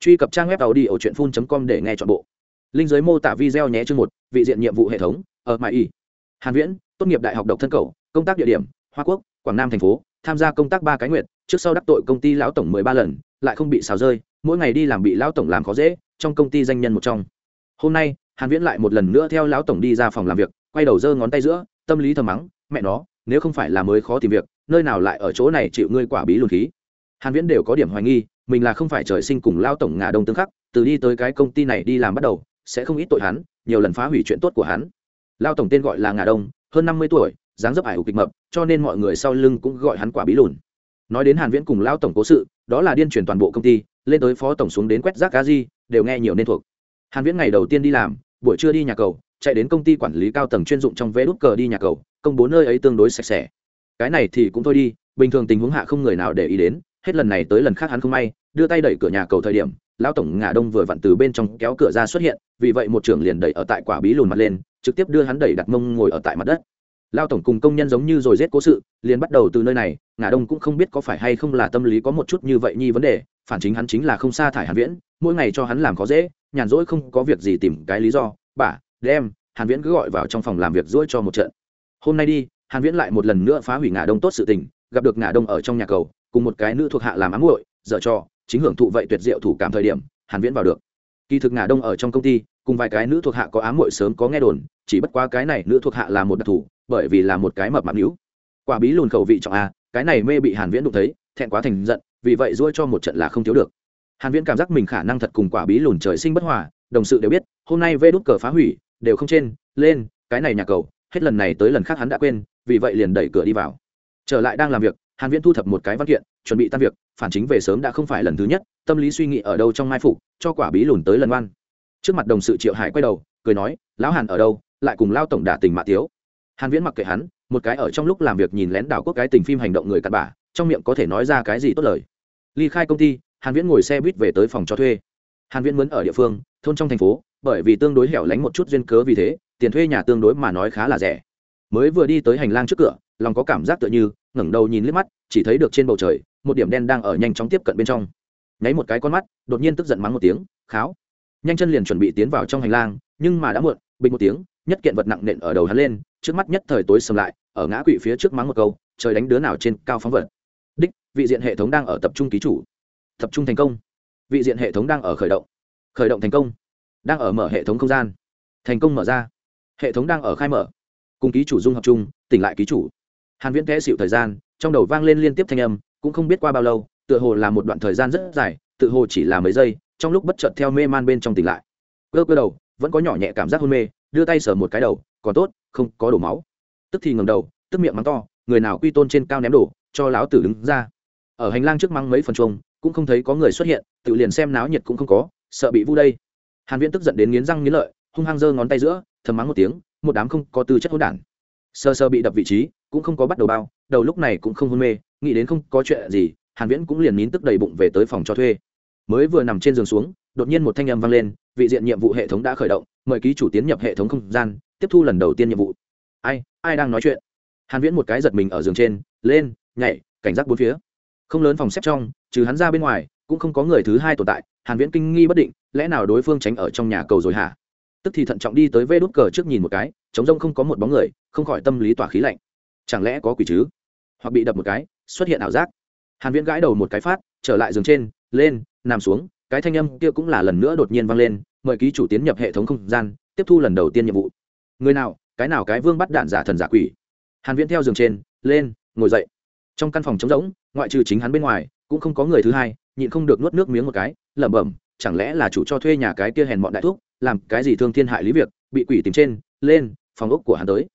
truy cập trang web tàu đi ở truyện phun com để nghe chọn bộ. Linh giới mô tả video nhé chương một, vị diện nhiệm vụ hệ thống, ở mãi y. Hàn viễn, tốt nghiệp đại học độc thân cầu, công tác địa điểm, hoa quốc, quảng nam thành phố, tham gia công tác ba cái nguyện trước sau đắc tội công ty lão tổng mười ba lần, lại không bị xào rơi, mỗi ngày đi làm bị lão tổng làm khó dễ, trong công ty danh nhân một trong. Hôm nay, hàn viễn lại một lần nữa theo lão tổng đi ra phòng làm việc, quay đầu giơ ngón tay giữa, tâm lý thầm mắng, mẹ nó, nếu không phải là mới khó tìm việc, nơi nào lại ở chỗ này chịu ngươi quả bí luồn khí? Hàn viễn đều có điểm hoài nghi, mình là không phải trời sinh cùng lao tổng ngà đông tương khắc, từ đi tới cái công ty này đi làm bắt đầu, sẽ không ít tội hắn, nhiều lần phá hủy chuyện tốt của hắn. Lao tổng tên gọi là ngà đông, hơn năm mươi tuổi, dáng dấp ải ủ kịch mập, cho nên mọi người sau lưng cũng gọi hắn quả bí lùn. Nói đến hàn viễn cùng lao tổng cố sự, đó là điên truyền toàn bộ công ty, lên tới phó tổng xuống đến quét rác cá gì đều nghe nhiều nên thuộc. Hàn viễn ngày đầu tiên đi làm, buổi trưa đi nhà cầu, chạy đến công ty quản lý cao tầng chuyên dụng trong vé đút cờ đi nhà cầu, công bố nơi ấy tương đối sạch sẽ. Cái này thì cũng thôi đi, bình thường tình huống hạ không người nào để ý đến hết lần này tới lần khác hắn không may đưa tay đẩy cửa nhà cầu thời điểm lão tổng ngả đông vừa vặn từ bên trong kéo cửa ra xuất hiện vì vậy một trưởng liền đẩy ở tại quả bí lùn mặt lên trực tiếp đưa hắn đẩy đặt mông ngồi ở tại mặt đất. Lao tổng cùng công nhân giống như rồi rết cố sự liền bắt đầu từ nơi này ngả đông cũng không biết có phải hay không là tâm lý có một chút như vậy nhi vấn đề phản chính hắn chính là không sa thải hàn viễn mỗi ngày cho hắn làm khó dễ nhàn rỗi không có việc gì tìm cái lý do bà, đem hàn viễn cứ gọi vào trong phòng làm việc rỗi cho một trận. Hôm nay đi hàn viễn lại một lần nữa phá hủy ngả đông tốt sự tình gặp được ngả đông ở trong nhà cầu cùng một cái nữ thuộc hạ làm ám muội dở cho chính hưởng thụ vậy tuyệt diệu thủ cảm thời điểm hàn viễn vào được. Kỳ thực ngả đông ở trong công ty cùng vài cái nữ thuộc hạ có ám muội sớm có nghe đồn chỉ bất quá cái này nữ thuộc hạ là một đặc thủ, bởi vì là một cái mập mạp nhũ quả bí lùn khẩu vị trọng a cái này mê bị hàn viễn đụng thấy thẹn quá thành giận vì vậy duỗi cho một trận là không thiếu được. Hàn viễn cảm giác mình khả năng thật cùng quả bí lùn trời sinh bất hòa đồng sự đều biết hôm nay vê đút cờ phá hủy đều không trên lên cái này nhà cầu hết lần này tới lần khác hắn đã quên vì vậy liền đẩy cửa đi vào. Trở lại đang làm việc hàn viễn thu thập một cái văn kiện, chuẩn bị tan việc, phản chính về sớm đã không phải lần thứ nhất, tâm lý suy nghĩ ở đâu trong mai phục, cho quả bí lùn tới lần oan. Trước mặt đồng sự triệu hải quay đầu, cười nói, lão hàn ở đâu, lại cùng lao tổng đả tình mạ tiếu. Hàn viễn mặc kệ hắn, một cái ở trong lúc làm việc nhìn lén đảo quốc cái tình phim hành động người cặn bã, trong miệng có thể nói ra cái gì tốt lời. Ly khai công ty, hàn viễn ngồi xe buýt về tới phòng cho thuê. Hàn viễn muốn ở địa phương, thôn trong thành phố, bởi vì tương đối hẻo lánh một chút duyên cớ vì thế, tiền thuê nhà tương đối mà nói khá là rẻ. Mới vừa đi tới hành lang trước cửa lòng có cảm giác tựa như, ngẩng đầu nhìn liếc mắt, chỉ thấy được trên bầu trời, một điểm đen đang ở nhanh chóng tiếp cận bên trong. Nháy một cái con mắt, đột nhiên tức giận mắng một tiếng, kháo! Nhanh chân liền chuẩn bị tiến vào trong hành lang, nhưng mà đã muộn, bình một tiếng, nhất kiện vật nặng nện ở đầu hắn lên, trước mắt nhất thời tối sầm lại, ở ngã quỵ phía trước mắng một câu, trời đánh đứa nào trên cao phóng vật. Đích, vị diện hệ thống đang ở tập trung ký chủ. Tập trung thành công. Vị diện hệ thống đang ở khởi động. Khởi động thành công. Đang ở mở hệ thống không gian. Thành công mở ra. Hệ thống đang ở khai mở. Cùng ký chủ dung hợp chung, tỉnh lại ký chủ hàn viễn té xịu thời gian, trong đầu vang lên liên tiếp thanh âm, cũng không biết qua bao lâu, tựa hồ là một đoạn thời gian rất dài, tự hồ chỉ là mấy giây, trong lúc bất chợt theo mê man bên trong tỉnh lại. Cơ cơ đầu, vẫn có nhỏ nhẹ cảm giác hôn mê, đưa tay sờ một cái đầu, còn tốt, không có đổ máu. Tức thì ngầm đầu, tức miệng mắng to, người nào quy tôn trên cao ném đổ, cho lão tử đứng ra. Ở hành lang trước mắng mấy phần chuông, cũng không thấy có người xuất hiện, tự liền xem náo nhiệt cũng không có, sợ bị vu đây. Hàn viễn tức giận đến nghiến răng nghiến lợi, hung hăng giơ ngón tay giữa, thầm mắng một tiếng, một đám không có tư chất hỗn đản. Sơ sơ bị đập vị trí cũng không có bắt đầu bao, đầu lúc này cũng không hôn mê, nghĩ đến không có chuyện gì, hàn viễn cũng liền nín tức đầy bụng về tới phòng cho thuê. Mới vừa nằm trên giường xuống, đột nhiên một thanh âm vang lên, vị diện nhiệm vụ hệ thống đã khởi động, mời ký chủ tiến nhập hệ thống không gian, tiếp thu lần đầu tiên nhiệm vụ. Ai ai đang nói chuyện? Hàn viễn một cái giật mình ở giường trên, lên, nhảy, cảnh giác bốn phía. Không lớn phòng xếp trong, trừ hắn ra bên ngoài, cũng không có người thứ hai tồn tại, hàn viễn kinh nghi bất định, lẽ nào đối phương tránh ở trong nhà cầu rồi hả? Tức thì thận trọng đi tới vê đút cờ trước nhìn một cái chống rông không có một bóng người, không khỏi tâm lý tỏa khí lạnh chẳng lẽ có quỷ chứ? Hoặc bị đập một cái, xuất hiện ảo giác. Hàn viễn gãi đầu một cái phát, trở lại giường trên, lên, nằm xuống, cái thanh âm kia cũng là lần nữa đột nhiên vang lên, mời ký chủ tiến nhập hệ thống không gian, tiếp thu lần đầu tiên nhiệm vụ. Người nào, cái nào cái vương bắt đạn giả thần giả quỷ. Hàn viễn theo giường trên, lên, ngồi dậy. Trong căn phòng trống rỗng, ngoại trừ chính hắn bên ngoài, cũng không có người thứ hai, nhịn không được nuốt nước miếng một cái, lẩm bẩm, chẳng lẽ là chủ cho thuê nhà cái kia hèn bọn đại thúc, làm cái gì thương thiên hại lý việc, bị quỷ tìm trên, lên, phòng ốc của hắn tới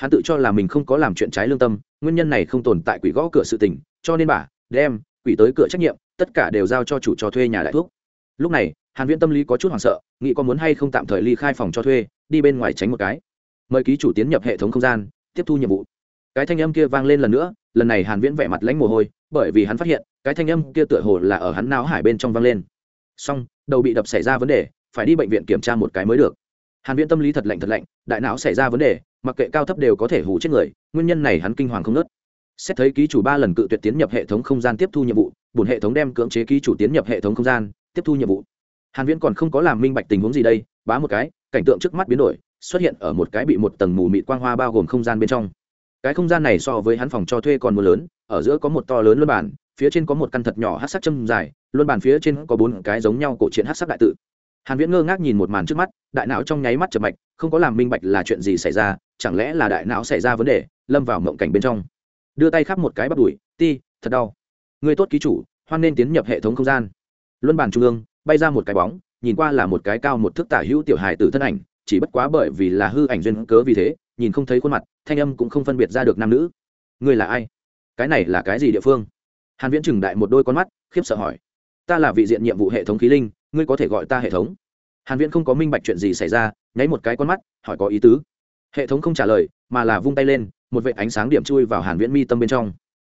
hắn tự cho là mình không có làm chuyện trái lương tâm, nguyên nhân này không tồn tại quỷ gõ cửa sự tình, cho nên bà, đem, quỷ tới cửa trách nhiệm, tất cả đều giao cho chủ cho thuê nhà đại thuốc lúc này, hàn viễn tâm lý có chút hoảng sợ, nghĩ có muốn hay không tạm thời ly khai phòng cho thuê, đi bên ngoài tránh một cái. Mời ký chủ tiến nhập hệ thống không gian, tiếp thu nhiệm vụ. Cái thanh âm kia vang lên lần nữa, lần này hàn viễn vẻ mặt lãnh mồ hôi, bởi vì hắn phát hiện, cái thanh âm kia tựa hồ là ở hắn não hải bên trong vang lên. Xong, đầu bị đập xảy ra vấn đề, phải đi bệnh viện kiểm tra một cái mới được. Hàn viễn tâm lý thật lạnh thật lạnh, đại não xảy ra vấn đề mặc kệ cao thấp đều có thể hù chết người, nguyên nhân này hắn kinh hoàng không nớt. Xét thấy ký chủ ba lần cự tuyệt tiến nhập hệ thống không gian tiếp thu nhiệm vụ bùn hệ thống đem cưỡng chế ký chủ tiến nhập hệ thống không gian, tiếp thu nhiệm vụ. Hàn viễn còn không có làm minh bạch tình huống gì đây, bá một cái, cảnh tượng trước mắt biến đổi, xuất hiện ở một cái bị một tầng mù mịt quang hoa bao gồm không gian bên trong. Cái không gian này so với hắn phòng cho thuê còn mưa lớn, ở giữa có một to lớn luân bản, phía trên có một căn thật nhỏ hát sắc châm dài, luân bản phía trên có bốn cái giống nhau cổ chiến hát sắc đại tự. Hàn viễn ngơ ngác nhìn một màn trước mắt, đại não trong nháy mắt chập mạch, không có làm minh bạch là chuyện gì xảy ra chẳng lẽ là đại não xảy ra vấn đề, lâm vào mộng cảnh bên trong. Đưa tay khắp một cái bắt đuổi ti, thật đau. Người tốt ký chủ, hoan nên tiến nhập hệ thống không gian. Luân bàn trung ương, bay ra một cái bóng, nhìn qua là một cái cao một thước tả hữu tiểu hài tử thân ảnh, chỉ bất quá bởi vì là hư ảnh duyên cớ vì thế, nhìn không thấy khuôn mặt, thanh âm cũng không phân biệt ra được nam nữ. Ngươi là ai? Cái này là cái gì địa phương? Hàn viễn chừng đại một đôi con mắt, khiếp sợ hỏi. Ta là vị diện nhiệm vụ hệ thống khí linh, ngươi có thể gọi ta hệ thống? Hàn viễn không có minh bạch chuyện gì xảy ra, nháy một cái con mắt, hỏi có ý tứ hệ thống không trả lời, mà là vung tay lên, một vệt ánh sáng điểm chui vào hàn viễn mi tâm bên trong.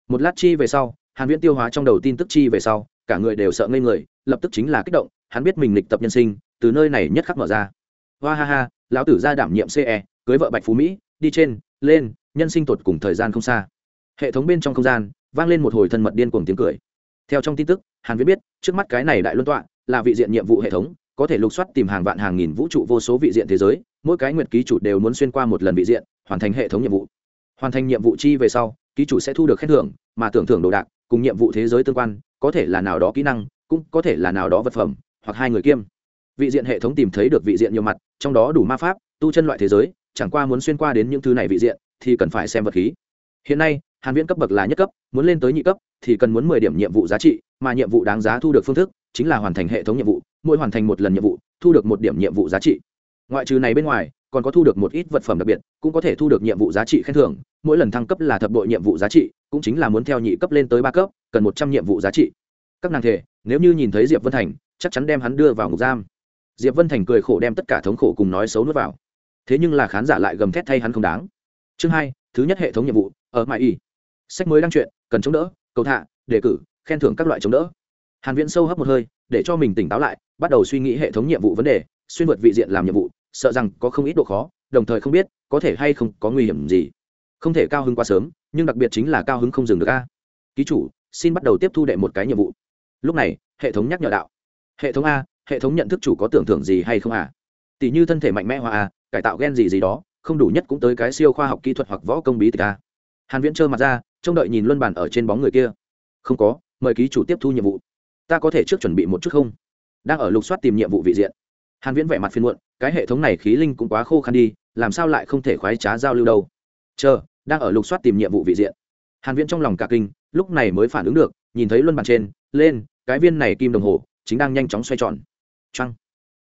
Một lát chi về sau, hàn viễn tiêu hóa trong đầu tin tức chi về sau, cả người đều sợ ngây người, lập tức chính là kích động, hắn biết mình lịch tập nhân sinh, từ nơi này nhất khắc mở ra. Hoa ha ha, lão tử ra đảm nhiệm ce cưới vợ bạch phú mỹ, đi trên, lên, nhân sinh tột cùng thời gian không xa. Hệ thống bên trong không gian, vang lên một hồi thân mật điên cuồng tiếng cười. Theo trong tin tức, hàn viễn biết, trước mắt cái này đại luân tọa, là vị diện nhiệm vụ hệ thống, có thể lục soát tìm hàng vạn hàng nghìn vũ trụ vô số vị diện thế giới mỗi cái nguyệt ký chủ đều muốn xuyên qua một lần vị diện, hoàn thành hệ thống nhiệm vụ. Hoàn thành nhiệm vụ chi về sau, ký chủ sẽ thu được khen thưởng, mà tưởng thưởng đồ đạc, cùng nhiệm vụ thế giới tương quan, có thể là nào đó kỹ năng, cũng có thể là nào đó vật phẩm, hoặc hai người kiêm. Vị diện hệ thống tìm thấy được vị diện nhiều mặt, trong đó đủ ma pháp, tu chân loại thế giới, chẳng qua muốn xuyên qua đến những thứ này vị diện, thì cần phải xem vật khí. Hiện nay, hàn viễn cấp bậc là nhất cấp, muốn lên tới nhị cấp, thì cần muốn 10 điểm nhiệm vụ giá trị, mà nhiệm vụ đáng giá thu được phương thức, chính là hoàn thành hệ thống nhiệm vụ, mỗi hoàn thành một lần nhiệm vụ, thu được một điểm nhiệm vụ giá trị ngoại trừ này bên ngoài, còn có thu được một ít vật phẩm đặc biệt, cũng có thể thu được nhiệm vụ giá trị khen thưởng. Mỗi lần thăng cấp là thập đội nhiệm vụ giá trị, cũng chính là muốn theo nhị cấp lên tới ba cấp, cần một trăm nhiệm vụ giá trị. Các nàng thể, nếu như nhìn thấy diệp vân thành, chắc chắn đem hắn đưa vào ngục giam. Diệp vân thành cười khổ đem tất cả thống khổ cùng nói xấu nuốt vào. Thế nhưng là khán giả lại gầm thét thay hắn không đáng. Chương hai, thứ nhất hệ thống nhiệm vụ, ở mãi y. Sách mới đăng truyện, cần chống đỡ, cầu thạ đề cử, khen thưởng các loại chống đỡ. Hàn viễn sâu hấp một hơi, để cho mình tỉnh táo lại, bắt đầu suy nghĩ hệ thống nhiệm vụ vấn đề xuyên vượt vị diện làm nhiệm vụ, sợ rằng có không ít độ khó, đồng thời không biết có thể hay không có nguy hiểm gì. Không thể cao hứng quá sớm, nhưng đặc biệt chính là cao hứng không dừng được a. Ký chủ, xin bắt đầu tiếp thu đệ một cái nhiệm vụ. Lúc này, hệ thống nhắc nhở đạo. Hệ thống a, hệ thống nhận thức chủ có tưởng thưởng gì hay không à tỷ như thân thể mạnh mẽ hoa a, cải tạo gen gì gì đó, không đủ nhất cũng tới cái siêu khoa học kỹ thuật hoặc võ công bí tịch a. Hàn viễn trơ mặt ra, trông đợi nhìn luân bàn ở trên bóng người kia. Không có, mời ký chủ tiếp thu nhiệm vụ. Ta có thể trước chuẩn bị một chút không? Đang ở lục soát tìm nhiệm vụ vị diện hàn viễn vẻ mặt phiền muộn, cái hệ thống này khí linh cũng quá khô khan đi, làm sao lại không thể khoái trá giao lưu đâu? Chờ, đang ở lục soát tìm nhiệm vụ vị diện. Hàn viễn trong lòng cả kinh, lúc này mới phản ứng được, nhìn thấy luân bàn trên, lên, cái viên này kim đồng hồ, chính đang nhanh chóng xoay tròn. Trăng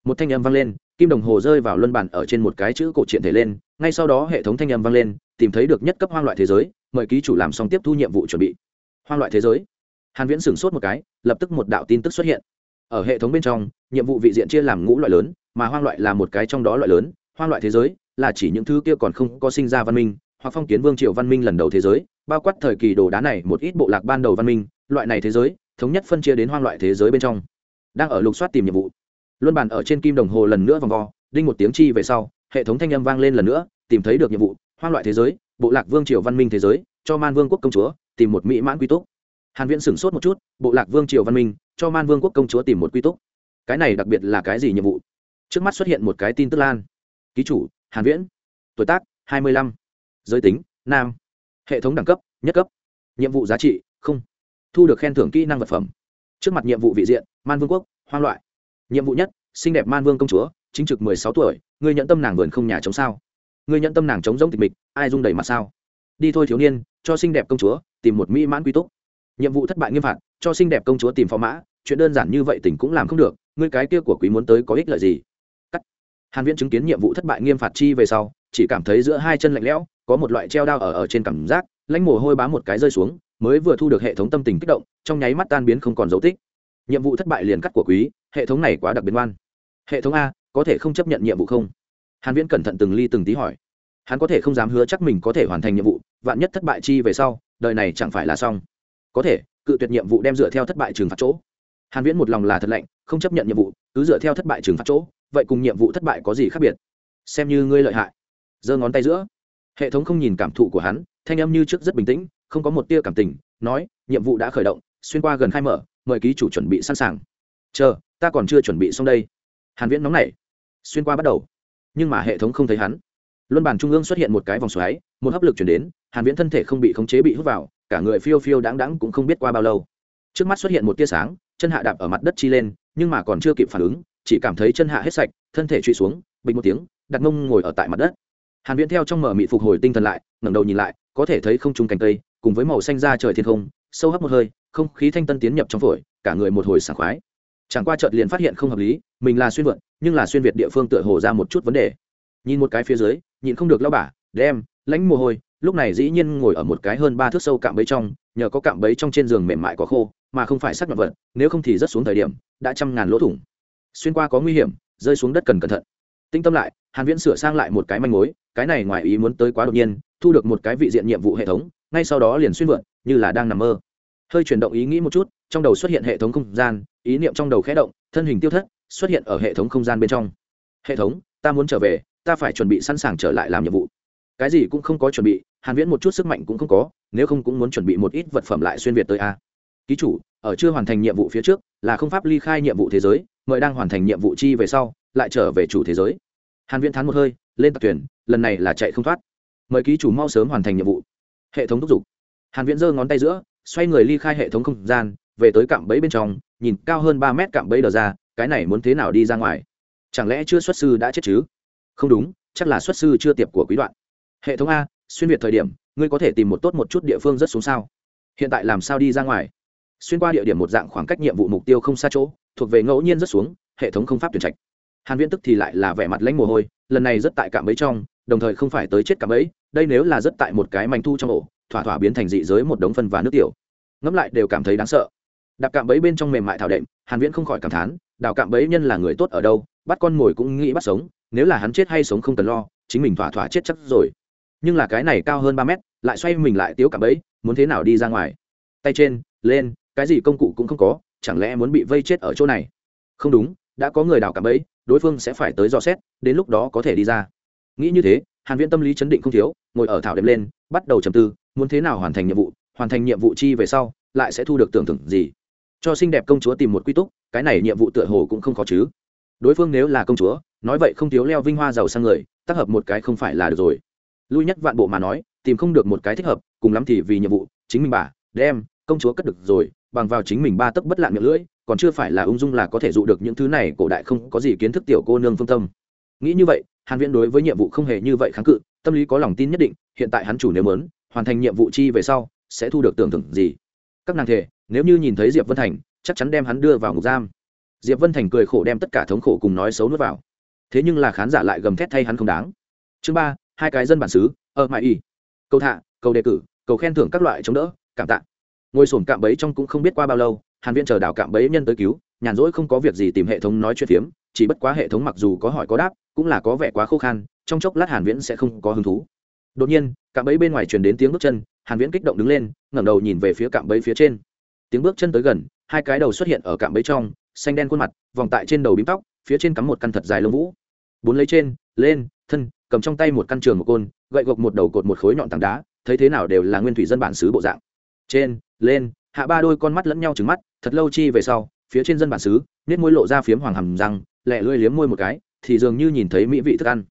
một thanh âm vang lên, kim đồng hồ rơi vào luân bàn ở trên một cái chữ cổ truyện thể lên, ngay sau đó hệ thống thanh âm vang lên, tìm thấy được nhất cấp hoang loại thế giới, mời ký chủ làm xong tiếp thu nhiệm vụ chuẩn bị. Hoang loại thế giới. Hàn viễn sửng sốt một cái, lập tức một đạo tin tức xuất hiện ở hệ thống bên trong, nhiệm vụ vị diện chia làm ngũ loại lớn, mà hoang loại là một cái trong đó loại lớn. Hoang loại thế giới là chỉ những thứ kia còn không có sinh ra văn minh, hoặc phong kiến vương triều văn minh lần đầu thế giới, bao quát thời kỳ đồ đá này một ít bộ lạc ban đầu văn minh. Loại này thế giới, thống nhất phân chia đến hoang loại thế giới bên trong. Đang ở lục soát tìm nhiệm vụ. Luân bàn ở trên kim đồng hồ lần nữa vòng vo, đinh một tiếng chi về sau, hệ thống thanh âm vang lên lần nữa, tìm thấy được nhiệm vụ. Hoang loại thế giới, bộ lạc vương triều văn minh thế giới, cho man vương quốc công chúa, tìm một mỹ mãn quy tốt hàn viễn sửng sốt một chút, bộ lạc vương triều văn minh cho man vương quốc công chúa tìm một quy túc. Cái này đặc biệt là cái gì nhiệm vụ? Trước mắt xuất hiện một cái tin tức lan. Ký chủ, hàn viễn. Tuổi tác 25. giới tính, nam. Hệ thống đẳng cấp, nhất cấp. Nhiệm vụ giá trị, không. Thu được khen thưởng kỹ năng vật phẩm. Trước mặt nhiệm vụ vị diện, man vương quốc, hoang loại. Nhiệm vụ nhất, xinh đẹp man vương công chúa, chính trực 16 tuổi người nhận tâm nàng vườn không nhà chống sao? Người nhận tâm nàng chống giống tịch mịch, ai dung đầy mặt sao? Đi thôi thiếu niên, cho xinh đẹp công chúa, tìm một mỹ mãn quy túc. Nhiệm vụ thất bại nghiêm phạt cho xinh đẹp công chúa tìm phó mã, chuyện đơn giản như vậy tỉnh cũng làm không được, ngươi cái kia của quý muốn tới có ích lợi gì? Cắt. Hàn viễn chứng kiến nhiệm vụ thất bại nghiêm phạt chi về sau, chỉ cảm thấy giữa hai chân lạnh lẽo, có một loại treo đao ở ở trên cảm giác, lãnh mồ hôi bám một cái rơi xuống, mới vừa thu được hệ thống tâm tình kích động, trong nháy mắt tan biến không còn dấu tích. Nhiệm vụ thất bại liền cắt của quý, hệ thống này quá đặc biệt ngoan. Hệ thống a, có thể không chấp nhận nhiệm vụ không? Hàn viễn cẩn thận từng ly từng tí hỏi. Hắn có thể không dám hứa chắc mình có thể hoàn thành nhiệm vụ, vạn nhất thất bại chi về sau, đời này chẳng phải là xong. Có thể cự tuyệt nhiệm vụ đem dựa theo thất bại trừng phạt chỗ. Hàn viễn một lòng là thật lạnh, không chấp nhận nhiệm vụ, cứ dựa theo thất bại trừng phạt chỗ, vậy cùng nhiệm vụ thất bại có gì khác biệt? Xem như ngươi lợi hại. Giơ ngón tay giữa. Hệ thống không nhìn cảm thụ của hắn, thanh âm như trước rất bình tĩnh, không có một tia cảm tình, nói, nhiệm vụ đã khởi động, xuyên qua gần khai mở, mời ký chủ chuẩn bị sẵn sàng. Chờ, ta còn chưa chuẩn bị xong đây. Hàn viễn nóng nảy. Xuyên qua bắt đầu. Nhưng mà hệ thống không thấy hắn. Luân bàn trung ương xuất hiện một cái vòng xoáy, một hấp lực chuyển đến, hàn viễn thân thể không bị khống chế bị hút vào cả người phiêu phiêu đáng đáng cũng không biết qua bao lâu. Trước mắt xuất hiện một tia sáng, chân hạ đạp ở mặt đất chi lên, nhưng mà còn chưa kịp phản ứng, chỉ cảm thấy chân hạ hết sạch, thân thể trụy xuống, bình một tiếng, đặt mông ngồi ở tại mặt đất. Hàn viễn theo trong mở mị phục hồi tinh thần lại, ngẩng đầu nhìn lại, có thể thấy không trung cành cây, cùng với màu xanh da trời thiên không, sâu hấp một hơi, không khí thanh tân tiến nhập trong phổi, cả người một hồi sảng khoái. Chẳng qua chợt liền phát hiện không hợp lý, mình là xuyên vượt nhưng là xuyên việt địa phương tựa hồ ra một chút vấn đề. Nhìn một cái phía dưới nhìn không được lao bả đem, lãnh mồ hôi lúc này dĩ nhiên ngồi ở một cái hơn ba thước sâu cạm bẫy trong, nhờ có cạm bẫy trong trên giường mềm mại có khô, mà không phải sắc nhọn vật, nếu không thì rất xuống thời điểm, đã trăm ngàn lỗ thủng. Xuyên qua có nguy hiểm, rơi xuống đất cần cẩn thận. Tinh tâm lại, hàn viễn sửa sang lại một cái manh mối, cái này ngoài ý muốn tới quá đột nhiên, thu được một cái vị diện nhiệm vụ hệ thống, ngay sau đó liền xuyên vượt như là đang nằm mơ. Hơi chuyển động ý nghĩ một chút, trong đầu xuất hiện hệ thống không gian, ý niệm trong đầu khẽ động, thân hình tiêu thất, xuất hiện ở hệ thống không gian bên trong. Hệ thống, ta muốn trở về, ta phải chuẩn bị sẵn sàng trở lại làm nhiệm vụ. Cái gì cũng không có chuẩn bị hàn viễn một chút sức mạnh cũng không có, nếu không cũng muốn chuẩn bị một ít vật phẩm lại xuyên việt tới a. Ký chủ, ở chưa hoàn thành nhiệm vụ phía trước, là không pháp ly khai nhiệm vụ thế giới, mời đang hoàn thành nhiệm vụ chi về sau, lại trở về chủ thế giới. Hàn viễn thán một hơi, lên tạc thuyền, lần này là chạy không thoát. Mời ký chủ mau sớm hoàn thành nhiệm vụ. Hệ thống thúc giục. Hàn viễn giơ ngón tay giữa, xoay người ly khai hệ thống không gian, về tới cạm bẫy bên trong, nhìn cao hơn ba mét cạm bẫy đờ ra, cái này muốn thế nào đi ra ngoài? Chẳng lẽ chưa xuất sư đã chết chứ? Không đúng, chắc là xuất sư chưa tiệp của quý đoạn. Hệ thống a xuyên việt thời điểm, ngươi có thể tìm một tốt một chút địa phương rất xuống sao? Hiện tại làm sao đi ra ngoài? Xuyên qua địa điểm một dạng khoảng cách nhiệm vụ mục tiêu không xa chỗ, thuộc về ngẫu nhiên rất xuống, hệ thống không pháp tuyển trạch. Hàn viễn tức thì lại là vẻ mặt lãnh mồ hôi, lần này rất tại cạm bẫy trong, đồng thời không phải tới chết cạm bẫy, đây nếu là rất tại một cái mảnh thu trong ổ, thỏa thỏa biến thành dị giới một đống phân và nước tiểu. Ngẫm lại đều cảm thấy đáng sợ. Đạp cạm bẫy bên trong mềm mại thảo đệm, hàn viễn không khỏi cảm thán, đào cạm bẫy nhân là người tốt ở đâu, bắt con mồi cũng nghĩ bắt sống, nếu là hắn chết hay sống không cần lo, chính mình thỏa thỏa chết chắc rồi nhưng là cái này cao hơn ba mét, lại xoay mình lại tiếu cả bẫy, muốn thế nào đi ra ngoài? Tay trên, lên, cái gì công cụ cũng không có, chẳng lẽ muốn bị vây chết ở chỗ này? Không đúng, đã có người đào cả bẫy, đối phương sẽ phải tới dò xét, đến lúc đó có thể đi ra. Nghĩ như thế, hàn viễn tâm lý chấn định không thiếu, ngồi ở thảo đêm lên, bắt đầu trầm tư, muốn thế nào hoàn thành nhiệm vụ, hoàn thành nhiệm vụ chi về sau, lại sẽ thu được tưởng thưởng gì? Cho xinh đẹp công chúa tìm một quy túc, cái này nhiệm vụ tựa hồ cũng không khó chứ. Đối phương nếu là công chúa, nói vậy không thiếu leo vinh hoa giàu sang người, tác hợp một cái không phải là được rồi lui nhất vạn bộ mà nói, tìm không được một cái thích hợp, cùng lắm thì vì nhiệm vụ, chính mình bà, đem, công chúa cất được rồi, bằng vào chính mình ba tấc bất lạn miệng lưỡi, còn chưa phải là ung dung là có thể dụ được những thứ này, cổ đại không có gì kiến thức tiểu cô nương phương tâm. Nghĩ như vậy, hàn viễn đối với nhiệm vụ không hề như vậy kháng cự, tâm lý có lòng tin nhất định, hiện tại hắn chủ nếu muốn, hoàn thành nhiệm vụ chi về sau, sẽ thu được tưởng thưởng gì. Các nàng thể nếu như nhìn thấy diệp vân thành, chắc chắn đem hắn đưa vào ngục giam. Diệp vân thành cười khổ đem tất cả thống khổ cùng nói xấu nuốt vào. Thế nhưng là khán giả lại gầm thét thay hắn không đáng. Chương ba hai cái dân bản xứ, ở mãi y. Cầu thạ cầu đề cử, cầu khen thưởng các loại chống đỡ, cảm tạ. Ngồi sổm cạm bẫy trong cũng không biết qua bao lâu, hàn viện chờ đào cạm bẫy nhân tới cứu, nhàn rỗi không có việc gì tìm hệ thống nói chuyện phiếm, chỉ bất quá hệ thống mặc dù có hỏi có đáp, cũng là có vẻ quá khô khan, trong chốc lát hàn viễn sẽ không có hứng thú. Đột nhiên, cạm bẫy bên ngoài truyền đến tiếng bước chân, hàn viễn kích động đứng lên, ngẩng đầu nhìn về phía cạm bẫy phía trên. Tiếng bước chân tới gần, hai cái đầu xuất hiện ở cạm bẫy trong, xanh đen khuôn mặt, vòng tại trên đầu bím tóc, phía trên cắm một căn thật dài lông vũ. Bốn lấy trên, lên, thân cầm trong tay một căn trường một côn, gậy gộc một đầu cột một khối nhọn tảng đá, thấy thế nào đều là nguyên thủy dân bản xứ bộ dạng. Trên, lên, hạ ba đôi con mắt lẫn nhau trứng mắt, thật lâu chi về sau, phía trên dân bản xứ nết môi lộ ra phiếm hoàng hầm răng lẹ lưỡi liếm môi một cái, thì dường như nhìn thấy mỹ vị thức ăn.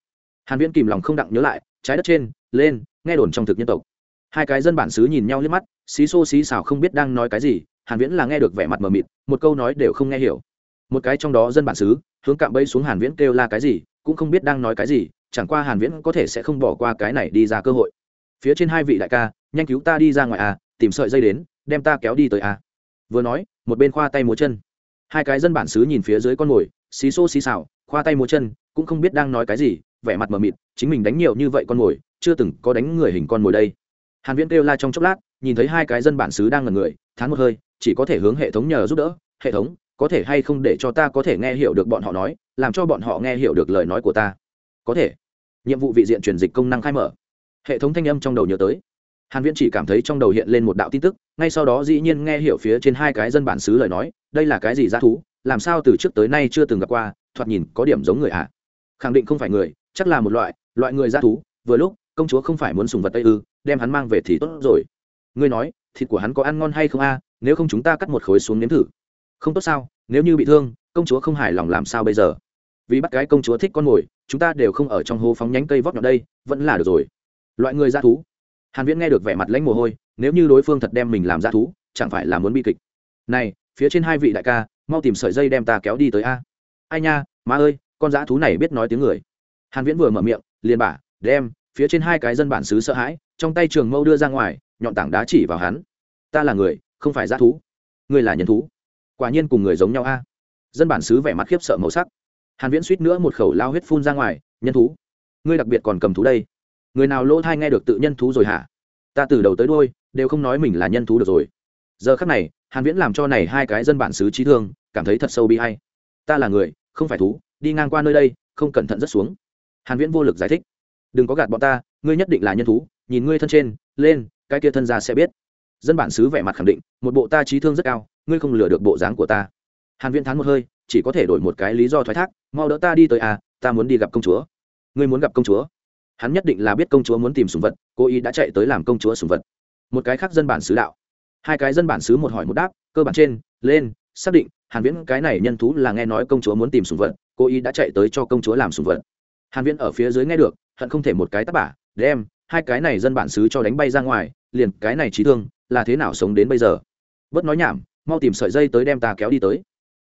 Hàn viễn kìm lòng không đặng nhớ lại, trái đất trên, lên, nghe đồn trong thực nhân tộc. Hai cái dân bản xứ nhìn nhau liếc mắt, xí xô xí xào không biết đang nói cái gì, hàn viễn là nghe được vẻ mặt mờ mịt, một câu nói đều không nghe hiểu. Một cái trong đó dân bản xứ, hướng cạm bẫy xuống hàn viễn kêu la cái gì, cũng không biết đang nói cái gì chẳng qua hàn viễn có thể sẽ không bỏ qua cái này đi ra cơ hội. Phía trên hai vị đại ca, nhanh cứu ta đi ra ngoài à tìm sợi dây đến, đem ta kéo đi tới à. Vừa nói, một bên khoa tay múa chân. Hai cái dân bản xứ nhìn phía dưới con ngồi, xí xô xí xào, khoa tay múa chân, cũng không biết đang nói cái gì, vẻ mặt mờ mịt, chính mình đánh nhiều như vậy con ngồi, chưa từng có đánh người hình con ngồi đây. Hàn viễn kêu la trong chốc lát, nhìn thấy hai cái dân bản xứ đang ngẩn người, thán một hơi, chỉ có thể hướng hệ thống nhờ giúp đỡ, hệ thống, có thể hay không để cho ta có thể nghe hiểu được bọn họ nói, làm cho bọn họ nghe hiểu được lời nói của ta? Có thể nhiệm vụ vị diện truyền dịch công năng khai mở. Hệ thống thanh âm trong đầu nhớ tới. Hàn viễn chỉ cảm thấy trong đầu hiện lên một đạo tin tức, ngay sau đó dĩ nhiên nghe hiểu phía trên hai cái dân bản xứ lời nói, đây là cái gì ra thú, làm sao từ trước tới nay chưa từng gặp qua, thoạt nhìn có điểm giống người ạ. À? khẳng định không phải người, chắc là một loại loại người ra thú, vừa lúc, công chúa không phải muốn sùng vật tây ư, đem hắn mang về thì tốt rồi. Ngươi nói, thịt của hắn có ăn ngon hay không a, nếu không chúng ta cắt một khối xuống nếm thử. Không tốt sao, nếu như bị thương, công chúa không hài lòng làm sao bây giờ? Vì bắt cái công chúa thích con mồi, chúng ta đều không ở trong hố phóng nhánh cây vót nhọn đây, vẫn là được rồi. Loại người ra thú. Hàn viễn nghe được vẻ mặt lãnh mồ hôi, nếu như đối phương thật đem mình làm ra thú, chẳng phải là muốn bi kịch. Này, phía trên hai vị đại ca, mau tìm sợi dây đem ta kéo đi tới a. Ai nha, má ơi, con dã thú này biết nói tiếng người. Hàn viễn vừa mở miệng, liền bả đem, phía trên hai cái dân bản xứ sợ hãi, trong tay trường mâu đưa ra ngoài, nhọn tảng đá chỉ vào hắn. Ta là người, không phải dã thú. Ngươi là nhân thú. Quả nhiên cùng người giống nhau a. Dân bản xứ vẻ mặt khiếp sợ màu sắc hàn viễn suýt nữa một khẩu lao huyết phun ra ngoài, nhân thú, ngươi đặc biệt còn cầm thú đây. Người nào lỗ thai nghe được tự nhân thú rồi hả? Ta từ đầu tới đuôi đều không nói mình là nhân thú được rồi. Giờ khắc này, hàn viễn làm cho này hai cái dân bản xứ trí thương, cảm thấy thật sâu bi hay ta là người, không phải thú, đi ngang qua nơi đây, không cẩn thận rất xuống. Hàn viễn vô lực giải thích. Đừng có gạt bọn ta, ngươi nhất định là nhân thú, nhìn ngươi thân trên, lên, cái kia thân ra sẽ biết. Dân bản xứ vẻ mặt khẳng định, một bộ ta trí thương rất cao, ngươi không lừa được bộ dáng của ta. Hàn viễn thán một hơi chỉ có thể đổi một cái lý do thoái thác, mau đỡ ta đi tới à ta muốn đi gặp công chúa. Ngươi muốn gặp công chúa? Hắn nhất định là biết công chúa muốn tìm sùng vật cô ý đã chạy tới làm công chúa sùng vật. Một cái khác dân bản xứ đạo. Hai cái dân bản xứ một hỏi một đáp, cơ bản trên, lên, xác định, hàn viễn cái này nhân thú là nghe nói công chúa muốn tìm sùng vật cô ý đã chạy tới cho công chúa làm sùng vật. Hàn viễn ở phía dưới nghe được, hận không thể một cái tát bả, đem, hai cái này dân bản xứ cho đánh bay ra ngoài, liền cái này trí thương, là thế nào sống đến bây giờ? Bớt nói nhảm, mau tìm sợi dây tới đem ta kéo đi tới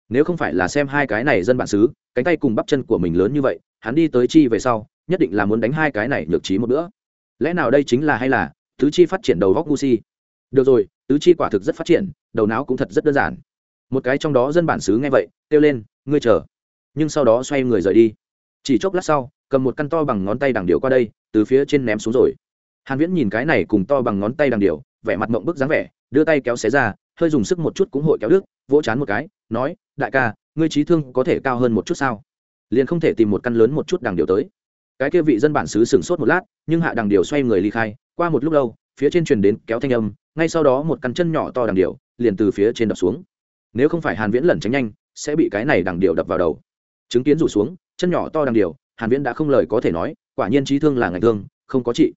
nếu không phải là xem hai cái này dân bản xứ, cánh tay cùng bắp chân của mình lớn như vậy, hắn đi tới chi về sau, nhất định là muốn đánh hai cái này nhược trí một bữa. Lẽ nào đây chính là hay là tứ chi phát triển đầu góc ngu si? Được rồi, tứ chi quả thực rất phát triển, đầu não cũng thật rất đơn giản. Một cái trong đó dân bản xứ nghe vậy, kêu lên, ngươi chờ. Nhưng sau đó xoay người rời đi. Chỉ chốc lát sau, cầm một căn to bằng ngón tay đằng điều qua đây, từ phía trên ném xuống rồi. Hàn viễn nhìn cái này cùng to bằng ngón tay đằng điều vẻ mặt mộng bức dáng vẻ, đưa tay kéo xé ra hơi dùng sức một chút cũng hội kéo đức vỗ chán một cái, nói, đại ca, ngươi trí thương có thể cao hơn một chút sao? Liền không thể tìm một căn lớn một chút đằng điều tới. Cái kia vị dân bản xứ sửng sốt một lát, nhưng hạ đằng điều xoay người ly khai, qua một lúc lâu, phía trên truyền đến kéo thanh âm, ngay sau đó một căn chân nhỏ to đằng điều liền từ phía trên đập xuống. Nếu không phải hàn viễn lẩn tránh nhanh, sẽ bị cái này đằng điều đập vào đầu. Chứng kiến rủ xuống, chân nhỏ to đằng điều, hàn viễn đã không lời có thể nói, quả nhiên trí thương là ngành thương, không có trị.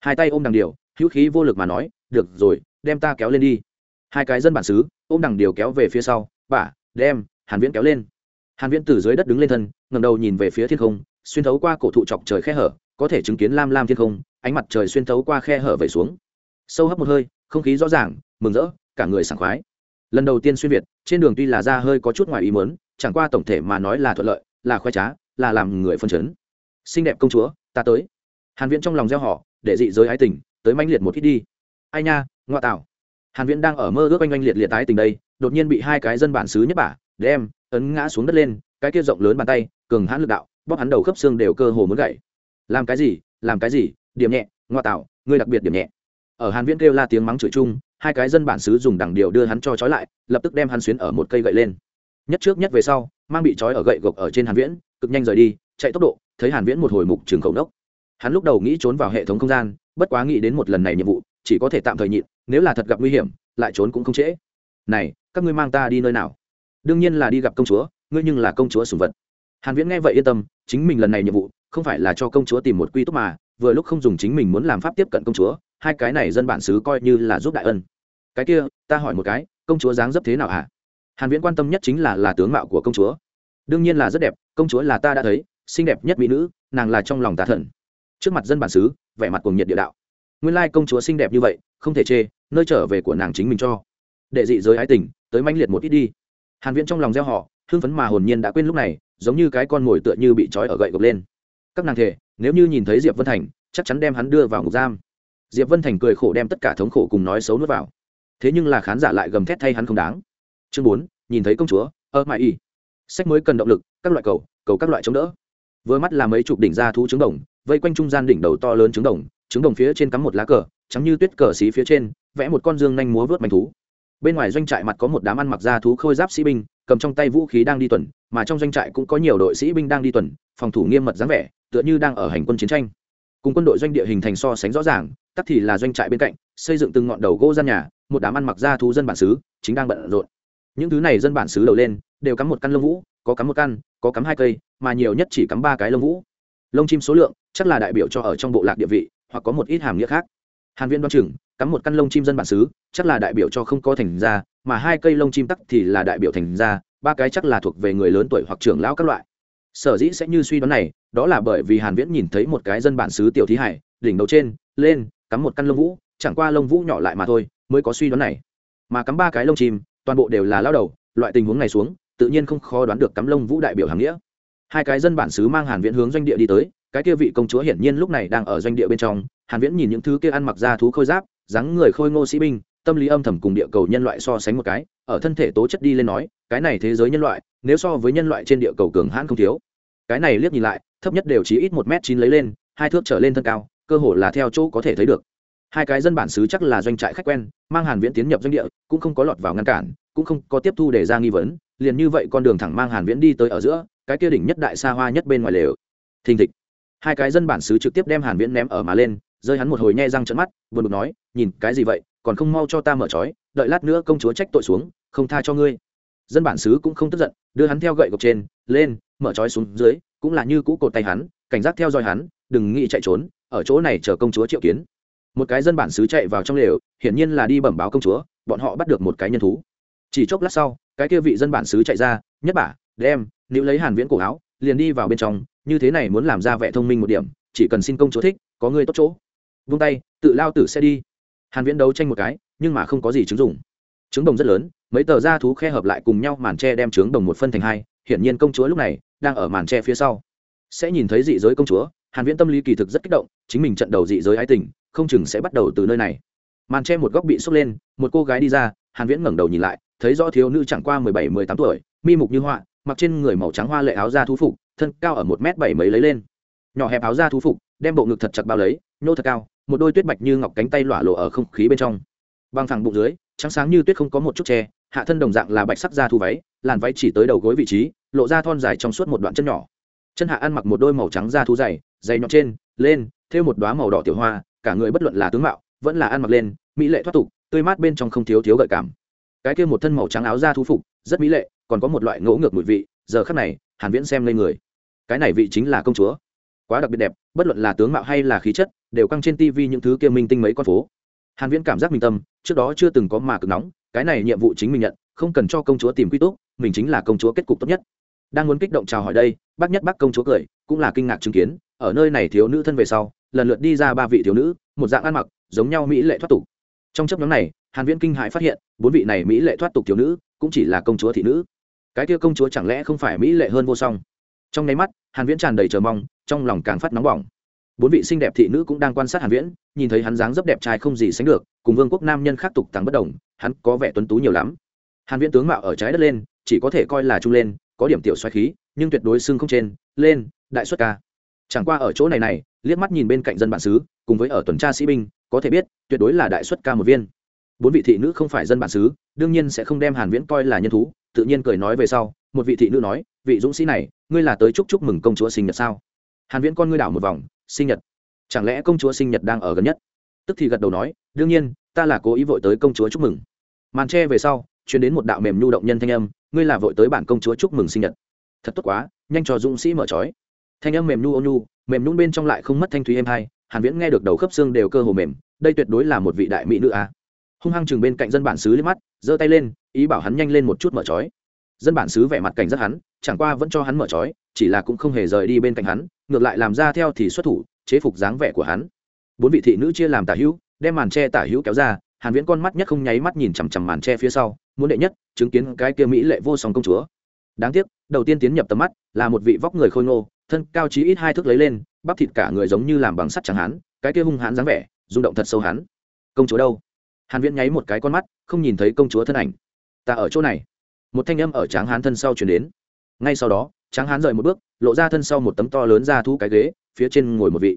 Hai tay ôm đằng điều, hữu khí vô lực mà nói, được rồi, đem ta kéo lên đi hai cái dân bản xứ, ôm đằng điều kéo về phía sau bả đem, hàn viễn kéo lên. Hàn viễn từ dưới đất đứng lên thân, ngẩng đầu nhìn về phía thiên không, xuyên thấu qua cổ thụ chọc trời khe hở, có thể chứng kiến lam lam thiên không, ánh mặt trời xuyên thấu qua khe hở về xuống. Sâu hấp một hơi, không khí rõ ràng, mừng rỡ, cả người sảng khoái. Lần đầu tiên xuyên việt, trên đường tuy là ra hơi có chút ngoài ý muốn, chẳng qua tổng thể mà nói là thuận lợi, là khoái trá, là làm người phân chấn. Xinh đẹp công chúa, ta tới. Hàn viễn trong lòng gieo họ, để dị giới ái tình, tới manh liệt một ít đi. Ai nha ngoại tảo hàn viễn đang ở mơ ước oanh oanh liệt liệt tái tình đây, đột nhiên bị hai cái dân bản xứ nhất bả, đem, ấn ngã xuống đất lên, cái kia rộng lớn bàn tay, cường hãn lực đạo, bóp hắn đầu khớp xương đều cơ hồ muốn gãy. Làm cái gì, làm cái gì, điểm nhẹ, ngoa tạo, ngươi đặc biệt điểm nhẹ. Ở hàn viễn kêu la tiếng mắng chửi chung, hai cái dân bản xứ dùng đằng điều đưa hắn cho trói lại, lập tức đem hắn xuyến ở một cây gậy lên. Nhất trước nhất về sau, mang bị trói ở gậy gộc ở trên hàn viễn, cực nhanh rời đi, chạy tốc độ, thấy hàn viễn một hồi mục trường khẩu đốc. Hắn lúc đầu nghĩ trốn vào hệ thống không gian, bất quá nghĩ đến một lần này nhiệm vụ chỉ có thể tạm thời nhịn, nếu là thật gặp nguy hiểm, lại trốn cũng không trễ. Này, các ngươi mang ta đi nơi nào? Đương nhiên là đi gặp công chúa, ngươi nhưng là công chúa sủng vật. Hàn viễn nghe vậy yên tâm, chính mình lần này nhiệm vụ, không phải là cho công chúa tìm một quy tốt mà, vừa lúc không dùng chính mình muốn làm pháp tiếp cận công chúa, hai cái này dân bản xứ coi như là giúp đại ân. Cái kia, ta hỏi một cái, công chúa dáng dấp thế nào hả? Hàn viễn quan tâm nhất chính là là tướng mạo của công chúa. Đương nhiên là rất đẹp, công chúa là ta đã thấy, xinh đẹp nhất mỹ nữ, nàng là trong lòng ta thần. Trước mặt dân bản xứ, vẻ mặt cuồng nhiệt địa đạo nguyên lai công chúa xinh đẹp như vậy, không thể chê, nơi trở về của nàng chính mình cho. Đệ dị giới ái tình, tới manh liệt một ít đi. Hàn viễn trong lòng gieo họ, hưng phấn mà hồn nhiên đã quên lúc này, giống như cái con ngồi tựa như bị trói ở gậy gộc lên. Các nàng thể nếu như nhìn thấy diệp vân thành, chắc chắn đem hắn đưa vào ngục giam. Diệp vân thành cười khổ đem tất cả thống khổ cùng nói xấu nuốt vào. Thế nhưng là khán giả lại gầm thét thay hắn không đáng. Chương bốn, nhìn thấy công chúa, ơ mãi y sách mới cần động lực, các loại cầu cầu các loại chống đỡ. Vừa mắt là mấy chục đỉnh ra thú trứng đồng, vây quanh trung gian đỉnh đầu to lớn trứng đồng trứng đồng phía trên cắm một lá cờ, trắng như tuyết cờ xí phía trên, vẽ một con dương nhanh múa vớt manh thú. Bên ngoài doanh trại mặt có một đám ăn mặc da thú khôi giáp sĩ binh, cầm trong tay vũ khí đang đi tuần, mà trong doanh trại cũng có nhiều đội sĩ binh đang đi tuần, phòng thủ nghiêm mật dáng vẻ, tựa như đang ở hành quân chiến tranh. Cùng quân đội doanh địa hình thành so sánh rõ ràng, tắc thì là doanh trại bên cạnh, xây dựng từng ngọn đầu gỗ gian nhà, một đám ăn mặc da thú dân bản xứ, chính đang bận rộn. Những thứ này dân bản xứ đầu lên, đều cắm một căn lông vũ, có cắm một căn, có cắm hai cây, mà nhiều nhất chỉ cắm ba cái lông vũ. Lông chim số lượng, chắc là đại biểu cho ở trong bộ lạc địa vị hoặc có một ít hàm nghĩa khác. Hàn viên đoan chừng, cắm một căn lông chim dân bản xứ, chắc là đại biểu cho không có thành ra mà hai cây lông chim tắc thì là đại biểu thành ra ba cái chắc là thuộc về người lớn tuổi hoặc trưởng lão các loại. Sở dĩ sẽ như suy đoán này, đó là bởi vì hàn viễn nhìn thấy một cái dân bản xứ tiểu thí hải, đỉnh đầu trên, lên, cắm một căn lông vũ, chẳng qua lông vũ nhỏ lại mà thôi, mới có suy đoán này. Mà cắm ba cái lông chim, toàn bộ đều là lao đầu, loại tình huống này xuống, tự nhiên không khó đoán được cắm lông vũ đại biểu hàng nghĩa. Hai cái dân bản xứ mang hàn viễn hướng doanh địa đi tới cái kia vị công chúa hiển nhiên lúc này đang ở doanh địa bên trong, hàn viễn nhìn những thứ kia ăn mặc ra thú khôi giáp, dáng người khôi ngô sĩ binh, tâm lý âm thầm cùng địa cầu nhân loại so sánh một cái, ở thân thể tố chất đi lên nói, cái này thế giới nhân loại, nếu so với nhân loại trên địa cầu cường hãn không thiếu. Cái này liếc nhìn lại, thấp nhất đều chỉ ít một m chín lấy lên, hai thước trở lên thân cao, cơ hồ là theo chỗ có thể thấy được. Hai cái dân bản xứ chắc là doanh trại khách quen, mang hàn viễn tiến nhập doanh địa, cũng không có lọt vào ngăn cản, cũng không có tiếp thu để ra nghi vấn, liền như vậy con đường thẳng mang hàn viễn đi tới ở giữa, cái kia đỉnh nhất đại xa hoa nhất bên ngoài lều. Thình thịch hai cái dân bản xứ trực tiếp đem hàn viễn ném ở mà lên, rơi hắn một hồi nhe răng trợn mắt, buồn bực nói, nhìn, cái gì vậy? Còn không mau cho ta mở trói, đợi lát nữa công chúa trách tội xuống, không tha cho ngươi. Dân bản xứ cũng không tức giận, đưa hắn theo gậy gộc trên, lên, mở trói xuống dưới, cũng là như cũ cột tay hắn, cảnh giác theo dõi hắn, đừng nghĩ chạy trốn, ở chỗ này chờ công chúa triệu kiến. Một cái dân bản xứ chạy vào trong lều, hiển nhiên là đi bẩm báo công chúa, bọn họ bắt được một cái nhân thú. Chỉ chốc lát sau, cái kia vị dân bản xứ chạy ra, nhất bả đem nếu lấy hàn viễn cổ áo, liền đi vào bên trong như thế này muốn làm ra vẻ thông minh một điểm chỉ cần xin công chúa thích có người tốt chỗ. Vung tay tự lao tử sẽ đi. Hàn viễn đấu tranh một cái nhưng mà không có gì chứng dụng. Trứng đồng rất lớn mấy tờ da thú khe hợp lại cùng nhau màn tre đem trứng đồng một phân thành hai hiển nhiên công chúa lúc này đang ở màn tre phía sau. Sẽ nhìn thấy dị giới công chúa hàn viễn tâm lý kỳ thực rất kích động chính mình trận đầu dị giới ái tình không chừng sẽ bắt đầu từ nơi này. Màn tre một góc bị xốc lên một cô gái đi ra hàn viễn ngẩng đầu nhìn lại thấy rõ thiếu nữ chẳng qua 17, 18 tuổi mi mục như họa mặc trên người màu trắng hoa lệ áo da thú phục thân cao ở một mét bảy mấy lấy lên. Nhỏ hẹp áo da thú phục, đem bộ ngực thật chặt bao lấy, nhô thật cao, một đôi tuyết bạch như ngọc cánh tay lỏa lộ ở không khí bên trong. Băng thẳng bụng dưới, trắng sáng như tuyết không có một chút tre hạ thân đồng dạng là bạch sắc da thu váy, làn váy chỉ tới đầu gối vị trí, lộ ra thon dài trong suốt một đoạn chân nhỏ. Chân hạ ăn mặc một đôi màu trắng da thú dày dày nhọn trên, lên, thêu một đoá màu đỏ tiểu hoa, cả người bất luận là tướng mạo, vẫn là ăn mặc lên, mỹ lệ thoát tục, tươi mát bên trong không thiếu thiếu gợi cảm. Cái kia một thân màu trắng áo da thú phục, rất mỹ lệ, còn có một loại ngỗ ngược mùi vị, giờ khắc này, hàn viễn xem lên người cái này vị chính là công chúa. Quá đặc biệt đẹp, bất luận là tướng mạo hay là khí chất, đều căng trên tivi những thứ kia minh tinh mấy con phố. Hàn viễn cảm giác mình tâm, trước đó chưa từng có mà cực nóng, cái này nhiệm vụ chính mình nhận, không cần cho công chúa tìm quy tốt mình chính là công chúa kết cục tốt nhất. Đang muốn kích động chào hỏi đây, bác nhất bác công chúa cười, cũng là kinh ngạc chứng kiến, ở nơi này thiếu nữ thân về sau, lần lượt đi ra ba vị thiếu nữ, một dạng ăn mặc, giống nhau mỹ lệ thoát tục. Trong chấp nhóm này, hàn viễn kinh hãi phát hiện, bốn vị này mỹ lệ thoát tục thiếu nữ, cũng chỉ là công chúa thị nữ. Cái kia công chúa chẳng lẽ không phải mỹ lệ hơn vô song? Trong nháy mắt, hàn viễn tràn đầy chờ mong, trong lòng càng phát nóng bỏng. Bốn vị xinh đẹp thị nữ cũng đang quan sát hàn viễn, nhìn thấy hắn dáng dấp đẹp trai không gì sánh được, cùng vương quốc nam nhân khác tục tăng bất đồng, hắn có vẻ tuấn tú nhiều lắm. Hàn viễn tướng mạo ở trái đất lên, chỉ có thể coi là trung lên, có điểm tiểu xoáy khí, nhưng tuyệt đối xương không trên, lên, đại xuất ca. Chẳng qua ở chỗ này này, liếc mắt nhìn bên cạnh dân bản xứ, cùng với ở tuần tra sĩ binh, có thể biết, tuyệt đối là đại xuất ca một viên. Bốn vị thị nữ không phải dân bản xứ, đương nhiên sẽ không đem hàn viễn coi là nhân thú, tự nhiên cười nói về sau, một vị thị nữ nói, vị dũng sĩ này ngươi là tới chúc chúc mừng công chúa sinh nhật sao? Hàn viễn con ngươi đảo một vòng, sinh nhật? Chẳng lẽ công chúa sinh nhật đang ở gần nhất? Tức thì gật đầu nói, đương nhiên, ta là cố ý vội tới công chúa chúc mừng. Màn tre về sau, truyền đến một đạo mềm nhu động nhân thanh âm, ngươi là vội tới bản công chúa chúc mừng sinh nhật. Thật tốt quá, nhanh cho dũng sĩ mở trói. Thanh âm mềm nhu ôn nhu, mềm nhún bên trong lại không mất thanh thúy êm hay hàn viễn nghe được đầu khớp xương đều cơ hồ mềm, đây tuyệt đối là một vị đại mỹ nữ à. hung hăng chừng bên cạnh dân bản xứ liếc mắt, giơ tay lên, ý bảo hắn nhanh lên một chút mở trói. Dân bản xứ vẻ mặt cảnh rất hắn chẳng qua vẫn cho hắn mở trói, chỉ là cũng không hề rời đi bên cạnh hắn, ngược lại làm ra theo thì xuất thủ, chế phục dáng vẻ của hắn. Bốn vị thị nữ chia làm tả hữu, đem màn che tả hữu kéo ra, hàn viễn con mắt nhất không nháy mắt nhìn chằm chằm màn che phía sau, muốn đệ nhất, chứng kiến cái kia mỹ lệ vô song công chúa. Đáng tiếc, đầu tiên tiến nhập tầm mắt, là một vị vóc người khôi ngô, thân cao chí ít hai thước lấy lên, bắp thịt cả người giống như làm bằng sắt chẳng hắn, cái kia hung hãn dáng vẻ, rung động thật sâu hắn. Công chúa đâu? Hàn viễn nháy một cái con mắt, không nhìn thấy công chúa thân ảnh. Ta ở chỗ này. Một thanh âm ở tráng hán thân sau truyền đến ngay sau đó, tráng hán rời một bước, lộ ra thân sau một tấm to lớn ra thu cái ghế, phía trên ngồi một vị.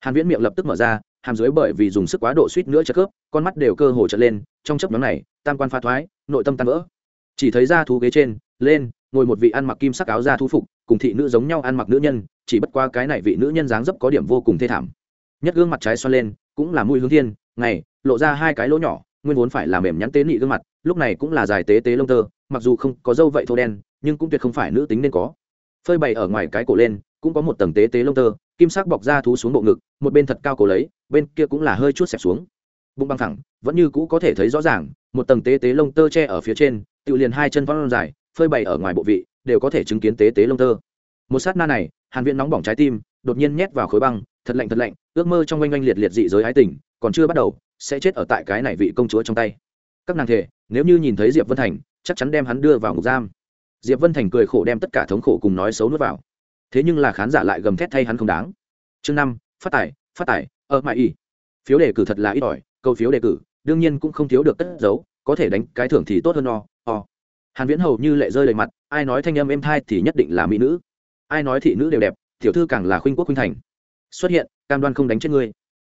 Hàn viễn miệng lập tức mở ra, hàm dưới bởi vì dùng sức quá độ suýt nữa chật khớp, con mắt đều cơ hồ trợn lên, trong chớp nhoáng này, tam quan pha thoái, nội tâm tan vỡ. Chỉ thấy ra thú ghế trên, lên, ngồi một vị ăn mặc kim sắc áo da thú phục, cùng thị nữ giống nhau ăn mặc nữ nhân, chỉ bất qua cái này vị nữ nhân dáng dấp có điểm vô cùng thê thảm. Nhất gương mặt trái xoan lên, cũng là mũi hướng thiên, ngày, lộ ra hai cái lỗ nhỏ, nguyên vốn phải là mềm nhắn tế nị gương mặt, lúc này cũng là dài tế tế lông tơ mặc dù không có dâu vậy thô đen, nhưng cũng tuyệt không phải nữ tính nên có. Phơi bày ở ngoài cái cổ lên, cũng có một tầng tế tế lông tơ, kim sắc bọc da thú xuống bộ ngực, một bên thật cao cổ lấy, bên kia cũng là hơi chút xẹp xuống. Bụng băng thẳng, vẫn như cũ có thể thấy rõ ràng, một tầng tế tế lông tơ che ở phía trên tự liền hai chân vón dài, phơi bày ở ngoài bộ vị, đều có thể chứng kiến tế tế lông tơ. Một sát na này, hàn viễn nóng bỏng trái tim, đột nhiên nhét vào khối băng, thật lạnh thật lạnh, ước mơ trong oanh oanh liệt liệt dị giới ái tình, còn chưa bắt đầu, sẽ chết ở tại cái này vị công chúa trong tay. Các nàng thể, nếu như nhìn thấy diệp vân thành chắc chắn đem hắn đưa vào ngục giam. Diệp vân thành cười khổ đem tất cả thống khổ cùng nói xấu nuốt vào. Thế nhưng là khán giả lại gầm thét thay hắn không đáng. Chương năm, phát tài phát tài ờ, ở mãi y phiếu đề cử thật là ít ỏi, câu phiếu đề cử, đương nhiên cũng không thiếu được cất giấu, có thể đánh cái thưởng thì tốt hơn no o. Hàn viễn hầu như lệ rơi đầy mặt, ai nói thanh âm êm thai thì nhất định là mỹ nữ. Ai nói thị nữ đều đẹp, tiểu thư càng là khuynh quốc khuynh thành. Xuất hiện, cam đoan không đánh chết ngươi.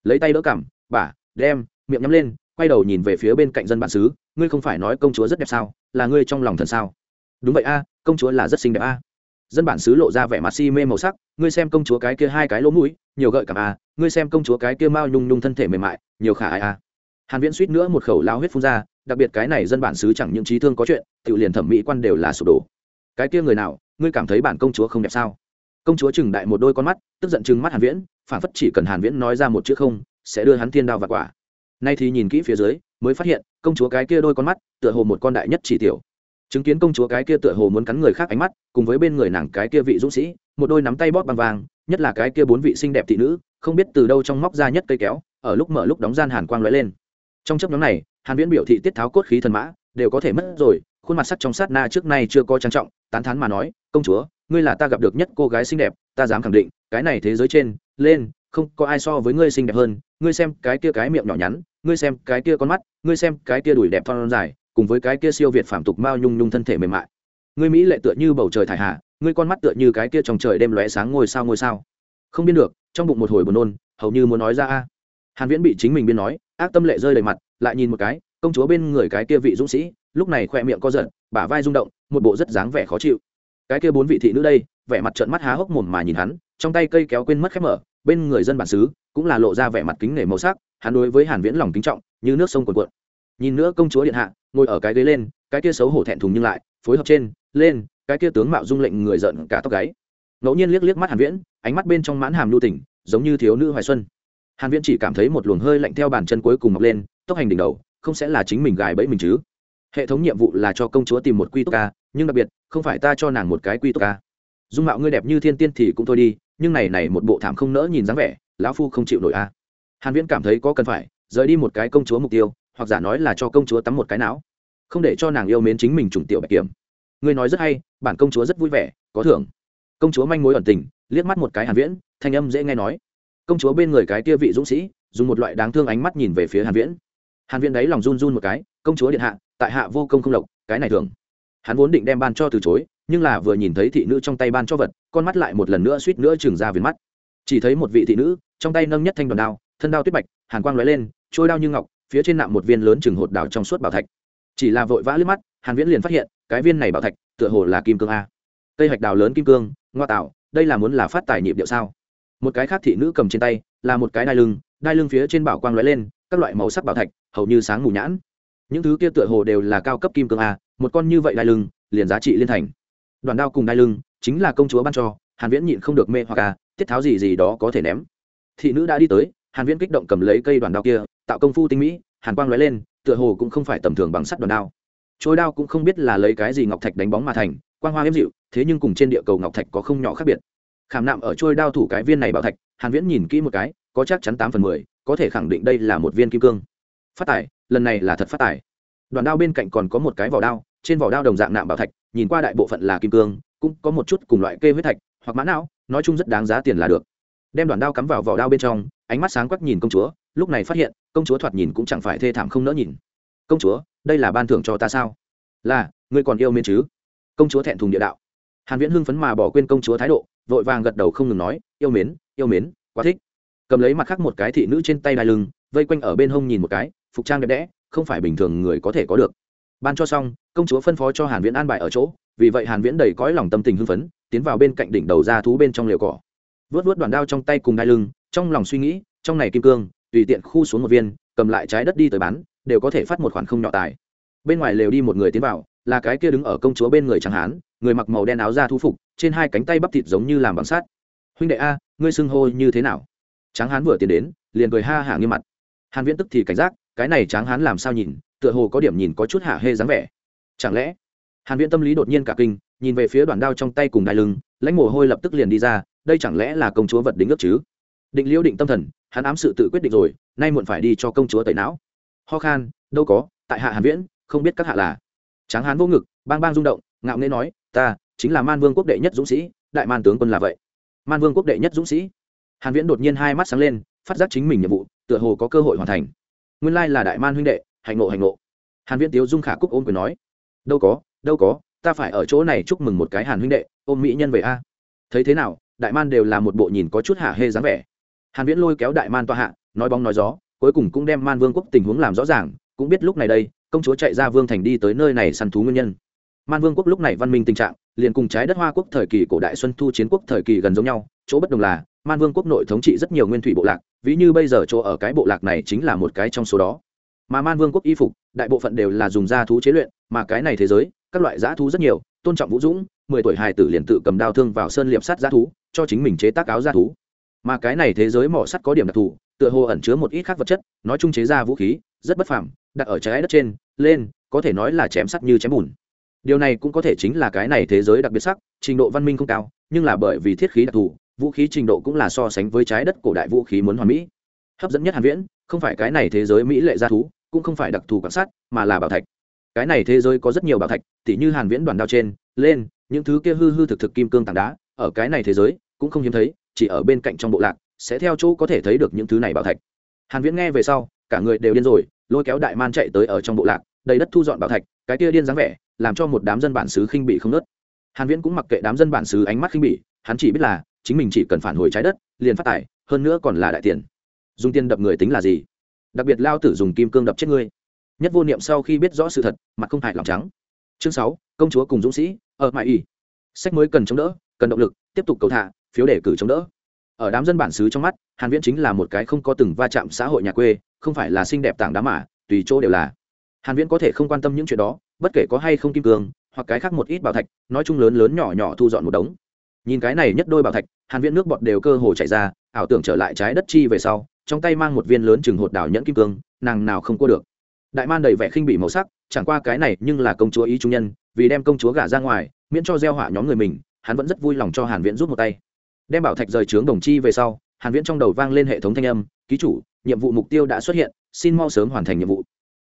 Lấy tay đỡ cảm bả đem, miệng nhắm lên quay đầu nhìn về phía bên cạnh dân bản xứ, ngươi không phải nói công chúa rất đẹp sao? Là ngươi trong lòng thần sao? Đúng vậy a, công chúa là rất xinh đẹp a. Dân bản xứ lộ ra vẻ mặt si mê màu sắc, ngươi xem công chúa cái kia hai cái lỗ mũi, nhiều gợi cảm a, ngươi xem công chúa cái kia mao nhung nhung thân thể mềm mại, nhiều khả ai a. Hàn viễn suýt nữa một khẩu lao huyết phun ra, đặc biệt cái này dân bản xứ chẳng những trí thương có chuyện tự liền thẩm mỹ quan đều là sụp đổ. Cái kia người nào, ngươi cảm thấy bản công chúa không đẹp sao? Công chúa chừng đại một đôi con mắt, tức giận chừng mắt hàn viễn phản phất chỉ cần hàn viễn nói ra một chữ không, sẽ đưa hắn thiên đao và quả nay thì nhìn kỹ phía dưới, mới phát hiện, công chúa cái kia đôi con mắt, tựa hồ một con đại nhất chỉ tiểu. Chứng kiến công chúa cái kia tựa hồ muốn cắn người khác ánh mắt, cùng với bên người nàng cái kia vị dũng sĩ, một đôi nắm tay bóp bằng vàng, nhất là cái kia bốn vị xinh đẹp thị nữ, không biết từ đâu trong móc ra nhất cây kéo, ở lúc mở lúc đóng gian hàn quang lóe lên. Trong chấp nhóm này, hàn viễn biểu thị tiết tháo cốt khí thần mã, đều có thể mất rồi, khuôn mặt sắc trong sát na trước nay chưa có trang trọng, tán thán mà nói, công chúa, ngươi là ta gặp được nhất cô gái xinh đẹp, ta dám khẳng định, cái này thế giới trên, lên, không có ai so với ngươi xinh đẹp hơn, ngươi xem cái kia cái miệng nhỏ nhắn ngươi xem cái kia con mắt, ngươi xem cái kia đùi đẹp thon dài, cùng với cái kia siêu việt phàm tục mao nhung nhung thân thể mềm mại. Ngươi mỹ lệ tựa như bầu trời thải hạ, ngươi con mắt tựa như cái kia trong trời đêm lóe sáng ngôi sao ngôi sao. Không biết được, trong bụng một hồi buồn nôn, hầu như muốn nói ra a. Hàn viễn bị chính mình biên nói, ác tâm lệ rơi đầy mặt, lại nhìn một cái, công chúa bên người cái kia vị dũng sĩ, lúc này khoe miệng co giật, bả vai rung động, một bộ rất dáng vẻ khó chịu. Cái kia bốn vị thị nữ đây, vẻ mặt trợn mắt há hốc mồm mà nhìn hắn trong tay cây kéo quên mất khép mở, bên người dân bản xứ cũng là lộ ra vẻ mặt kính nể màu sắc, hắn đối với hàn viễn lòng kính trọng, như nước sông cuồn cuộn. Nhìn nữa công chúa điện hạ, ngồi ở cái ghế lên, cái kia xấu hổ thẹn thùng nhưng lại, phối hợp trên, lên, cái kia tướng mạo dung lệnh người giận cả tóc gáy. Ngẫu nhiên liếc liếc mắt hàn viễn, ánh mắt bên trong mãn hàm lưu tình, giống như thiếu nữ hoài xuân. Hàn viễn chỉ cảm thấy một luồng hơi lạnh theo bàn chân cuối cùng mọc lên, tốc hành đỉnh đầu, không sẽ là chính mình gài bẫy mình chứ. Hệ thống nhiệm vụ là cho công chúa tìm một quy túc ca, nhưng đặc biệt, không phải ta cho nàng một cái quy túc ca dung mạo ngươi đẹp như thiên tiên thì cũng thôi đi, nhưng này này một bộ thảm không nỡ nhìn dáng vẻ, lão phu không chịu nổi a hàn viễn cảm thấy có cần phải, rời đi một cái công chúa mục tiêu, hoặc giả nói là cho công chúa tắm một cái não. Không để cho nàng yêu mến chính mình trùng tiểu bạch kiểm. Ngươi nói rất hay, bản công chúa rất vui vẻ, có thưởng. Công chúa manh mối ẩn tình, liếc mắt một cái hàn viễn, thanh âm dễ nghe nói. Công chúa bên người cái kia vị dũng sĩ, dùng một loại đáng thương ánh mắt nhìn về phía hàn viễn. Hàn viễn đấy lòng run run một cái, công chúa điện hạ, tại hạ vô công không lộc, cái này thường hắn vốn định đem ban cho từ chối nhưng là vừa nhìn thấy thị nữ trong tay ban cho vật, con mắt lại một lần nữa suýt nữa chừng ra viền mắt. Chỉ thấy một vị thị nữ, trong tay nâng nhất thanh đoàn đao, thân đao tuyết bạch, hàn quang lóe lên, trôi đao như ngọc, phía trên nạm một viên lớn chừng hột đào trong suốt bảo thạch. Chỉ là vội vã liếc mắt, hàn viễn liền phát hiện, cái viên này bảo thạch, tựa hồ là kim cương a. Cây hạch đào lớn kim cương, ngoa tạo, đây là muốn là phát tài nhịp điệu sao? Một cái khác thị nữ cầm trên tay, là một cái đai lưng đai lưng phía trên bảo quang lóe lên, các loại màu sắc bảo thạch, hầu như sáng mù nhãn. Những thứ kia tựa hồ đều là cao cấp kim cương a, một con như vậy đai lưng, liền giá trị liên thành đoàn đao cùng đai lưng, chính là công chúa ban cho, hàn viễn nhịn không được mê hoặc à tiết tháo gì gì đó có thể ném. Thị nữ đã đi tới, hàn viễn kích động cầm lấy cây đoàn đao kia, tạo công phu tinh mỹ, hàn quang lóe lên, tựa hồ cũng không phải tầm thường bằng sắt đoàn đao. Trôi đao cũng không biết là lấy cái gì ngọc thạch đánh bóng mà thành, quang hoa hiếm dịu, thế nhưng cùng trên địa cầu ngọc thạch có không nhỏ khác biệt. Khảm nạm ở trôi đao thủ cái viên này bảo thạch, hàn viễn nhìn kỹ một cái, có chắc chắn tám phần mười, có thể khẳng định đây là một viên kim cương. Phát tài, lần này là thật phát tài. Đoàn đao bên cạnh còn có một cái vỏ đao, trên vỏ đao đồng dạng nạm bảo thạch nhìn qua đại bộ phận là kim cương, cũng có một chút cùng loại kê huyết thạch hoặc mã não, nói chung rất đáng giá tiền là được. Đem đoàn đao cắm vào vỏ đao bên trong, ánh mắt sáng quắc nhìn công chúa, lúc này phát hiện, công chúa thoạt nhìn cũng chẳng phải thê thảm không nỡ nhìn. Công chúa, đây là ban thưởng cho ta sao? Là, ngươi còn yêu mến chứ? Công chúa thẹn thùng địa đạo. Hàn viễn hưng phấn mà bỏ quên công chúa thái độ, vội vàng gật đầu không ngừng nói, yêu mến yêu mến, quá thích. Cầm lấy mặt khác một cái thị nữ trên tay đai lưng, vây quanh ở bên hông nhìn một cái, phục trang đẹp đẽ, không phải bình thường người có thể có được ban cho xong, công chúa phân phó cho hàn viễn an bài ở chỗ, vì vậy hàn viễn đầy cõi lòng tâm tình hưng phấn, tiến vào bên cạnh đỉnh đầu ra thú bên trong liều cỏ. Vớt vớt đoạn đao trong tay cùng đai lưng, trong lòng suy nghĩ, trong này kim cương, tùy tiện khu xuống một viên, cầm lại trái đất đi tới bán, đều có thể phát một khoản không nhỏ tài. Bên ngoài lều đi một người tiến vào, là cái kia đứng ở công chúa bên người chẳng hán, người mặc màu đen áo da thú phục, trên hai cánh tay bắp thịt giống như làm bằng sắt. huynh đệ a, ngươi xưng hô như thế nào? Tráng hán vừa tiến đến, liền cười ha hả nghiêm mặt. Hàn viễn tức thì cảnh giác, cái này tráng hán làm sao nhìn tựa hồ có điểm nhìn có chút hạ hê dáng vẻ. Chẳng lẽ, hàn viễn tâm lý đột nhiên cả kinh, nhìn về phía đoạn đao trong tay cùng đai lưng, lãnh mồ hôi lập tức liền đi ra, đây chẳng lẽ là công chúa vật đính ước chứ? Định liễu định tâm thần, hắn ám sự tự quyết định rồi, nay muộn phải đi cho công chúa tẩy não. Ho khan, đâu có, tại hạ hàn viễn, không biết các hạ là. Tráng hán vô ngực, bang bang rung động, ngạo nghễ nói, ta, chính là man vương quốc đệ nhất dũng sĩ, đại man tướng quân là vậy. Man vương quốc đệ nhất dũng sĩ. Hàn viễn đột nhiên hai mắt sáng lên, phát giác chính mình nhiệm vụ, tựa hồ có cơ hội hoàn thành. Nguyên lai là đại man huynh đệ hành ngộ hành ngộ. Hàn viễn tiếu dung khả cúc ôm quyền nói, đâu có đâu có, ta phải ở chỗ này chúc mừng một cái hàn huynh đệ, ôm mỹ nhân về a. Thấy thế nào, đại man đều là một bộ nhìn có chút hạ hê dáng vẻ. Hàn viễn lôi kéo đại man toa hạ, nói bóng nói gió, cuối cùng cũng đem man vương quốc tình huống làm rõ ràng, cũng biết lúc này đây, công chúa chạy ra vương thành đi tới nơi này săn thú nguyên nhân. Man vương quốc lúc này văn minh tình trạng, liền cùng trái đất hoa quốc thời kỳ cổ đại xuân thu chiến quốc thời kỳ gần giống nhau, chỗ bất đồng là, man vương quốc nội thống trị rất nhiều nguyên thủy bộ lạc, ví như bây giờ chỗ ở cái bộ lạc này chính là một cái trong số đó mà man vương quốc y phục, đại bộ phận đều là dùng da thú chế luyện, mà cái này thế giới, các loại dã thú rất nhiều, tôn trọng vũ dũng, mười tuổi hài tử liền tự cầm đao thương vào sơn liệp sắt dã thú, cho chính mình chế tác áo da thú. Mà cái này thế giới mỏ sắt có điểm đặc thù, tựa hồ ẩn chứa một ít khác vật chất, nói chung chế ra vũ khí, rất bất phàm, đặt ở trái đất trên, lên, có thể nói là chém sắt như chém bùn. Điều này cũng có thể chính là cái này thế giới đặc biệt sắc, trình độ văn minh không cao, nhưng là bởi vì thiết khí đặc thù, vũ khí trình độ cũng là so sánh với trái đất cổ đại vũ khí muốn hoàn mỹ. Hấp dẫn nhất hàn viễn, không phải cái này thế giới mỹ lệ gia thú cũng không phải đặc thù quan sát, mà là bảo thạch. Cái này thế giới có rất nhiều bảo thạch, tỉ như hàn viễn đoàn đao trên, lên, những thứ kia hư hư thực thực kim cương tảng đá, ở cái này thế giới, cũng không hiếm thấy, chỉ ở bên cạnh trong bộ lạc, sẽ theo chỗ có thể thấy được những thứ này bảo thạch. Hàn viễn nghe về sau, cả người đều điên rồi, lôi kéo đại man chạy tới ở trong bộ lạc, đầy đất thu dọn bảo thạch, cái kia điên dáng vẻ, làm cho một đám dân bản xứ khinh bị không nớt hàn viễn cũng mặc kệ đám dân bản xứ ánh mắt khinh bị hắn chỉ biết là, chính mình chỉ cần phản hồi trái đất, liền phát tài, hơn nữa còn là đại tiền. Dùng tiền đập người tính là gì? Đặc biệt lao tử dùng kim cương đập chết ngươi. Nhất vô niệm sau khi biết rõ sự thật, mặt không hại lòng trắng. Chương sáu, công chúa cùng dũng sĩ, ở mãi ỉ. Sách mới cần chống đỡ, cần động lực, tiếp tục cầu thả, phiếu để cử chống đỡ. Ở đám dân bản xứ trong mắt, hàn viễn chính là một cái không có từng va chạm xã hội nhà quê, không phải là xinh đẹp tảng đá mà, tùy chỗ đều là. Hàn viễn có thể không quan tâm những chuyện đó, bất kể có hay không kim cương, hoặc cái khác một ít bảo thạch, nói chung lớn lớn nhỏ nhỏ thu dọn một đống nhìn cái này nhất đôi bảo thạch, hàn viễn nước bọt đều cơ hồ chảy ra, ảo tưởng trở lại trái đất chi về sau, trong tay mang một viên lớn chừng hột đảo nhẫn kim cương, nàng nào không cua được. Đại man đầy vẻ khinh bỉ màu sắc, chẳng qua cái này nhưng là công chúa ý trung nhân, vì đem công chúa gả ra ngoài, miễn cho gieo họa nhóm người mình, hắn vẫn rất vui lòng cho hàn viễn rút một tay. Đem bảo thạch rời trướng đồng chi về sau, hàn viễn trong đầu vang lên hệ thống thanh âm, ký chủ, nhiệm vụ mục tiêu đã xuất hiện, xin mau sớm hoàn thành nhiệm vụ.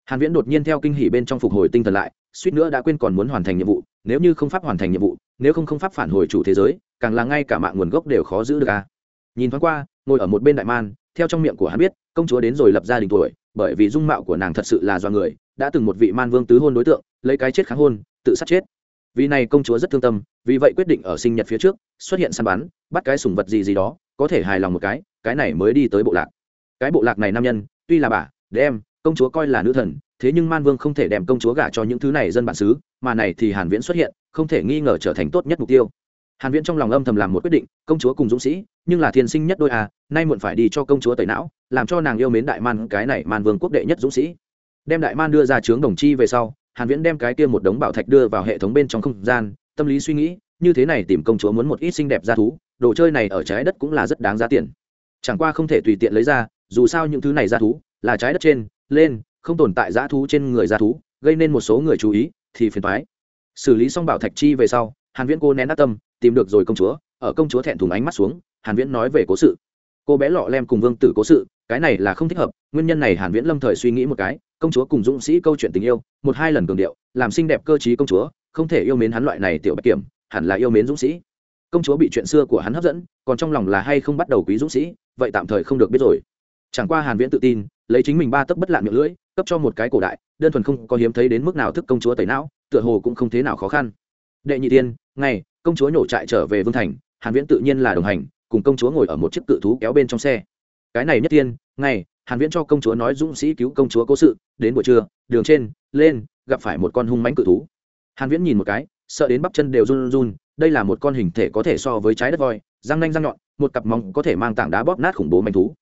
Hàn viễn đột nhiên theo kinh hỉ bên trong phục hồi tinh thần lại, suýt nữa đã quên còn muốn hoàn thành nhiệm vụ, nếu như không pháp hoàn thành nhiệm vụ nếu không không pháp phản hồi chủ thế giới, càng là ngay cả mạng nguồn gốc đều khó giữ được a nhìn thoáng qua, ngồi ở một bên đại man, theo trong miệng của hắn biết, công chúa đến rồi lập gia đình tuổi, bởi vì dung mạo của nàng thật sự là do người, đã từng một vị man vương tứ hôn đối tượng, lấy cái chết kháng hôn, tự sát chết. Vì này công chúa rất thương tâm, vì vậy quyết định ở sinh nhật phía trước, xuất hiện săn bắn, bắt cái sủng vật gì gì đó, có thể hài lòng một cái cái này mới đi tới bộ lạc. Cái bộ lạc này nam nhân, tuy là bà, đem, công chúa coi là nữ thần, thế nhưng man vương không thể đem công chúa gả cho những thứ này dân bản xứ, mà này thì hàn viễn xuất hiện không thể nghi ngờ trở thành tốt nhất mục tiêu. Hàn viễn trong lòng âm thầm làm một quyết định, công chúa cùng dũng sĩ, nhưng là thiên sinh nhất đôi à nay muộn phải đi cho công chúa tẩy não, làm cho nàng yêu mến đại man, cái này man vương quốc đệ nhất dũng sĩ. Đem đại man đưa ra trướng đồng chi về sau, hàn viễn đem cái kia một đống bảo thạch đưa vào hệ thống bên trong không gian, tâm lý suy nghĩ, như thế này tìm công chúa muốn một ít xinh đẹp gia thú, đồ chơi này ở trái đất cũng là rất đáng giá tiền. Chẳng qua không thể tùy tiện lấy ra, dù sao những thứ này gia thú, là trái đất trên, lên, không tồn tại giá thú trên người gia thú, gây nên một số người chú ý, thì phiền toái xử lý xong bảo thạch chi về sau, hàn viễn cô nén đắc tâm, tìm được rồi công chúa, ở công chúa thẹn thùng ánh mắt xuống, hàn viễn nói về cố sự. Cô bé lọ lem cùng vương tử cố sự, cái này là không thích hợp, nguyên nhân này hàn viễn lâm thời suy nghĩ một cái, công chúa cùng dũng sĩ câu chuyện tình yêu, một hai lần cường điệu, làm xinh đẹp cơ trí công chúa, không thể yêu mến hắn loại này tiểu bạch kiểm, hẳn là yêu mến dũng sĩ. Công chúa bị chuyện xưa của hắn hấp dẫn, còn trong lòng là hay không bắt đầu quý dũng sĩ, vậy tạm thời không được biết rồi. Chẳng qua hàn viễn tự tin, lấy chính mình ba tấc bất lạn miệng lưỡi, cấp cho một cái cổ đại, đơn thuần không có hiếm thấy đến mức nào thức công chúa tẩy não tựa hồ cũng không thế nào khó khăn. Đệ nhị tiên, ngày, công chúa nhổ trại trở về vương thành, hàn viễn tự nhiên là đồng hành, cùng công chúa ngồi ở một chiếc cự thú kéo bên trong xe. Cái này nhất tiên, ngày, hàn viễn cho công chúa nói dũng sĩ cứu công chúa cố sự, đến buổi trưa, đường trên, lên, gặp phải một con hung mãnh cự thú. Hàn viễn nhìn một cái, sợ đến bắp chân đều run run, đây là một con hình thể có thể so với trái đất voi, răng nanh răng nhọn, một cặp móng có thể mang tảng đá bóp nát khủng bố manh thú.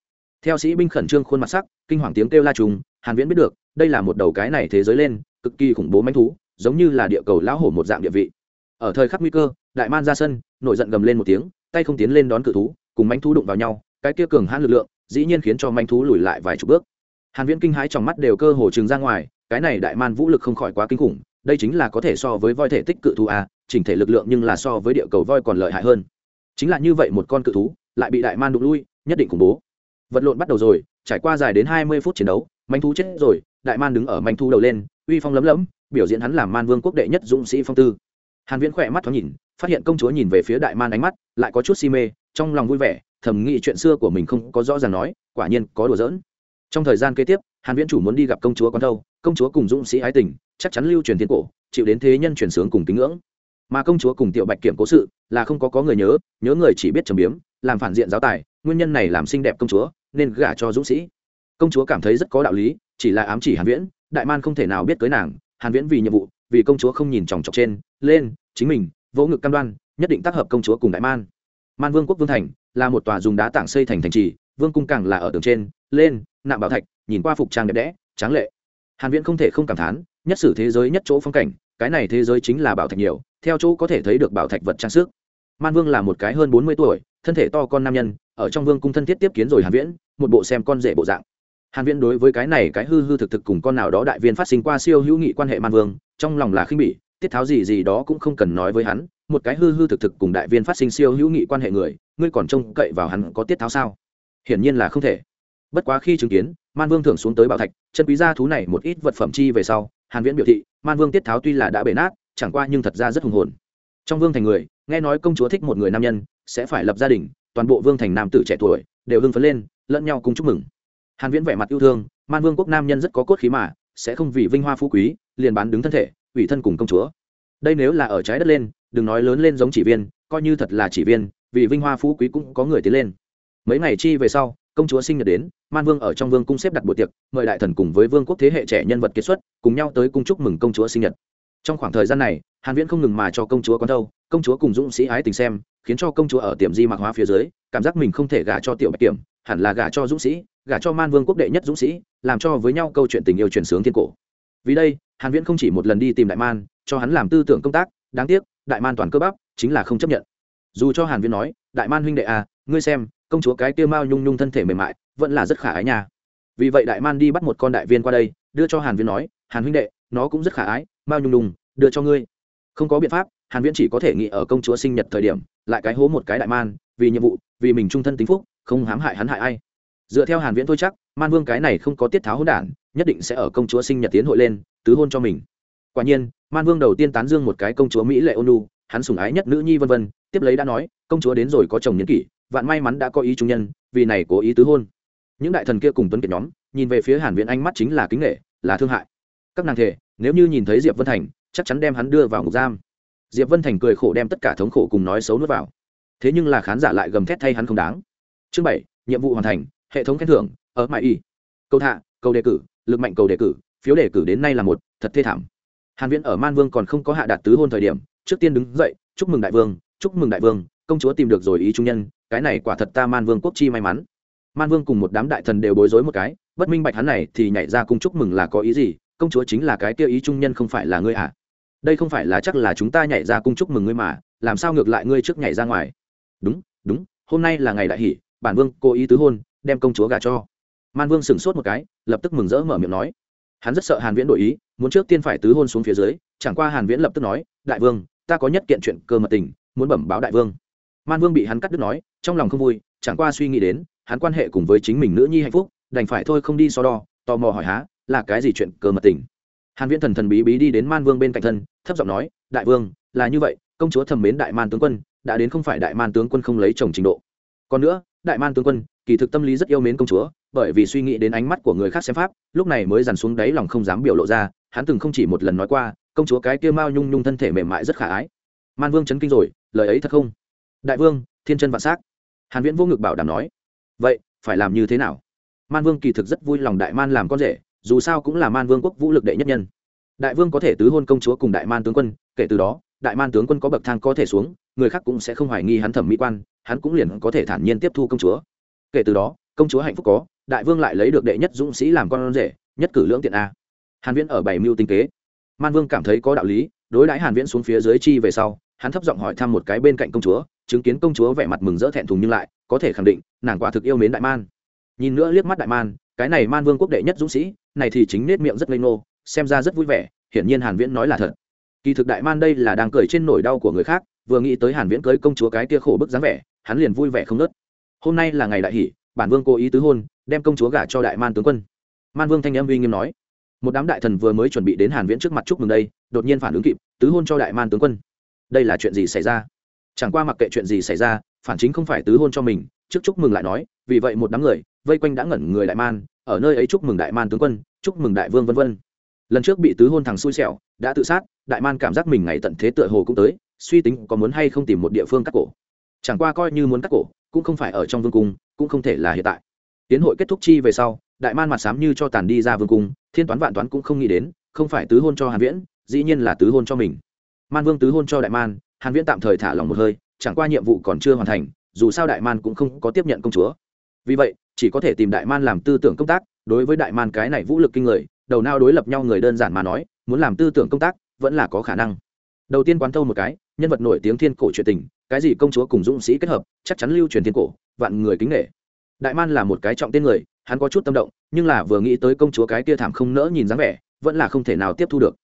Theo sĩ binh khẩn trương khuôn mặt sắc, kinh hoàng tiếng kêu la trùng, hàn viễn biết được, đây là một đầu cái này thế giới lên, cực kỳ khủng bố manh thú giống như là địa cầu lão hổ một dạng địa vị. Ở thời khắc nguy cơ, đại man ra sân, nổi giận gầm lên một tiếng, tay không tiến lên đón cự thú, cùng manh thú đụng vào nhau, cái kia cường hãn lực lượng, dĩ nhiên khiến cho manh thú lùi lại vài chục bước. Hàn viễn kinh hãi trong mắt đều cơ hồ trừng ra ngoài, cái này đại man vũ lực không khỏi quá kinh khủng, đây chính là có thể so với voi thể tích cự thú a chỉnh thể lực lượng nhưng là so với địa cầu voi còn lợi hại hơn. Chính là như vậy một con cự thú, lại bị đại man đụng lui, nhất định khủng bố. Vật lộn bắt đầu rồi, trải qua dài đến hai mươi phút chiến đấu, manh thú chết rồi, đại man đứng ở manh thú đầu lên, uy phong lấm lấm biểu diễn hắn làm man vương quốc đệ nhất dũng sĩ phong tư. Hàn viễn khỏe mắt thoáng nhìn, phát hiện công chúa nhìn về phía đại man ánh mắt, lại có chút si mê, trong lòng vui vẻ, thầm nghĩ chuyện xưa của mình không có rõ ràng nói, quả nhiên có đùa giỡn. Trong thời gian kế tiếp, hàn viễn chủ muốn đi gặp công chúa con đâu công chúa cùng dũng sĩ ái tình, chắc chắn lưu truyền thiên cổ, chịu đến thế nhân truyền sướng cùng kính ngưỡng. Mà công chúa cùng tiểu bạch kiểm cố sự, là không có có người nhớ nhớ người chỉ biết trầm biếm, làm phản diện giáo tài, nguyên nhân này làm xinh đẹp công chúa, nên gả cho dũng sĩ. Công chúa cảm thấy rất có đạo lý, chỉ là ám chỉ hàn viễn, đại man không thể nào biết cưới nàng hàn viễn vì nhiệm vụ, vì công chúa không nhìn chòng chọc trên, lên, chính mình, vỗ ngực cam đoan, nhất định tác hợp công chúa cùng đại man. Man vương quốc vương thành là một tòa dùng đá tảng xây thành thành trì, vương cung càng là ở tường trên, lên, nạm bảo thạch, nhìn qua phục trang đẹp đẽ, tráng lệ. Hàn viễn không thể không cảm thán, nhất sử thế giới nhất chỗ phong cảnh, cái này thế giới chính là bảo thạch nhiều, theo chỗ có thể thấy được bảo thạch vật trang sức. Man vương là một cái hơn 40 tuổi, thân thể to con nam nhân, ở trong vương cung thân thiết tiếp kiến rồi hàn viễn, một bộ xem con rể bộ dạng hàn viễn đối với cái này cái hư hư thực thực cùng con nào đó đại viên phát sinh qua siêu hữu nghị quan hệ man vương, trong lòng là khinh bỉ, tiết tháo gì gì đó cũng không cần nói với hắn, một cái hư hư thực thực cùng đại viên phát sinh siêu hữu nghị quan hệ người, ngươi còn trông cậy vào hắn có tiết tháo sao? Hiển nhiên là không thể. Bất quá khi chứng kiến, man vương thưởng xuống tới bảo thạch, chân quý gia thú này một ít vật phẩm chi về sau, hàn viễn biểu thị, man vương tiết tháo tuy là đã bể nát, chẳng qua nhưng thật ra rất hùng hồn. Trong vương thành người, nghe nói công chúa thích một người nam nhân, sẽ phải lập gia đình, toàn bộ vương thành nam tử trẻ tuổi, đều hưng phấn lên, lẫn nhau cùng chúc mừng hàn viễn vẻ mặt yêu thương, man vương quốc nam nhân rất có cốt khí mà, sẽ không vì vinh hoa phú quý, liền bán đứng thân thể, ủy thân cùng công chúa. Đây nếu là ở trái đất lên, đừng nói lớn lên giống chỉ viên, coi như thật là chỉ viên, vì vinh hoa phú quý cũng có người tiến lên. Mấy ngày chi về sau, công chúa sinh nhật đến, man vương ở trong vương cung xếp đặt buổi tiệc, mời đại thần cùng với vương quốc thế hệ trẻ nhân vật kiệt xuất, cùng nhau tới cung chúc mừng công chúa sinh nhật. Trong khoảng thời gian này, hàn viễn không ngừng mà cho công chúa con đâu công chúa cùng dũng sĩ ái tình xem, khiến cho công chúa ở tiệm di mạc hóa phía dưới, cảm giác mình không thể gả cho tiểu bạch kiểm, hẳn là gả cho dũng sĩ gả cho man vương quốc đệ nhất dũng sĩ, làm cho với nhau câu chuyện tình yêu truyền sướng thiên cổ. Vì đây, hàn viễn không chỉ một lần đi tìm đại man, cho hắn làm tư tưởng công tác, đáng tiếc, đại man toàn cơ bắp, chính là không chấp nhận. Dù cho hàn viễn nói, đại man huynh đệ à ngươi xem, công chúa cái tiêu mao nhung nhung thân thể mềm mại, vẫn là rất khả ái nha. Vì vậy đại man đi bắt một con đại viên qua đây, đưa cho hàn viễn nói, hàn huynh đệ, nó cũng rất khả ái, mao nhung nhung, đưa cho ngươi. Không có biện pháp, hàn viễn chỉ có thể nghĩ ở công chúa sinh nhật thời điểm, lại cái hố một cái đại man, vì nhiệm vụ, vì mình trung thân tính phúc, không hãm hại hắn hại ai dựa theo hàn viễn thôi chắc, man vương cái này không có tiết tháo hỗn đản, nhất định sẽ ở công chúa sinh nhật tiến hội lên, tứ hôn cho mình. Quả nhiên, man vương đầu tiên tán dương một cái công chúa mỹ lệ ôn nu hắn sủng ái nhất nữ nhi vân vân, tiếp lấy đã nói, công chúa đến rồi có chồng nhân kỷ, vạn may mắn đã có ý trung nhân, vì này cố ý tứ hôn. Những đại thần kia cùng tuấn kiệt nhóm, nhìn về phía hàn viễn ánh mắt chính là kính nghệ là thương hại. Các nàng thể nếu như nhìn thấy diệp vân thành, chắc chắn đem hắn đưa vào ngục giam. Diệp vân thành cười khổ đem tất cả thống khổ cùng nói xấu nuốt vào. Thế nhưng là khán giả lại gầm thét thay hắn không đáng. Chương bảy, nhiệm vụ hoàn thành hệ thống khen thưởng, ở mãi y. Câu thạ câu đề cử, lực mạnh cầu đề cử, phiếu đề cử đến nay là một, thật thê thảm. Hàn viễn ở man vương còn không có hạ đạt tứ hôn thời điểm, trước tiên đứng dậy, chúc mừng đại vương, chúc mừng đại vương, công chúa tìm được rồi ý trung nhân, cái này quả thật ta man vương quốc chi may mắn. Man vương cùng một đám đại thần đều bối rối một cái, bất minh bạch hắn này thì nhảy ra cung chúc mừng là có ý gì, công chúa chính là cái kia ý trung nhân không phải là ngươi à? Đây không phải là chắc là chúng ta nhảy ra cung chúc mừng ngươi mà, làm sao ngược lại ngươi trước nhảy ra ngoài? Đúng đúng, hôm nay là ngày đại hỷ, bản vương cố ý tứ hôn đem công chúa gả cho. Man vương sửng sốt một cái, lập tức mừng rỡ mở miệng nói. Hắn rất sợ hàn viễn đổi ý, muốn trước tiên phải tứ hôn xuống phía dưới, chẳng qua hàn viễn lập tức nói, đại vương, ta có nhất kiện chuyện cơ mật tình, muốn bẩm báo đại vương. Man vương bị hắn cắt đứt nói, trong lòng không vui, chẳng qua suy nghĩ đến, hắn quan hệ cùng với chính mình nữ nhi hạnh phúc, đành phải thôi không đi so đo, tò mò hỏi há, là cái gì chuyện cơ mật tình? Hàn viễn thần thần bí bí đi đến man vương bên cạnh thân, thấp giọng nói, đại vương, là như vậy, công chúa thầm mến đại man tướng quân, đã đến không phải đại man tướng quân không lấy chồng trình độ còn nữa, đại man tướng quân, kỳ thực tâm lý rất yêu mến công chúa, bởi vì suy nghĩ đến ánh mắt của người khác xem pháp, lúc này mới dằn xuống đáy lòng không dám biểu lộ ra, hắn từng không chỉ một lần nói qua, công chúa cái kia mao nhung nhung thân thể mềm mại rất khả ái. Man vương chấn kinh rồi, lời ấy thật không? Đại vương, thiên chân vạn s á c hàn viễn vô ngực bảo đảm nói. Vậy, phải làm như thế nào? Man vương kỳ thực rất vui lòng đại man làm con rể, dù sao cũng là man vương quốc vũ lực đệ nhất nhân. Đại vương có thể tứ hôn công chúa cùng đại man tướng quân, kể từ đó đại man tướng quân có bậc thang có thể xuống, người khác cũng sẽ không hoài nghi hắn thẩm mỹ quan, hắn cũng liền có thể thản nhiên tiếp thu công chúa. Kể từ đó, công chúa hạnh phúc có, đại vương lại lấy được đệ nhất dũng sĩ làm con rể, nhất cử lưỡng tiện a. Hàn viễn ở bảy mưu tinh kế. Man vương cảm thấy có đạo lý, đối đãi hàn viễn xuống phía dưới chi về sau, hắn thấp giọng hỏi thăm một cái bên cạnh công chúa, chứng kiến công chúa vẻ mặt mừng rỡ thẹn thùng nhưng lại, có thể khẳng định, nàng quả thực yêu mến đại man. Nhìn nữa liếc mắt đại man, cái này man vương quốc đệ nhất dũng sĩ, này thì chính nết miệng rất ngây ngô, xem ra rất vui vẻ, hiển nhiên hàn viễn nói là thật kỳ thực đại man đây là đang cười trên nỗi đau của người khác, vừa nghĩ tới hàn viễn cưới công chúa cái kia khổ bức dáng vẻ, hắn liền vui vẻ không nớt hôm nay là ngày đại hỷ, bản vương cố ý tứ hôn, đem công chúa gả cho đại man tướng quân. Man vương thanh âm uy nghiêm nói, một đám đại thần vừa mới chuẩn bị đến hàn viễn trước mặt chúc mừng đây, đột nhiên phản ứng kịp, tứ hôn cho đại man tướng quân. Đây là chuyện gì xảy ra? Chẳng qua mặc kệ chuyện gì xảy ra, phản chính không phải tứ hôn cho mình, trước chúc mừng lại nói, vì vậy một đám người, vây quanh đã ngẩn người đại man, ở nơi ấy chúc mừng đại man tướng quân, chúc mừng đại vương vân vân lần trước bị tứ hôn thằng xui xẻo, đã tự sát, đại man cảm giác mình ngày tận thế tựa hồ cũng tới, suy tính có muốn hay không tìm một địa phương cắt cổ. Chẳng qua coi như muốn cắt cổ, cũng không phải ở trong vương cung, cũng không thể là hiện tại. Tiến hội kết thúc chi về sau, đại man mặt sám như cho tàn đi ra vương cung, thiên toán vạn toán cũng không nghĩ đến, không phải tứ hôn cho hàn viễn, dĩ nhiên là tứ hôn cho mình. Man vương tứ hôn cho đại man, hàn viễn tạm thời thả lòng một hơi, chẳng qua nhiệm vụ còn chưa hoàn thành, dù sao đại man cũng không có tiếp nhận công chúa. Vì vậy, chỉ có thể tìm đại man làm tư tưởng công tác, đối với đại man cái này vũ lực kinh người đầu não đối lập nhau người đơn giản mà nói, muốn làm tư tưởng công tác, vẫn là có khả năng. Đầu tiên quán thâu một cái, nhân vật nổi tiếng thiên cổ chuyện tình, cái gì công chúa cùng dũng sĩ kết hợp, chắc chắn lưu truyền thiên cổ, vạn người kính nghệ đại man là một cái trọng tên người, hắn có chút tâm động, nhưng là vừa nghĩ tới công chúa cái kia thảm không nỡ nhìn dáng vẻ, vẫn là không thể nào tiếp thu được.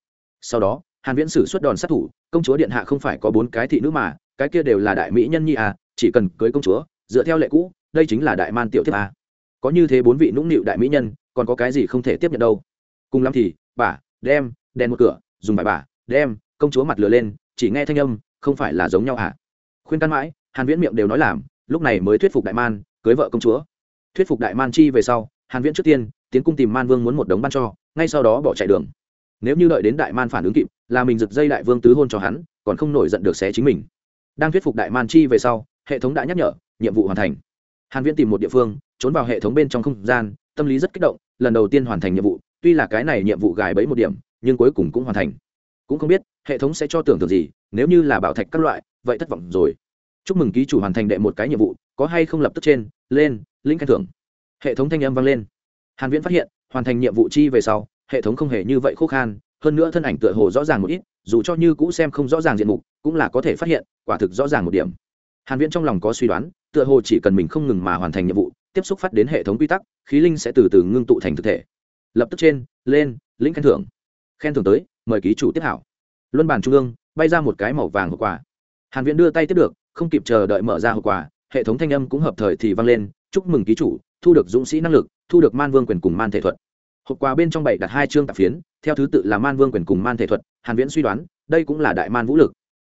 Sau đó, hàn viễn sử xuất đòn sát thủ, công chúa điện hạ không phải có bốn cái thị nữ mà, cái kia đều là đại mỹ nhân nhi à chỉ cần cưới công chúa, dựa theo lệ cũ, đây chính là đại man tiểu thiếp à. có như thế bốn vị nũng nịu đại mỹ nhân, còn có cái gì không thể tiếp nhận đâu? Cùng lắm thì, bà, đem, đèn một cửa, dùng bài bà, đem, công chúa mặt lửa lên, chỉ nghe thanh âm, không phải là giống nhau à khuyên can mãi, hàn viễn miệng đều nói làm, lúc này mới thuyết phục đại man, cưới vợ công chúa. Thuyết phục đại man chi về sau, hàn viễn trước tiên, tiến cung tìm man vương muốn một đống ban cho, ngay sau đó bỏ chạy đường. Nếu như đợi đến đại man phản ứng kịp, là mình giật dây đại vương tứ hôn cho hắn, còn không nổi giận được xé chính mình. Đang thuyết phục đại man chi về sau, hệ thống đã nhắc nhở, nhiệm vụ hoàn thành. Hàn viễn tìm một địa phương, trốn vào hệ thống bên trong không gian, tâm lý rất kích động, lần đầu tiên hoàn thành nhiệm vụ tuy là cái này nhiệm vụ gài bẫy một điểm, nhưng cuối cùng cũng hoàn thành. Cũng không biết, hệ thống sẽ cho tưởng tượng gì, nếu như là bảo thạch các loại, vậy thất vọng rồi. Chúc mừng ký chủ hoàn thành đệ một cái nhiệm vụ, có hay không lập tức trên, lên, lĩnh khen thưởng. Hệ thống thanh âm vang lên. Hàn viễn phát hiện, hoàn thành nhiệm vụ chi về sau, hệ thống không hề như vậy khô khan, hơn nữa thân ảnh tựa hồ rõ ràng một ít, dù cho như cũ xem không rõ ràng diện mục, cũng là có thể phát hiện, quả thực rõ ràng một điểm. Hàn viễn trong lòng có suy đoán, tựa hồ chỉ cần mình không ngừng mà hoàn thành nhiệm vụ, tiếp xúc phát đến hệ thống quy tắc, khí linh sẽ từ từ ngưng tụ thành thực thể lập tức trên, lên, lĩnh khen thưởng. Khen thưởng tới, mời ký chủ tiếp hảo. Luân bàn trung ương, bay ra một cái màu vàng hộp quà. Hàn viễn đưa tay tiếp được, không kịp chờ đợi mở ra hộp quà, hệ thống thanh âm cũng hợp thời thì vang lên, chúc mừng ký chủ, thu được dũng sĩ năng lực, thu được man vương quyền cùng man thể thuật. Hộp quà bên trong bảy đặt hai chương tạp phiến, theo thứ tự là man vương quyền cùng man thể thuật, hàn viễn suy đoán, đây cũng là đại man vũ lực.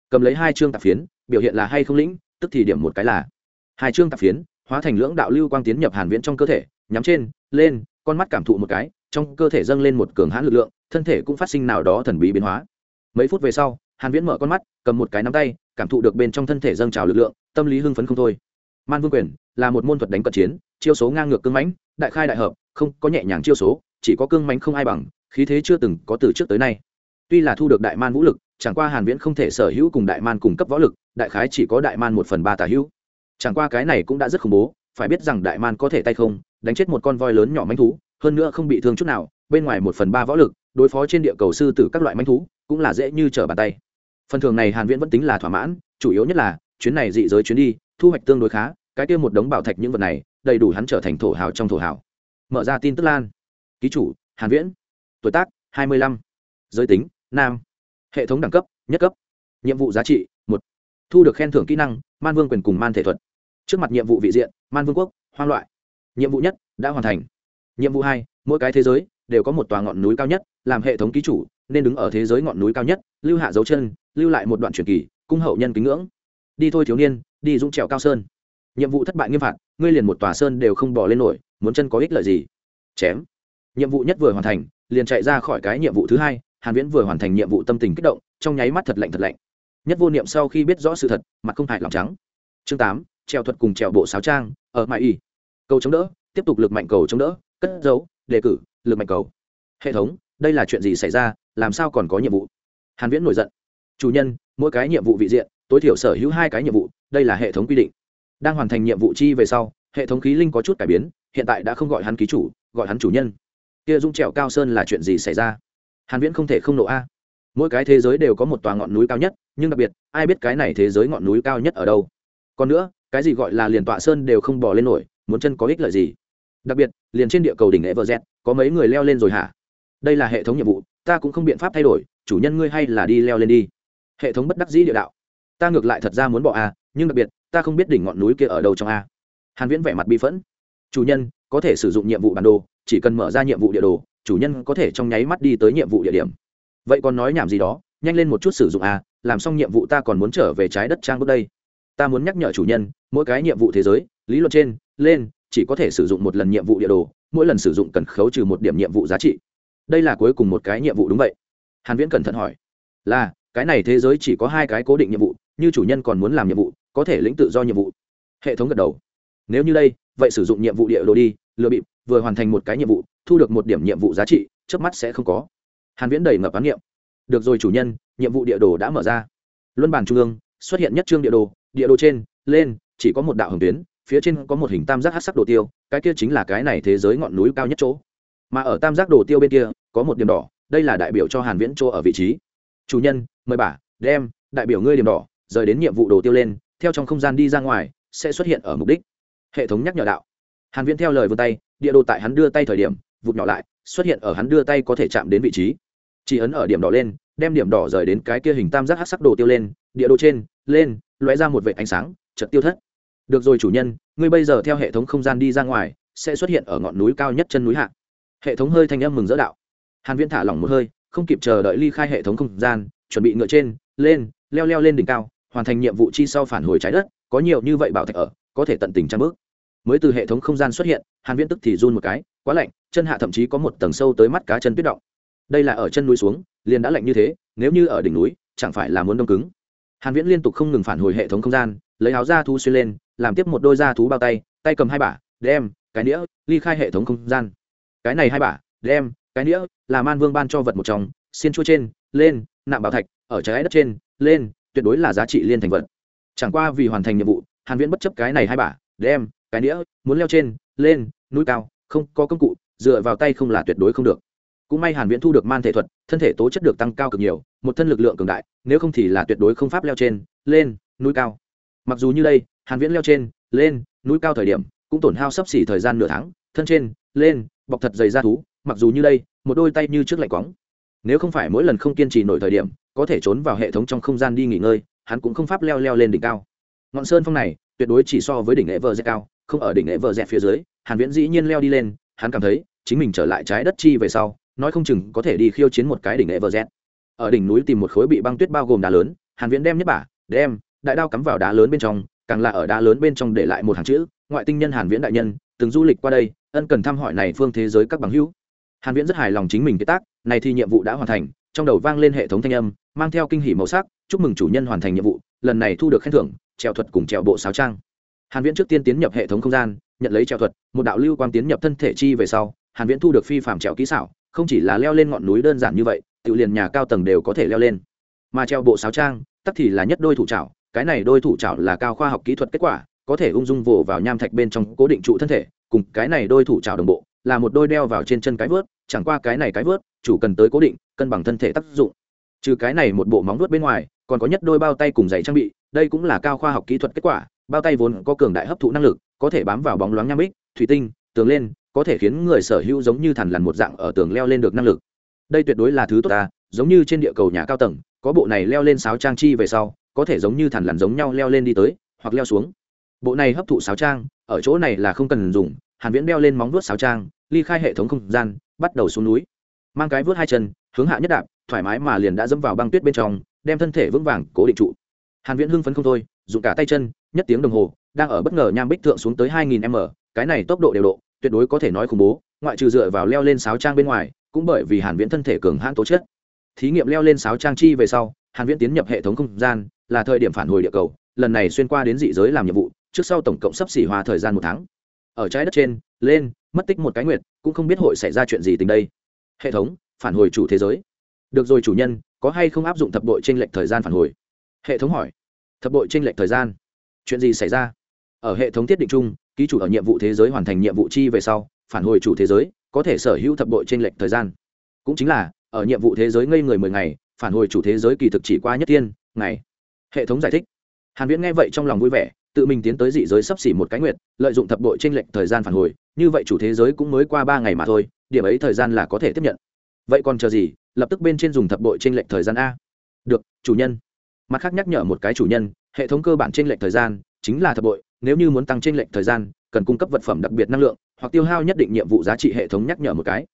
Cầm lấy hai chương tạp phiến, biểu hiện là hay không lĩnh, tức thì điểm một cái là hai chương tạp phiến, hóa thành lưỡng đạo lưu quang tiến nhập hàn viễn trong cơ thể, nhắm trên, lên, con mắt cảm thụ một cái trong cơ thể dâng lên một cường hãn lực lượng, thân thể cũng phát sinh nào đó thần bí biến hóa. Mấy phút về sau, hàn viễn mở con mắt, cầm một cái nắm tay, cảm thụ được bên trong thân thể dâng trào lực lượng, tâm lý hưng phấn không thôi. Man vương quyền là một môn thuật đánh cận chiến, chiêu số ngang ngược cương mãnh, đại khai đại hợp, không có nhẹ nhàng chiêu số, chỉ có cương mãnh không ai bằng, khí thế chưa từng có từ trước tới nay. Tuy là thu được đại man vũ lực, chẳng qua hàn viễn không thể sở hữu cùng đại man cùng cấp võ lực, đại khái chỉ có đại man một phần ba tả hữu. Chẳng qua cái này cũng đã rất khủng bố, phải biết rằng đại man có thể tay không, đánh chết một con voi lớn nhỏ manh thú hơn nữa không bị thương chút nào, bên ngoài một phần ba võ lực, đối phó trên địa cầu sư tử các loại manh thú, cũng là dễ như trở bàn tay. Phần thưởng này hàn viễn vẫn tính là thỏa mãn, chủ yếu nhất là, chuyến này dị giới chuyến đi, thu hoạch tương đối khá, cái kia một đống bảo thạch những vật này, đầy đủ hắn trở thành thổ hào trong thổ hào. Mở ra tin tức lan. Ký chủ, hàn viễn. Tuổi tác 25. giới tính, nam. Hệ thống đẳng cấp, nhất cấp. Nhiệm vụ giá trị, một. Thu được khen thưởng kỹ năng, man vương quyền cùng man thể thuật. Trước mặt nhiệm vụ vị diện, man vương quốc, hoang loại. Nhiệm vụ nhất, đã hoàn thành nhiệm vụ hai mỗi cái thế giới đều có một tòa ngọn núi cao nhất làm hệ thống ký chủ nên đứng ở thế giới ngọn núi cao nhất lưu hạ dấu chân lưu lại một đoạn truyền kỳ cung hậu nhân kính ngưỡng. Đi thôi thiếu niên đi dũng trèo cao sơn. Nhiệm vụ thất bại nghiêm phạt ngươi liền một tòa sơn đều không bỏ lên nổi muốn chân có ích lợi gì? Chém. Nhiệm vụ nhất vừa hoàn thành liền chạy ra khỏi cái nhiệm vụ thứ hai hàn viễn vừa hoàn thành nhiệm vụ tâm tình kích động trong nháy mắt thật lạnh thật lạnh. Nhất vô niệm sau khi biết rõ sự thật mặt không hại lòng trắng. Chương 8, trèo thuật cùng trèo bộ sáo trang ở mại y cầu chống đỡ tiếp tục lực mạnh cầu chống đỡ cất dấu đề cử, lực mạnh cầu. Hệ thống, đây là chuyện gì xảy ra, làm sao còn có nhiệm vụ? Hàn viễn nổi giận. Chủ nhân, mỗi cái nhiệm vụ vị diện, tối thiểu sở hữu hai cái nhiệm vụ, đây là hệ thống quy định. Đang hoàn thành nhiệm vụ chi về sau, hệ thống khí linh có chút cải biến, hiện tại đã không gọi hắn ký chủ, gọi hắn chủ nhân. Kia dung trèo cao sơn là chuyện gì xảy ra? Hàn viễn không thể không nộ a. Mỗi cái thế giới đều có một tòa ngọn núi cao nhất, nhưng đặc biệt, ai biết cái này thế giới ngọn núi cao nhất ở đâu? Còn nữa, cái gì gọi là liền tọa sơn đều không bỏ lên nổi, muốn chân có ích lợi gì? Đặc biệt liền trên địa cầu đỉnh everest có mấy người leo lên rồi hả? Đây là hệ thống nhiệm vụ, ta cũng không biện pháp thay đổi, chủ nhân ngươi hay là đi leo lên đi. Hệ thống bất đắc dĩ địa đạo. Ta ngược lại thật ra muốn bỏ a, nhưng đặc biệt, ta không biết đỉnh ngọn núi kia ở đâu trong a. Hàn viễn vẻ mặt bi phẫn. Chủ nhân, có thể sử dụng nhiệm vụ bản đồ, chỉ cần mở ra nhiệm vụ địa đồ, chủ nhân có thể trong nháy mắt đi tới nhiệm vụ địa điểm. Vậy còn nói nhảm gì đó, nhanh lên một chút sử dụng a, làm xong nhiệm vụ ta còn muốn trở về trái đất trang bước đây. Ta muốn nhắc nhở chủ nhân, mỗi cái nhiệm vụ thế giới, lý luận trên, lên chỉ có thể sử dụng một lần nhiệm vụ địa đồ, mỗi lần sử dụng cần khấu trừ một điểm nhiệm vụ giá trị. Đây là cuối cùng một cái nhiệm vụ đúng vậy. Hàn viễn cẩn thận hỏi. Là, cái này thế giới chỉ có hai cái cố định nhiệm vụ, như chủ nhân còn muốn làm nhiệm vụ, có thể lĩnh tự do nhiệm vụ. Hệ thống gật đầu. Nếu như đây, vậy sử dụng nhiệm vụ địa đồ đi, lừa bịp, vừa hoàn thành một cái nhiệm vụ, thu được một điểm nhiệm vụ giá trị trước mắt sẽ không có. Hàn viễn đầy ngập án nghiệm được rồi chủ nhân, nhiệm vụ địa đồ đã mở ra. Luân bản trung ương, xuất hiện nhất trương địa đồ địa đồ trên, lên, chỉ có một đạo hồng tuyến phía trên có một hình tam giác hát sắc đồ tiêu, cái kia chính là cái này thế giới ngọn núi cao nhất chỗ. Mà ở tam giác đồ tiêu bên kia, có một điểm đỏ, đây là đại biểu cho hàn viễn chỗ ở vị trí. Chủ nhân, mời bà, đem, đại biểu ngươi điểm đỏ, rời đến nhiệm vụ đồ tiêu lên, theo trong không gian đi ra ngoài, sẽ xuất hiện ở mục đích. Hệ thống nhắc nhở đạo. Hàn viễn theo lời vươn tay, địa đồ tại hắn đưa tay thời điểm, vụt nhỏ lại, xuất hiện ở hắn đưa tay có thể chạm đến vị trí. Chỉ ấn ở điểm đỏ lên, đem điểm đỏ rời đến cái kia hình tam giác hát sắc đồ tiêu lên, địa đồ trên, lên, lóe ra một vệt ánh sáng, chợt tiêu thất được rồi chủ nhân, ngươi bây giờ theo hệ thống không gian đi ra ngoài, sẽ xuất hiện ở ngọn núi cao nhất chân núi hạ. Hệ thống hơi thanh âm mừng dỡ đạo. Hàn viễn thả lỏng một hơi, không kịp chờ đợi ly khai hệ thống không gian, chuẩn bị ngựa trên, lên, leo leo lên đỉnh cao, hoàn thành nhiệm vụ chi sau phản hồi trái đất, có nhiều như vậy bảo thạch ở, có thể tận tình trăm bước. Mới từ hệ thống không gian xuất hiện, hàn viễn tức thì run một cái, quá lạnh, chân hạ thậm chí có một tầng sâu tới mắt cá chân tuyết động. Đây là ở chân núi xuống, liền đã lạnh như thế, nếu như ở đỉnh núi, chẳng phải là muốn đông cứng. Hàn viễn liên tục không ngừng phản hồi hệ thống không gian lấy áo da thú xuyên lên, làm tiếp một đôi da thú bao tay tay cầm hai bả, đem, cái nĩa, ly khai hệ thống không gian. Cái này hai bả, đem, cái nĩa, là man vương ban cho vật một trong, xiên chua trên, lên, nạm bảo thạch, ở trái đất trên, lên, tuyệt đối là giá trị liên thành vật. Chẳng qua vì hoàn thành nhiệm vụ, hàn viễn bất chấp cái này hai bả, đem, cái nĩa, muốn leo trên, lên, núi cao, không có công cụ, dựa vào tay không là tuyệt đối không được. Cũng may hàn viễn thu được man thể thuật, thân thể tố chất được tăng cao cực nhiều, một thân lực lượng cường đại, nếu không thì là tuyệt đối không pháp leo trên, lên, núi cao mặc dù như đây, hàn viễn leo trên, lên, núi cao thời điểm, cũng tổn hao sấp xỉ thời gian nửa tháng, thân trên, lên, bọc thật dày da thú, mặc dù như đây, một đôi tay như trước lạnh quóng nếu không phải mỗi lần không kiên trì nổi thời điểm, có thể trốn vào hệ thống trong không gian đi nghỉ ngơi, hắn cũng không pháp leo leo lên đỉnh cao. Ngọn sơn phong này, tuyệt đối chỉ so với đỉnh lễ vợ dẹt cao, không ở đỉnh lễ vợ dẹt phía dưới, hàn viễn dĩ nhiên leo đi lên, hắn cảm thấy, chính mình trở lại trái đất chi về sau, nói không chừng có thể đi khiêu chiến một cái đỉnh lễ vợ dẹt. Ở đỉnh núi tìm một khối bị băng tuyết bao gồm đá lớn, hàn viễn đem nhất bả, đem đại đao cắm vào đá lớn bên trong, càng là ở đá lớn bên trong để lại một hàng chữ, ngoại tinh nhân hàn viễn đại nhân, từng du lịch qua đây, ân cần thăm hỏi này phương thế giới các bằng hữu. Hàn viễn rất hài lòng chính mình cái tác, này thì nhiệm vụ đã hoàn thành, trong đầu vang lên hệ thống thanh âm, mang theo kinh hỉ màu sắc, chúc mừng chủ nhân hoàn thành nhiệm vụ, lần này thu được khen thưởng, trèo thuật cùng trèo bộ sáo trang. Hàn viễn trước tiên tiến nhập hệ thống không gian, nhận lấy trèo thuật, một đạo lưu quang tiến nhập thân thể chi về sau, hàn viễn thu được phi phàm trèo kỹ xảo, không chỉ là leo lên ngọn núi đơn giản như vậy, tự liền nhà cao tầng đều có thể leo lên. Mà treo bộ sáo trang tất thì là nhất đôi thủ trảo cái này đôi thủ chảo là cao khoa học kỹ thuật kết quả, có thể ung dung vồ vào nham thạch bên trong cố định trụ thân thể, cùng cái này đôi thủ chảo đồng bộ, là một đôi đeo vào trên chân cái vớt, chẳng qua cái này cái vớt, chủ cần tới cố định, cân bằng thân thể tác dụng. Trừ cái này một bộ móng vuốt bên ngoài, còn có nhất đôi bao tay cùng giày trang bị, đây cũng là cao khoa học kỹ thuật kết quả, bao tay vốn có cường đại hấp thụ năng lực, có thể bám vào bóng loáng nham bích, thủy tinh, tường lên, có thể khiến người sở hữu giống như thằn lằn một dạng ở tường leo lên được năng lực. Đây tuyệt đối là thứ tốt ta giống như trên địa cầu nhà cao tầng, có bộ này leo lên sáo trang chi về sau, có thể giống như thằn lằn giống nhau leo lên đi tới, hoặc leo xuống. Bộ này hấp thụ sáo trang, ở chỗ này là không cần dùng, hàn viễn đeo lên móng vuốt sáo trang, ly khai hệ thống không gian, bắt đầu xuống núi. Mang cái vuốt hai chân, hướng hạ nhất đạp, thoải mái mà liền đã dẫm vào băng tuyết bên trong, đem thân thể vững vàng cố định trụ. Hàn viễn hưng phấn không thôi, dùng cả tay chân, nhất tiếng đồng hồ, đang ở bất ngờ nham bích thượng xuống tới 2000 m, cái này tốc độ đều độ, tuyệt đối có thể nói khủng bố, ngoại trừ dựa vào leo lên sáo trang bên ngoài, cũng bởi vì hàn viễn thân thể cường hãn tố chất thí nghiệm leo lên sáo trang chi về sau, hàn viễn tiến nhập hệ thống không gian, là thời điểm phản hồi địa cầu, lần này xuyên qua đến dị giới làm nhiệm vụ, trước sau tổng cộng sắp xỉ hòa thời gian một tháng. Ở trái đất trên, lên, mất tích một cái nguyệt, cũng không biết hội xảy ra chuyện gì tình đây. Hệ thống, phản hồi chủ thế giới. Được rồi chủ nhân, có hay không áp dụng thập đội trên lệch thời gian phản hồi? Hệ thống hỏi. Thập đội trên lệch thời gian. Chuyện gì xảy ra? Ở hệ thống thiết định chung, ký chủ ở nhiệm vụ thế giới hoàn thành nhiệm vụ chi về sau, phản hồi chủ thế giới, có thể sở hữu thập đội trên lệch thời gian. Cũng chính là ở nhiệm vụ thế giới ngây người mười ngày, phản hồi chủ thế giới kỳ thực chỉ qua nhất tiên ngày. Hệ thống giải thích. Hàn viễn nghe vậy trong lòng vui vẻ, tự mình tiến tới dị giới sắp xỉ một cái nguyệt, lợi dụng thập bội trên lệnh thời gian phản hồi, như vậy chủ thế giới cũng mới qua ba ngày mà thôi, điểm ấy thời gian là có thể tiếp nhận. Vậy còn chờ gì, lập tức bên trên dùng thập bội trên lệnh thời gian a. Được, chủ nhân. Mặt khác nhắc nhở một cái chủ nhân, hệ thống cơ bản trên lệnh thời gian chính là thập bội, nếu như muốn tăng trên lệnh thời gian, cần cung cấp vật phẩm đặc biệt năng lượng, hoặc tiêu hao nhất định nhiệm vụ giá trị hệ thống nhắc nhở một cái.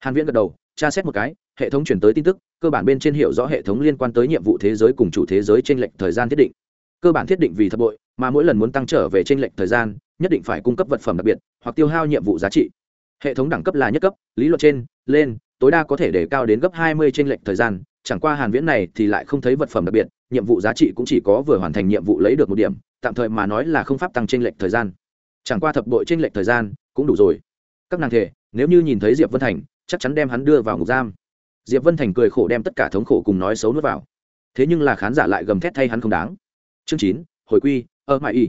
Hàn viễn gật đầu tra xét một cái, hệ thống chuyển tới tin tức, cơ bản bên trên hiểu rõ hệ thống liên quan tới nhiệm vụ thế giới cùng chủ thế giới trên lệnh thời gian thiết định. Cơ bản thiết định vì thập bội, mà mỗi lần muốn tăng trở về trên lệnh thời gian, nhất định phải cung cấp vật phẩm đặc biệt, hoặc tiêu hao nhiệm vụ giá trị. Hệ thống đẳng cấp là nhất cấp, lý luận trên, lên, tối đa có thể để cao đến gấp 20 trên lệnh thời gian, chẳng qua hàn viễn này thì lại không thấy vật phẩm đặc biệt, nhiệm vụ giá trị cũng chỉ có vừa hoàn thành nhiệm vụ lấy được một điểm, tạm thời mà nói là không pháp tăng trên lệnh thời gian. Chẳng qua thập bội trên lệnh thời gian cũng đủ rồi. Các nàng thể, nếu như nhìn thấy diệp vân thành chắc chắn đem hắn đưa vào ngục giam. Diệp vân thành cười khổ đem tất cả thống khổ cùng nói xấu nuốt vào. Thế nhưng là khán giả lại gầm thét thay hắn không đáng. Chương chín, hồi quy, ơ mãi y.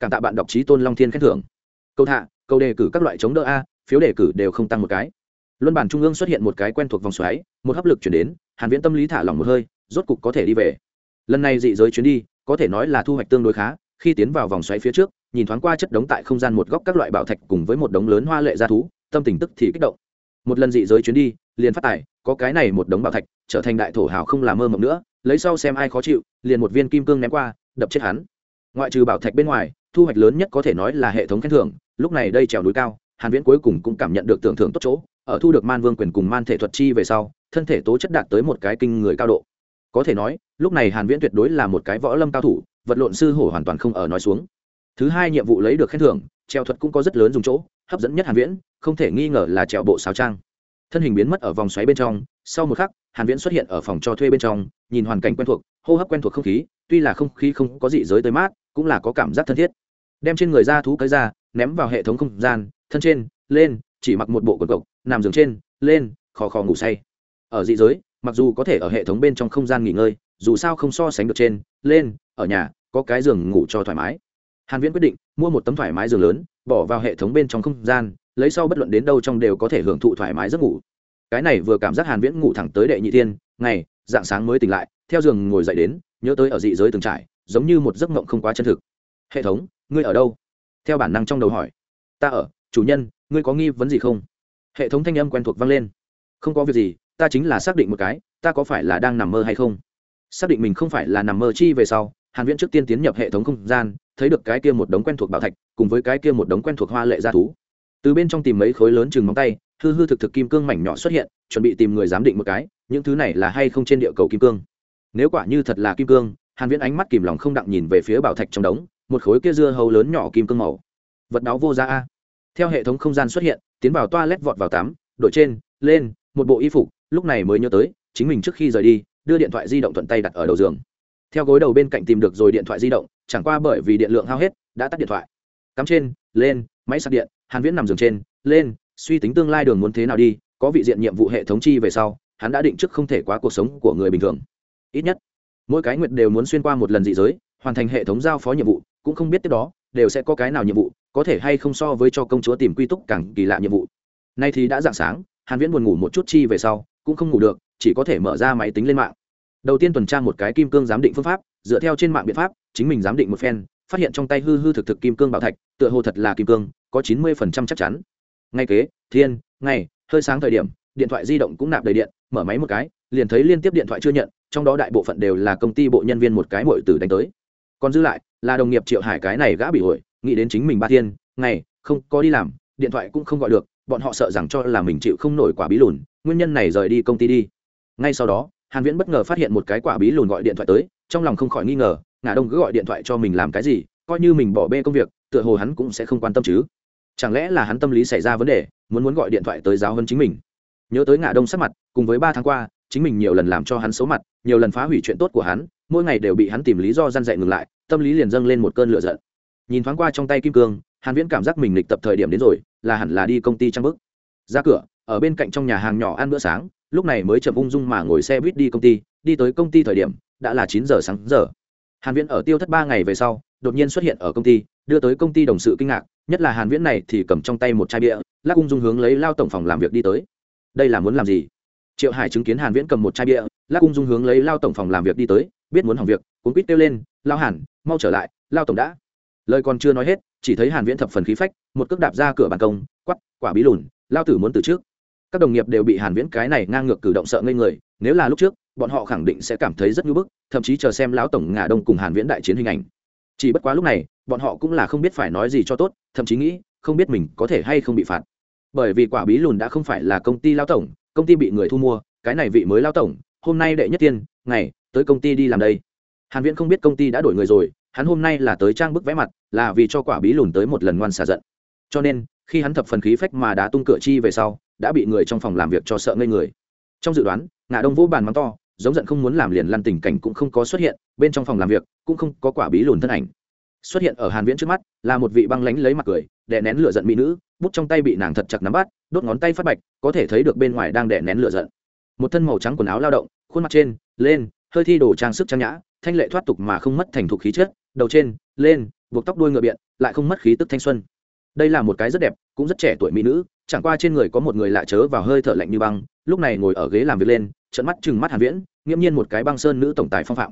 Cảm tạ bạn đọc trí tôn long thiên khen thưởng. Câu thạ câu đề cử các loại chống đỡ a, phiếu đề cử đều không tăng một cái. Luân bản trung ương xuất hiện một cái quen thuộc vòng xoáy, một hấp lực chuyển đến, hàn viễn tâm lý thả lỏng một hơi, rốt cục có thể đi về. Lần này dị giới chuyến đi, có thể nói là thu hoạch tương đối khá, khi tiến vào vòng xoáy phía trước, nhìn thoáng qua chất đống tại không gian một góc các loại bảo thạch cùng với một đống lớn hoa lệ gia thú, tâm tình tức thì kích động một lần dị giới chuyến đi, liền phát tài, có cái này một đống bảo thạch, trở thành đại thổ hào không làm mơ mộng nữa, lấy sau xem ai khó chịu, liền một viên kim cương ném qua, đập chết hắn. Ngoại trừ bảo thạch bên ngoài, thu hoạch lớn nhất có thể nói là hệ thống khen thưởng, lúc này đây trèo núi cao, hàn viễn cuối cùng cũng cảm nhận được tưởng thưởng tốt chỗ, ở thu được man vương quyền cùng man thể thuật chi về sau, thân thể tố chất đạt tới một cái kinh người cao độ. Có thể nói, lúc này hàn viễn tuyệt đối là một cái võ lâm cao thủ, vật lộn sư hổ hoàn toàn không ở nói xuống. Thứ hai nhiệm vụ lấy được khen thưởng treo thuật cũng có rất lớn dùng chỗ hấp dẫn nhất hàn viễn, không thể nghi ngờ là trèo bộ sáo trang. Thân hình biến mất ở vòng xoáy bên trong, sau một khắc, hàn viễn xuất hiện ở phòng cho thuê bên trong, nhìn hoàn cảnh quen thuộc, hô hấp quen thuộc không khí, tuy là không khí không có gì giới tới mát, cũng là có cảm giác thân thiết. Đem trên người ra thú cái ra, ném vào hệ thống không gian, thân trên, lên, chỉ mặc một bộ quần cộc, nằm giường trên, lên, khò khò ngủ say. Ở dị giới, mặc dù có thể ở hệ thống bên trong không gian nghỉ ngơi, dù sao không so sánh được trên, lên, ở nhà, có cái giường ngủ cho thoải mái hàn viễn quyết định mua một tấm thoải mái giường lớn, bỏ vào hệ thống bên trong không gian, lấy sau bất luận đến đâu trong đều có thể hưởng thụ thoải mái giấc ngủ. Cái này vừa cảm giác hàn viễn ngủ thẳng tới đệ nhị thiên, ngày, dạng sáng mới tỉnh lại, theo giường ngồi dậy đến, nhớ tới ở dị giới từng trải, giống như một giấc mộng không quá chân thực. Hệ thống, ngươi ở đâu? Theo bản năng trong đầu hỏi. Ta ở, chủ nhân, ngươi có nghi vấn gì không? Hệ thống thanh âm quen thuộc vang lên. Không có việc gì, ta chính là xác định một cái, ta có phải là đang nằm mơ hay không? Xác định mình không phải là nằm mơ chi về sau, hàn viễn trước tiên tiến nhập hệ thống không gian thấy được cái kia một đống quen thuộc bảo thạch, cùng với cái kia một đống quen thuộc hoa lệ gia thú. Từ bên trong tìm mấy khối lớn chừng móng tay, hư hư thực thực kim cương mảnh nhỏ xuất hiện, chuẩn bị tìm người giám định một cái, những thứ này là hay không trên địa cầu kim cương. Nếu quả như thật là kim cương, hàn viễn ánh mắt kìm lòng không đặng nhìn về phía bảo thạch trong đống, một khối kia dưa hấu lớn nhỏ kim cương màu. Vật đáo vô giá a. Theo hệ thống không gian xuất hiện, tiến vào toilet vọt vào tắm đội trên, lên, một bộ y phục, lúc này mới nhớ tới, chính mình trước khi rời đi, đưa điện thoại di động thuận tay đặt ở đầu giường. Theo gối đầu bên cạnh tìm được rồi điện thoại di động chẳng qua bởi vì điện lượng hao hết, đã tắt điện thoại. Cắm trên, lên, máy sạc điện, hàn viễn nằm giường trên, lên, suy tính tương lai đường muốn thế nào đi, có vị diện nhiệm vụ hệ thống chi về sau, hắn đã định trước không thể quá cuộc sống của người bình thường. Ít nhất, mỗi cái nguyệt đều muốn xuyên qua một lần dị giới, hoàn thành hệ thống giao phó nhiệm vụ, cũng không biết tiếp đó, đều sẽ có cái nào nhiệm vụ, có thể hay không so với cho công chúa tìm quy túc càng kỳ lạ nhiệm vụ. Nay thì đã dạng sáng, hàn viễn buồn ngủ một chút chi về sau, cũng không ngủ được, chỉ có thể mở ra máy tính lên mạng. Đầu tiên tuần tra một cái kim cương giám định phương pháp dựa theo trên mạng biện pháp, chính mình giám định một phen, phát hiện trong tay hư hư thực thực kim cương bảo thạch, tựa hồ thật là kim cương, có chín mươi phần trăm chắc chắn. Ngay kế, thiên, ngày, hơi sáng thời điểm, điện thoại di động cũng nạp đầy điện, mở máy một cái, liền thấy liên tiếp điện thoại chưa nhận, trong đó đại bộ phận đều là công ty bộ nhân viên một cái mội tử đánh tới. Còn dư lại, là đồng nghiệp triệu hải cái này gã bị ổi nghĩ đến chính mình ba thiên, ngày, không có đi làm, điện thoại cũng không gọi được, bọn họ sợ rằng cho là mình chịu không nổi quả bí lùn, nguyên nhân này rời đi công ty đi. Ngay sau đó, hàn viễn bất ngờ phát hiện một cái quả bí lùn gọi điện thoại tới trong lòng không khỏi nghi ngờ, ngả đông cứ gọi điện thoại cho mình làm cái gì, coi như mình bỏ bê công việc, tựa hồ hắn cũng sẽ không quan tâm chứ. Chẳng lẽ là hắn tâm lý xảy ra vấn đề, muốn muốn gọi điện thoại tới giáo hơn chính mình? Nhớ tới ngả đông sắc mặt, cùng với ba tháng qua, chính mình nhiều lần làm cho hắn xấu mặt, nhiều lần phá hủy chuyện tốt của hắn, mỗi ngày đều bị hắn tìm lý do răn dạy ngừng lại, tâm lý liền dâng lên một cơn lửa giận. Nhìn thoáng qua trong tay kim cương, hàn viễn cảm giác mình lịch tập thời điểm đến rồi, là hẳn là đi công ty trang bức. Ra cửa, ở bên cạnh trong nhà hàng nhỏ ăn bữa sáng, lúc này mới chậm ung dung mà ngồi xe buýt đi công ty, đi tới công ty thời điểm đã là chín giờ sáng giờ. Hàn viễn ở tiêu thất ba ngày về sau, đột nhiên xuất hiện ở công ty, đưa tới công ty đồng sự kinh ngạc, nhất là hàn viễn này thì cầm trong tay một chai bia, lắc ung dung hướng lấy lao tổng phòng làm việc đi tới. Đây là muốn làm gì? Triệu hải chứng kiến hàn viễn cầm một chai bia, lắc ung dung hướng lấy lao tổng phòng làm việc đi tới, biết muốn hỏng việc cũng quýt kêu lên, lao hàn, mau trở lại, lao tổng đã. Lời còn chưa nói hết, chỉ thấy hàn viễn thập phần khí phách, một cước đạp ra cửa ban công, quắp, quả bí lùn, lao tử muốn từ trước các đồng nghiệp đều bị hàn viễn cái này ngang ngược cử động sợ ngây người, nếu là lúc trước, bọn họ khẳng định sẽ cảm thấy rất nhu bức, thậm chí chờ xem lão tổng ngà đông cùng hàn viễn đại chiến hình ảnh. Chỉ bất quá lúc này, bọn họ cũng là không biết phải nói gì cho tốt, thậm chí nghĩ, không biết mình có thể hay không bị phạt. Bởi vì quả bí lùn đã không phải là công ty Lão tổng, công ty bị người thu mua, cái này vị mới Lão tổng, hôm nay đệ nhất tiên, ngày, tới công ty đi làm đây. Hàn viễn không biết công ty đã đổi người rồi, hắn hôm nay là tới trang bức vẽ mặt, là vì cho quả bí lùn tới một lần ngoan xả giận. Cho nên, khi hắn thập phần khí phách mà đã tung cửa chi về sau đã bị người trong phòng làm việc cho sợ ngây người. Trong dự đoán ngã đông vỗ bàn mắng to, giống giận không muốn làm liền lăn tình cảnh cũng không có xuất hiện, bên trong phòng làm việc cũng không có quả bí lùn thân ảnh. Xuất hiện ở hàn viễn trước mắt, là một vị băng lánh lấy mặt cười, đè nén lửa giận mỹ nữ, bút trong tay bị nàng thật chặt nắm bắt, đốt ngón tay phát bạch, có thể thấy được bên ngoài đang đè nén lửa giận. Một thân màu trắng quần áo lao động, khuôn mặt trên, lên, hơi thi đồ trang sức trang nhã, thanh lệ thoát tục mà không mất thành thục khí chất, đầu trên, lên, buộc tóc đuôi ngựa biện, lại không mất khí tức thanh xuân đây là một cái rất đẹp, cũng rất trẻ tuổi mỹ nữ, chẳng qua trên người có một người lạ chớ vào hơi thở lạnh như băng, lúc này ngồi ở ghế làm việc lên trận mắt chừng mắt hàn viễn, nghiễm nhiên một cái băng sơn nữ tổng tài phong phạm.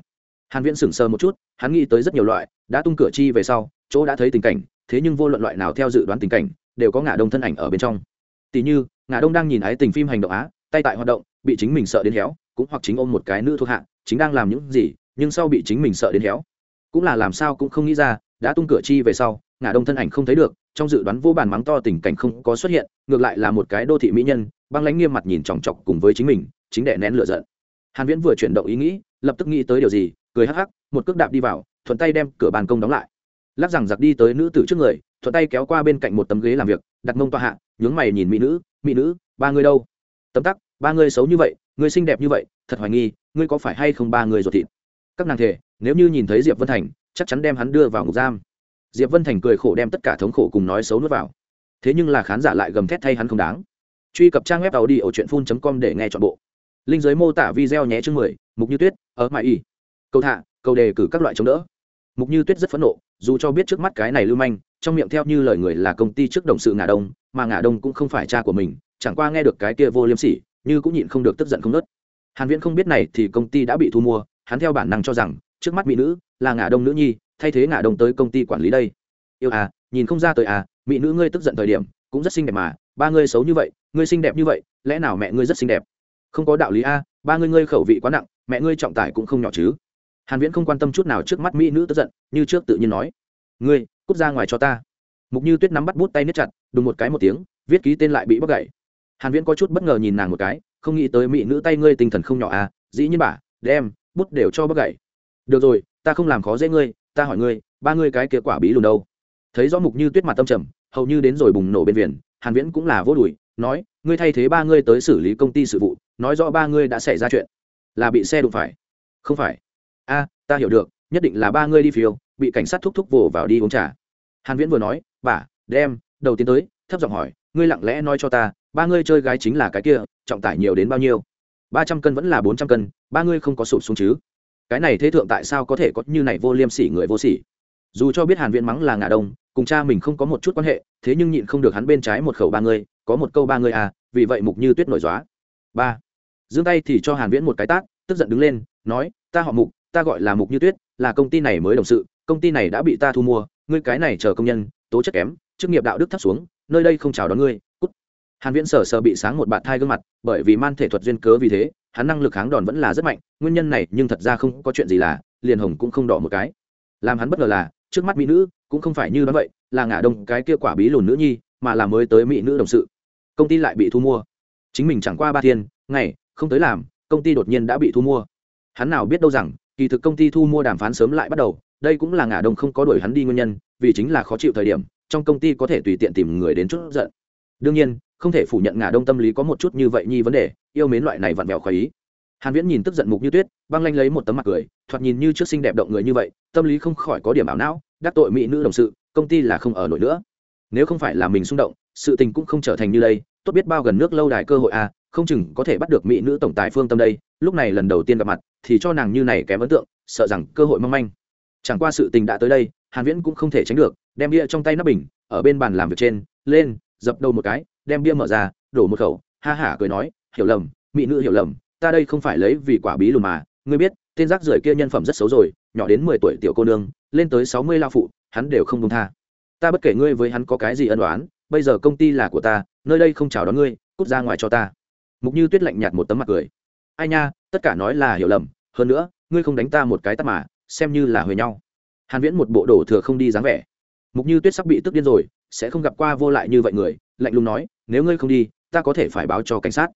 Hàn viễn sững sờ một chút, hắn nghĩ tới rất nhiều loại, đã tung cửa chi về sau, chỗ đã thấy tình cảnh, thế nhưng vô luận loại nào theo dự đoán tình cảnh, đều có ngả đông thân ảnh ở bên trong. Tỷ như, ngả đông đang nhìn ái tình phim hành động á, tay tại hoạt động, bị chính mình sợ đến héo, cũng hoặc chính ôm một cái nữ thuộc hạ, chính đang làm những gì, nhưng sau bị chính mình sợ đến héo. Cũng là làm sao cũng không nghĩ ra, đã tung cửa chi về sau ngã đông thân ảnh không thấy được, trong dự đoán vô bàn mắng to tình cảnh không có xuất hiện, ngược lại là một cái đô thị mỹ nhân, băng lãnh nghiêm mặt nhìn chòng chọc cùng với chính mình, chính đệ nén lửa giận. Hàn viễn vừa chuyển động ý nghĩ, lập tức nghĩ tới điều gì, cười hắc hắc, một cước đạp đi vào, thuận tay đem cửa ban công đóng lại. Lắc rằng giặc đi tới nữ tử trước người, thuận tay kéo qua bên cạnh một tấm ghế làm việc, đặt mông toa hạ, nhướng mày nhìn mỹ nữ mỹ nữ, ba người đâu? Tấm tắc, ba người xấu như vậy, người xinh đẹp như vậy, thật hoài nghi, ngươi có phải hay không ba người ruột thịt? Các nàng thể, nếu như nhìn thấy diệp vân thành, chắc chắn đem hắn đưa vào ngục giam diệp vân thành cười khổ đem tất cả thống khổ cùng nói xấu nuốt vào. Thế nhưng là khán giả lại gầm thét thay hắn không đáng. Truy cập trang web tàu đi ở truyện phun com để nghe chọn bộ. Linh giới mô tả video nhé chương mười, mục như tuyết, ở mãi y. Câu thạ câu đề cử các loại chống đỡ. Mục như tuyết rất phẫn nộ, dù cho biết trước mắt cái này lưu manh, trong miệng theo như lời người là công ty trước đồng sự ngả đông, mà ngả đông cũng không phải cha của mình, chẳng qua nghe được cái kia vô liêm sỉ, như cũng nhịn không được tức giận không nớt hàn viễn không biết này thì công ty đã bị thu mua, hắn theo bản năng cho rằng, trước mắt mỹ nữ là ngả đông nữ nhi thay thế ngả đông tới công ty quản lý đây. Yêu à nhìn không ra tới à mỹ nữ ngươi tức giận thời điểm, cũng rất xinh đẹp mà, ba ngươi xấu như vậy, ngươi xinh đẹp như vậy, lẽ nào mẹ ngươi rất xinh đẹp? Không có đạo lý a, ba ngươi ngươi khẩu vị quá nặng, mẹ ngươi trọng tải cũng không nhỏ chứ. Hàn viễn không quan tâm chút nào trước mắt mỹ nữ tức giận, như trước tự nhiên nói. Ngươi, cút ra ngoài cho ta. Mục như tuyết nắm bắt bút tay nứt chặt, đùng một cái một tiếng, viết ký tên lại bị bóc gãy hàn viễn có chút bất ngờ nhìn nàng một cái, không nghĩ tới mỹ nữ tay ngươi tinh thần không nhỏ à dĩ nhiên bà, đem, bút đều cho bóc gãy được rồi, ta không làm khó dễ ngươi ta hỏi ngươi, ba ngươi cái kia quả bí lùn đâu? Thấy rõ mục như tuyết mặt tâm trầm, hầu như đến rồi bùng nổ bên viền, hàn viễn cũng là vô đuổi nói, ngươi thay thế ba ngươi tới xử lý công ty sự vụ, nói rõ ba ngươi đã xảy ra chuyện. Là bị xe đụng phải. Không phải. A, ta hiểu được, nhất định là ba ngươi đi phiêu, bị cảnh sát thúc thúc vồ vào đi uống trà. Hàn viễn vừa nói, bà, đem, đầu tiên tới. Thấp giọng hỏi, ngươi lặng lẽ nói cho ta, ba ngươi chơi gái chính là cái kia, trọng tải nhiều đến bao nhiêu? Ba trăm cân vẫn là bốn trăm cân, ba ngươi không có sụp xuống chứ? Cái này thế thượng tại sao có thể có như này vô liêm sỉ người vô sỉ? Dù cho biết hàn viễn mắng là ngả đông, cùng cha mình không có một chút quan hệ, thế nhưng nhịn không được hắn bên trái một khẩu ba người, có một câu ba người à vì vậy mục như tuyết nổi gióa. Ba. Giương tay thì cho hàn viễn một cái tát, tức giận đứng lên, nói, ta họ mục, ta gọi là mục như tuyết, là công ty này mới đồng sự, công ty này đã bị ta thu mua, ngươi cái này chờ công nhân, tố chất kém, chức nghiệp đạo đức thấp xuống, nơi đây không chào đón ngươi hàn viễn sở sờ bị sáng một bạn thai gương mặt, bởi vì man thể thuật duyên cớ vì thế, hắn năng lực kháng đòn vẫn là rất mạnh, nguyên nhân này nhưng thật ra không có chuyện gì là, liền hồng cũng không đỏ một cái. Làm hắn bất ngờ là, trước mắt mỹ nữ cũng không phải như đó vậy, là ngả đông cái kia quả bí lùn nữ nhi, mà là mới tới mỹ nữ đồng sự. Công ty lại bị thu mua. Chính mình chẳng qua ba thiên, ngày, không tới làm, công ty đột nhiên đã bị thu mua. Hắn nào biết đâu rằng, kỳ thực công ty thu mua đàm phán sớm lại bắt đầu, đây cũng là ngả đông không có đuổi hắn đi nguyên nhân, vì chính là khó chịu thời điểm, trong công ty có thể tùy tiện tìm người đến chút giận. Đương nhiên không thể phủ nhận ngả đông tâm lý có một chút như vậy nhi vấn đề, yêu mến loại này vặn vẹo khỏi ý. Hàn viễn nhìn tức giận mục như tuyết, băng lanh lấy một tấm mặt cười, thoạt nhìn như trước xinh đẹp động người như vậy, tâm lý không khỏi có điểm ảo não, đắc tội mỹ nữ đồng sự, công ty là không ở nổi nữa. Nếu không phải là mình xung động, sự tình cũng không trở thành như đây, tốt biết bao gần nước lâu đài cơ hội à không chừng có thể bắt được mỹ nữ tổng tài phương tâm đây, lúc này lần đầu tiên gặp mặt, thì cho nàng như này kém ấn tượng, sợ rằng cơ hội mong manh. Chẳng qua sự tình đã tới đây, hàn viễn cũng không thể tránh được, đem bia trong tay nắp bình, ở bên bàn làm việc trên, lên, dập đầu một cái đem bia mở ra, đổ một khẩu, ha hả cười nói, hiểu lầm, mỹ nữ hiểu lầm, ta đây không phải lấy vì quả bí lùm mà. Ngươi biết, tên rác rưởi kia nhân phẩm rất xấu rồi, nhỏ đến mười tuổi tiểu cô nương, lên tới sáu mươi lao phụ, hắn đều không công tha. Ta bất kể ngươi với hắn có cái gì ân oán, bây giờ công ty là của ta, nơi đây không chào đón ngươi, cút ra ngoài cho ta. Mục như tuyết lạnh nhạt một tấm mặt cười. Ai nha, tất cả nói là hiểu lầm, hơn nữa, ngươi không đánh ta một cái tắt mà, xem như là huề nhau. Hàn viễn một bộ đổ thừa không đi dáng vẻ. Mục như tuyết sắp bị tức điên rồi sẽ không gặp qua vô lại như vậy người, lạnh lùng nói, nếu ngươi không đi, ta có thể phải báo cho cảnh sát.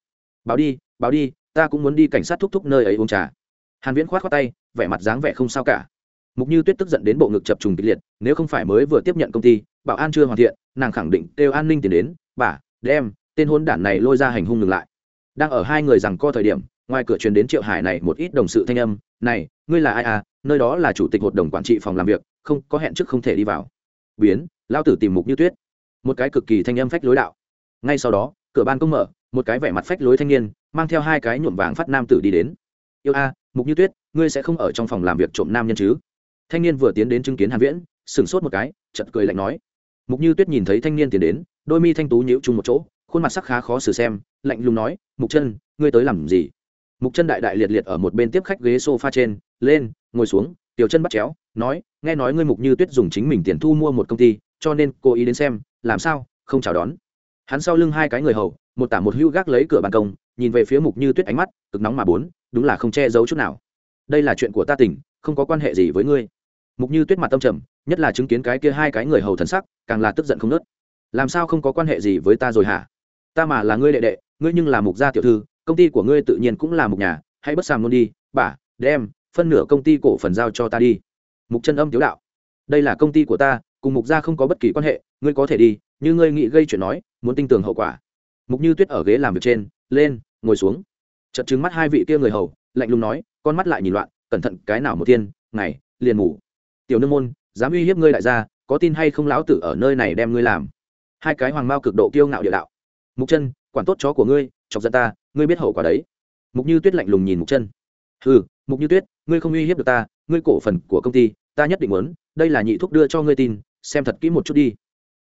Báo đi báo đi, ta cũng muốn đi cảnh sát thúc thúc nơi ấy uống trà. Hàn viễn khoát khoát tay, vẻ mặt dáng vẻ không sao cả. Mục như tuyết tức giận đến bộ ngực chập trùng kịch liệt, nếu không phải mới vừa tiếp nhận công ty, bảo an chưa hoàn thiện, nàng khẳng định kêu an ninh tiền đến, bà, đem, tên hôn đản này lôi ra hành hung ngừng lại. Đang ở hai người rằng co thời điểm, ngoài cửa truyền đến triệu hải này một ít đồng sự thanh âm, này, ngươi là ai à? Nơi đó là chủ tịch hội đồng quản trị phòng làm việc, không, có hẹn trước không thể đi vào. Biến lao tử tìm mục như tuyết. Một cái cực kỳ thanh âm phách lối đạo. Ngay sau đó, cửa ban công mở, một cái vẻ mặt phách lối thanh niên, mang theo hai cái nhuộm vàng phát nam tử đi đến. Yêu a, mục như tuyết, ngươi sẽ không ở trong phòng làm việc trộm nam nhân chứ? Thanh niên vừa tiến đến chứng kiến hàn viễn sừng sốt một cái chật cười lạnh nói. Mục như tuyết nhìn thấy thanh niên tiến đến, đôi mi thanh tú nhíu chung một chỗ, khuôn mặt sắc khá khó xử xem, lạnh lùng nói, mục chân, ngươi tới làm gì? Mục chân đại đại liệt liệt ở một bên tiếp khách ghế sofa trên, lên, ngồi xuống, tiểu chân bắt chéo, nói, nghe nói ngươi mục như tuyết dùng chính mình tiền thu mua một công ty cho nên cô ý đến xem, làm sao, không chào đón. Hắn sau lưng hai cái người hầu, một tả một hưu gác lấy cửa ban công, nhìn về phía mục như tuyết ánh mắt, cực nóng mà bốn, đúng là không che giấu chút nào. Đây là chuyện của ta tỉnh không có quan hệ gì với ngươi. Mục như tuyết mặt tâm trầm, nhất là chứng kiến cái kia hai cái người hầu thần sắc, càng là tức giận không nớt. Làm sao không có quan hệ gì với ta rồi hả? Ta mà là ngươi đệ đệ, ngươi nhưng là mục gia tiểu thư, công ty của ngươi tự nhiên cũng là mục nhà, hãy bất sàm luôn đi, bà, đem, phân nửa công ty cổ phần giao cho ta đi. Mục chân âm tiếu đạo, đây là công ty của ta cùng mục gia không có bất kỳ quan hệ, ngươi có thể đi, như ngươi nghĩ gây chuyện nói, muốn tin tưởng hậu quả. Mục như tuyết ở ghế làm việc trên, lên, ngồi xuống. Chật chứng mắt hai vị kia người hầu, lạnh lùng nói, con mắt lại nhìn loạn, cẩn thận cái nào một tiên ngày, liền ngủ tiểu nương môn, dám uy hiếp ngươi đại gia, có tin hay không lão tử ở nơi này đem ngươi làm? Hai cái hoàng mao cực độ kiêu ngạo địa đạo. Mục chân, quản tốt chó của ngươi, chọc giận ta, ngươi biết hậu quả đấy. Mục như tuyết lạnh lùng nhìn mục chân. Ừ mục như tuyết, ngươi không uy hiếp được ta, ngươi cổ phần của công ty, ta nhất định muốn, đây là nhị thuốc đưa cho ngươi tin xem thật kỹ một chút đi.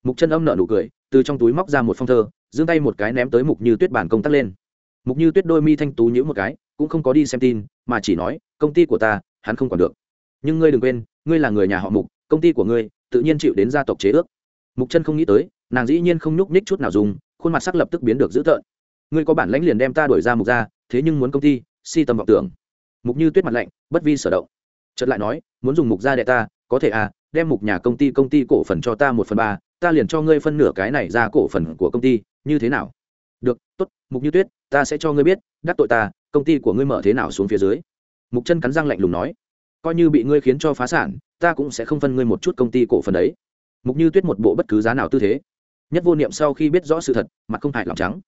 Mục chân âm nợ nụ cười, từ trong túi móc ra một phong thơ, giương tay một cái ném tới mục như tuyết bản công tác lên. Mục như tuyết đôi mi thanh tú nhữ một cái, cũng không có đi xem tin, mà chỉ nói, công ty của ta, hắn không còn được. Nhưng ngươi đừng quên, ngươi là người nhà họ mục, công ty của ngươi, tự nhiên chịu đến gia tộc chế ước. Mục chân không nghĩ tới, nàng dĩ nhiên không nhúc nhích chút nào dùng, khuôn mặt sắc lập tức biến được dữ tợn. Ngươi có bản lãnh liền đem ta đuổi ra mục ra, thế nhưng muốn công ty, si tâm vọng tưởng. Mục như tuyết mặt lạnh, bất vi sở động. Chợt lại nói, muốn dùng mục ra đệ ta có thể à đem mục nhà công ty công ty cổ phần cho ta một phần ba, ta liền cho ngươi phân nửa cái này ra cổ phần của công ty, như thế nào? Được, tốt, mục như tuyết, ta sẽ cho ngươi biết, đắc tội ta, công ty của ngươi mở thế nào xuống phía dưới. Mục chân cắn răng lạnh lùng nói, coi như bị ngươi khiến cho phá sản, ta cũng sẽ không phân ngươi một chút công ty cổ phần đấy. Mục như tuyết một bộ bất cứ giá nào tư thế. Nhất vô niệm sau khi biết rõ sự thật, mặt không hại lòng trắng.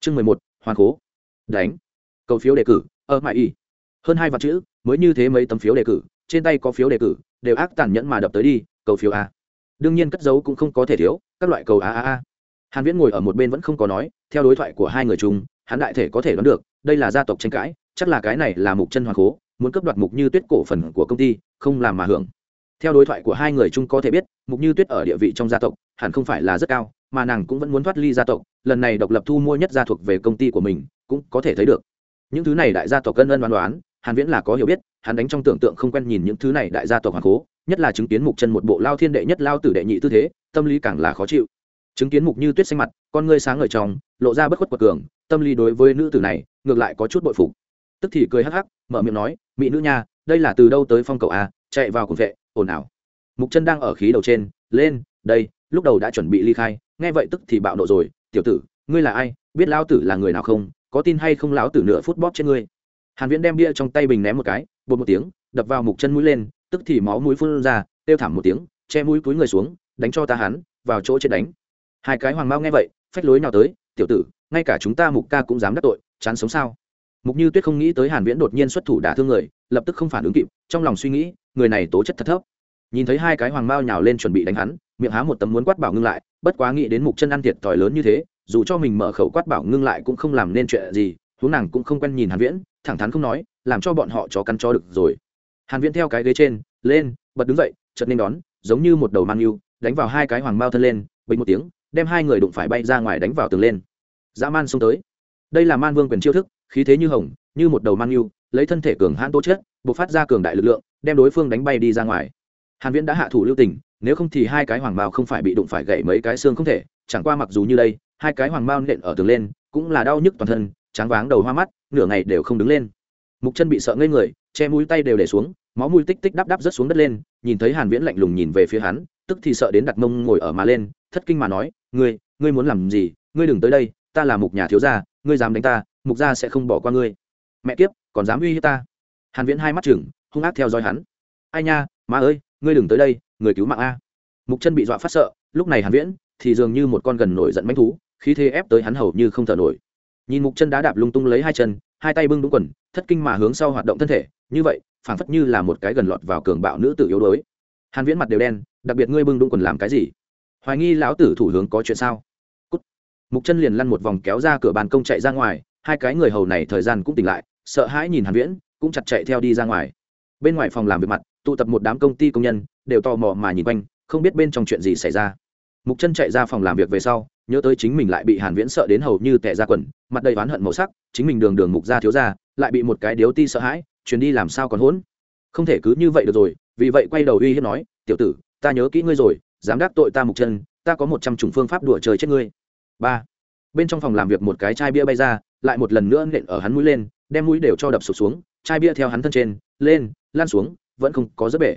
Chương mười một, hoàn cố đánh. Cầu phiếu đề cử ờ, ở mãi y hơn hai vạn chữ, mới như thế mấy tấm phiếu đề cử trên tay có phiếu đề cử, đều ác tàn nhẫn mà đập tới đi, cầu phiếu a. Đương nhiên cất dấu cũng không có thể thiếu, các loại cầu a a a. Hàn viễn ngồi ở một bên vẫn không có nói, theo đối thoại của hai người chung, hắn đại thể có thể đoán được, đây là gia tộc tranh cãi, chắc là cái này là mục chân hoàng cố muốn cấp đoạt mục như tuyết cổ phần của công ty, không làm mà hưởng. Theo đối thoại của hai người chung có thể biết, mục như tuyết ở địa vị trong gia tộc, hẳn không phải là rất cao, mà nàng cũng vẫn muốn thoát ly gia tộc, lần này độc lập thu mua nhất gia thuộc về công ty của mình, cũng có thể thấy được. Những thứ này đại gia tộc cân ân đoán đoán, hàn viễn là có hiểu biết hắn đánh trong tưởng tượng không quen nhìn những thứ này đại gia tộc hoàng cố, nhất là chứng kiến mục chân một bộ lao thiên đệ nhất lao tử đệ nhị tư thế, tâm lý càng là khó chịu. Chứng kiến mục như tuyết xanh mặt, con ngươi sáng ngời trong, lộ ra bất khuất quật cường, tâm lý đối với nữ tử này, ngược lại có chút bội phục. Tức thì cười hắc hắc, mở miệng nói mỹ nữ nha, đây là từ đâu tới phong cầu a, chạy vào cùng vệ, ồn ào. Mục chân đang ở khí đầu trên, lên, đây, lúc đầu đã chuẩn bị ly khai, nghe vậy tức thì bạo nộ rồi, tiểu tử, ngươi là ai, biết lão tử là người nào không, có tin hay không lão tử nửa phút bóp trên ngươi? Hàn viễn đem bia trong tay bình ném một cái bột một tiếng, đập vào mục chân mũi lên, tức thì máu mũi phun ra tiêu thảm một tiếng, che mũi cúi người xuống, đánh cho ta hắn, vào chỗ trên đánh. Hai cái hoàng mao nghe vậy, phách lối nào tới, tiểu tử, ngay cả chúng ta mục ca cũng dám đắc tội, chán sống sao? Mục như tuyết không nghĩ tới hàn viễn đột nhiên xuất thủ đả thương người, lập tức không phản ứng kịp, trong lòng suy nghĩ, người này tố chất thật thấp. Nhìn thấy hai cái hoàng mao nhào lên chuẩn bị đánh hắn, miệng há một tấm muốn quát bảo ngưng lại, bất quá nghĩ đến mục chân ăn thiệt thòi lớn như thế, dù cho mình mở khẩu quát bảo ngưng lại cũng không làm nên chuyện gì, huống nàng cũng không quen nhìn hàn viễn, thẳng thắn không nói làm cho bọn họ chó cắn chó được rồi. Hàn viễn theo cái ghế trên, lên, bật đứng dậy, chợt nên đón, giống như một đầu mang yêu, đánh vào hai cái hoàng mao thân lên, bình một tiếng, đem hai người đụng phải bay ra ngoài đánh vào tường lên. Dã man xông tới. Đây là man vương quyền chiêu thức, khí thế như hồng, như một đầu man yêu, lấy thân thể cường hãn tố chất buộc phát ra cường đại lực lượng, đem đối phương đánh bay đi ra ngoài. Hàn viễn đã hạ thủ lưu tình, nếu không thì hai cái hoàng mao không phải bị đụng phải gãy mấy cái xương không thể, chẳng qua mặc dù như đây, hai cái hoàng mao nện ở tường lên, cũng là đau nhức toàn thân, tráng váng đầu hoa mắt, nửa ngày đều không đứng lên mục chân bị sợ ngây người, che mũi tay đều để xuống, máu mũi tích tích đắp đắp rớt xuống đất lên, nhìn thấy hàn viễn lạnh lùng nhìn về phía hắn, tức thì sợ đến đặt mông ngồi ở mà lên, thất kinh mà nói, ngươi ngươi muốn làm gì? Ngươi đừng tới đây, ta là mục nhà thiếu gia, ngươi dám đánh ta, mục gia sẽ không bỏ qua ngươi. Mẹ kiếp, còn dám uy hiếp ta? Hàn viễn hai mắt chừng hung ác theo dõi hắn. Ai nha, má ơi, ngươi đừng tới đây, người cứu mạng a. Mục chân bị dọa phát sợ, lúc này hàn viễn thì dường như một con gần nổi giận manh thú, khí thế ép tới hắn hầu như không thở nổi. Nhìn mục chân đá đạp lung tung lấy hai chân, hai tay bưng đúng quần thất kinh mà hướng sau hoạt động thân thể, như vậy, phảng phất như là một cái gần lọt vào cường bạo nữ tử yếu đuối. Hàn viễn mặt đều đen, đặc biệt ngươi bưng đúng quần làm cái gì? Hoài nghi lão tử thủ hướng có chuyện sao? Cút. mục chân liền lăn một vòng kéo ra cửa bàn công chạy ra ngoài, hai cái người hầu này thời gian cũng tỉnh lại, sợ hãi nhìn hàn viễn, cũng chặt chạy theo đi ra ngoài. Bên ngoài phòng làm việc mặt, tụ tập một đám công ty công nhân, đều tò mò mà nhìn quanh, không biết bên trong chuyện gì xảy ra. Mục chân chạy ra phòng làm việc về sau, nhớ tới chính mình lại bị hàn viễn sợ đến hầu như tẻ ra quần, mặt đầy oán hận màu sắc, chính mình đường đường mục gia thiếu gia lại bị một cái điếu ti sợ hãi chuyến đi làm sao còn hỗn? Không thể cứ như vậy được rồi. Vì vậy quay đầu uy hiếp nói, tiểu tử, ta nhớ kỹ ngươi rồi, dám đắc tội ta mục chân, ta có một trăm chủng phương pháp đùa trời chết ngươi. Ba. Bên trong phòng làm việc một cái chai bia bay ra, lại một lần nữa nện ở hắn mũi lên, đem mũi đều cho đập sụp xuống, chai bia theo hắn thân trên, lên lan xuống, vẫn không có dứt bể.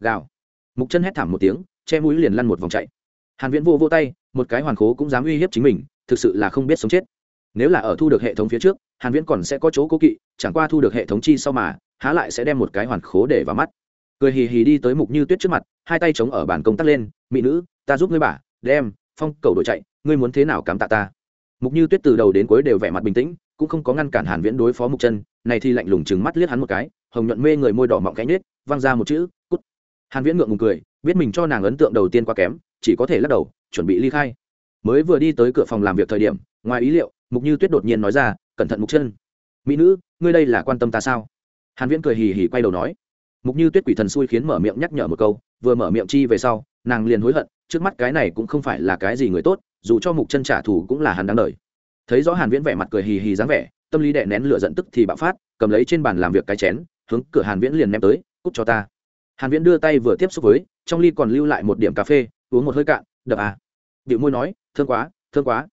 Gào. Mục chân hét thảm một tiếng, che mũi liền lăn một vòng chạy. Hàn viễn vô vô tay, một cái hoàn khố cũng dám uy hiếp chính mình, thực sự là không biết sống chết nếu là ở thu được hệ thống phía trước hàn viễn còn sẽ có chỗ cố kỵ chẳng qua thu được hệ thống chi sau mà há lại sẽ đem một cái hoàn khố để vào mắt. Cười hì hì đi tới mục như tuyết trước mặt hai tay chống ở bàn công tác lên mỹ nữ ta giúp ngươi bà, đem phong cầu đổi chạy ngươi muốn thế nào cảm tạ ta? Mục như tuyết từ đầu đến cuối đều vẻ mặt bình tĩnh cũng không có ngăn cản hàn viễn đối phó mục chân này thì lạnh lùng chừng mắt liếc hắn một cái hồng nhuận mê người môi đỏ mọng cánh nết văng ra một chữ cút. Hàn viễn ngượng ngùng cười biết mình cho nàng ấn tượng đầu tiên quá kém chỉ có thể lắc đầu chuẩn bị ly khai. Mới vừa đi tới cửa phòng làm việc thời điểm ngoài ý liệu mục như tuyết đột nhiên nói ra, cẩn thận mục chân. Mỹ nữ, ngươi đây là quan tâm ta sao? Hàn viễn cười hì hì quay đầu nói. Mục như tuyết quỷ thần xui khiến mở miệng nhắc nhở một câu, vừa mở miệng chi về sau, nàng liền hối hận, trước mắt cái này cũng không phải là cái gì người tốt, dù cho mục chân trả thù cũng là hắn đáng đời. Thấy rõ hàn viễn vẻ mặt cười hì hì dáng vẻ, tâm lý đè nén lửa giận tức thì bạo phát, cầm lấy trên bàn làm việc cái chén, hướng cửa hàn viễn liền ném tới, cút cho ta. Hàn viễn đưa tay vừa tiếp xúc với, trong ly còn lưu lại một điểm cà phê, uống một hơi cạn, đập à. Điệu môi nói, thương quá thương quá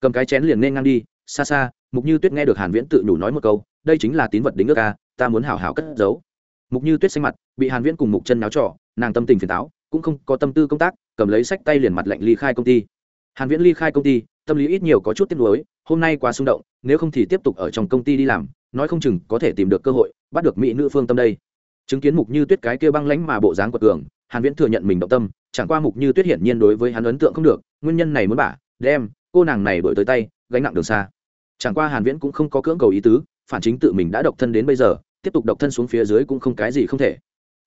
cầm cái chén liền nên ngang đi, xa xa, mục như tuyết nghe được hàn viễn tự nhủ nói một câu, đây chính là tín vật đính ước ca ta muốn hảo hảo cất giấu. Mục như tuyết xanh mặt, bị hàn viễn cùng mục chân náo trò, nàng tâm tình phiền táo, cũng không có tâm tư công tác, cầm lấy sách tay liền mặt lệnh ly khai công ty. Hàn viễn ly khai công ty, tâm lý ít nhiều có chút tiếc nuối, hôm nay quá xung động, nếu không thì tiếp tục ở trong công ty đi làm, nói không chừng có thể tìm được cơ hội, bắt được mỹ nữ phương tâm đây. Chứng kiến mục như tuyết cái kia băng lãnh mà bộ dáng của cường, hàn viễn thừa nhận mình động tâm, chẳng qua mục như tuyết hiển nhiên đối với hắn ấn tượng không được, nguyên nhân này muốn bả, đem cô nàng này đổi tới tay, gánh nặng đường xa. Chẳng qua hàn viễn cũng không có cưỡng cầu ý tứ, phản chính tự mình đã độc thân đến bây giờ, tiếp tục độc thân xuống phía dưới cũng không cái gì không thể.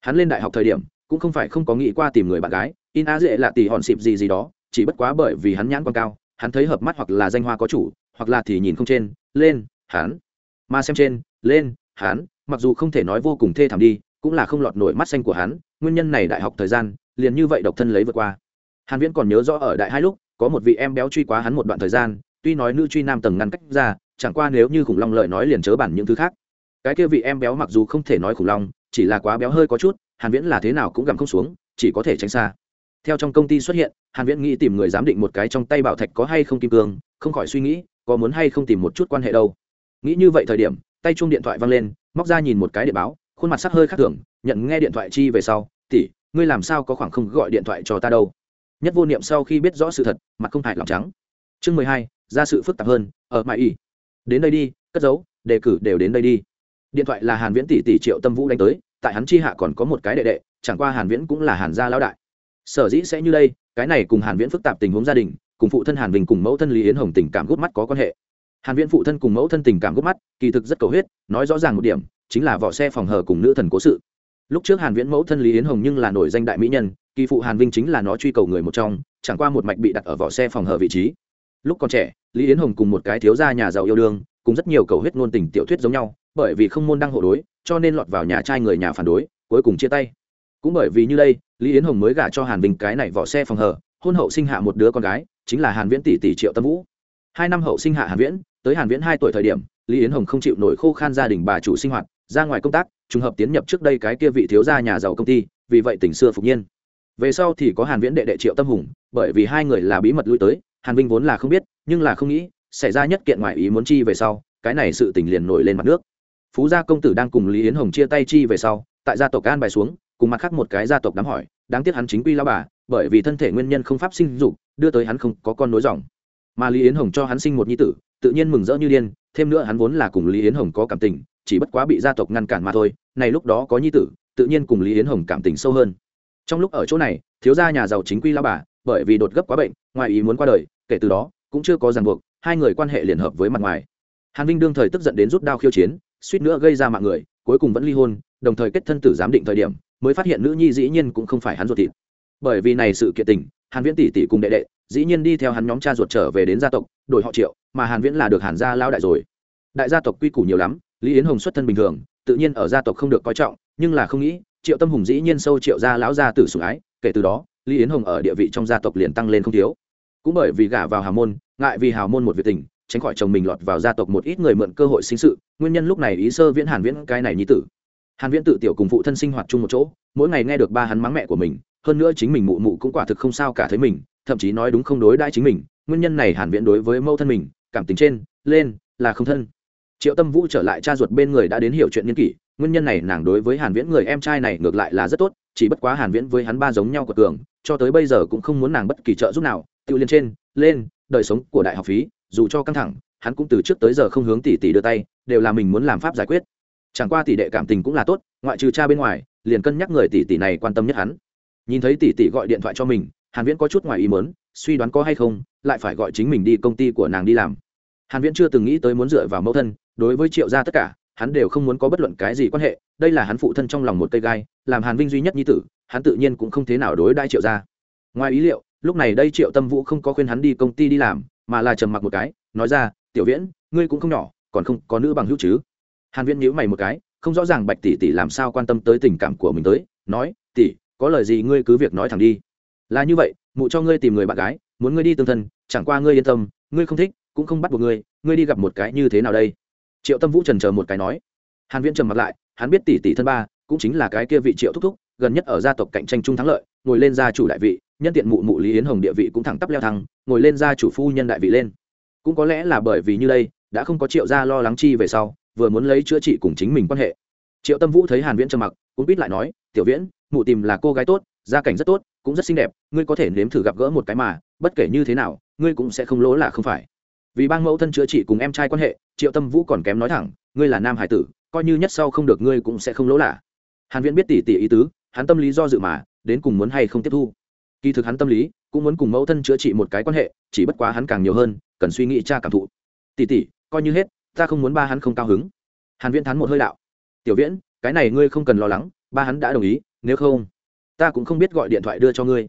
Hắn lên đại học thời điểm, cũng không phải không có nghĩ qua tìm người bạn gái, in á dễ là tỷ hòn xịp gì gì đó, chỉ bất quá bởi vì hắn nhãn quan cao, hắn thấy hợp mắt hoặc là danh hoa có chủ, hoặc là thì nhìn không trên, lên, hắn. Mà xem trên, lên, hắn, mặc dù không thể nói vô cùng thê thảm đi, cũng là không lọt nổi mắt xanh của hắn, nguyên nhân này đại học thời gian, liền như vậy độc thân lấy vượt qua. Hàn viễn còn nhớ rõ ở đại hai lúc có một vị em béo truy quá hắn một đoạn thời gian, tuy nói nữ truy nam tầng ngăn cách ra, chẳng qua nếu như khủng long lợi nói liền chớ bản những thứ khác. Cái kia vị em béo mặc dù không thể nói khủng long, chỉ là quá béo hơi có chút, hàn viễn là thế nào cũng gặm không xuống, chỉ có thể tránh xa. Theo trong công ty xuất hiện, hàn viễn nghĩ tìm người giám định một cái trong tay bảo thạch có hay không kim cương, không khỏi suy nghĩ, có muốn hay không tìm một chút quan hệ đâu. Nghĩ như vậy thời điểm, tay chuông điện thoại vang lên, móc ra nhìn một cái điện báo, khuôn mặt sắc hơi khác thường, nhận nghe điện thoại chi về sau, tỷ, ngươi làm sao có khoảng không gọi điện thoại cho ta đâu? Nhất vô niệm sau khi biết rõ sự thật, mặt không hại lòng trắng. Chương mười hai, ra sự phức tạp hơn, ở mãi y đến đây đi, cất giấu, đề cử đều đến đây đi. Điện thoại là hàn viễn tỷ tỷ triệu tâm vũ đánh tới, tại hắn chi hạ còn có một cái đệ đệ, chẳng qua hàn viễn cũng là hàn gia lão đại. Sở dĩ sẽ như đây, cái này cùng hàn viễn phức tạp tình huống gia đình, cùng phụ thân hàn vinh cùng mẫu thân lý yến hồng tình cảm gút mắt có quan hệ. Hàn viễn phụ thân cùng mẫu thân tình cảm gút mắt, kỳ thực rất cầu huyết, nói rõ ràng một điểm, chính là vỏ xe phòng hờ cùng nữ thần cố sự. Lúc trước hàn viễn mẫu thân lý yến hồng nhưng là nổi danh đại mỹ nhân kỳ phụ hàn vinh chính là nó truy cầu người một trong, chẳng qua một mạch bị đặt ở vỏ xe phòng hờ vị trí. Lúc còn trẻ, lý yến hồng cùng một cái thiếu gia nhà giàu yêu đương, cùng rất nhiều cầu huyết ngôn tình tiểu thuyết giống nhau, bởi vì không môn đăng hộ đối, cho nên lọt vào nhà trai người nhà phản đối, cuối cùng chia tay. Cũng bởi vì như đây, lý yến hồng mới gả cho hàn vinh cái này vỏ xe phòng hờ hôn hậu sinh hạ một đứa con gái, chính là hàn viễn tỷ tỷ triệu tâm vũ. Hai năm hậu sinh hạ hàn viễn, tới hàn viễn hai tuổi thời điểm, lý yến hồng không chịu nổi khô khan gia đình bà chủ sinh hoạt, ra ngoài công tác, trùng hợp tiến nhập trước đây cái kia vị thiếu gia nhà giàu công ty, vì vậy tình xưa phục nhiên về sau thì có hàn viễn đệ đệ triệu tâm hùng, bởi vì hai người là bí mật lui tới, hàn vinh vốn là không biết, nhưng là không nghĩ, xảy ra nhất kiện ngoại ý muốn chi về sau, cái này sự tình liền nổi lên mặt nước. Phú gia công tử đang cùng lý yến hồng chia tay chi về sau, tại gia tộc an bài xuống, cùng mặt khác một cái gia tộc đám hỏi, đáng tiếc hắn chính quy lao bà, bởi vì thân thể nguyên nhân không pháp sinh dục, đưa tới hắn không có con nối dòng. Mà lý yến hồng cho hắn sinh một nhi tử, tự nhiên mừng rỡ như điên, thêm nữa hắn vốn là cùng lý yến hồng có cảm tình, chỉ bất quá bị gia tộc ngăn cản mà thôi, này lúc đó có nhi tử, tự nhiên cùng lý yến hồng cảm tình sâu hơn trong lúc ở chỗ này, thiếu gia nhà giàu chính quy lao bà, bởi vì đột gấp quá bệnh, ngoài ý muốn qua đời, kể từ đó, cũng chưa có ràng buộc, hai người quan hệ liền hợp với mặt ngoài. Hàn vinh đương thời tức giận đến rút đao khiêu chiến, suýt nữa gây ra mạng người, cuối cùng vẫn ly hôn, đồng thời kết thân tử giám định thời điểm, mới phát hiện nữ nhi dĩ nhiên cũng không phải hắn ruột thịt. Bởi vì này sự kiện tình, hàn viễn tỷ tỷ cùng đệ đệ, dĩ nhiên đi theo hắn nhóm cha ruột trở về đến gia tộc, đổi họ triệu, mà hàn viễn là được hàn gia lao đại rồi. Đại gia tộc quy củ nhiều lắm, lý yến hồng xuất thân bình thường, tự nhiên ở gia tộc không được coi trọng, nhưng là không nghĩ triệu tâm hùng dĩ nhiên sâu triệu gia lão gia tử sủng ái, kể từ đó, lý yến hồng ở địa vị trong gia tộc liền tăng lên không thiếu. Cũng bởi vì gả vào hào môn, ngại vì hào môn một việc tình, tránh khỏi chồng mình lọt vào gia tộc một ít người mượn cơ hội sinh sự, nguyên nhân lúc này ý sơ viễn hàn viễn cái này nhi tử. Hàn viễn tự tiểu cùng phụ thân sinh hoạt chung một chỗ, mỗi ngày nghe được ba hắn mắng mẹ của mình, hơn nữa chính mình mụ mụ cũng quả thực không sao cả thấy mình, thậm chí nói đúng không đối đãi chính mình, nguyên nhân này hàn viễn đối với mâu thân mình, cảm tình trên, lên, là không thân. Triệu tâm vũ trở lại cha ruột bên người đã đến hiểu chuyện nghiên kỷ nguyên nhân này nàng đối với hàn viễn người em trai này ngược lại là rất tốt, chỉ bất quá hàn viễn với hắn ba giống nhau của cường, cho tới bây giờ cũng không muốn nàng bất kỳ trợ giúp nào tiêu liên trên, lên, đời sống của đại học phí, dù cho căng thẳng, hắn cũng từ trước tới giờ không hướng tỷ tỷ đưa tay, đều là mình muốn làm pháp giải quyết. Chẳng qua tỷ đệ cảm tình cũng là tốt, ngoại trừ cha bên ngoài, liền cân nhắc người tỷ tỷ này quan tâm nhất hắn. Nhìn thấy tỷ tỷ gọi điện thoại cho mình, hàn viễn có chút ngoài ý muốn, suy đoán có hay không, lại phải gọi chính mình đi công ty của nàng đi làm. Hàn viễn chưa từng nghĩ tới muốn dựa vào mẫu thân, đối với triệu gia tất cả hắn đều không muốn có bất luận cái gì quan hệ, đây là hắn phụ thân trong lòng một cây gai, làm hàn vinh duy nhất nhi tử, hắn tự nhiên cũng không thế nào đối đãi triệu gia. Ngoài ý liệu, lúc này đây triệu tâm vũ không có khuyên hắn đi công ty đi làm, mà là trầm mặc một cái, nói ra, tiểu viễn, ngươi cũng không nhỏ, còn không có nữ bằng hữu chứ? Hàn viễn nhíu mày một cái, không rõ ràng bạch tỷ tỷ làm sao quan tâm tới tình cảm của mình tới, nói, tỷ, có lời gì ngươi cứ việc nói thẳng đi. Là như vậy, mụ cho ngươi tìm người bạn gái, muốn ngươi đi tương thân, chẳng qua ngươi yên tâm, ngươi không thích, cũng không bắt buộc ngươi ngươi đi gặp một cái như thế nào đây? Triệu tâm vũ trần chờ một cái nói. Hàn viễn trầm mặt lại, hắn biết tỷ tỷ thân ba cũng chính là cái kia vị triệu thúc thúc, gần nhất ở gia tộc cạnh tranh chung thắng lợi, ngồi lên gia chủ đại vị, nhân tiện mụ mụ lý yến hồng địa vị cũng thẳng tắp leo thăng, ngồi lên gia chủ phu nhân đại vị lên. Cũng có lẽ là bởi vì như đây, đã không có triệu gia lo lắng chi về sau, vừa muốn lấy chữa trị cùng chính mình quan hệ. Triệu tâm vũ thấy hàn viễn trầm mặc, cũng biết lại nói, tiểu viễn, mụ tìm là cô gái tốt, gia cảnh rất tốt, cũng rất xinh đẹp, ngươi có thể nếm thử gặp gỡ một cái mà, bất kể như thế nào, ngươi cũng sẽ không lỗ là không phải vì bang mẫu thân chữa trị cùng em trai quan hệ, triệu tâm vũ còn kém nói thẳng, ngươi là nam hải tử, coi như nhất sau không được ngươi cũng sẽ không lỗ lạ. Hàn viễn biết tỉ tỉ ý tứ, hắn tâm lý do dự mà, đến cùng muốn hay không tiếp thu. Kỳ thực hắn tâm lý cũng muốn cùng mẫu thân chữa trị một cái quan hệ, chỉ bất quá hắn càng nhiều hơn, cần suy nghĩ cha cảm thụ. Tỉ tỉ coi như hết, ta không muốn ba hắn không cao hứng. Hàn viễn thán một hơi đạo. Tiểu viễn, cái này ngươi không cần lo lắng, ba hắn đã đồng ý, nếu không, ta cũng không biết gọi điện thoại đưa cho ngươi.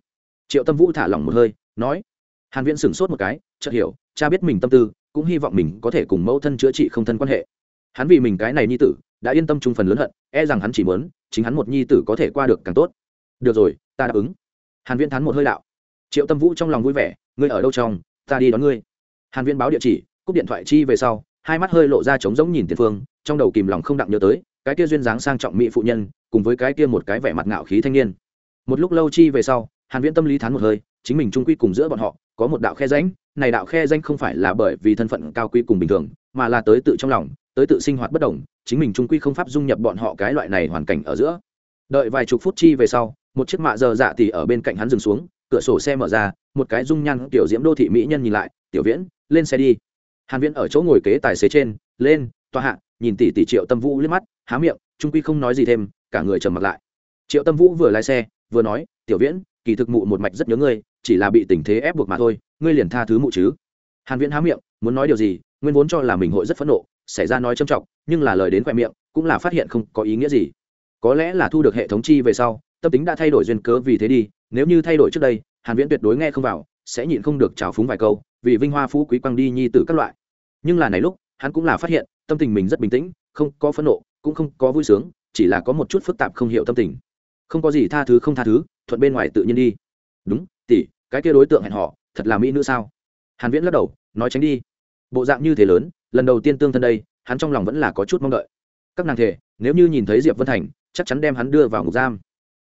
Triệu tâm vũ thả lỏng một hơi, nói. Hàn viễn sửng sốt một cái, chợt hiểu cha biết mình tâm tư, cũng hy vọng mình có thể cùng mẫu thân chữa trị không thân quan hệ. Hắn vì mình cái này nhi tử, đã yên tâm chung phần lớn hận e rằng hắn chỉ muốn, chính hắn một nhi tử có thể qua được càng tốt. Được rồi, ta đáp ứng. Hàn viễn thán một hơi đạo. Triệu tâm vũ trong lòng vui vẻ, ngươi ở đâu trong, ta đi đón ngươi. Hàn viễn báo địa chỉ, cúp điện thoại chi về sau, hai mắt hơi lộ ra trống rỗng nhìn tiền phương, trong đầu kìm lòng không đặng nhớ tới, cái kia duyên dáng sang trọng mỹ phụ nhân, cùng với cái kia một cái vẻ mặt ngạo khí thanh niên. Một lúc lâu chi về sau, hàn viễn tâm lý thán một hơi, chính mình trung quy cùng giữa bọn họ có một đạo khe ránh này đạo khe danh không phải là bởi vì thân phận cao quý cùng bình thường, mà là tới tự trong lòng, tới tự sinh hoạt bất đồng, chính mình trung quy không pháp dung nhập bọn họ cái loại này hoàn cảnh ở giữa. Đợi vài chục phút chi về sau, một chiếc mạ giờ dạ thì ở bên cạnh hắn dừng xuống, cửa sổ xe mở ra, một cái dung nhan tiểu diễm đô thị mỹ nhân nhìn lại, tiểu viễn, lên xe đi. Hàn viễn ở chỗ ngồi kế tài xế trên, lên toa hạ. Nhìn tỷ tỷ triệu tâm vũ liếc mắt, há miệng, trung quy không nói gì thêm, cả người trầm mặt lại. Triệu tâm vũ vừa lái xe, vừa nói, tiểu viễn, kỳ thực mụ một mạch rất nhớ ngươi chỉ là bị tình thế ép buộc mà thôi, ngươi liền tha thứ mụ chứ. Hàn viễn há miệng, muốn nói điều gì, nguyên vốn cho là mình hội rất phẫn nộ, xảy ra nói trầm trọng nhưng là lời đến khoe miệng, cũng là phát hiện không có ý nghĩa gì. Có lẽ là thu được hệ thống chi về sau, tâm tính đã thay đổi duyên cớ vì thế đi, nếu như thay đổi trước đây, hàn viễn tuyệt đối nghe không vào, sẽ nhịn không được trào phúng vài câu, vì vinh hoa phú quý quang đi nhi tử các loại. Nhưng là này lúc, hắn cũng là phát hiện, tâm tình mình rất bình tĩnh, không có phẫn nộ, cũng không có vui sướng, chỉ là có một chút phức tạp không hiểu tâm tình. Không có gì tha thứ không tha thứ, thuận bên ngoài tự nhiên đi. Đúng tỷ, cái kia đối tượng hẹn họ, thật là mỹ nữ sao? Hàn viễn lắc đầu, nói tránh đi. Bộ dạng như thế lớn, lần đầu tiên tương thân đây, hắn trong lòng vẫn là có chút mong đợi. Các nàng thể, nếu như nhìn thấy diệp vân thành, chắc chắn đem hắn đưa vào ngục giam.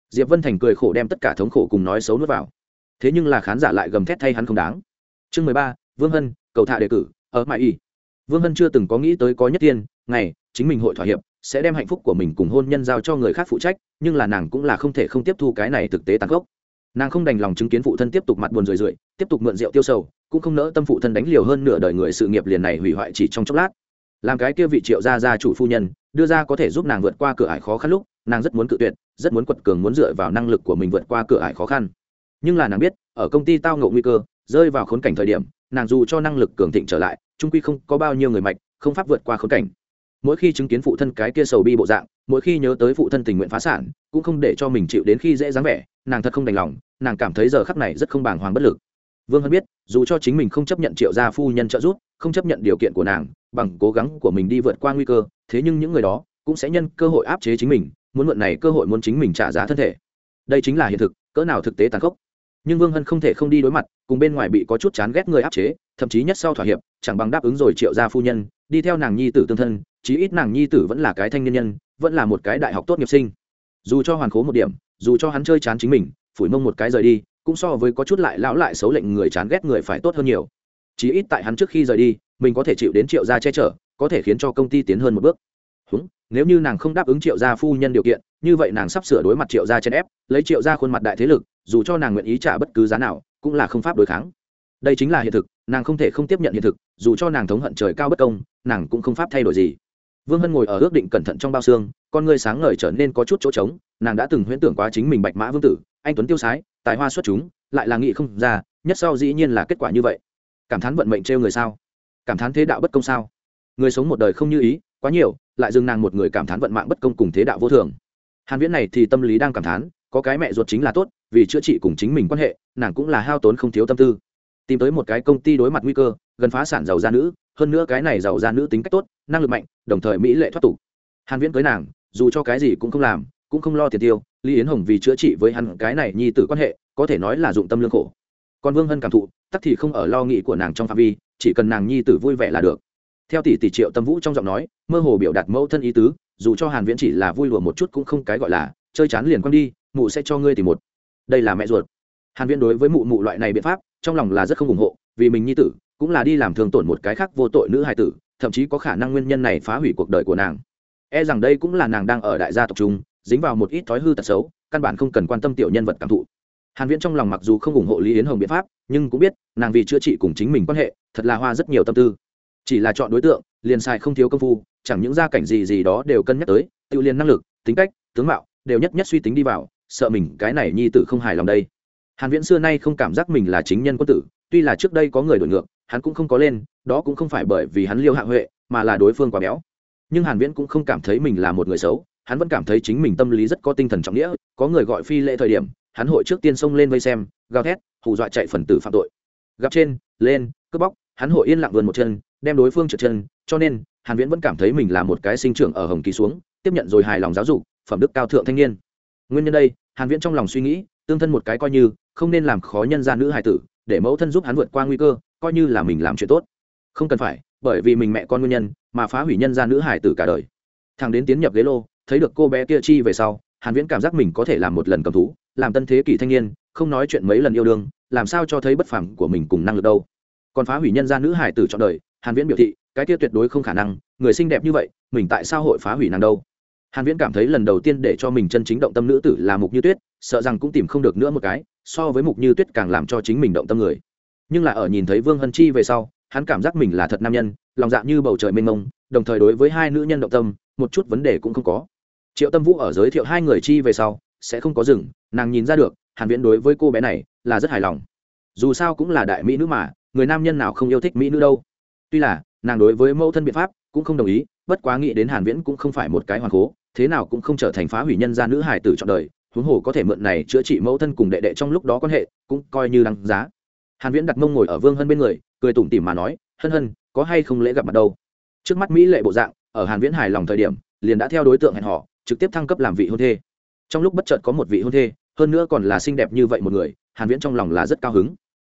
Diệp vân thành cười khổ đem tất cả thống khổ cùng nói xấu nuốt vào. Thế nhưng là khán giả lại gầm thét thay hắn không đáng. Chương mười ba, vương hân, cầu thạ đề cử, ở mại y. Vương hân chưa từng có nghĩ tới có nhất tiên, ngày, chính mình hội thỏa hiệp, sẽ đem hạnh phúc của mình cùng hôn nhân giao cho người khác phụ trách, nhưng là nàng cũng là không thể không tiếp thu cái này thực tế tàn gốc nàng không đành lòng chứng kiến phụ thân tiếp tục mặt buồn rười rượi, tiếp tục mượn rượu tiêu sầu, cũng không nỡ tâm phụ thân đánh liều hơn nửa đời người sự nghiệp liền này hủy hoại chỉ trong chốc lát. Làm cái kia vị triệu gia gia chủ phu nhân, đưa ra có thể giúp nàng vượt qua cửa ải khó khăn lúc, nàng rất muốn cự tuyệt, rất muốn quật cường muốn dựa vào năng lực của mình vượt qua cửa ải khó khăn. Nhưng là nàng biết, ở công ty tao ngộ nguy cơ, rơi vào khốn cảnh thời điểm, nàng dù cho năng lực cường thịnh trở lại, trung quy không có bao nhiêu người mạnh không pháp vượt qua khốn cảnh mỗi khi chứng kiến phụ thân cái kia sầu bi bộ dạng, mỗi khi nhớ tới phụ thân tình nguyện phá sản, cũng không để cho mình chịu đến khi dễ dáng vẻ, nàng thật không đành lòng, nàng cảm thấy giờ khắc này rất không bàng hoàng bất lực. Vương hân biết, dù cho chính mình không chấp nhận triệu gia phu nhân trợ giúp, không chấp nhận điều kiện của nàng, bằng cố gắng của mình đi vượt qua nguy cơ, thế nhưng những người đó cũng sẽ nhân cơ hội áp chế chính mình, muốn mượn này cơ hội muốn chính mình trả giá thân thể. Đây chính là hiện thực, cỡ nào thực tế tàn khốc nhưng vương hân không thể không đi đối mặt cùng bên ngoài bị có chút chán ghét người áp chế thậm chí nhất sau thỏa hiệp chẳng bằng đáp ứng rồi triệu gia phu nhân đi theo nàng nhi tử tương thân chí ít nàng nhi tử vẫn là cái thanh niên nhân vẫn là một cái đại học tốt nghiệp sinh dù cho hoàn khố một điểm dù cho hắn chơi chán chính mình phủi mông một cái rời đi cũng so với có chút lại lão lại xấu lệnh người chán ghét người phải tốt hơn nhiều chí ít tại hắn trước khi rời đi mình có thể chịu đến triệu gia che chở có thể khiến cho công ty tiến hơn một bước Húng, nếu như nàng không đáp ứng triệu gia phu nhân điều kiện như vậy nàng sắp sửa đối mặt triệu gia chen ép lấy triệu gia khuôn mặt đại thế lực dù cho nàng nguyện ý trả bất cứ giá nào, cũng là không pháp đối kháng. Đây chính là hiện thực, nàng không thể không tiếp nhận hiện thực, dù cho nàng thống hận trời cao bất công, nàng cũng không pháp thay đổi gì. Vương hân ngồi ở ước định cẩn thận trong bao xương, con người sáng ngời trở nên có chút chỗ trống, nàng đã từng huyễn tưởng quá chính mình bạch mã vương tử, anh tuấn tiêu sái, tài hoa xuất chúng, lại là nghị không ra, nhất sau dĩ nhiên là kết quả như vậy. Cảm thán vận mệnh trêu người sao? Cảm thán thế đạo bất công sao? Người sống một đời không như ý, quá nhiều, lại dừng nàng một người cảm thán vận mạng bất công cùng thế đạo vô thường. Hàn viễn này thì tâm lý đang cảm thán có cái mẹ ruột chính là tốt, vì chữa trị cùng chính mình quan hệ, nàng cũng là hao tốn không thiếu tâm tư. Tìm tới một cái công ty đối mặt nguy cơ, gần phá sản giàu gia nữ, hơn nữa cái này giàu gia nữ tính cách tốt, năng lực mạnh, đồng thời mỹ lệ thoát tục. Hàn viễn cưới nàng, dù cho cái gì cũng không làm, cũng không lo tiền tiêu, lý yến hồng vì chữa trị với hắn cái này nhi tử quan hệ, có thể nói là dụng tâm lương khổ. Còn vương hân cảm thụ, tắc thì không ở lo nghĩ của nàng trong phạm vi, chỉ cần nàng nhi tử vui vẻ là được. Theo tỷ tỷ triệu tâm vũ trong giọng nói, mơ hồ biểu đạt mẫu thân ý tứ, dù cho hàn viễn chỉ là vui lùa một chút cũng không cái gọi là, chơi chán liền quăng đi mụ sẽ cho ngươi tìm một. Đây là mẹ ruột. Hàn viễn đối với mụ mụ loại này biện pháp, trong lòng là rất không ủng hộ, vì mình nhi tử, cũng là đi làm thương tổn một cái khác vô tội nữ hài tử, thậm chí có khả năng nguyên nhân này phá hủy cuộc đời của nàng. E rằng đây cũng là nàng đang ở đại gia tộc trung dính vào một ít thói hư tật xấu, căn bản không cần quan tâm tiểu nhân vật cảm thụ. Hàn viễn trong lòng mặc dù không ủng hộ lý yến hồng biện pháp, nhưng cũng biết, nàng vì chữa trị cùng chính mình quan hệ, thật là hoa rất nhiều tâm tư. Chỉ là chọn đối tượng, liền sai không thiếu công phu, chẳng những gia cảnh gì gì đó đều cân nhắc tới, tự liền năng lực, tính cách, tướng mạo, đều nhất nhất suy tính đi vào sợ mình, cái này nhi tử không hài lòng đây. Hàn viễn xưa nay không cảm giác mình là chính nhân quân tử, tuy là trước đây có người đổi ngược, hắn cũng không có lên, đó cũng không phải bởi vì hắn liêu hạ huệ, mà là đối phương quá béo. Nhưng hàn viễn cũng không cảm thấy mình là một người xấu, hắn vẫn cảm thấy chính mình tâm lý rất có tinh thần trọng nghĩa, có người gọi phi lễ thời điểm, hắn hội trước tiên xông lên vây xem, gào thét, hù dọa chạy phần tử phạm tội. Gặp trên, lên, cướp bóc, hắn hội yên lặng vườn một chân, đem đối phương trượt chân, cho nên, hàn viễn vẫn cảm thấy mình là một cái sinh trưởng ở hồng kỳ xuống, tiếp nhận rồi hài lòng giáo dục, phẩm đức cao thượng thanh niên nguyên nhân đây, hàn viễn trong lòng suy nghĩ, tương thân một cái coi như, không nên làm khó nhân gia nữ hài tử, để mẫu thân giúp hắn vượt qua nguy cơ, coi như là mình làm chuyện tốt. Không cần phải, bởi vì mình mẹ con nguyên nhân, mà phá hủy nhân gia nữ hài tử cả đời. Thằng đến tiến nhập ghế lô, thấy được cô bé kia chi về sau, hàn viễn cảm giác mình có thể làm một lần cầm thú, làm tân thế kỷ thanh niên, không nói chuyện mấy lần yêu đương, làm sao cho thấy bất phàm của mình cùng năng lực đâu. Còn phá hủy nhân gia nữ hài tử trọn đời, hàn viễn biểu thị, cái kia tuyệt đối không khả năng, người xinh đẹp như vậy, mình tại sao hội phá hủy nàng đâu? Hàn viễn cảm thấy lần đầu tiên để cho mình chân chính động tâm nữ tử là mục như tuyết, sợ rằng cũng tìm không được nữa một cái, so với mục như tuyết càng làm cho chính mình động tâm người. Nhưng là ở nhìn thấy vương hân chi về sau, hắn cảm giác mình là thật nam nhân, lòng dạ như bầu trời mênh mông, đồng thời đối với hai nữ nhân động tâm, một chút vấn đề cũng không có. Triệu tâm vũ ở giới thiệu hai người chi về sau, sẽ không có dừng, nàng nhìn ra được, hàn viễn đối với cô bé này là rất hài lòng. Dù sao cũng là đại mỹ nữ mà, người nam nhân nào không yêu thích mỹ nữ đâu. Tuy là, nàng đối với mẫu thân biện pháp cũng không đồng ý, bất quá nghĩ đến hàn viễn cũng không phải một cái hoàn cố thế nào cũng không trở thành phá hủy nhân gia nữ hài tử chọn đời, huống hồ có thể mượn này chữa trị mẫu thân cùng đệ đệ trong lúc đó quan hệ, cũng coi như đáng giá. Hàn viễn đặt mông ngồi ở vương hân bên người, cười tủm tỉm mà nói, hân hân, có hay không lễ gặp mặt đâu? Trước mắt mỹ lệ bộ dạng, ở hàn viễn hài lòng thời điểm, liền đã theo đối tượng hẹn hò, trực tiếp thăng cấp làm vị hôn thê. Trong lúc bất chợt có một vị hôn thê, hơn nữa còn là xinh đẹp như vậy một người, hàn viễn trong lòng là rất cao hứng.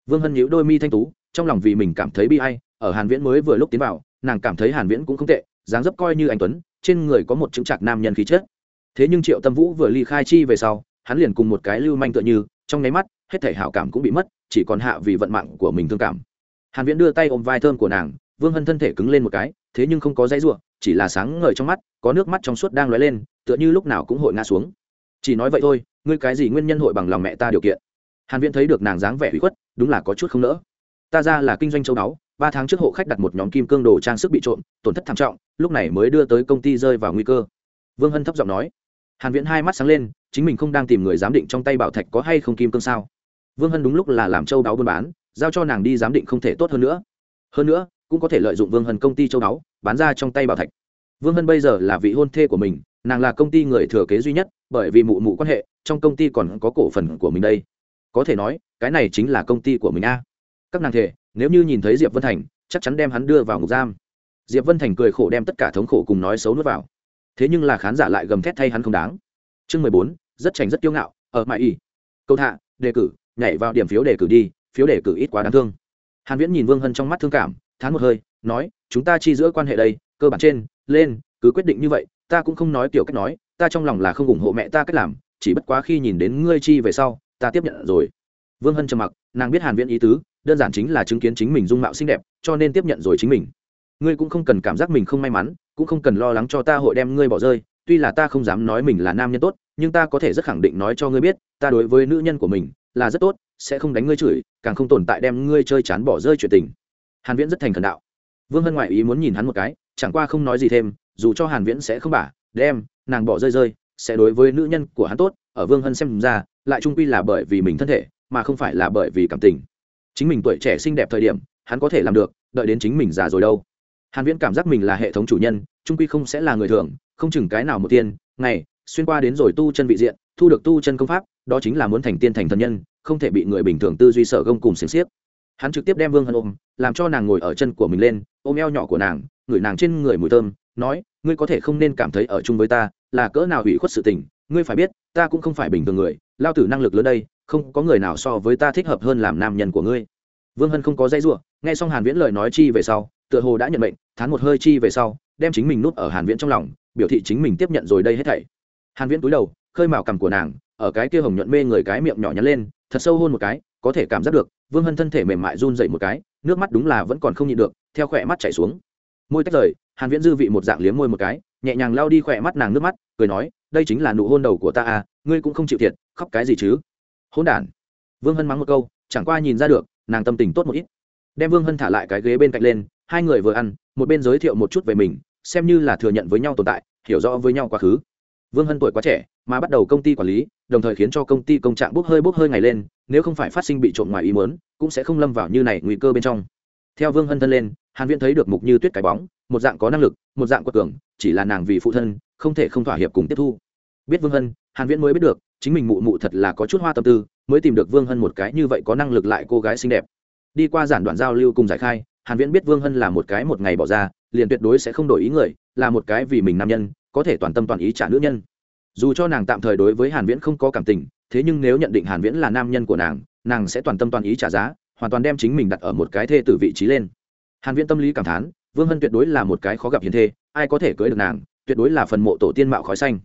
Vương hân nhíu đôi mi thanh tú, trong lòng vì mình cảm thấy bi ai, ở hàn viễn mới vừa lúc tiến vào, nàng cảm thấy hàn viễn cũng không tệ, dáng dấp coi như anh tuấn trên người có một chứng trạc nam nhân khí chất. Thế nhưng triệu tâm vũ vừa ly khai chi về sau, hắn liền cùng một cái lưu manh tựa như, trong nháy mắt, hết thể hảo cảm cũng bị mất, chỉ còn hạ vì vận mạng của mình thương cảm. Hàn viễn đưa tay ôm vai thơm của nàng, vương hân thân thể cứng lên một cái, thế nhưng không có dãy ruộng chỉ là sáng ngời trong mắt, có nước mắt trong suốt đang lóe lên, tựa như lúc nào cũng hội ngã xuống. Chỉ nói vậy thôi, ngươi cái gì nguyên nhân hội bằng lòng mẹ ta điều kiện? Hàn viễn thấy được nàng dáng vẻ ủy khuất, đúng là có chút không nỡ. Ta ra là kinh doanh châu đáo ba tháng trước hộ khách đặt một nhóm kim cương đồ trang sức bị trộm, tổn thất thảm trọng, lúc này mới đưa tới công ty rơi vào nguy cơ. Vương hân thấp giọng nói. Hàn viễn hai mắt sáng lên, chính mình không đang tìm người giám định trong tay bảo thạch có hay không kim cương sao? Vương hân đúng lúc là làm châu đáo buôn bán, giao cho nàng đi giám định không thể tốt hơn nữa. Hơn nữa, cũng có thể lợi dụng vương hân công ty châu đáo, bán ra trong tay bảo thạch. Vương hân bây giờ là vị hôn thê của mình, nàng là công ty người thừa kế duy nhất, bởi vì mụ mụ quan hệ, trong công ty còn có cổ phần của mình đây. Có thể nói, cái này chính là công ty của mình a các nàng thể nếu như nhìn thấy diệp vân thành, chắc chắn đem hắn đưa vào ngục giam. Diệp vân thành cười khổ đem tất cả thống khổ cùng nói xấu nuốt vào. Thế nhưng là khán giả lại gầm thét thay hắn không đáng. Chương mười bốn, rất trành rất kiêu ngạo, ở mãi y câu thạ đề cử, nhảy vào điểm phiếu đề cử đi, phiếu đề cử ít quá đáng thương. Hàn viễn nhìn vương hân trong mắt thương cảm, thán một hơi, nói, chúng ta chi giữa quan hệ đây, cơ bản trên, lên, cứ quyết định như vậy, ta cũng không nói kiểu cách nói, ta trong lòng là không ủng hộ mẹ ta cách làm, chỉ bất quá khi nhìn đến ngươi chi về sau, ta tiếp nhận rồi. Vương hân trầm mặc, nàng biết hàn viễn ý tứ đơn giản chính là chứng kiến chính mình dung mạo xinh đẹp, cho nên tiếp nhận rồi chính mình. Ngươi cũng không cần cảm giác mình không may mắn, cũng không cần lo lắng cho ta hội đem ngươi bỏ rơi, tuy là ta không dám nói mình là nam nhân tốt, nhưng ta có thể rất khẳng định nói cho ngươi biết, ta đối với nữ nhân của mình là rất tốt, sẽ không đánh ngươi chửi, càng không tồn tại đem ngươi chơi chán bỏ rơi chuyện tình. Hàn viễn rất thành khẩn đạo. Vương hân ngoại ý muốn nhìn hắn một cái, chẳng qua không nói gì thêm, dù cho hàn viễn sẽ không bả, đem, nàng bỏ rơi rơi, sẽ đối với nữ nhân của hắn tốt, ở vương hân xem ra, lại trung quy là bởi vì mình thân thể, mà không phải là bởi vì cảm tình chính mình tuổi trẻ xinh đẹp thời điểm, hắn có thể làm được, đợi đến chính mình già rồi đâu. Hàn viễn cảm giác mình là hệ thống chủ nhân, trung quy không sẽ là người thường, không chừng cái nào một tiên, ngày, xuyên qua đến rồi tu chân vị diện, thu được tu chân công pháp, đó chính là muốn thành tiên thành thần nhân, không thể bị người bình thường tư duy sở gông cùng xiềng xiếc. Hắn trực tiếp đem vương hân ôm, làm cho nàng ngồi ở chân của mình lên, ôm eo nhỏ của nàng, ngửi nàng trên người mùi thơm, nói, ngươi có thể không nên cảm thấy ở chung với ta, là cỡ nào hủy khuất sự tình, ngươi phải biết, ta cũng không phải bình thường người, lao tử năng lực lớn đây không có người nào so với ta thích hợp hơn làm nam nhân của ngươi. Vương hân không có dây ruộng nghe xong hàn viễn lời nói chi về sau, tựa hồ đã nhận mệnh, thán một hơi chi về sau, đem chính mình nút ở hàn viễn trong lòng, biểu thị chính mình tiếp nhận rồi đây hết thảy. Hàn viễn cúi đầu, khơi mào cằm của nàng, ở cái kia hồng nhuận mê người cái miệng nhỏ nhắn lên, thật sâu hôn một cái, có thể cảm giác được, vương hân thân thể mềm mại run dậy một cái, nước mắt đúng là vẫn còn không nhịn được, theo khỏe mắt chảy xuống. Môi tách rời, hàn viễn dư vị một dạng liếm môi một cái, nhẹ nhàng lao đi khỏe mắt nàng nước mắt, cười nói, đây chính là nụ hôn đầu của ta à ngươi cũng không chịu thiệt, khóc cái gì chứ? Hôn đản. Vương hân mắng một câu, chẳng qua nhìn ra được, nàng tâm tình tốt một ít. Đem vương hân thả lại cái ghế bên cạnh lên, hai người vừa ăn, một bên giới thiệu một chút về mình, xem như là thừa nhận với nhau tồn tại, hiểu rõ với nhau quá khứ. Vương hân tuổi quá trẻ, mà bắt đầu công ty quản lý, đồng thời khiến cho công ty công trạng bốc hơi bốc hơi ngày lên, nếu không phải phát sinh bị trộm ngoài ý muốn, cũng sẽ không lâm vào như này nguy cơ bên trong. Theo vương hân thân lên, hàn viễn thấy được mục như tuyết cái bóng, một dạng có năng lực, một dạng quật cường, chỉ là nàng vì phụ thân, không thể không thỏa hiệp cùng tiếp thu. Biết vương hân, hàn viễn mới biết được chính mình mụ mụ thật là có chút hoa tâm tư, mới tìm được vương hân một cái như vậy có năng lực lại cô gái xinh đẹp. Đi qua giản đoạn giao lưu cùng giải khai, hàn viễn biết vương hân là một cái một ngày bỏ ra, liền tuyệt đối sẽ không đổi ý người, là một cái vì mình nam nhân, có thể toàn tâm toàn ý trả nữ nhân. Dù cho nàng tạm thời đối với hàn viễn không có cảm tình, thế nhưng nếu nhận định hàn viễn là nam nhân của nàng nàng sẽ toàn tâm toàn ý trả giá, hoàn toàn đem chính mình đặt ở một cái thê tử vị trí lên. Hàn viễn tâm lý cảm thán, vương hân tuyệt đối là một cái khó gặp hiền thê, ai có thể cưới được nàng, tuyệt đối là phần mộ tổ tiên mạo khói xanh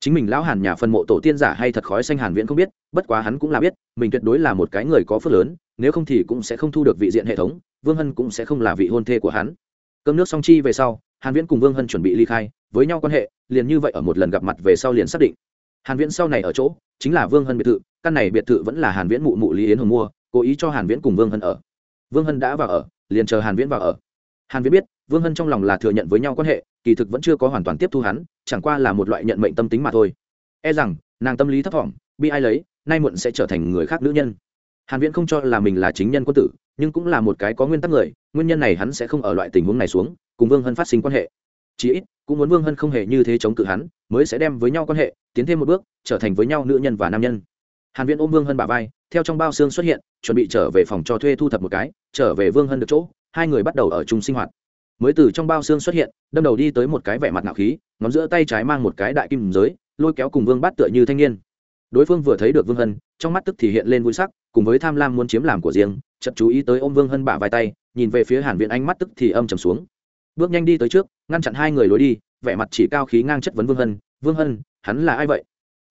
chính mình lão hàn nhà phần mộ tổ tiên giả hay thật khói xanh hàn viễn không biết, bất quá hắn cũng là biết, mình tuyệt đối là một cái người có phước lớn, nếu không thì cũng sẽ không thu được vị diện hệ thống, vương hân cũng sẽ không là vị hôn thê của hắn. Cơm nước xong chi về sau, hàn viễn cùng vương hân chuẩn bị ly khai, với nhau quan hệ, liền như vậy ở một lần gặp mặt về sau liền xác định. Hàn viễn sau này ở chỗ, chính là vương hân biệt thự, căn này biệt thự vẫn là hàn viễn mụ mụ lý yến hồng mua, cố ý cho hàn viễn cùng vương hân ở. Vương hân đã vào ở, liền chờ hàn viễn vào ở. Hàn viễn biết, vương hân trong lòng là thừa nhận với nhau quan hệ kỳ thực vẫn chưa có hoàn toàn tiếp thu hắn, chẳng qua là một loại nhận mệnh tâm tính mà thôi. E rằng, nàng tâm lý thấp thỏm bị ai lấy, nay muộn sẽ trở thành người khác nữ nhân. Hàn viễn không cho là mình là chính nhân quân tử, nhưng cũng là một cái có nguyên tắc người, nguyên nhân này hắn sẽ không ở loại tình huống này xuống, cùng vương hân phát sinh quan hệ. Chí ít, cũng muốn vương hân không hề như thế chống cự hắn, mới sẽ đem với nhau quan hệ, tiến thêm một bước, trở thành với nhau nữ nhân và nam nhân. Hàn viễn ôm vương hân bả vai, theo trong bao xương xuất hiện, chuẩn bị trở về phòng cho thuê thu thập một cái, trở về vương hân được chỗ, hai người bắt đầu ở chung sinh hoạt mới từ trong bao xương xuất hiện, đâm đầu đi tới một cái vẻ mặt ngạo khí, ngón giữa tay trái mang một cái đại kim giới, lôi kéo cùng vương bát tựa như thanh niên. Đối phương vừa thấy được vương hân, trong mắt tức thì hiện lên vui sắc, cùng với tham lam muốn chiếm làm của riêng chậm chú ý tới ôm vương hân bả vai tay, nhìn về phía hàn viện ánh mắt tức thì âm trầm xuống. Bước nhanh đi tới trước, ngăn chặn hai người lối đi, vẻ mặt chỉ cao khí ngang chất vấn vương hân vương hân, hắn là ai vậy?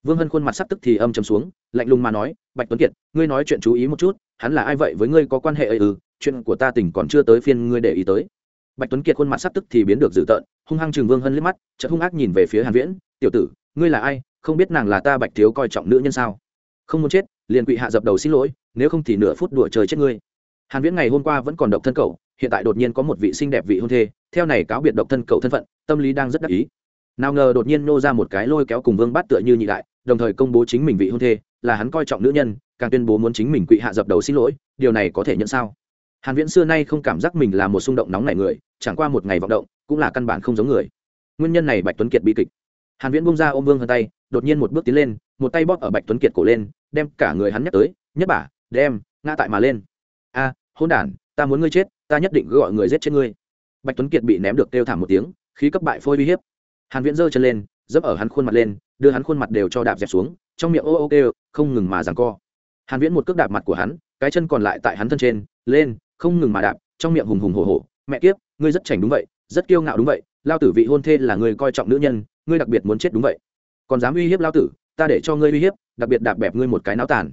Vương hân khuôn mặt sắc tức thì âm trầm xuống, lạnh lùng mà nói, bạch tuấn kiệt, ngươi nói chuyện chú ý một chút, hắn là ai vậy với ngươi có quan hệ ấy ư? Chuyện của ta tỉnh còn chưa tới phiên ngươi để ý tới bạch tuấn kiệt khuôn mặt sắp tức thì biến được dữ tợn, hung hăng chừng vương hân liếc mắt, chợt hung ác nhìn về phía hàn viễn, tiểu tử, ngươi là ai? Không biết nàng là ta bạch thiếu coi trọng nữ nhân sao? Không muốn chết, liền quỵ hạ dập đầu xin lỗi, nếu không thì nửa phút đùa trời chết ngươi. Hàn viễn ngày hôm qua vẫn còn độc thân cậu, hiện tại đột nhiên có một vị xinh đẹp vị hôn thê, theo này cáo biệt độc thân cậu thân phận, tâm lý đang rất đắc ý. Nào ngờ đột nhiên nô ra một cái lôi kéo cùng vương bát tựa như nhị đại, đồng thời công bố chính mình vị hôn thê, là hắn coi trọng nữ nhân, càng tuyên bố muốn chính mình quỵ hạ dập đầu xin lỗi, điều này có thể nhận sao? Hàn viễn xưa nay không cảm giác mình là một xung động nóng nảy người, chẳng qua một ngày vọng động, cũng là căn bản không giống người. Nguyên nhân này bạch tuấn kiệt bị kịch. Hàn viễn buông ra ôm vương hân tay, đột nhiên một bước tiến lên, một tay bóp ở bạch tuấn kiệt cổ lên, đem cả người hắn nhắc tới, nhất bả đem, ngã tại mà lên. A, hôn đản, ta muốn ngươi chết, ta nhất định gọi người giết chết ngươi. Bạch tuấn kiệt bị ném được kêu thảm một tiếng, khí cấp bại phôi uy hiếp. Hàn viễn giơ chân lên, dẫm ở hắn khuôn mặt lên, đưa hắn khuôn mặt đều cho đạp dẹp xuống, trong miệng ô ô kêu, không ngừng mà giằng co. Hàn viễn một cước đạp mặt của hắn, cái chân còn lại tại hắn thân trên, lên không ngừng mà đạp, trong miệng hùng hùng hổ hổ, mẹ kiếp, ngươi rất chảnh đúng vậy, rất kiêu ngạo đúng vậy, lao tử vị hôn thê là người coi trọng nữ nhân, ngươi đặc biệt muốn chết đúng vậy. Còn dám uy hiếp lao tử, ta để cho ngươi uy hiếp, đặc biệt đạp bẹp ngươi một cái náo tàn.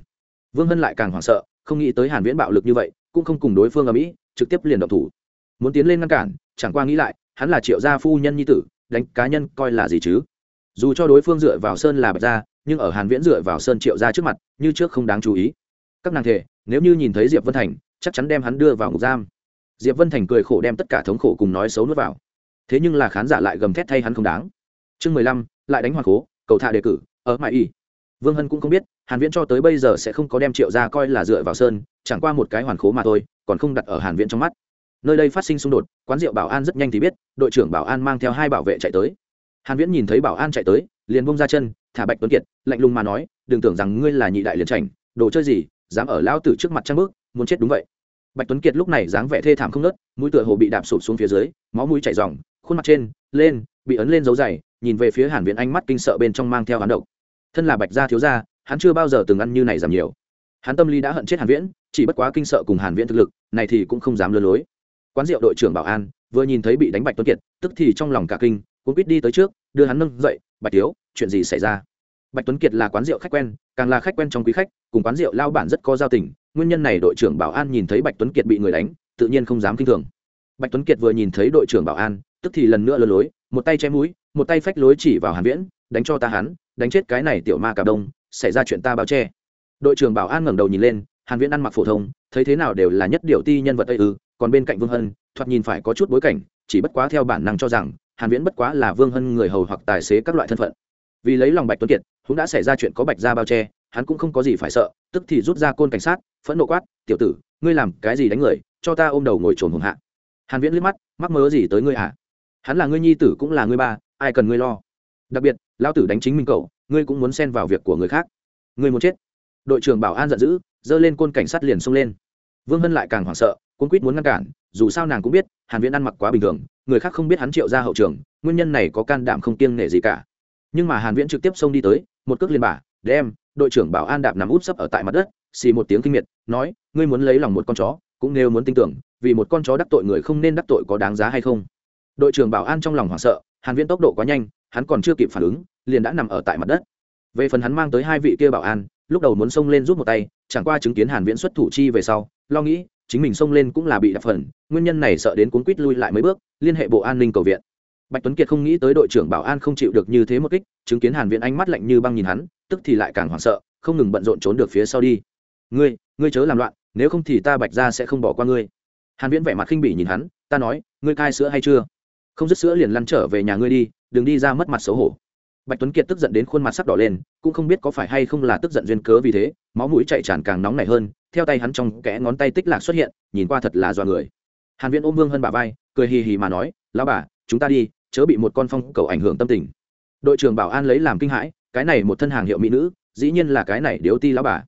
Vương hân lại càng hoảng sợ, không nghĩ tới hàn viễn bạo lực như vậy, cũng không cùng đối phương ở mỹ trực tiếp liền động thủ. Muốn tiến lên ngăn cản, chẳng qua nghĩ lại, hắn là triệu gia phu nhân nhi tử, đánh cá nhân coi là gì chứ? Dù cho đối phương dựa vào sơn là bạch gia, nhưng ở hàn viễn dựa vào sơn triệu gia trước mặt, như trước không đáng chú ý. Các nàng thể nếu như nhìn thấy diệp vân thành chắc chắn đem hắn đưa vào ngục giam. Diệp vân thành cười khổ đem tất cả thống khổ cùng nói xấu nuốt vào. Thế nhưng là khán giả lại gầm thét thay hắn không đáng. Chương mười lăm, lại đánh hoàng cố, cầu thạ đề cử, ở mãi y. Vương hân cũng không biết, hàn viễn cho tới bây giờ sẽ không có đem triệu ra coi là dựa vào sơn, chẳng qua một cái hoàn khố mà thôi, còn không đặt ở hàn viễn trong mắt. Nơi đây phát sinh xung đột, quán rượu bảo an rất nhanh thì biết, đội trưởng bảo an mang theo hai bảo vệ chạy tới. Hàn viễn nhìn thấy bảo an chạy tới, liền bông ra chân, thả bạch tuấn kiệt, lạnh lùng mà nói, đừng tưởng rằng ngươi là nhị đại liền chảnh, đồ chơi gì, dám ở lao tử trước mặt trang bước muốn chết đúng vậy. Bạch tuấn kiệt lúc này dáng vẻ thê thảm không nớt mũi tựa hồ bị đạp sụp xuống phía dưới, máu mũi chảy ròng, khuôn mặt trên, lên, bị ấn lên dấu dày, nhìn về phía hàn viễn ánh mắt kinh sợ bên trong mang theo hắn độc. Thân là bạch gia thiếu gia, hắn chưa bao giờ từng ăn như này giảm nhiều. Hắn tâm lý đã hận chết hàn viễn, chỉ bất quá kinh sợ cùng hàn viễn thực lực, này thì cũng không dám lừa lối. Quán rượu đội trưởng bảo an, vừa nhìn thấy bị đánh bạch tuấn kiệt, tức thì trong lòng cả kinh cũng biết đi tới trước, đưa hắn nâng dậy, bạch thiếu, chuyện gì xảy ra? Bạch tuấn kiệt là quán rượu khách quen, càng là khách quen trong quý khách, cùng quán rượu lao bản rất có giao tình nguyên nhân này đội trưởng bảo an nhìn thấy bạch tuấn kiệt bị người đánh, tự nhiên không dám kinh thường. Bạch tuấn kiệt vừa nhìn thấy đội trưởng bảo an, tức thì lần nữa lơ lối, một tay che mũi, một tay phách lối chỉ vào hàn viễn, đánh cho ta hắn, đánh chết cái này tiểu ma cà đông, xảy ra chuyện ta bao che. Đội trưởng bảo an ngẩng đầu nhìn lên, hàn viễn ăn mặc phổ thông, thấy thế nào đều là nhất điều ti nhân vật tây ư, còn bên cạnh vương hân, thoạt nhìn phải có chút bối cảnh, chỉ bất quá theo bản năng cho rằng, hàn viễn bất quá là vương hân người hầu hoặc tài xế các loại thân phận. Vì lấy lòng bạch tuấn kiệt, cũng đã xảy ra chuyện có bạch ra bao che hắn cũng không có gì phải sợ, tức thì rút ra côn cảnh sát, phẫn nộ quát, tiểu tử, ngươi làm cái gì đánh người, cho ta ôm đầu ngồi trồn hùng hạ. Hàn viễn liếc mắt, mắc mớ gì tới ngươi hả? Hắn là ngươi nhi tử cũng là ngươi ba, ai cần ngươi lo? Đặc biệt, lão tử đánh chính mình cậu, ngươi cũng muốn xen vào việc của người khác. Ngươi muốn chết. Đội trưởng bảo an giận dữ dơ lên côn cảnh sát liền xông lên. Vương hân lại càng hoảng sợ cuốn quýt muốn ngăn cản, dù sao nàng cũng biết, hàn viễn ăn mặc quá bình thường, người khác không biết hắn triệu ra hậu trường, nguyên nhân này có can đảm không kiêng nể gì cả. Nhưng mà hàn viễn trực tiếp xông đi tới, một cước liền bả, đem đội trưởng bảo an đạp nằm úp sấp ở tại mặt đất, xì một tiếng kinh miệt, nói, ngươi muốn lấy lòng một con chó, cũng nếu muốn tin tưởng, vì một con chó đắc tội người không nên đắc tội có đáng giá hay không? Đội trưởng bảo an trong lòng hoảng sợ, hàn viễn tốc độ quá nhanh, hắn còn chưa kịp phản ứng, liền đã nằm ở tại mặt đất. Về phần hắn mang tới hai vị kia bảo an, lúc đầu muốn xông lên giúp một tay, chẳng qua chứng kiến hàn viễn xuất thủ chi về sau, lo nghĩ, chính mình xông lên cũng là bị đạp phần, nguyên nhân này sợ đến cuốn quýt lui lại mấy bước, liên hệ bộ an ninh cầu viện bạch tuấn kiệt không nghĩ tới đội trưởng bảo an không chịu được như thế một kích, chứng kiến hàn viễn ánh mắt lạnh như băng nhìn hắn, tức thì lại càng hoảng sợ, không ngừng bận rộn trốn được phía sau đi. Ngươi ngươi chớ làm loạn, nếu không thì ta bạch ra sẽ không bỏ qua ngươi. Hàn viễn vẻ mặt khinh bỉ nhìn hắn, ta nói, ngươi cai sữa hay chưa? Không dứt sữa liền lăn trở về nhà ngươi đi, đừng đi ra mất mặt xấu hổ. Bạch tuấn kiệt tức giận đến khuôn mặt sắc đỏ lên, cũng không biết có phải hay không là tức giận duyên cớ vì thế, máu mũi chạy tràn càng nóng nảy hơn, theo tay hắn trong kẽ ngón tay tích lạc xuất hiện, nhìn qua thật là dọa người. Hàn viễn ôm vương hơn bà vai, cười hì hì mà nói, lão bà, chúng ta đi chớ bị một con phong cầu ảnh hưởng tâm tình. Đội trưởng bảo an lấy làm kinh hãi, cái này một thân hàng hiệu mỹ nữ, dĩ nhiên là cái này điếu ti lão bà.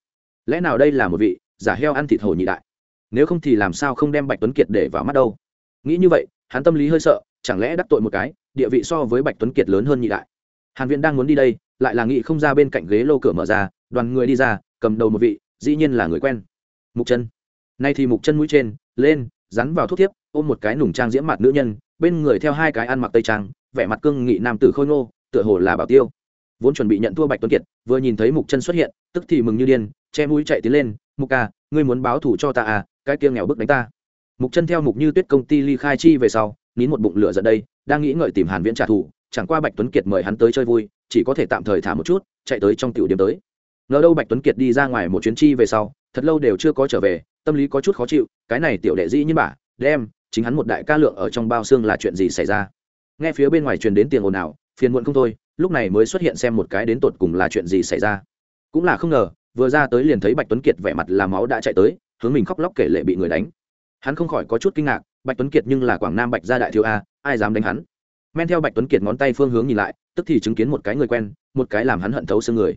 Lẽ nào đây là một vị giả heo ăn thịt hổ nhị đại? Nếu không thì làm sao không đem bạch tuấn kiệt để vào mắt đâu? Nghĩ như vậy, hắn tâm lý hơi sợ, chẳng lẽ đắc tội một cái, địa vị so với bạch tuấn kiệt lớn hơn nhị đại? Hàn viễn đang muốn đi đây, lại là nghĩ không ra bên cạnh ghế lô cửa mở ra, đoàn người đi ra, cầm đầu một vị, dĩ nhiên là người quen. Mục chân. Nay thì mục chân mũi trên, lên rắn vào thuốc thiếp, ôm một cái nùng trang diễm mặt nữ nhân, bên người theo hai cái ăn mặc tây trang, vẻ mặt cương nghị nam tử khôi ngô, tựa hồ là bảo tiêu. Vốn chuẩn bị nhận thua bạch tuấn kiệt, vừa nhìn thấy mục chân xuất hiện, tức thì mừng như điên, che mũi chạy tiến lên, mục ca, ngươi muốn báo thủ cho ta à cái kia nghèo bức đánh ta. Mục chân theo mục như tuyết công ty ly khai chi về sau, nín một bụng lửa giận đây, đang nghĩ ngợi tìm hàn viễn trả thù, chẳng qua bạch tuấn kiệt mời hắn tới chơi vui, chỉ có thể tạm thời thả một chút, chạy tới trong tiểu điểm tới. Ngờ đâu bạch tuấn kiệt đi ra ngoài một chuyến chi về sau, thật lâu đều chưa có trở về tâm lý có chút khó chịu, cái này tiểu đệ dĩ như bà, đem, chính hắn một đại ca lượng ở trong bao xương là chuyện gì xảy ra? Nghe phía bên ngoài truyền đến tiền ồn ào, phiền muộn không thôi, lúc này mới xuất hiện xem một cái đến tột cùng là chuyện gì xảy ra. Cũng là không ngờ, vừa ra tới liền thấy bạch tuấn kiệt vẻ mặt là máu đã chạy tới, hướng mình khóc lóc kể lệ bị người đánh. Hắn không khỏi có chút kinh ngạc, bạch tuấn kiệt nhưng là quảng nam bạch gia đại thiếu a, ai dám đánh hắn? Men theo bạch tuấn kiệt ngón tay phương hướng nhìn lại, tức thì chứng kiến một cái người quen, một cái làm hắn hận thấu xương người.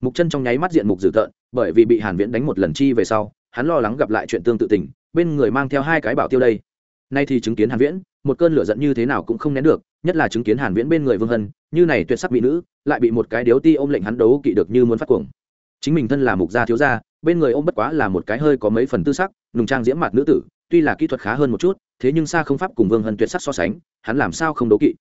Mục chân trong nháy mắt diện mục dữ tợn, bởi vì bị hàn viễn đánh một lần chi về sau hắn lo lắng gặp lại chuyện tương tự tình, bên người mang theo hai cái bảo tiêu đây. Nay thì chứng kiến hàn viễn, một cơn lửa giận như thế nào cũng không nén được, nhất là chứng kiến hàn viễn bên người vương hân, như này tuyệt sắc mỹ nữ, lại bị một cái điếu ti ôm lệnh hắn đấu kỵ được như muốn phát cuồng. Chính mình thân là mục gia thiếu gia, bên người ôm bất quá là một cái hơi có mấy phần tư sắc, nùng trang diễm mặt nữ tử, tuy là kỹ thuật khá hơn một chút, thế nhưng xa không pháp cùng vương hân tuyệt sắc so sánh, hắn làm sao không đấu kỵ?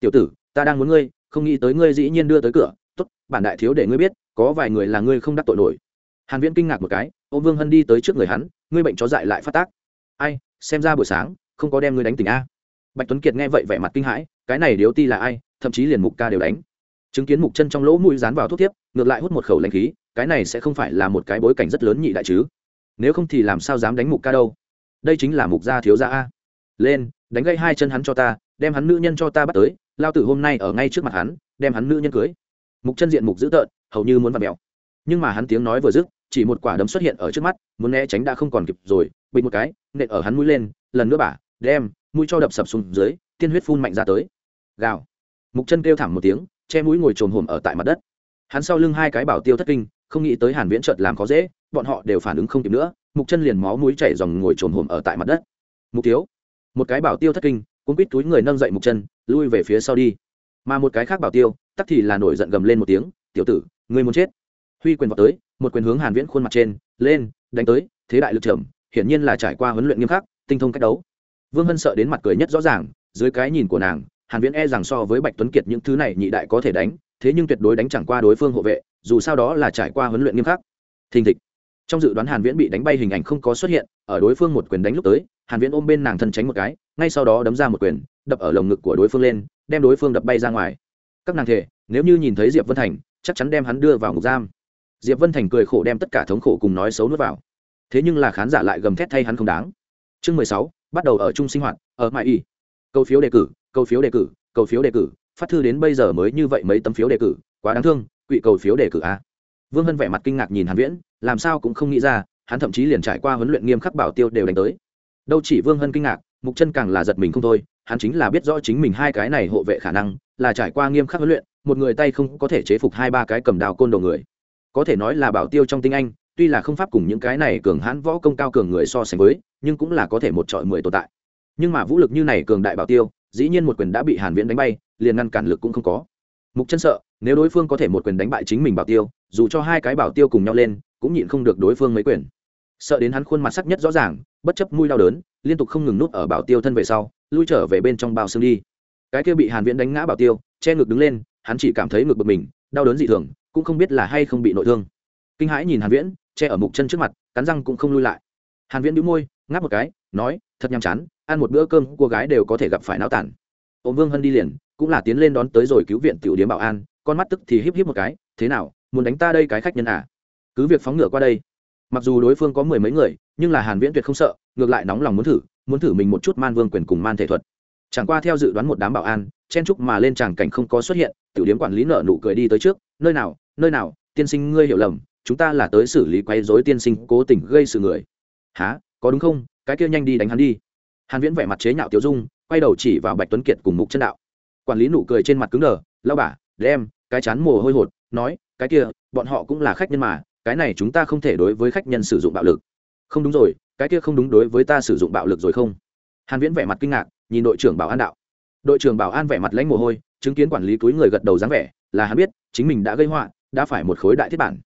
Tiểu tử, ta đang muốn ngươi, không nghĩ tới ngươi dĩ nhiên đưa tới cửa. Tốt, bản đại thiếu để ngươi biết, có vài người là ngươi không đắc tội nổi. Hàn viễn kinh ngạc một cái Ô, vương hân đi tới trước người hắn, ngươi bệnh chó dại lại phát tác. Ai, xem ra buổi sáng, không có đem ngươi đánh tỉnh a. Bạch tuấn kiệt nghe vậy vẻ mặt kinh hãi, cái này điếu ti là ai, thậm chí liền mục ca đều đánh. Chứng kiến mục chân trong lỗ mũi dán vào thuốc tiếp ngược lại hút một khẩu lãnh khí, cái này sẽ không phải là một cái bối cảnh rất lớn nhị đại chứ. Nếu không thì làm sao dám đánh mục ca đâu? Đây chính là mục gia thiếu gia a. Lên, đánh gây hai chân hắn cho ta, đem hắn nữ nhân cho ta bắt tới, lao tử hôm nay ở ngay trước mặt hắn, đem hắn nữ nhân cưới. Mục chân diện mục dữ tợn, hầu như muốn vặt mèo. Nhưng mà hắn tiếng nói vừa dứt chỉ một quả đấm xuất hiện ở trước mắt, muốn né tránh đã không còn kịp rồi bị một cái, nện ở hắn mũi lên, lần nữa bả, đem, mũi cho đập sập xuống dưới, tiên huyết phun mạnh ra tới. Gào. Mục chân kêu thảm một tiếng, che mũi ngồi trồm hổm ở tại mặt đất. Hắn sau lưng hai cái bảo tiêu thất kinh, không nghĩ tới hàn viễn chợt làm khó dễ, bọn họ đều phản ứng không kịp nữa, mục chân liền máu mũi chảy dòng ngồi trồm hổm ở tại mặt đất. Mục thiếu. Một cái bảo tiêu thất kinh cũng quýt túi người nâng dậy mục chân, lui về phía sau đi. Mà một cái khác bảo tiêu, tắc thì là nổi giận gầm lên một tiếng, tiểu tử, ngươi muốn chết. Huy quyền vào tới một quyền hướng hàn viễn khuôn mặt trên, lên, đánh tới, thế đại lực trầm, hiển nhiên là trải qua huấn luyện nghiêm khắc, tinh thông cách đấu. Vương hân sợ đến mặt cười nhất rõ ràng, dưới cái nhìn của nàng, hàn viễn e rằng so với bạch tuấn kiệt những thứ này nhị đại có thể đánh, thế nhưng tuyệt đối đánh chẳng qua đối phương hộ vệ, dù sao đó là trải qua huấn luyện nghiêm khắc. Thình thịch. Trong dự đoán hàn viễn bị đánh bay hình ảnh không có xuất hiện, ở đối phương một quyền đánh lúc tới, hàn viễn ôm bên nàng thân tránh một cái, ngay sau đó đấm ra một quyền, đập ở lồng ngực của đối phương lên, đem đối phương đập bay ra ngoài. Các nàng thể, nếu như nhìn thấy diệp vân thành, chắc chắn đem hắn đưa vào ngục giam diệp vân thành cười khổ đem tất cả thống khổ cùng nói xấu nuốt vào. Thế nhưng là khán giả lại gầm thét thay hắn không đáng. Chương mười sáu, bắt đầu ở chung sinh hoạt, ở mãi y. Câu phiếu đề cử, câu phiếu đề cử, câu phiếu đề cử. Phát thư đến bây giờ mới như vậy mấy tấm phiếu đề cử, quá đáng thương, quỵ cầu phiếu đề cử a. Vương hân vẻ mặt kinh ngạc nhìn hàn viễn, làm sao cũng không nghĩ ra, hắn thậm chí liền trải qua huấn luyện nghiêm khắc bảo tiêu đều đánh tới. Đâu chỉ vương hân kinh ngạc, mục chân càng là giật mình không thôi, hắn chính là biết rõ chính mình hai cái này hộ vệ khả năng, là trải qua nghiêm khắc huấn luyện, một người tay không có thể chế phục hai ba cái cầm đào côn đồ người có thể nói là bảo tiêu trong tinh anh, tuy là không pháp cùng những cái này cường hãn võ công cao cường người so sánh với, nhưng cũng là có thể một trọi mười tồn tại. Nhưng mà vũ lực như này cường đại bảo tiêu, dĩ nhiên một quyền đã bị hàn viễn đánh bay, liền ngăn cản lực cũng không có. Mục chân sợ, nếu đối phương có thể một quyền đánh bại chính mình bảo tiêu, dù cho hai cái bảo tiêu cùng nhau lên, cũng nhịn không được đối phương mấy quyền. Sợ đến hắn khuôn mặt sắc nhất rõ ràng, bất chấp mũi đau đớn, liên tục không ngừng nút ở bảo tiêu thân về sau, lui trở về bên trong bao xương đi. Cái kia bị hàn viễn đánh ngã bảo tiêu, che ngực đứng lên, hắn chỉ cảm thấy ngực bực mình, đau đớn dị thường cũng không biết là hay không bị nội thương. Kinh hãi nhìn hàn viễn, che ở mục chân trước mặt, cắn răng cũng không lui lại. Hàn viễn bĩu môi, ngáp một cái, nói, thật nhàm chán, ăn một bữa cơm, cô gái đều có thể gặp phải náo tản ôm vương hân đi liền, cũng là tiến lên đón tới rồi cứu viện tiểu điếm bảo an, con mắt tức thì híp híp một cái, thế nào, muốn đánh ta đây cái khách nhân à? Cứ việc phóng ngựa qua đây. Mặc dù đối phương có mười mấy người, nhưng là hàn viễn tuyệt không sợ, ngược lại nóng lòng muốn thử muốn thử mình một chút man vương quyền cùng man thể thuật. Chẳng qua theo dự đoán một đám bảo an, chen chúc mà lên tràng cảnh không có xuất hiện, tiểu điếm quản lý nợ nụ cười đi tới trước, nơi nào nơi nào, tiên sinh ngươi hiểu lầm, chúng ta là tới xử lý quấy rối tiên sinh cố tình gây sự người. Há có đúng không? Cái kia nhanh đi đánh hắn đi. Hàn viễn vẻ mặt chế nhạo tiểu dung, quay đầu chỉ vào bạch tuấn kiệt cùng mục chân đạo. Quản lý nụ cười trên mặt cứng đờ lao bả đem cái chán mồ hôi hột, nói, cái kia, bọn họ cũng là khách nhân mà, cái này chúng ta không thể đối với khách nhân sử dụng bạo lực. Không đúng rồi, cái kia không đúng đối với ta sử dụng bạo lực rồi không? Hàn viễn vẻ mặt kinh ngạc, nhìn đội trưởng bảo an đạo. Đội trưởng bảo an vẻ mặt lãnh mồ hôi, chứng kiến quản lý túi người gật đầu dáng vẻ, là hắn biết, chính mình đã gây họa đã phải một khối đại thiết bản.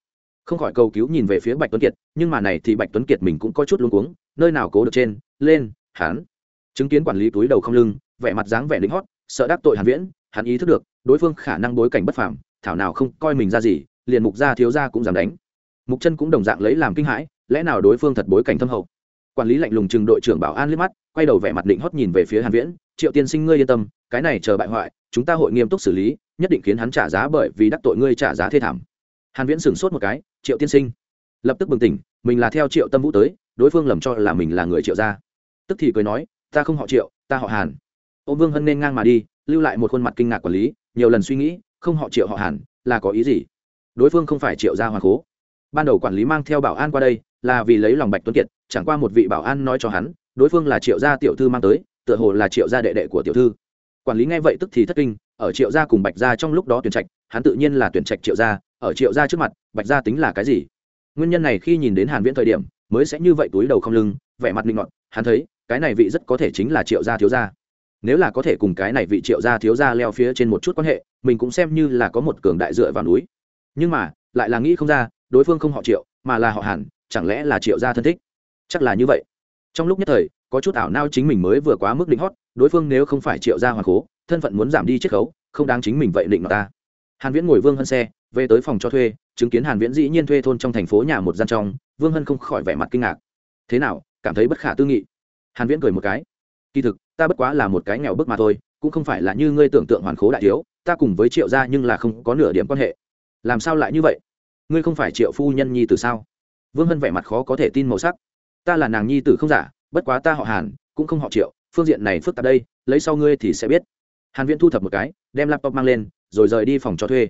Không khỏi cầu cứu nhìn về phía bạch tuấn kiệt, nhưng mà này thì bạch tuấn kiệt mình cũng có chút luống cuống, nơi nào cố được trên, lên, hắn. Chứng kiến quản lý túi đầu không lưng, vẻ mặt dáng vẻ lính hót, sợ đắc tội hàn viễn, hắn ý thức được, đối phương khả năng bối cảnh bất phàm, thảo nào không coi mình ra gì, liền mục gia thiếu gia cũng dám đánh. Mục chân cũng đồng dạng lấy làm kinh hãi, lẽ nào đối phương thật bối cảnh thâm hậu? Quản lý lạnh lùng chừng đội trưởng bảo an liếc mắt, quay đầu vẻ mặt định hót nhìn về phía hàn viễn, triệu tiên sinh ngươi yên tâm, cái này chờ bại hoại, chúng ta hội nghiêm túc xử lý nhất định khiến hắn trả giá bởi vì đắc tội ngươi trả giá thê thảm. Hàn viễn sửng sốt một cái, triệu tiên sinh. Lập tức bừng tỉnh, mình là theo triệu tâm vũ tới, đối phương lầm cho là mình là người triệu gia. Tức thì cười nói, ta không họ triệu, ta họ hàn. Ô vương hân nên ngang mà đi, lưu lại một khuôn mặt kinh ngạc quản lý, nhiều lần suy nghĩ, không họ triệu, họ hàn, là có ý gì? Đối phương không phải triệu gia hoàng cố ban đầu quản lý mang theo bảo an qua đây, là vì lấy lòng bạch tuấn kiệt, chẳng qua một vị bảo an nói cho hắn, đối phương là triệu gia tiểu thư mang tới, tựa hồ là triệu gia đệ đệ của tiểu thư. Quản lý nghe vậy tức thì thất kinh ở triệu gia cùng bạch gia trong lúc đó tuyển trạch, hắn tự nhiên là tuyển trạch triệu gia, ở triệu gia trước mặt, bạch gia tính là cái gì? Nguyên nhân này khi nhìn đến hàn viễn thời điểm, mới sẽ như vậy túi đầu không lưng, vẻ mặt linh ngọt hắn thấy, cái này vị rất có thể chính là triệu gia thiếu gia. Nếu là có thể cùng cái này vị triệu gia thiếu gia leo phía trên một chút quan hệ, mình cũng xem như là có một cường đại dựa vào núi. Nhưng mà, lại là nghĩ không ra, đối phương không họ triệu, mà là họ hàn, chẳng lẽ là triệu gia thân thích? Chắc là như vậy. Trong lúc nhất thời, có chút ảo nao chính mình mới vừa quá mức định hót, đối phương nếu không phải triệu gia hoàng cố thân phận muốn giảm đi chiết khấu, không đáng chính mình vậy định mà ta. Hàn viễn ngồi vương hân xe, về tới phòng cho thuê, chứng kiến hàn viễn dĩ nhiên thuê thôn trong thành phố nhà một gian trong, vương hân không khỏi vẻ mặt kinh ngạc. Thế nào, cảm thấy bất khả tư nghị? Hàn viễn cười một cái. Kỳ thực, ta bất quá là một cái nghèo bức mà thôi, cũng không phải là như ngươi tưởng tượng hoàn khố đại thiếu, ta cùng với triệu gia nhưng là không có nửa điểm quan hệ. Làm sao lại như vậy? Ngươi không phải triệu phu nhân nhi từ sao? Vương hân vẻ mặt khó có thể tin màu sắc. Ta là nàng nhi tử không giả, bất quá ta họ hàn, cũng không họ triệu, phương diện này phức tạp đây, lấy sau ngươi thì sẽ biết hàn viễn thu thập một cái, đem laptop mang lên, rồi rời đi phòng cho thuê.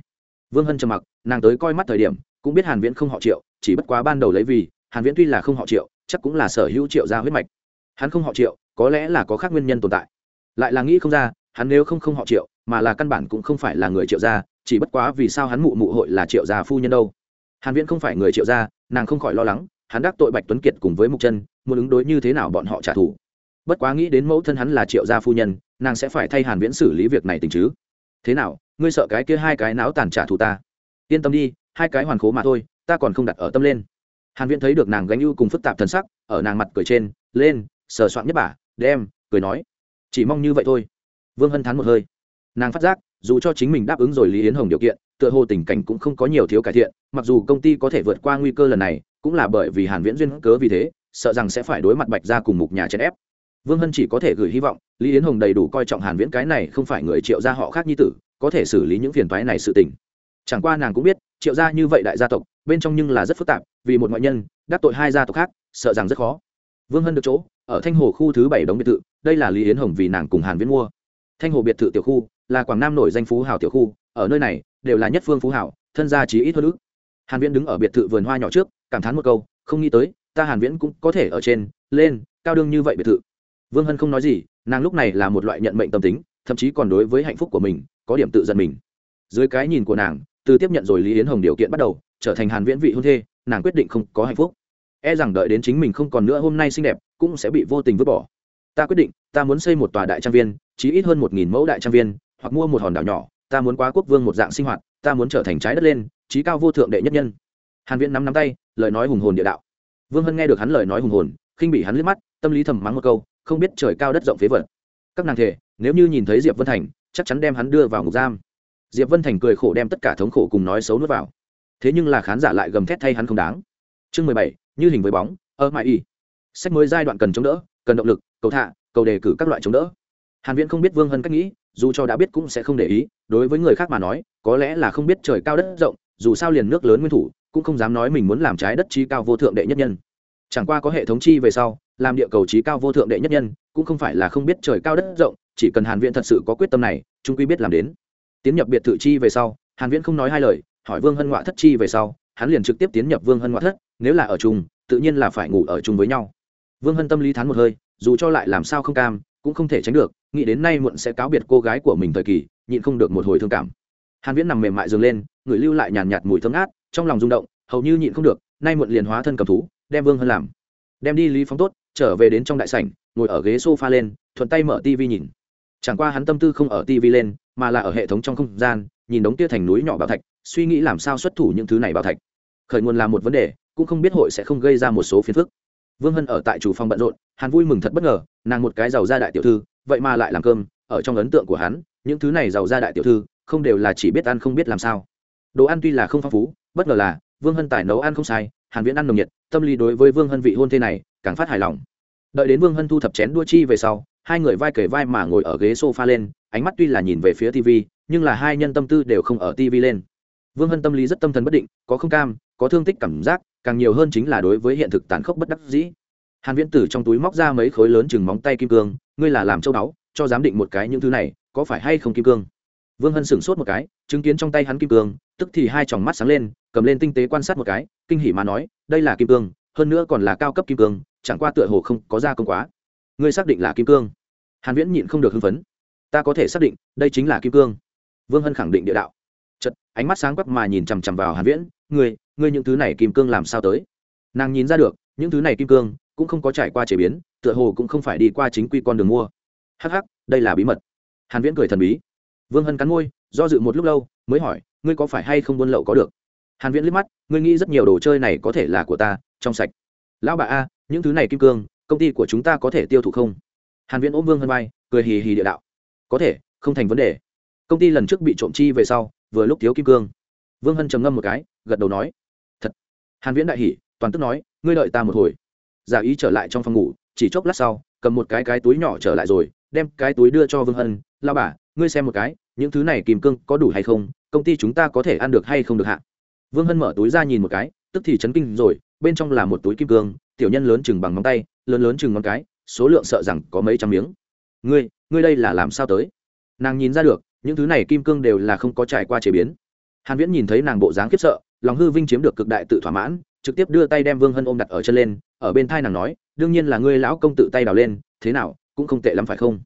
Vương hân trầm mặc, nàng tới coi mắt thời điểm, cũng biết hàn viễn không họ triệu, chỉ bất quá ban đầu lấy vì, hàn viễn tuy là không họ triệu, chắc cũng là sở hữu triệu gia huyết mạch. Hắn không họ triệu, có lẽ là có khác nguyên nhân tồn tại. Lại là nghĩ không ra, hắn nếu không không họ triệu, mà là căn bản cũng không phải là người triệu gia, chỉ bất quá vì sao hắn mụ mụ hội là triệu gia phu nhân đâu. Hàn viễn không phải người triệu gia, nàng không khỏi lo lắng, hắn đắc tội bạch tuấn kiệt cùng với mục chân, muốn ứng đối như thế nào bọn họ trả thù bất quá nghĩ đến mẫu thân hắn là triệu gia phu nhân, nàng sẽ phải thay hàn viễn xử lý việc này tình chứ. Thế nào, ngươi sợ cái kia hai cái náo tàn trả thù ta? Yên tâm đi, hai cái hoàn khố mà thôi, ta còn không đặt ở tâm lên. Hàn viễn thấy được nàng gánh ưu cùng phức tạp thần sắc, ở nàng mặt cười trên, lên, sờ soạn nhất bà, đem, cười nói. Chỉ mong như vậy thôi. Vương hân thán một hơi. Nàng phát giác, dù cho chính mình đáp ứng rồi lý yến hồng điều kiện, tựa hồ tình cảnh cũng không có nhiều thiếu cải thiện, mặc dù công ty có thể vượt qua nguy cơ lần này, cũng là bởi vì hàn viễn duyên cớ vì thế, sợ rằng sẽ phải đối mặt bạch gia cùng mục nhà chèn ép vương hân chỉ có thể gửi hy vọng, lý yến hồng đầy đủ coi trọng hàn viễn cái này không phải người triệu gia họ khác như tử, có thể xử lý những phiền toái này sự tình. Chẳng qua nàng cũng biết, triệu gia như vậy đại gia tộc, bên trong nhưng là rất phức tạp, vì một ngoại nhân, đắc tội hai gia tộc khác, sợ rằng rất khó. Vương hân được chỗ, ở thanh hồ khu thứ bảy đống biệt thự, đây là lý yến hồng vì nàng cùng hàn viễn mua. Thanh hồ biệt thự tiểu khu, là quảng nam nổi danh phú hào tiểu khu, ở nơi này, đều là nhất phương phú hào, thân gia chí ít hơn nữa. hàn viễn đứng ở biệt thự vườn hoa nhỏ trước, cảm thán một câu, không nghĩ tới, ta hàn viễn cũng có thể ở trên, lên, cao đương như vậy biệt thự vương hân không nói gì, nàng lúc này là một loại nhận mệnh tâm tính, thậm chí còn đối với hạnh phúc của mình, có điểm tự giận mình. Dưới cái nhìn của nàng, từ tiếp nhận rồi lý yến hồng điều kiện bắt đầu, trở thành hàn viễn vị hôn thê, nàng quyết định không có hạnh phúc. E rằng đợi đến chính mình không còn nữa hôm nay xinh đẹp, cũng sẽ bị vô tình vứt bỏ. Ta quyết định, ta muốn xây một tòa đại trang viên, chí ít hơn một nghìn mẫu đại trang viên, hoặc mua một hòn đảo nhỏ, ta muốn quá quốc vương một dạng sinh hoạt, ta muốn trở thành trái đất lên trí cao vô thượng đệ nhất nhân. Hàn viễn nắm nắm tay, lời nói hùng hồn địa đạo. Vương hân nghe được hắn lời nói hùng hồn, khinh bị hắn liếc mắt, tâm lý thầm mắng một câu không biết trời cao đất rộng phế vật. Các nàng thể, nếu như nhìn thấy diệp vân thành, chắc chắn đem hắn đưa vào ngục giam. Diệp vân thành cười khổ đem tất cả thống khổ cùng nói xấu nuốt vào. Thế nhưng là khán giả lại gầm thét thay hắn không đáng. Chương mười bảy, như hình với bóng, ơ mãi y. Sách mới giai đoạn cần chống đỡ, cần động lực, cầu thạ cầu đề cử các loại chống đỡ. Hàn viễn không biết vương hân cách nghĩ, dù cho đã biết cũng sẽ không để ý, đối với người khác mà nói, có lẽ là không biết trời cao đất rộng, dù sao liền nước lớn nguyên thủ, cũng không dám nói mình muốn làm trái đất chi cao vô thượng đệ nhất nhân. Chẳng qua có hệ thống chi về sau làm địa cầu trí cao vô thượng đệ nhất nhân, cũng không phải là không biết trời cao đất rộng, chỉ cần hàn viễn thật sự có quyết tâm này trung quy biết làm đến. Tiến nhập biệt thự chi về sau, hàn viễn không nói hai lời, hỏi vương hân ngoại thất chi về sau, hắn liền trực tiếp tiến nhập vương hân ngoại thất, nếu là ở chung, tự nhiên là phải ngủ ở chung với nhau. Vương hân tâm lý thán một hơi, dù cho lại làm sao không cam, cũng không thể tránh được, nghĩ đến nay muộn sẽ cáo biệt cô gái của mình thời kỳ, nhịn không được một hồi thương cảm. Hàn viễn nằm mềm mại giường lên, người lưu lại nhàn nhạt mùi thơm ngát, trong lòng rung động, hầu như nhịn không được, nay muộn liền hóa thân cầm thú, đem vương hân làm. Đem đi lý phóng tốt trở về đến trong đại sảnh, ngồi ở ghế sofa lên, thuận tay mở tivi nhìn. Chẳng qua hắn tâm tư không ở tivi lên, mà là ở hệ thống trong không gian, nhìn đống tia thành núi nhỏ bảo thạch, suy nghĩ làm sao xuất thủ những thứ này bảo thạch. Khởi nguồn là một vấn đề, cũng không biết hội sẽ không gây ra một số phiền phức. Vương hân ở tại chủ phòng bận rộn hắn vui mừng thật bất ngờ, nàng một cái giàu gia đại tiểu thư, vậy mà lại làm cơm, ở trong ấn tượng của hắn, những thứ này giàu gia đại tiểu thư, không đều là chỉ biết ăn không biết làm sao. Đồ ăn tuy là không phong phú, bất ngờ là, vương hân tài nấu ăn không sai, hàn viễn ăn nồng nhiệt, tâm lý đối với vương hân vị hôn thê này càng phát hài lòng. Đợi đến vương hân thu thập chén đua chi về sau, hai người vai kể vai mà ngồi ở ghế s o f a lên, ánh mắt tuy là nhìn về phía tv nhưng là hai nhân tâm tư đều không ở tv lên. Vương hân tâm lý rất tâm thần bất định, có không cam, có thương tích cảm giác, càng nhiều hơn chính là đối với hiện thực tàn khốc bất đắc dĩ. Hàn viễn tử trong túi móc ra mấy khối lớn chừng móng tay kim cương, ngươi là làm châu đáo cho giám định một cái những thứ này, có phải hay không kim cương? Vương hân sửng sốt một cái, chứng kiến trong tay hắn kim cương, tức thì hai tròng mắt sáng lên, cầm lên tinh tế quan sát một cái, kinh hỉ mà nói, đây là kim cương, hơn nữa còn là cao cấp kim cương chẳng qua tựa hồ không có ra công quá. Ngươi xác định là kim cương. Hàn viễn nhịn không được hưng phấn. Ta có thể xác định, đây chính là kim cương. Vương hân khẳng định địa đạo. Chật ánh mắt sáng quắc mà nhìn chằm chằm vào hàn viễn. Ngươi ngươi những thứ này kim cương làm sao tới? Nàng nhìn ra được, những thứ này kim cương cũng không có trải qua chế biến, tựa hồ cũng không phải đi qua chính quy con đường mua. Hắc hắc, đây là bí mật. Hàn viễn cười thần bí. Vương hân cắn môi, do dự một lúc lâu, mới hỏi, ngươi có phải hay không buôn lậu có được? Hàn viễn liếc mắt, ngươi nghĩ rất nhiều đồ chơi này có thể là của ta, trong sạch. Lão bà a những thứ này kim cương, công ty của chúng ta có thể tiêu thụ không? Hàn viễn ôm vương hân bay cười hì hì địa đạo. Có thể, không thành vấn đề. Công ty lần trước bị trộm chi về sau, vừa lúc thiếu kim cương. Vương hân trầm ngâm một cái, gật đầu nói, thật. Hàn viễn đại hỉ, toàn tức nói, ngươi đợi ta một hồi. Giả ý trở lại trong phòng ngủ, chỉ chốc lát sau, cầm một cái cái túi nhỏ trở lại rồi, đem cái túi đưa cho vương hân lao bà, ngươi xem một cái, những thứ này kim cương có đủ hay không? Công ty chúng ta có thể ăn được hay không được hạ? Vương hân mở túi ra nhìn một cái, tức thì chấn kinh rồi bên trong là một túi kim cương, tiểu nhân lớn chừng bằng ngón tay, lớn lớn chừng ngón cái, số lượng sợ rằng có mấy trăm miếng. Ngươi ngươi đây là làm sao tới? Nàng nhìn ra được, những thứ này kim cương đều là không có trải qua chế biến. Hàn viễn nhìn thấy nàng bộ dáng khiếp sợ, lòng hư vinh chiếm được cực đại tự thỏa mãn, trực tiếp đưa tay đem vương hân ôm đặt ở chân lên, ở bên thai nàng nói, đương nhiên là ngươi lão công tự tay đào lên, thế nào, cũng không tệ lắm phải không?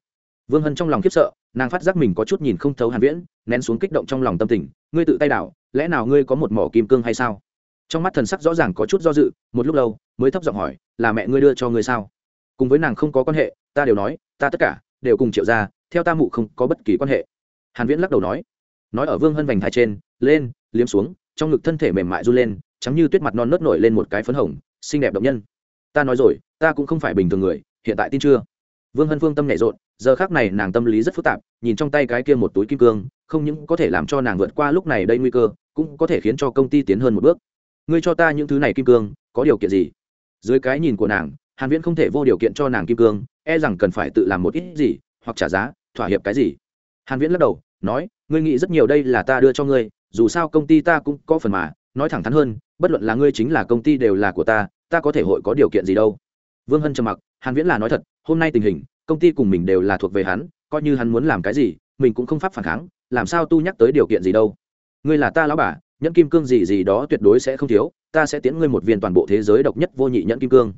Vương hân trong lòng khiếp sợ, nàng phát giác mình có chút nhìn không thấu hàn viễn, nén xuống kích động trong lòng tâm tình, ngươi tự tay đào, lẽ nào ngươi có một mỏ kim cương hay sao? Trong mắt thần sắc rõ ràng có chút do dự, một lúc lâu, mới thấp giọng hỏi, là mẹ ngươi đưa cho ngươi sao? Cùng với nàng không có quan hệ, ta đều nói, ta tất cả đều cùng triệu ra theo ta mụ không có bất kỳ quan hệ. Hàn viễn lắc đầu nói. Nói ở vương hân vành thái trên, lên, liếm xuống, trong ngực thân thể mềm mại run lên, trắng như tuyết mặt non nớt nổi lên một cái phấn hồng, xinh đẹp động nhân. Ta nói rồi, ta cũng không phải bình thường người, hiện tại tin chưa? Vương hân phương tâm nhảy rộn, giờ khác này nàng tâm lý rất phức tạp, nhìn trong tay cái kia một túi kim cương, không những có thể làm cho nàng vượt qua lúc này đây nguy cơ, cũng có thể khiến cho công ty tiến hơn một bước ngươi cho ta những thứ này kim cương, có điều kiện gì? Dưới cái nhìn của nàng, hàn viễn không thể vô điều kiện cho nàng kim cương e rằng cần phải tự làm một ít gì, hoặc trả giá, thỏa hiệp cái gì? Hàn viễn lắc đầu, nói, ngươi nghĩ rất nhiều đây là ta đưa cho ngươi, dù sao công ty ta cũng có phần mà, nói thẳng thắn hơn, bất luận là ngươi chính là công ty đều là của ta ta có thể hội có điều kiện gì đâu? Vương hân trầm mặc, hàn viễn là nói thật, hôm nay tình hình, công ty cùng mình đều là thuộc về hắn, coi như hắn muốn làm cái gì, mình cũng không pháp phản kháng, làm sao tu nhắc tới điều kiện gì đâu? Ngươi là ta lão bà nhẫn kim cương gì gì đó tuyệt đối sẽ không thiếu, ta sẽ tiễn ngươi một viên toàn bộ thế giới độc nhất vô nhị nhẫn kim cương.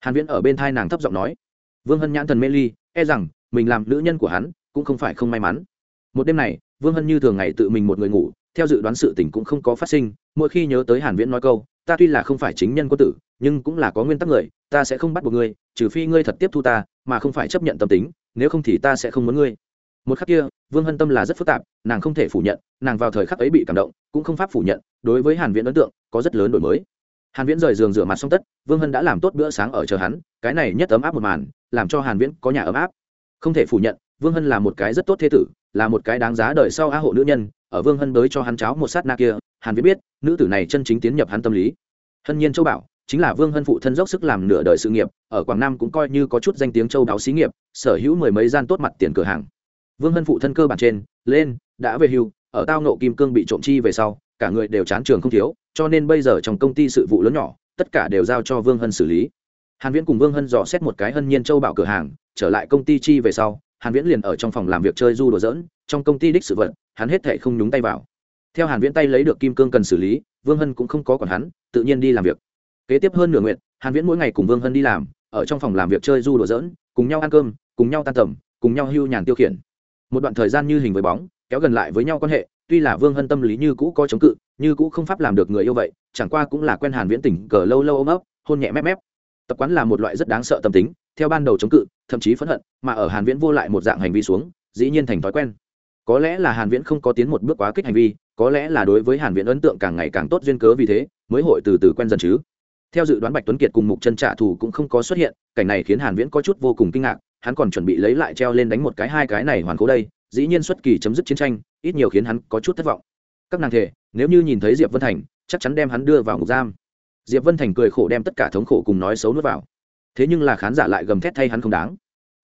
Hàn viễn ở bên thai nàng thấp giọng nói. Vương hân nhãn thần mê ly e rằng, mình làm nữ nhân của hắn, cũng không phải không may mắn. Một đêm này, vương hân như thường ngày tự mình một người ngủ, theo dự đoán sự tình cũng không có phát sinh, mỗi khi nhớ tới hàn viễn nói câu, ta tuy là không phải chính nhân quân tử, nhưng cũng là có nguyên tắc người, ta sẽ không bắt buộc ngươi, trừ phi ngươi thật tiếp thu ta, mà không phải chấp nhận tâm tính, nếu không thì ta sẽ không muốn ngươi một khắc kia, vương hân tâm là rất phức tạp, nàng không thể phủ nhận, nàng vào thời khắc ấy bị cảm động, cũng không pháp phủ nhận, đối với hàn viễn ấn tượng, có rất lớn đổi mới. Hàn viễn rời giường rửa mặt xong tất, vương hân đã làm tốt bữa sáng ở chờ hắn, cái này nhất ấm áp một màn, làm cho hàn viễn có nhà ấm áp. Không thể phủ nhận, vương hân là một cái rất tốt thế tử, là một cái đáng giá đời sau a hộ nữ nhân, ở vương hân tới cho hắn cháo một sát na kia, hàn viễn biết, nữ tử này chân chính tiến nhập hắn tâm lý. Hân nhiên châu bảo, chính là vương hân phụ thân dốc sức làm nửa đời sự nghiệp, ở quảng nam cũng coi như có chút danh tiếng châu đáo xí nghiệp, sở hữu mười mấy gian tốt mặt tiền cửa hàng vương hân phụ thân cơ bản trên, lên, đã về hưu, ở tao nộ kim cương bị trộm chi về sau, cả người đều chán trường không thiếu, cho nên bây giờ trong công ty sự vụ lớn nhỏ, tất cả đều giao cho vương hân xử lý. Hàn viễn cùng vương hân dò xét một cái hân nhiên châu bảo cửa hàng, trở lại công ty chi về sau, hàn viễn liền ở trong phòng làm việc chơi du đùa dỡn trong công ty đích sự vật, hắn hết thảy không nhúng tay vào. Theo hàn viễn tay lấy được kim cương cần xử lý, vương hân cũng không có quản hắn, tự nhiên đi làm việc. Kế tiếp hơn nửa nguyện hàn viễn mỗi ngày cùng vương hân đi làm, ở trong phòng làm việc chơi du đùa dỡn cùng nhau ăn cơm, cùng nhau tan tầm, cùng nhau hưu nhàn tiêu khiển một đoạn thời gian như hình với bóng, kéo gần lại với nhau quan hệ, tuy là vương hân tâm lý như cũ có chống cự, như cũ không pháp làm được người yêu vậy, chẳng qua cũng là quen hàn viễn tỉnh cờ lâu lâu ôm ấp, hôn nhẹ mép mép. Tập quán là một loại rất đáng sợ tâm tính, theo ban đầu chống cự, thậm chí phẫn hận, mà ở hàn viễn vô lại một dạng hành vi xuống, dĩ nhiên thành thói quen. Có lẽ là hàn viễn không có tiến một bước quá kích hành vi, có lẽ là đối với hàn viễn ấn tượng càng ngày càng tốt duyên cớ vì thế, mới hội từ từ quen dần chứ. Theo dự đoán bạch tuấn kiệt cùng mục chân trả thù cũng không có xuất hiện, cảnh này khiến hàn viễn có chút vô cùng kinh ngạc hắn còn chuẩn bị lấy lại treo lên đánh một cái hai cái này hoàn cố đây, dĩ nhiên xuất kỳ chấm dứt chiến tranh, ít nhiều khiến hắn có chút thất vọng. Các nàng thể nếu như nhìn thấy diệp vân thành, chắc chắn đem hắn đưa vào ngục giam. Diệp vân thành cười khổ đem tất cả thống khổ cùng nói xấu nuốt vào. Thế nhưng là khán giả lại gầm thét thay hắn không đáng.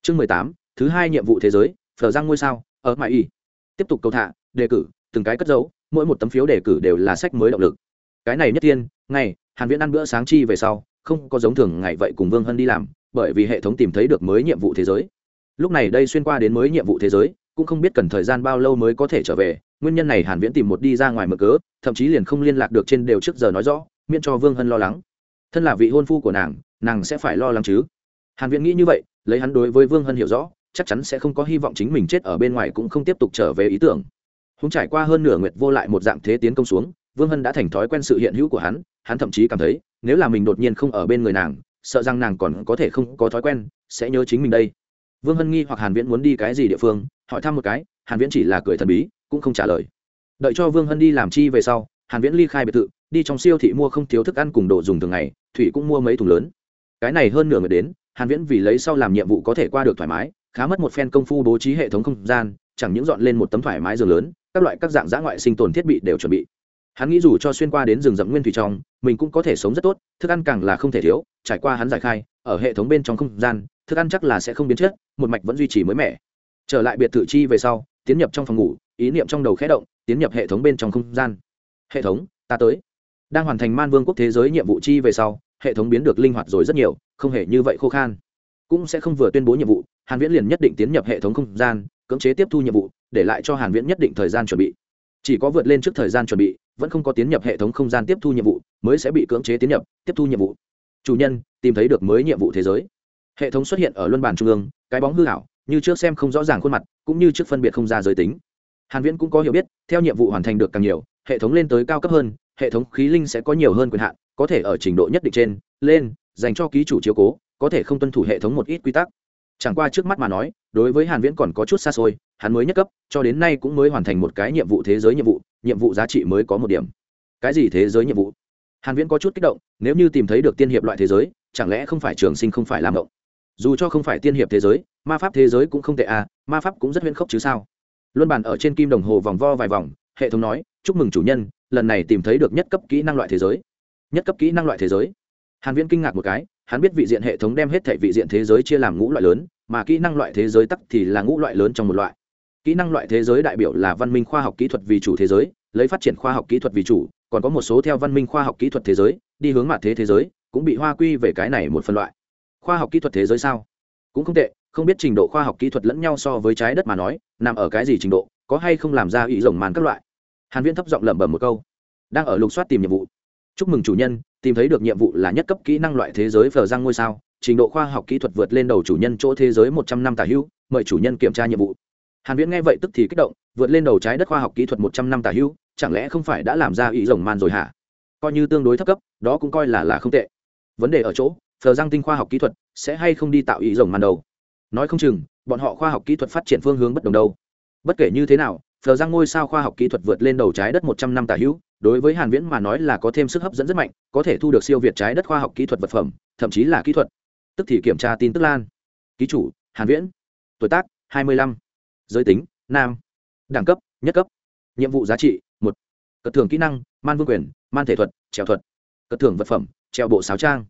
Chương mười tám, thứ hai nhiệm vụ thế giới, phở giang ngôi sao, ở mãi y. Tiếp tục cầu thả, đề cử, từng cái cất dấu mỗi một tấm phiếu đề cử đều là sách mới động lực. Cái này nhất tiên, ngày, hàn viễn ăn bữa sáng chi về sau, không có giống thường ngày vậy cùng vương hân đi làm bởi vì hệ thống tìm thấy được mới nhiệm vụ thế giới. Lúc này đây xuyên qua đến mới nhiệm vụ thế giới, cũng không biết cần thời gian bao lâu mới có thể trở về, nguyên nhân này hàn viễn tìm một đi ra ngoài mở cớ thậm chí liền không liên lạc được trên đều trước giờ nói rõ, miễn cho vương hân lo lắng. Thân là vị hôn phu của nàng nàng sẽ phải lo lắng chứ. Hàn viễn nghĩ như vậy, lấy hắn đối với vương hân hiểu rõ, chắc chắn sẽ không có hy vọng chính mình chết ở bên ngoài cũng không tiếp tục trở về ý tưởng. Húng trải qua hơn nửa nguyệt vô lại một dạng thế tiến công xuống, vương hân đã thành thói quen sự hiện hữu của hắn hắn thậm chí cảm thấy, nếu là mình đột nhiên không ở bên người nàng sợ rằng nàng còn có thể không có thói quen, sẽ nhớ chính mình đây. Vương hân nghi hoặc hàn viễn muốn đi cái gì địa phương, hỏi thăm một cái, hàn viễn chỉ là cười thần bí, cũng không trả lời. Đợi cho vương hân đi làm chi về sau, hàn viễn ly khai biệt thự, đi trong siêu thị mua không thiếu thức ăn cùng đồ dùng thường ngày, thủy cũng mua mấy thùng lớn. Cái này hơn nửa người đến, hàn viễn vì lấy sau làm nhiệm vụ có thể qua được thoải mái, khá mất một phen công phu bố trí hệ thống không gian, chẳng những dọn lên một tấm thoải mái giường lớn, các loại các dạng giã ngoại sinh tồn thiết bị đều chuẩn bị hắn nghĩ dù cho xuyên qua đến rừng rậm nguyên thủy trong, mình cũng có thể sống rất tốt, thức ăn càng là không thể thiếu, trải qua hắn giải khai, ở hệ thống bên trong không gian, thức ăn chắc là sẽ không biến chất, một mạch vẫn duy trì mới mẻ. Trở lại biệt thự chi về sau, tiến nhập trong phòng ngủ, ý niệm trong đầu khẽ động, tiến nhập hệ thống bên trong không gian. Hệ thống, ta tới. Đang hoàn thành man vương quốc thế giới nhiệm vụ chi về sau, hệ thống biến được linh hoạt rồi rất nhiều, không hề như vậy khô khan. Cũng sẽ không vừa tuyên bố nhiệm vụ, hàn viễn liền nhất định tiến nhập hệ thống không gian, cưỡng chế tiếp thu nhiệm vụ, để lại cho hàn viễn nhất định thời gian chuẩn bị chỉ có vượt lên trước thời gian chuẩn bị, vẫn không có tiến nhập hệ thống không gian tiếp thu nhiệm vụ, mới sẽ bị cưỡng chế tiến nhập, tiếp thu nhiệm vụ. Chủ nhân, tìm thấy được mới nhiệm vụ thế giới. Hệ thống xuất hiện ở luân bản trung ương, cái bóng hư hảo như trước xem không rõ ràng khuôn mặt, cũng như trước phân biệt không ra giới tính. Hàn viễn cũng có hiểu biết, theo nhiệm vụ hoàn thành được càng nhiều, hệ thống lên tới cao cấp hơn, hệ thống khí linh sẽ có nhiều hơn quyền hạn, có thể ở trình độ nhất định trên, lên, dành cho ký chủ chiếu cố, có thể không tuân thủ hệ thống một ít quy tắc chẳng qua trước mắt mà nói, đối với hàn viễn còn có chút xa xôi, hắn mới nhất cấp, cho đến nay cũng mới hoàn thành một cái nhiệm vụ thế giới nhiệm vụ nhiệm vụ giá trị mới có một điểm. Cái gì thế giới nhiệm vụ? Hàn viễn có chút kích động, nếu như tìm thấy được tiên hiệp loại thế giới, chẳng lẽ không phải trường sinh không phải làm động? Dù cho không phải tiên hiệp thế giới, ma pháp thế giới cũng không tệ à ma pháp cũng rất huyễn khốc chứ sao? Luân bàn ở trên kim đồng hồ vòng vo vài vòng, hệ thống nói, chúc mừng chủ nhân, lần này tìm thấy được nhất cấp kỹ năng loại thế giới. Nhất cấp kỹ năng loại thế giới? Hàn viễn kinh ngạc một cái hắn biết vị diện hệ thống đem hết thể vị diện thế giới chia làm ngũ loại lớn, mà kỹ năng loại thế giới tắc thì là ngũ loại lớn trong một loại. Kỹ năng loại thế giới đại biểu là văn minh khoa học kỹ thuật vì chủ thế giới, lấy phát triển khoa học kỹ thuật vì chủ, còn có một số theo văn minh khoa học kỹ thuật thế giới, đi hướng mặt thế thế giới, cũng bị hoa quy về cái này một phân loại. Khoa học kỹ thuật thế giới sao? Cũng không tệ, không biết trình độ khoa học kỹ thuật lẫn nhau so với trái đất mà nói, nằm ở cái gì trình độ, có hay không làm ra ý rồng màn các loại. Hàn viễn thấp giọng lẩm bẩm một câu. Đang ở lục soát tìm nhiệm vụ chúc mừng chủ nhân, tìm thấy được nhiệm vụ là nhất cấp kỹ năng loại thế giới phờ răng ngôi sao, trình độ khoa học kỹ thuật vượt lên đầu chủ nhân chỗ thế giới một trăm năm tả hữu, mời chủ nhân kiểm tra nhiệm vụ. Hàn viễn nghe vậy tức thì kích động, vượt lên đầu trái đất khoa học kỹ thuật một trăm năm tả hữu, chẳng lẽ không phải đã làm ra ý rồng man rồi hả? Coi như tương đối thấp cấp, đó cũng coi là là không tệ. Vấn đề ở chỗ phờ răng tinh khoa học kỹ thuật sẽ hay không đi tạo ý rồng man đầu nói không chừng, bọn họ khoa học kỹ thuật phát triển phương hướng bất đồng đâu. Bất kể như thế nào phờ răng ngôi sao khoa học kỹ thuật vượt lên đầu trái đất một trăm năm tả hữu đối với hàn viễn mà nói là có thêm sức hấp dẫn rất mạnh, có thể thu được siêu việt trái đất khoa học kỹ thuật vật phẩm, thậm chí là kỹ thuật. Tức thì kiểm tra tin tức lan. Ký chủ, hàn viễn. Tuổi tác 25. giới tính, nam. Đẳng cấp, nhất cấp. Nhiệm vụ giá trị, một. Cất thưởng kỹ năng, man vương quyền, man thể thuật, trèo thuật. Cất thưởng vật phẩm, treo bộ sáo trang.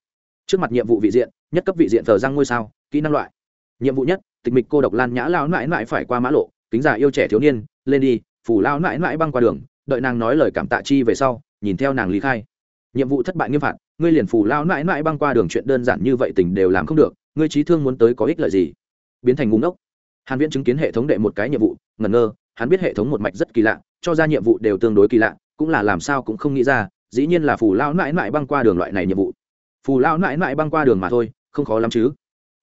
Trước mặt nhiệm vụ vị diện, nhất cấp vị diện thờ răng ngôi sao, kỹ năng loại. Nhiệm vụ nhất, tịch mịch cô độc lan nhã lao mãi mãi phải qua mã lộ, kính già yêu trẻ thiếu niên, lên đi, phủ lao mãi mãi băng qua đường đợi nàng nói lời cảm tạ chi về sau, nhìn theo nàng lý khai. Nhiệm vụ thất bại nghiêm phạt, ngươi liền phủ lao mãi mãi băng qua đường chuyện đơn giản như vậy tình đều làm không được, ngươi trí thương muốn tới có ích lợi gì? Biến thành ngúng ốc hàn viễn chứng kiến hệ thống đệ một cái nhiệm vụ, ngẩn ngơ, hắn biết hệ thống một mạch rất kỳ lạ, cho ra nhiệm vụ đều tương đối kỳ lạ, cũng là làm sao cũng không nghĩ ra, dĩ nhiên là phù lao mãi mãi băng qua đường loại này nhiệm vụ. Phù lao mãi mãi băng qua đường mà thôi, không khó lắm chứ.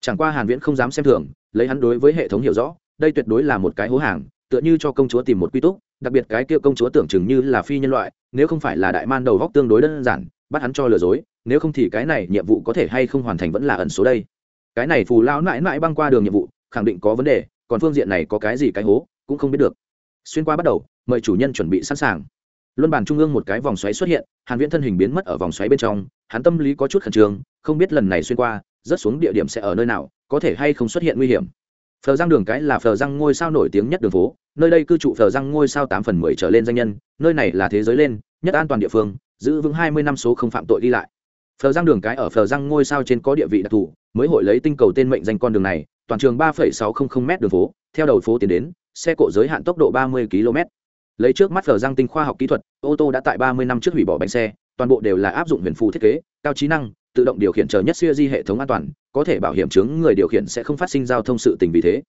Chẳng qua hàn viễn không dám xem thường, lấy hắn đối với hệ thống hiểu rõ, đây tuyệt đối là một cái hố hàng, tựa như cho công chúa tìm một quy túc đặc biệt cái kia công chúa tưởng chừng như là phi nhân loại, nếu không phải là đại man đầu góc tương đối đơn giản, bắt hắn cho lừa dối, nếu không thì cái này nhiệm vụ có thể hay không hoàn thành vẫn là ẩn số đây. Cái này phù lao mãi mãi băng qua đường nhiệm vụ, khẳng định có vấn đề, còn phương diện này có cái gì cái hố, cũng không biết được. Xuyên qua bắt đầu, mời chủ nhân chuẩn bị sẵn sàng. Luân bàn trung ương một cái vòng xoáy xuất hiện, hàn viễn thân hình biến mất ở vòng xoáy bên trong, hắn tâm lý có chút khẩn trương, không biết lần này xuyên qua, rớt xuống địa điểm sẽ ở nơi nào, có thể hay không xuất hiện nguy hiểm phờ răng đường cái là phờ răng ngôi sao nổi tiếng nhất đường phố, nơi đây cư trụ phờ răng ngôi sao tám phần mười trở lên danh nhân, nơi này là thế giới lên, nhất an toàn địa phương, giữ vững hai mươi năm số không phạm tội đi lại. Phờ giang đường cái ở phờ giang ngôi sao trên có địa vị đặc thù, mới hội lấy tinh cầu tên mệnh danh con đường này, toàn trường ba sáu trăm linh m đường phố, theo đầu phố tiến đến, xe cộ giới hạn tốc độ ba mươi km lấy trước mắt phờ giang tinh khoa học kỹ thuật, ô tô đã tại ba mươi năm trước hủy bỏ bánh xe, toàn bộ đều là áp dụng huyền phù thiết kế, cao trí năng tự động điều khiển chờ nhất siêu di hệ thống an toàn, có thể bảo hiểm chứng người điều khiển sẽ không phát sinh giao thông sự tình vì thế.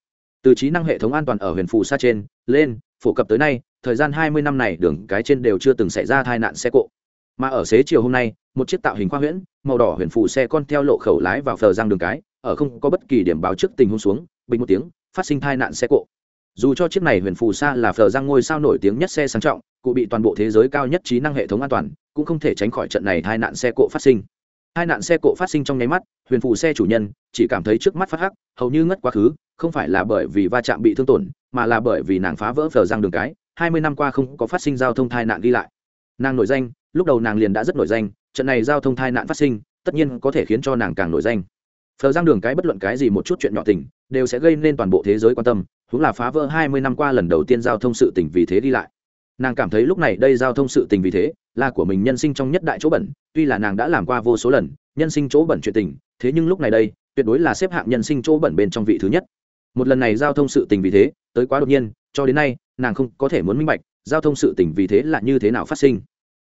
Từ trí năng hệ thống an toàn ở huyền phù xa trên, lên, phổ cập tới nay, thời gian hai mươi năm này đường cái trên đều chưa từng xảy ra tai nạn xe cộ. Mà ở xế chiều hôm nay, một chiếc tạo hình khoa huyễn, màu đỏ huyền phù xe con theo lộ khẩu lái vào phờ giang đường cái, ở không có bất kỳ điểm báo trước tình huống xuống, bình một tiếng, phát sinh tai nạn xe cộ. Dù cho chiếc này huyền phù sa là phờ giang ngôi sao nổi tiếng nhất xe sang trọng, cụ bị toàn bộ thế giới cao nhất trí năng hệ thống an toàn, cũng không thể tránh khỏi trận này tai nạn xe cộ phát sinh hai nạn xe cộ phát sinh trong nháy mắt, huyền phụ xe chủ nhân chỉ cảm thấy trước mắt phát hắc, hầu như ngất quá khứ, không phải là bởi vì va chạm bị thương tổn, mà là bởi vì nàng phá vỡ phờ giang đường cái, hai mươi năm qua không có phát sinh giao thông tai nạn ghi lại. Nàng nổi danh, lúc đầu nàng liền đã rất nổi danh, trận này giao thông tai nạn phát sinh, tất nhiên có thể khiến cho nàng càng nổi danh. Phờ giang đường cái bất luận cái gì một chút chuyện nhỏ tình, đều sẽ gây nên toàn bộ thế giới quan tâm, cũng là phá vỡ hai mươi năm qua lần đầu tiên giao thông sự tình vì thế đi lại nàng cảm thấy lúc này đây giao thông sự tình vì thế, là của mình nhân sinh trong nhất đại chỗ bẩn, tuy là nàng đã làm qua vô số lần, nhân sinh chỗ bẩn chuyện tình, thế nhưng lúc này đây, tuyệt đối là xếp hạng nhân sinh chỗ bẩn bên trong vị thứ nhất. Một lần này giao thông sự tình vì thế, tới quá đột nhiên, cho đến nay, nàng không có thể muốn minh bạch, giao thông sự tình vì thế là như thế nào phát sinh.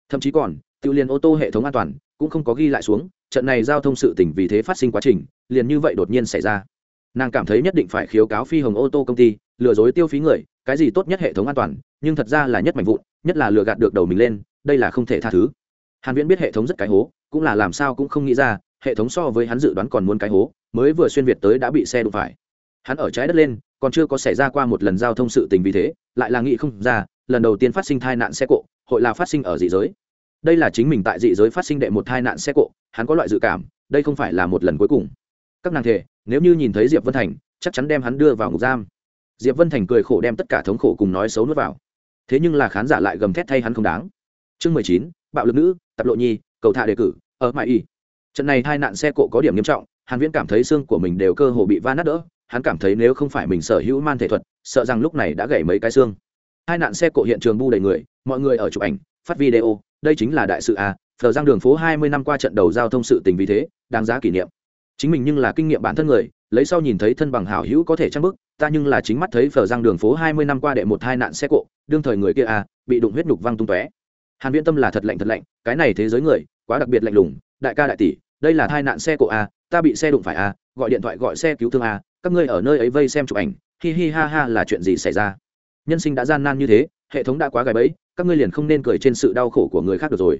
Thậm chí còn tự liền ô tô hệ thống an toàn cũng không có ghi lại xuống, trận này giao thông sự tình vì thế phát sinh quá trình, liền như vậy đột nhiên xảy ra. Nàng cảm thấy nhất định phải khiếu cáo phi hồng ô tô công ty, lừa dối tiêu phí người cái gì tốt nhất hệ thống an toàn, nhưng thật ra là nhất mạnh vụn, nhất là lừa gạt được đầu mình lên, đây là không thể tha thứ. Hàn viễn biết hệ thống rất cái hố, cũng là làm sao cũng không nghĩ ra, hệ thống so với hắn dự đoán còn muốn cái hố, mới vừa xuyên việt tới đã bị xe đụng phải. Hắn ở trái đất lên, còn chưa có xảy ra qua một lần giao thông sự tình vì thế, lại là nghĩ không ra, lần đầu tiên phát sinh tai nạn xe cộ, hội là phát sinh ở dị giới. Đây là chính mình tại dị giới phát sinh đệ một tai nạn xe cộ, hắn có loại dự cảm, đây không phải là một lần cuối cùng. Các nàng thể nếu như nhìn thấy diệp vân thành, chắc chắn đem hắn đưa vào ngục giam diệp vân thành cười khổ đem tất cả thống khổ cùng nói xấu nuốt vào. Thế nhưng là khán giả lại gầm thét thay hắn không đáng. Chương mười chín, bạo lực nữ tập lộ nhi, cầu thả đề cử, ở mãi y. Trận này hai nạn xe cộ có điểm nghiêm trọng, hàn viễn cảm thấy xương của mình đều cơ hồ bị va nát đỡ, hắn cảm thấy nếu không phải mình sở hữu man thể thuật, sợ rằng lúc này đã gãy mấy cái xương. Hai nạn xe cộ hiện trường bu đầy người, mọi người ở chụp ảnh, phát video, đây chính là đại sự à, a thờ giang đường phố 20 năm qua trận đầu giao thông sự tình vì thế, đáng giá kỷ niệm. Chính mình nhưng là kinh nghiệm bản thân người lấy sau nhìn thấy thân bằng hảo hữu có thể trang bức ta nhưng là chính mắt thấy phở răng đường phố 20 năm qua đệ một hai nạn xe cộ đương thời người kia à, bị đụng huyết nhục văng tung tóe. Hàn viễn tâm là thật lạnh thật lạnh cái này thế giới người quá đặc biệt lạnh lùng đại ca đại tỷ đây là tai nạn xe cộ à, ta bị xe đụng phải à, gọi điện thoại gọi xe cứu thương à, các ngươi ở nơi ấy vây xem chụp ảnh hi hi ha ha là chuyện gì xảy ra? Nhân sinh đã gian nan như thế hệ thống đã quá gài bẫy các ngươi liền không nên cười trên sự đau khổ của người khác được rồi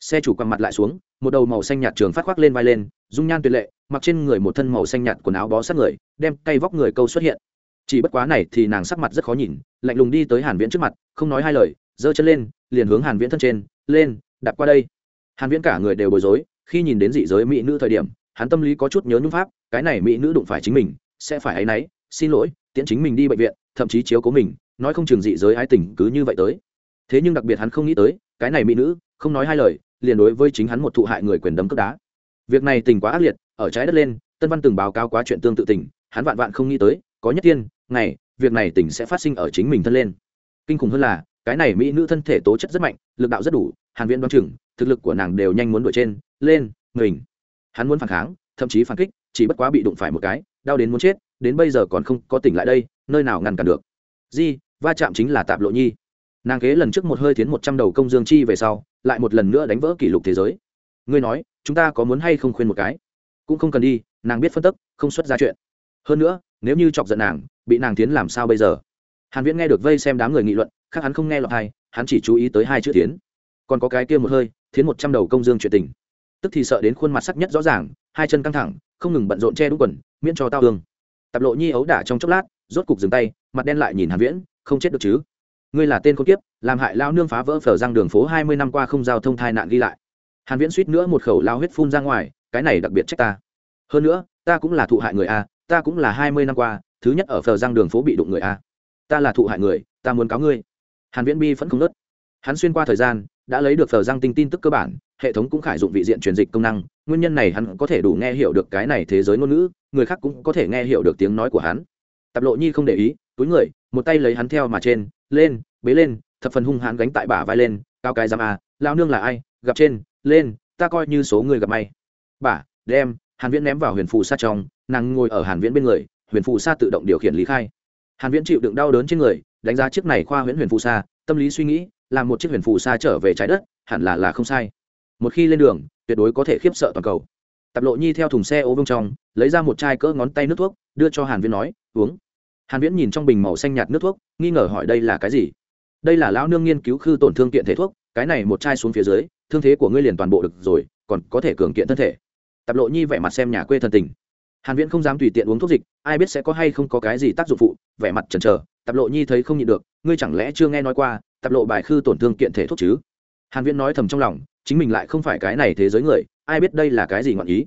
xe chủ quăng mặt lại xuống, một đầu màu xanh nhạt trường phát khoác lên vai lên, dung nhan tuyệt lệ, mặc trên người một thân màu xanh nhạt quần áo bó sát người, đem cây vóc người câu xuất hiện. Chỉ bất quá này thì nàng sắc mặt rất khó nhìn, lạnh lùng đi tới hàn viễn trước mặt, không nói hai lời, giơ chân lên, liền hướng hàn viễn thân trên, lên, đạp qua đây. Hàn viễn cả người đều bối rối, khi nhìn đến dị giới mỹ nữ thời điểm, hắn tâm lý có chút nhớ nhung pháp, cái này mỹ nữ đụng phải chính mình, sẽ phải ấy nấy xin lỗi, tiễn chính mình đi bệnh viện, thậm chí chiếu cố mình, nói không chừng dị giới ái tình cứ như vậy tới. Thế nhưng đặc biệt hắn không nghĩ tới, cái này mỹ nữ, không nói hai lời liền đối với chính hắn một thụ hại người quyền đấm cướp đá. Việc này tình quá ác liệt, ở trái đất lên, tân văn từng báo cáo quá chuyện tương tự tình, hắn vạn vạn không nghĩ tới, có nhất tiên, ngày, việc này tình sẽ phát sinh ở chính mình thân lên. Kinh khủng hơn là, cái này mỹ nữ thân thể tố chất rất mạnh, lực đạo rất đủ, hàn viễn đoán chừng, thực lực của nàng đều nhanh muốn đuổi trên, lên mình hắn muốn phản kháng, thậm chí phản kích, chỉ bất quá bị đụng phải một cái, đau đến muốn chết, đến bây giờ còn không có tỉnh lại đây, nơi nào ngăn cản được. Di, va chạm chính là tạp lộ nhi. Nàng kế lần trước một hơi tiến một trăm đầu công dương chi về sau lại một lần nữa đánh vỡ kỷ lục thế giới. Ngươi nói, chúng ta có muốn hay không khuyên một cái? Cũng không cần đi, nàng biết phân tức, không xuất ra chuyện. Hơn nữa, nếu như chọc giận nàng, bị nàng tiến làm sao bây giờ? Hàn viễn nghe được vây xem đám người nghị luận, khác hắn không nghe lọt hay hắn chỉ chú ý tới hai chữ tiến. Còn có cái kia một hơi thiến một trăm đầu công dương chuyện tình. Tức thì sợ đến khuôn mặt sắc nhất rõ ràng, hai chân căng thẳng, không ngừng bận rộn che đúng quần, miễn cho tao thương. tạp lộ nhi ấu đả trong chốc lát, rốt cục dừng tay, mặt đen lại nhìn hàn viễn, không chết được chứ? Ngươi là tên con kiếp, làm hại lao nương phá vỡ phở răng đường phố hai mươi năm qua không giao thông thai nạn ghi lại. Hàn viễn suýt nữa một khẩu lao huyết phun ra ngoài, cái này đặc biệt trách ta. Hơn nữa, ta cũng là thụ hại người a, ta cũng là hai mươi năm qua, thứ nhất ở phở răng đường phố bị đụng người a. Ta là thụ hại người, ta muốn cáo ngươi. Hàn viễn bi vẫn không nứt hắn xuyên qua thời gian, đã lấy được phở răng tinh tin tức cơ bản, hệ thống cũng khải dụng vị diện truyền dịch công năng, nguyên nhân này hắn có thể đủ nghe hiểu được cái này thế giới ngôn ngữ, người khác cũng có thể nghe hiểu được tiếng nói của hắn. Tạp lộ nhi không để ý, túi người, một tay lấy hắn theo mà trên lên, bế lên, thập phần hung hãn gánh tại bả vai lên, cao cái giam à lao nương là ai? Gặp trên, lên, ta coi như số người gặp may. Bả, đem, hàn viễn ném vào huyền phù sa trong, nàng ngồi ở hàn viễn bên người, huyền phù sa tự động điều khiển lý khai. Hàn viễn chịu đựng đau đớn trên người, đánh giá chiếc này khoa huyễn huyền phù sa, tâm lý suy nghĩ, làm một chiếc huyền phù sa trở về trái đất, hẳn là là không sai. Một khi lên đường, tuyệt đối có thể khiếp sợ toàn cầu. Tạp lộ nhi theo thùng xe ô vương trong, lấy ra một chai cỡ ngón tay nước thuốc, đưa cho hàn viễn nói, uống hàn viễn nhìn trong bình màu xanh nhạt nước thuốc, nghi ngờ hỏi đây là cái gì? Đây là lão nương nghiên cứu khư tổn thương kiện thể thuốc, cái này một chai xuống phía dưới, thương thế của ngươi liền toàn bộ được rồi, còn có thể cường kiện thân thể. Tạp lộ nhi vẻ mặt xem nhà quê thần tình. Hàn viễn không dám tùy tiện uống thuốc dịch, ai biết sẽ có hay không có cái gì tác dụng phụ, vẻ mặt chần chờ, tạp lộ nhi thấy không nhịn được, ngươi chẳng lẽ chưa nghe nói qua, tạp lộ bài khư tổn thương kiện thể thuốc chứ? Hàn viễn nói thầm trong lòng, chính mình lại không phải cái này thế giới người, ai biết đây là cái gì ngọn ý?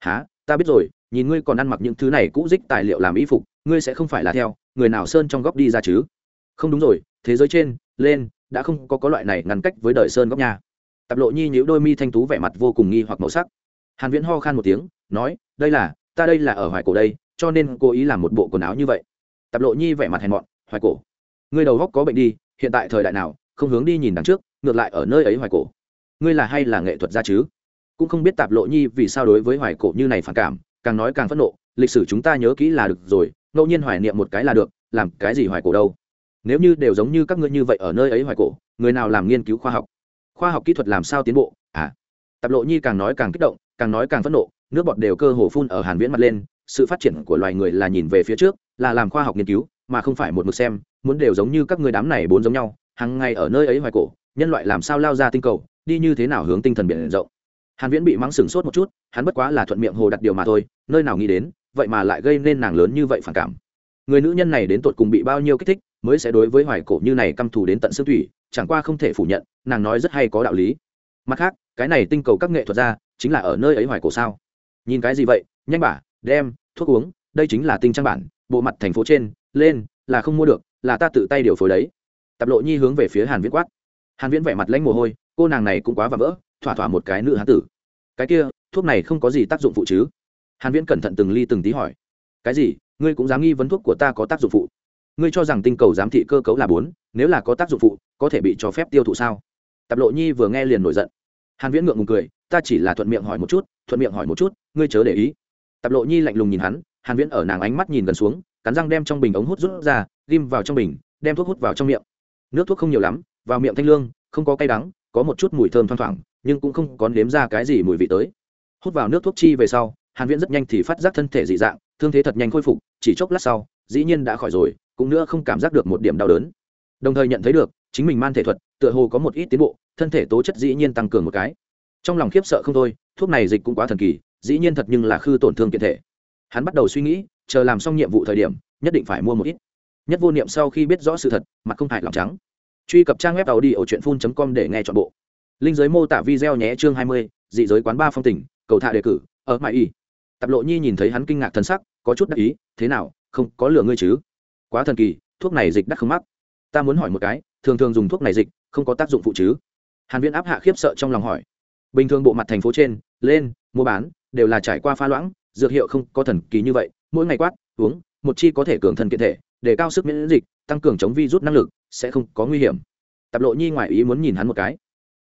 Há ta biết rồi, nhìn ngươi còn ăn mặc những thứ này cũ dích tài liệu làm y phục ngươi sẽ không phải là theo, người nào sơn trong góc đi ra chứ? Không đúng rồi, thế giới trên, lên, đã không có có loại này ngăn cách với đời sơn góc nhà tạp lộ nhi nhíu đôi mi thanh tú vẻ mặt vô cùng nghi hoặc màu sắc. Hàn viễn ho khan một tiếng, nói, đây là, ta đây là ở hoài cổ đây, cho nên cố ý làm một bộ quần áo như vậy. Tạp lộ nhi vẻ mặt hèn mọn, hoài cổ? Ngươi đầu góc có bệnh đi, hiện tại thời đại nào, không hướng đi nhìn đằng trước, ngược lại ở nơi ấy hoài cổ. Ngươi là hay là nghệ thuật gia chứ? Cũng không biết tạp lộ nhi vì sao đối với hoài cổ như này phản cảm, càng nói càng phẫn nộ, lịch sử chúng ta nhớ kỹ là được rồi ngẫu nhiên hoài niệm một cái là được, làm cái gì hoài cổ đâu. Nếu như đều giống như các ngươi như vậy ở nơi ấy hoài cổ, người nào làm nghiên cứu khoa học? Khoa học kỹ thuật làm sao tiến bộ? À tạp lộ nhi càng nói càng kích động, càng nói càng phẫn nộ, nước bọt đều cơ hồ phun ở hàn viễn mặt lên, sự phát triển của loài người là nhìn về phía trước, là làm khoa học nghiên cứu, mà không phải một mực xem, muốn đều giống như các người đám này bốn giống nhau hàng ngày ở nơi ấy hoài cổ, nhân loại làm sao lao ra tinh cầu, đi như thế nào hướng tinh thần biển rộng. Hàn viễn bị mắng sừng sốt một chút, hắn bất quá là thuận miệng hồ đặt điều mà thôi, nơi nào nghĩ đến vậy mà lại gây nên nàng lớn như vậy phản cảm. Người nữ nhân này đến tột cùng bị bao nhiêu kích thích, mới sẽ đối với hoài cổ như này căm thù đến tận xương thủy chẳng qua không thể phủ nhận, nàng nói rất hay có đạo lý. Mặt khác, cái này tinh cầu các nghệ thuật ra, chính là ở nơi ấy hoài cổ sao? Nhìn cái gì vậy? Nhanh bả đem, thuốc uống, đây chính là tinh trang bản, bộ mặt thành phố trên, lên, là không mua được, là ta tự tay điều phối đấy. Tập lộ nhi hướng về phía hàn viễn quát. Hàn viễn vẻ mặt lãnh mồ hôi, cô nàng này cũng quá và vỡ, thỏa thỏa một cái nữ hán tử. Cái kia, thuốc này không có gì tác dụng phụ chứ? Hàn viễn cẩn thận từng ly từng tí hỏi, cái gì? Ngươi cũng dám nghi vấn thuốc của ta có tác dụng phụ? Ngươi cho rằng tinh cầu giám thị cơ cấu là bốn, nếu là có tác dụng phụ, có thể bị cho phép tiêu thụ sao? Tập lộ nhi vừa nghe liền nổi giận. Hàn viễn ngượng ngùng cười, ta chỉ là thuận miệng hỏi một chút, thuận miệng hỏi một chút, ngươi chớ để ý. Tập lộ nhi lạnh lùng nhìn hắn, hàn viễn ở nàng ánh mắt nhìn gần xuống, cắn răng đem trong bình ống hút rút ra, ghim vào trong bình, đem thuốc hút vào trong miệng. Nước thuốc không nhiều lắm, vào miệng thanh lương, không có cay đắng, có một chút mùi thơm thoang thoảng, nhưng cũng không có nếm ra cái gì mùi vị tới. Hút vào nước thuốc chi về sau hàn viễn rất nhanh thì phát giác thân thể dị dạng, thương thế thật nhanh khôi phục, chỉ chốc lát sau, dĩ nhiên đã khỏi rồi, cũng nữa không cảm giác được một điểm đau đớn. Đồng thời nhận thấy được, chính mình man thể thuật, tựa hồ có một ít tiến bộ, thân thể tố chất dĩ nhiên tăng cường một cái. Trong lòng khiếp sợ không thôi, thuốc này dịch cũng quá thần kỳ, dĩ nhiên thật nhưng là khư tổn thương kiện thể. Hắn bắt đầu suy nghĩ, chờ làm xong nhiệm vụ thời điểm, nhất định phải mua một ít. Nhất vô niệm sau khi biết rõ sự thật, mặt không hại lòng trắng. Truy cập trang web tàu đi ở truyện phun com để nghe chọn bộ. Linh giới mô tả video nhé chương hai mươi, dị giới quán ba phong tỉnh cầu thả đề cử, ở mãi y tập lộ nhi nhìn thấy hắn kinh ngạc thân sắc, có chút đắc ý, thế nào, không có lừa ngươi chứ? Quá thần kỳ, thuốc này dịch đắt không mắc. Ta muốn hỏi một cái, thường thường dùng thuốc này dịch, không có tác dụng phụ chứ? Hàn viễn áp hạ khiếp sợ trong lòng hỏi. Bình thường bộ mặt thành phố trên, lên, mua bán, đều là trải qua pha loãng, dược hiệu không có thần kỳ như vậy, mỗi ngày quát, uống, một chi có thể cường thân kiện thể, để cao sức miễn dịch, tăng cường chống virus năng lực, sẽ không có nguy hiểm. Tập lộ nhi ngoài ý muốn nhìn hắn một cái.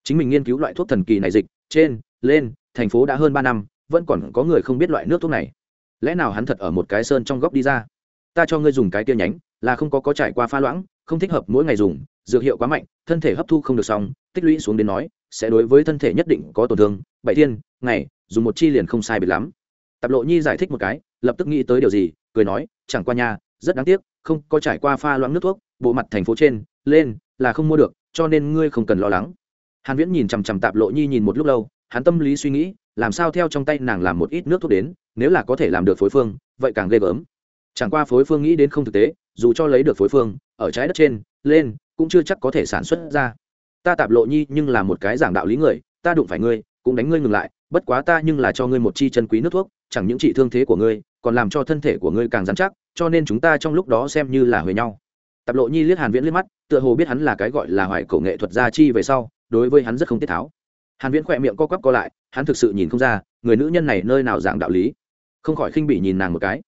Chính mình nghiên cứu loại thuốc thần kỳ này dịch, trên, lên, thành phố đã hơn ba năm vẫn còn có người không biết loại nước thuốc này. Lẽ nào hắn thật ở một cái sơn trong góc đi ra? Ta cho ngươi dùng cái tia nhánh là không có có trải qua pha loãng không thích hợp mỗi ngày dùng dược hiệu quá mạnh thân thể hấp thu không được xong tích lũy xuống đến nói sẽ đối với thân thể nhất định có tổn thương. Bảy thiên ngày dùng một chi liền không sai biệt lắm. Tạp lộ nhi giải thích một cái lập tức nghĩ tới điều gì cười nói chẳng qua nhà, rất đáng tiếc không có trải qua pha loãng nước thuốc bộ mặt thành phố trên lên là không mua được cho nên ngươi không cần lo lắng. Hàn viễn nhìn chằm chằm tạp lộ nhi nhìn một lúc lâu hắn tâm lý suy nghĩ, làm sao theo trong tay nàng làm một ít nước thuốc đến, nếu là có thể làm được phối phương, vậy càng ghê gớm. Chẳng qua phối phương nghĩ đến không thực tế, dù cho lấy được phối phương, ở trái đất trên, lên, cũng chưa chắc có thể sản xuất ra. Ta tạp lộ nhi nhưng là một cái giảng đạo lý người, ta đụng phải ngươi, cũng đánh ngươi ngừng lại, bất quá ta nhưng là cho ngươi một chi chân quý nước thuốc, chẳng những trị thương thế của ngươi, còn làm cho thân thể của ngươi càng dán chắc, cho nên chúng ta trong lúc đó xem như là huề nhau. Tạp lộ nhi liếc hàn viễn liếc mắt, tựa hồ biết hắn là cái gọi là hoài cổ nghệ thuật gia chi về sau, đối với hắn rất không tiết tháo hàn viễn khỏe miệng co quắp co lại, hắn thực sự nhìn không ra, người nữ nhân này nơi nào giảng đạo lý. Không khỏi khinh bỉ nhìn nàng một cái.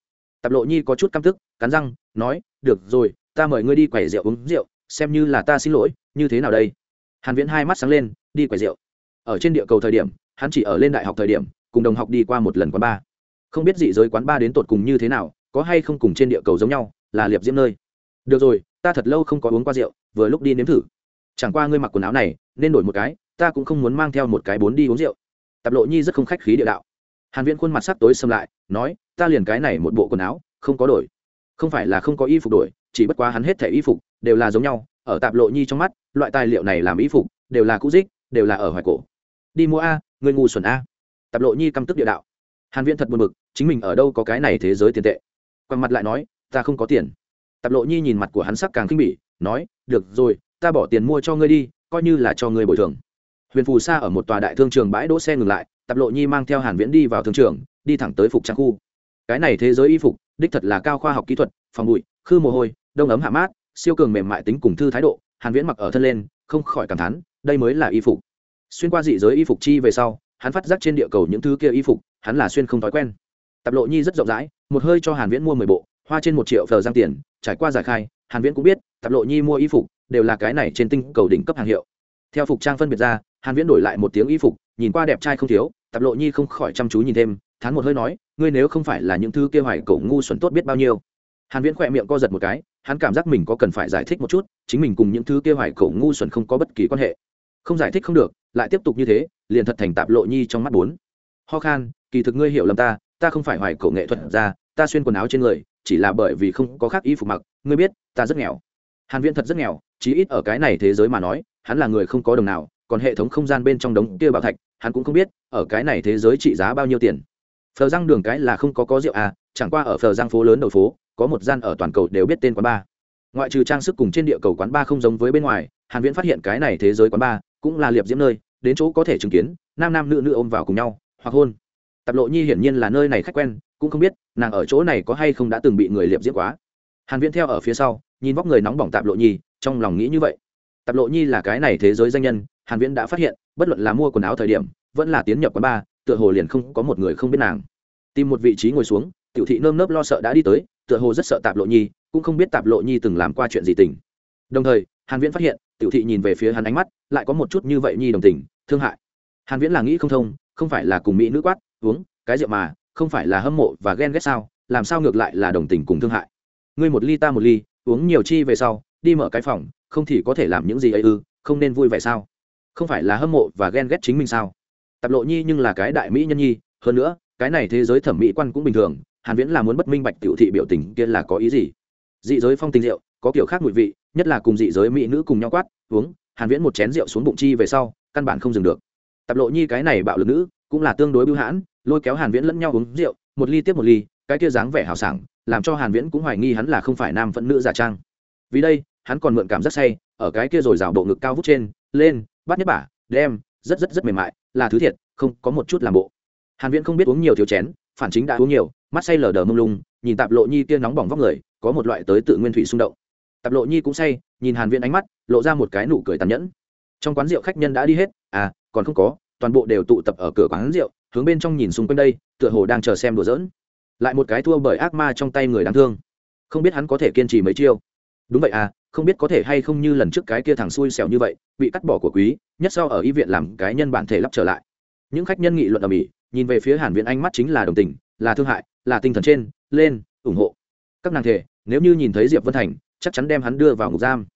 Tạp lộ nhi có chút căm tức, cắn răng, nói, được rồi, ta mời ngươi đi quẩy rượu uống rượu, xem như là ta xin lỗi, như thế nào đây? Hàn viễn hai mắt sáng lên, đi quẩy rượu. Ở trên địa cầu thời điểm, hắn chỉ ở lên đại học thời điểm, cùng đồng học đi qua một lần quán bar. Không biết dị giới quán bar đến tột cùng như thế nào, có hay không cùng trên địa cầu giống nhau, là liệp diễm nơi. Được rồi, ta thật lâu không có uống qua rượu, vừa lúc đi nếm thử. Chẳng qua ngươi mặc quần áo này, nên đổi một cái ta cũng không muốn mang theo một cái bốn đi uống rượu. Tạp lộ nhi rất không khách khí địa đạo. Hàn viễn khuôn mặt sắc tối xâm lại, nói, ta liền cái này một bộ quần áo, không có đổi. Không phải là không có y phục đổi, chỉ bất quá hắn hết thể y phục đều là giống nhau, ở tạp lộ nhi trong mắt, loại tài liệu này làm y phục đều là cũ dích, đều là ở hoài cổ. Đi mua a, người ngu xuẩn a. Tạp lộ nhi căm tức địa đạo. Hàn viễn thật buồn bực, chính mình ở đâu có cái này thế giới tiền tệ. Quăng mặt lại nói, ta không có tiền. Tạp lộ nhi nhìn mặt của hắn sắc càng kinh bỉ, nói, được rồi, ta bỏ tiền mua cho ngươi đi, coi như là cho ngươi bồi thường huyền phù sa ở một tòa đại thương trường bãi đỗ xe ngừng lại, tạp lộ nhi mang theo hàn viễn đi vào thương trường, đi thẳng tới phục trang khu. Cái này thế giới y phục, đích thật là cao khoa học kỹ thuật, phòng bụi, khư mồ hôi, đông ấm hạ mát, siêu cường mềm mại tính cùng thư thái độ, hàn viễn mặc ở thân lên, không khỏi cảm thán, đây mới là y phục. Xuyên qua dị giới y phục chi về sau, hắn phát giác trên địa cầu những thứ kia y phục, hắn là xuyên không thói quen. Tạp lộ nhi rất rộng rãi, một hơi cho hàn viễn mua 10 bộ, hoa trên một triệu phờ giang tiền, trải qua giải khai, hàn viễn cũng biết, tạp lộ nhi mua y phục, đều là cái này trên tinh cầu đỉnh cấp hàng hiệu theo phục trang phân biệt ra, hàn viễn đổi lại một tiếng y phục, nhìn qua đẹp trai không thiếu, tạp lộ nhi không khỏi chăm chú nhìn thêm, thán một hơi nói, ngươi nếu không phải là những thứ kia hoài cổ ngu xuẩn tốt biết bao nhiêu. Hàn viễn khỏe miệng co giật một cái, hắn cảm giác mình có cần phải giải thích một chút, chính mình cùng những thứ kia hoài cổ ngu xuẩn không có bất kỳ quan hệ. Không giải thích không được, lại tiếp tục như thế, liền thật thành tạp lộ nhi trong mắt bốn. Ho khan, kỳ thực ngươi hiểu lầm ta ta không phải hoài cổ nghệ thuật ra ta xuyên quần áo trên người, chỉ là bởi vì không có khác y phục mặc, ngươi biết, ta rất nghèo. Hàn viễn thật rất nghèo, chí ít ở cái này thế giới mà nói hắn là người không có đồng nào, còn hệ thống không gian bên trong đống kia bảo thạch, hắn cũng không biết, ở cái này thế giới trị giá bao nhiêu tiền. Phờ răng đường cái là không có có rượu à chẳng qua ở phờ răng phố lớn đầu phố, có một gian ở toàn cầu đều biết tên quán bar. Ngoại trừ trang sức cùng trên địa cầu quán bar không giống với bên ngoài, hàn viễn phát hiện cái này thế giới quán bar cũng là liệp diễm nơi, đến chỗ có thể chứng kiến, nam nam nữ nữ ôm vào cùng nhau, hoặc hôn. Tạp lộ nhi hiển nhiên là nơi này khách quen, cũng không biết, nàng ở chỗ này có hay không đã từng bị người liệp diễm quá. Hàn viễn theo ở phía sau, nhìn vóc người nóng bỏng tạp lộ nhi, trong lòng nghĩ như vậy tạp lộ nhi là cái này thế giới danh nhân, hàn viễn đã phát hiện, bất luận là mua quần áo thời điểm, vẫn là tiến nhập quán bar, tựa hồ liền không có một người không biết nàng. Tìm một vị trí ngồi xuống, tiểu thị nơm nớp lo sợ đã đi tới, tựa hồ rất sợ tạp lộ nhi, cũng không biết tạp lộ nhi từng làm qua chuyện gì tình. Đồng thời, hàn viễn phát hiện, tiểu thị nhìn về phía hắn ánh mắt, lại có một chút như vậy nhi đồng tình, thương hại. Hàn viễn là nghĩ không thông, không phải là cùng mỹ nữ quát, uống, cái rượu mà, không phải là hâm mộ và ghen ghét sao, làm sao ngược lại là đồng tình cùng thương hại? Ngươi một ly ta một ly, uống nhiều chi về sau, đi mở cái phòng không thì có thể làm những gì ấy ư, không nên vui vẻ sao? Không phải là hâm mộ và ghen ghét chính mình sao? Tạp lộ nhi nhưng là cái đại mỹ nhân nhi, hơn nữa, cái này thế giới thẩm mỹ quan cũng bình thường, hàn viễn là muốn bất minh bạch tiểu thị biểu tình kia là có ý gì? Dị giới phong tình rượu, có kiểu khác mùi vị, nhất là cùng dị giới mỹ nữ cùng nhau quát, uống. Hàn viễn một chén rượu xuống bụng chi về sau, căn bản không dừng được. Tạp lộ nhi cái này bạo lực nữ, cũng là tương đối bưu hãn, lôi kéo hàn viễn lẫn nhau uống rượu, một ly tiếp một ly, cái kia dáng vẻ hào sảng, làm cho hàn viễn cũng hoài nghi hắn là không phải nam phận nữ giả trang. Vì đây hắn còn mượn cảm giác say, ở cái kia rồi rào bộ ngực cao vút trên, lên, bắt nhất bả, đem, rất rất rất mềm mại, là thứ thiệt, không, có một chút làm bộ. Hàn viễn không biết uống nhiều thiếu chén, phản chính đã uống nhiều, mắt say lờ đờ mông lung, nhìn tạp lộ nhi kia nóng bỏng vóc người, có một loại tới tự nguyên thủy xung động. Tạp lộ nhi cũng say, nhìn hàn viễn ánh mắt, lộ ra một cái nụ cười tàn nhẫn. Trong quán rượu khách nhân đã đi hết à còn không có, toàn bộ đều tụ tập ở cửa quán rượu, hướng bên trong nhìn xung quanh đây, tựa hồ đang chờ xem đùa giỡn. Lại một cái thua bởi ác ma trong tay người đáng thương. Không biết hắn có thể kiên trì mấy chiêu đúng vậy à không biết có thể hay không như lần trước cái kia thằng xui xẻo như vậy bị cắt bỏ của quý nhất sau ở y viện làm cái nhân bản thể lắp trở lại. Những khách nhân nghị luận ở mỹ nhìn về phía hàn viện anh mắt chính là đồng tình là thương hại là tinh thần trên lên ủng hộ. Các nàng thể nếu như nhìn thấy diệp vân thành chắc chắn đem hắn đưa vào ngục giam.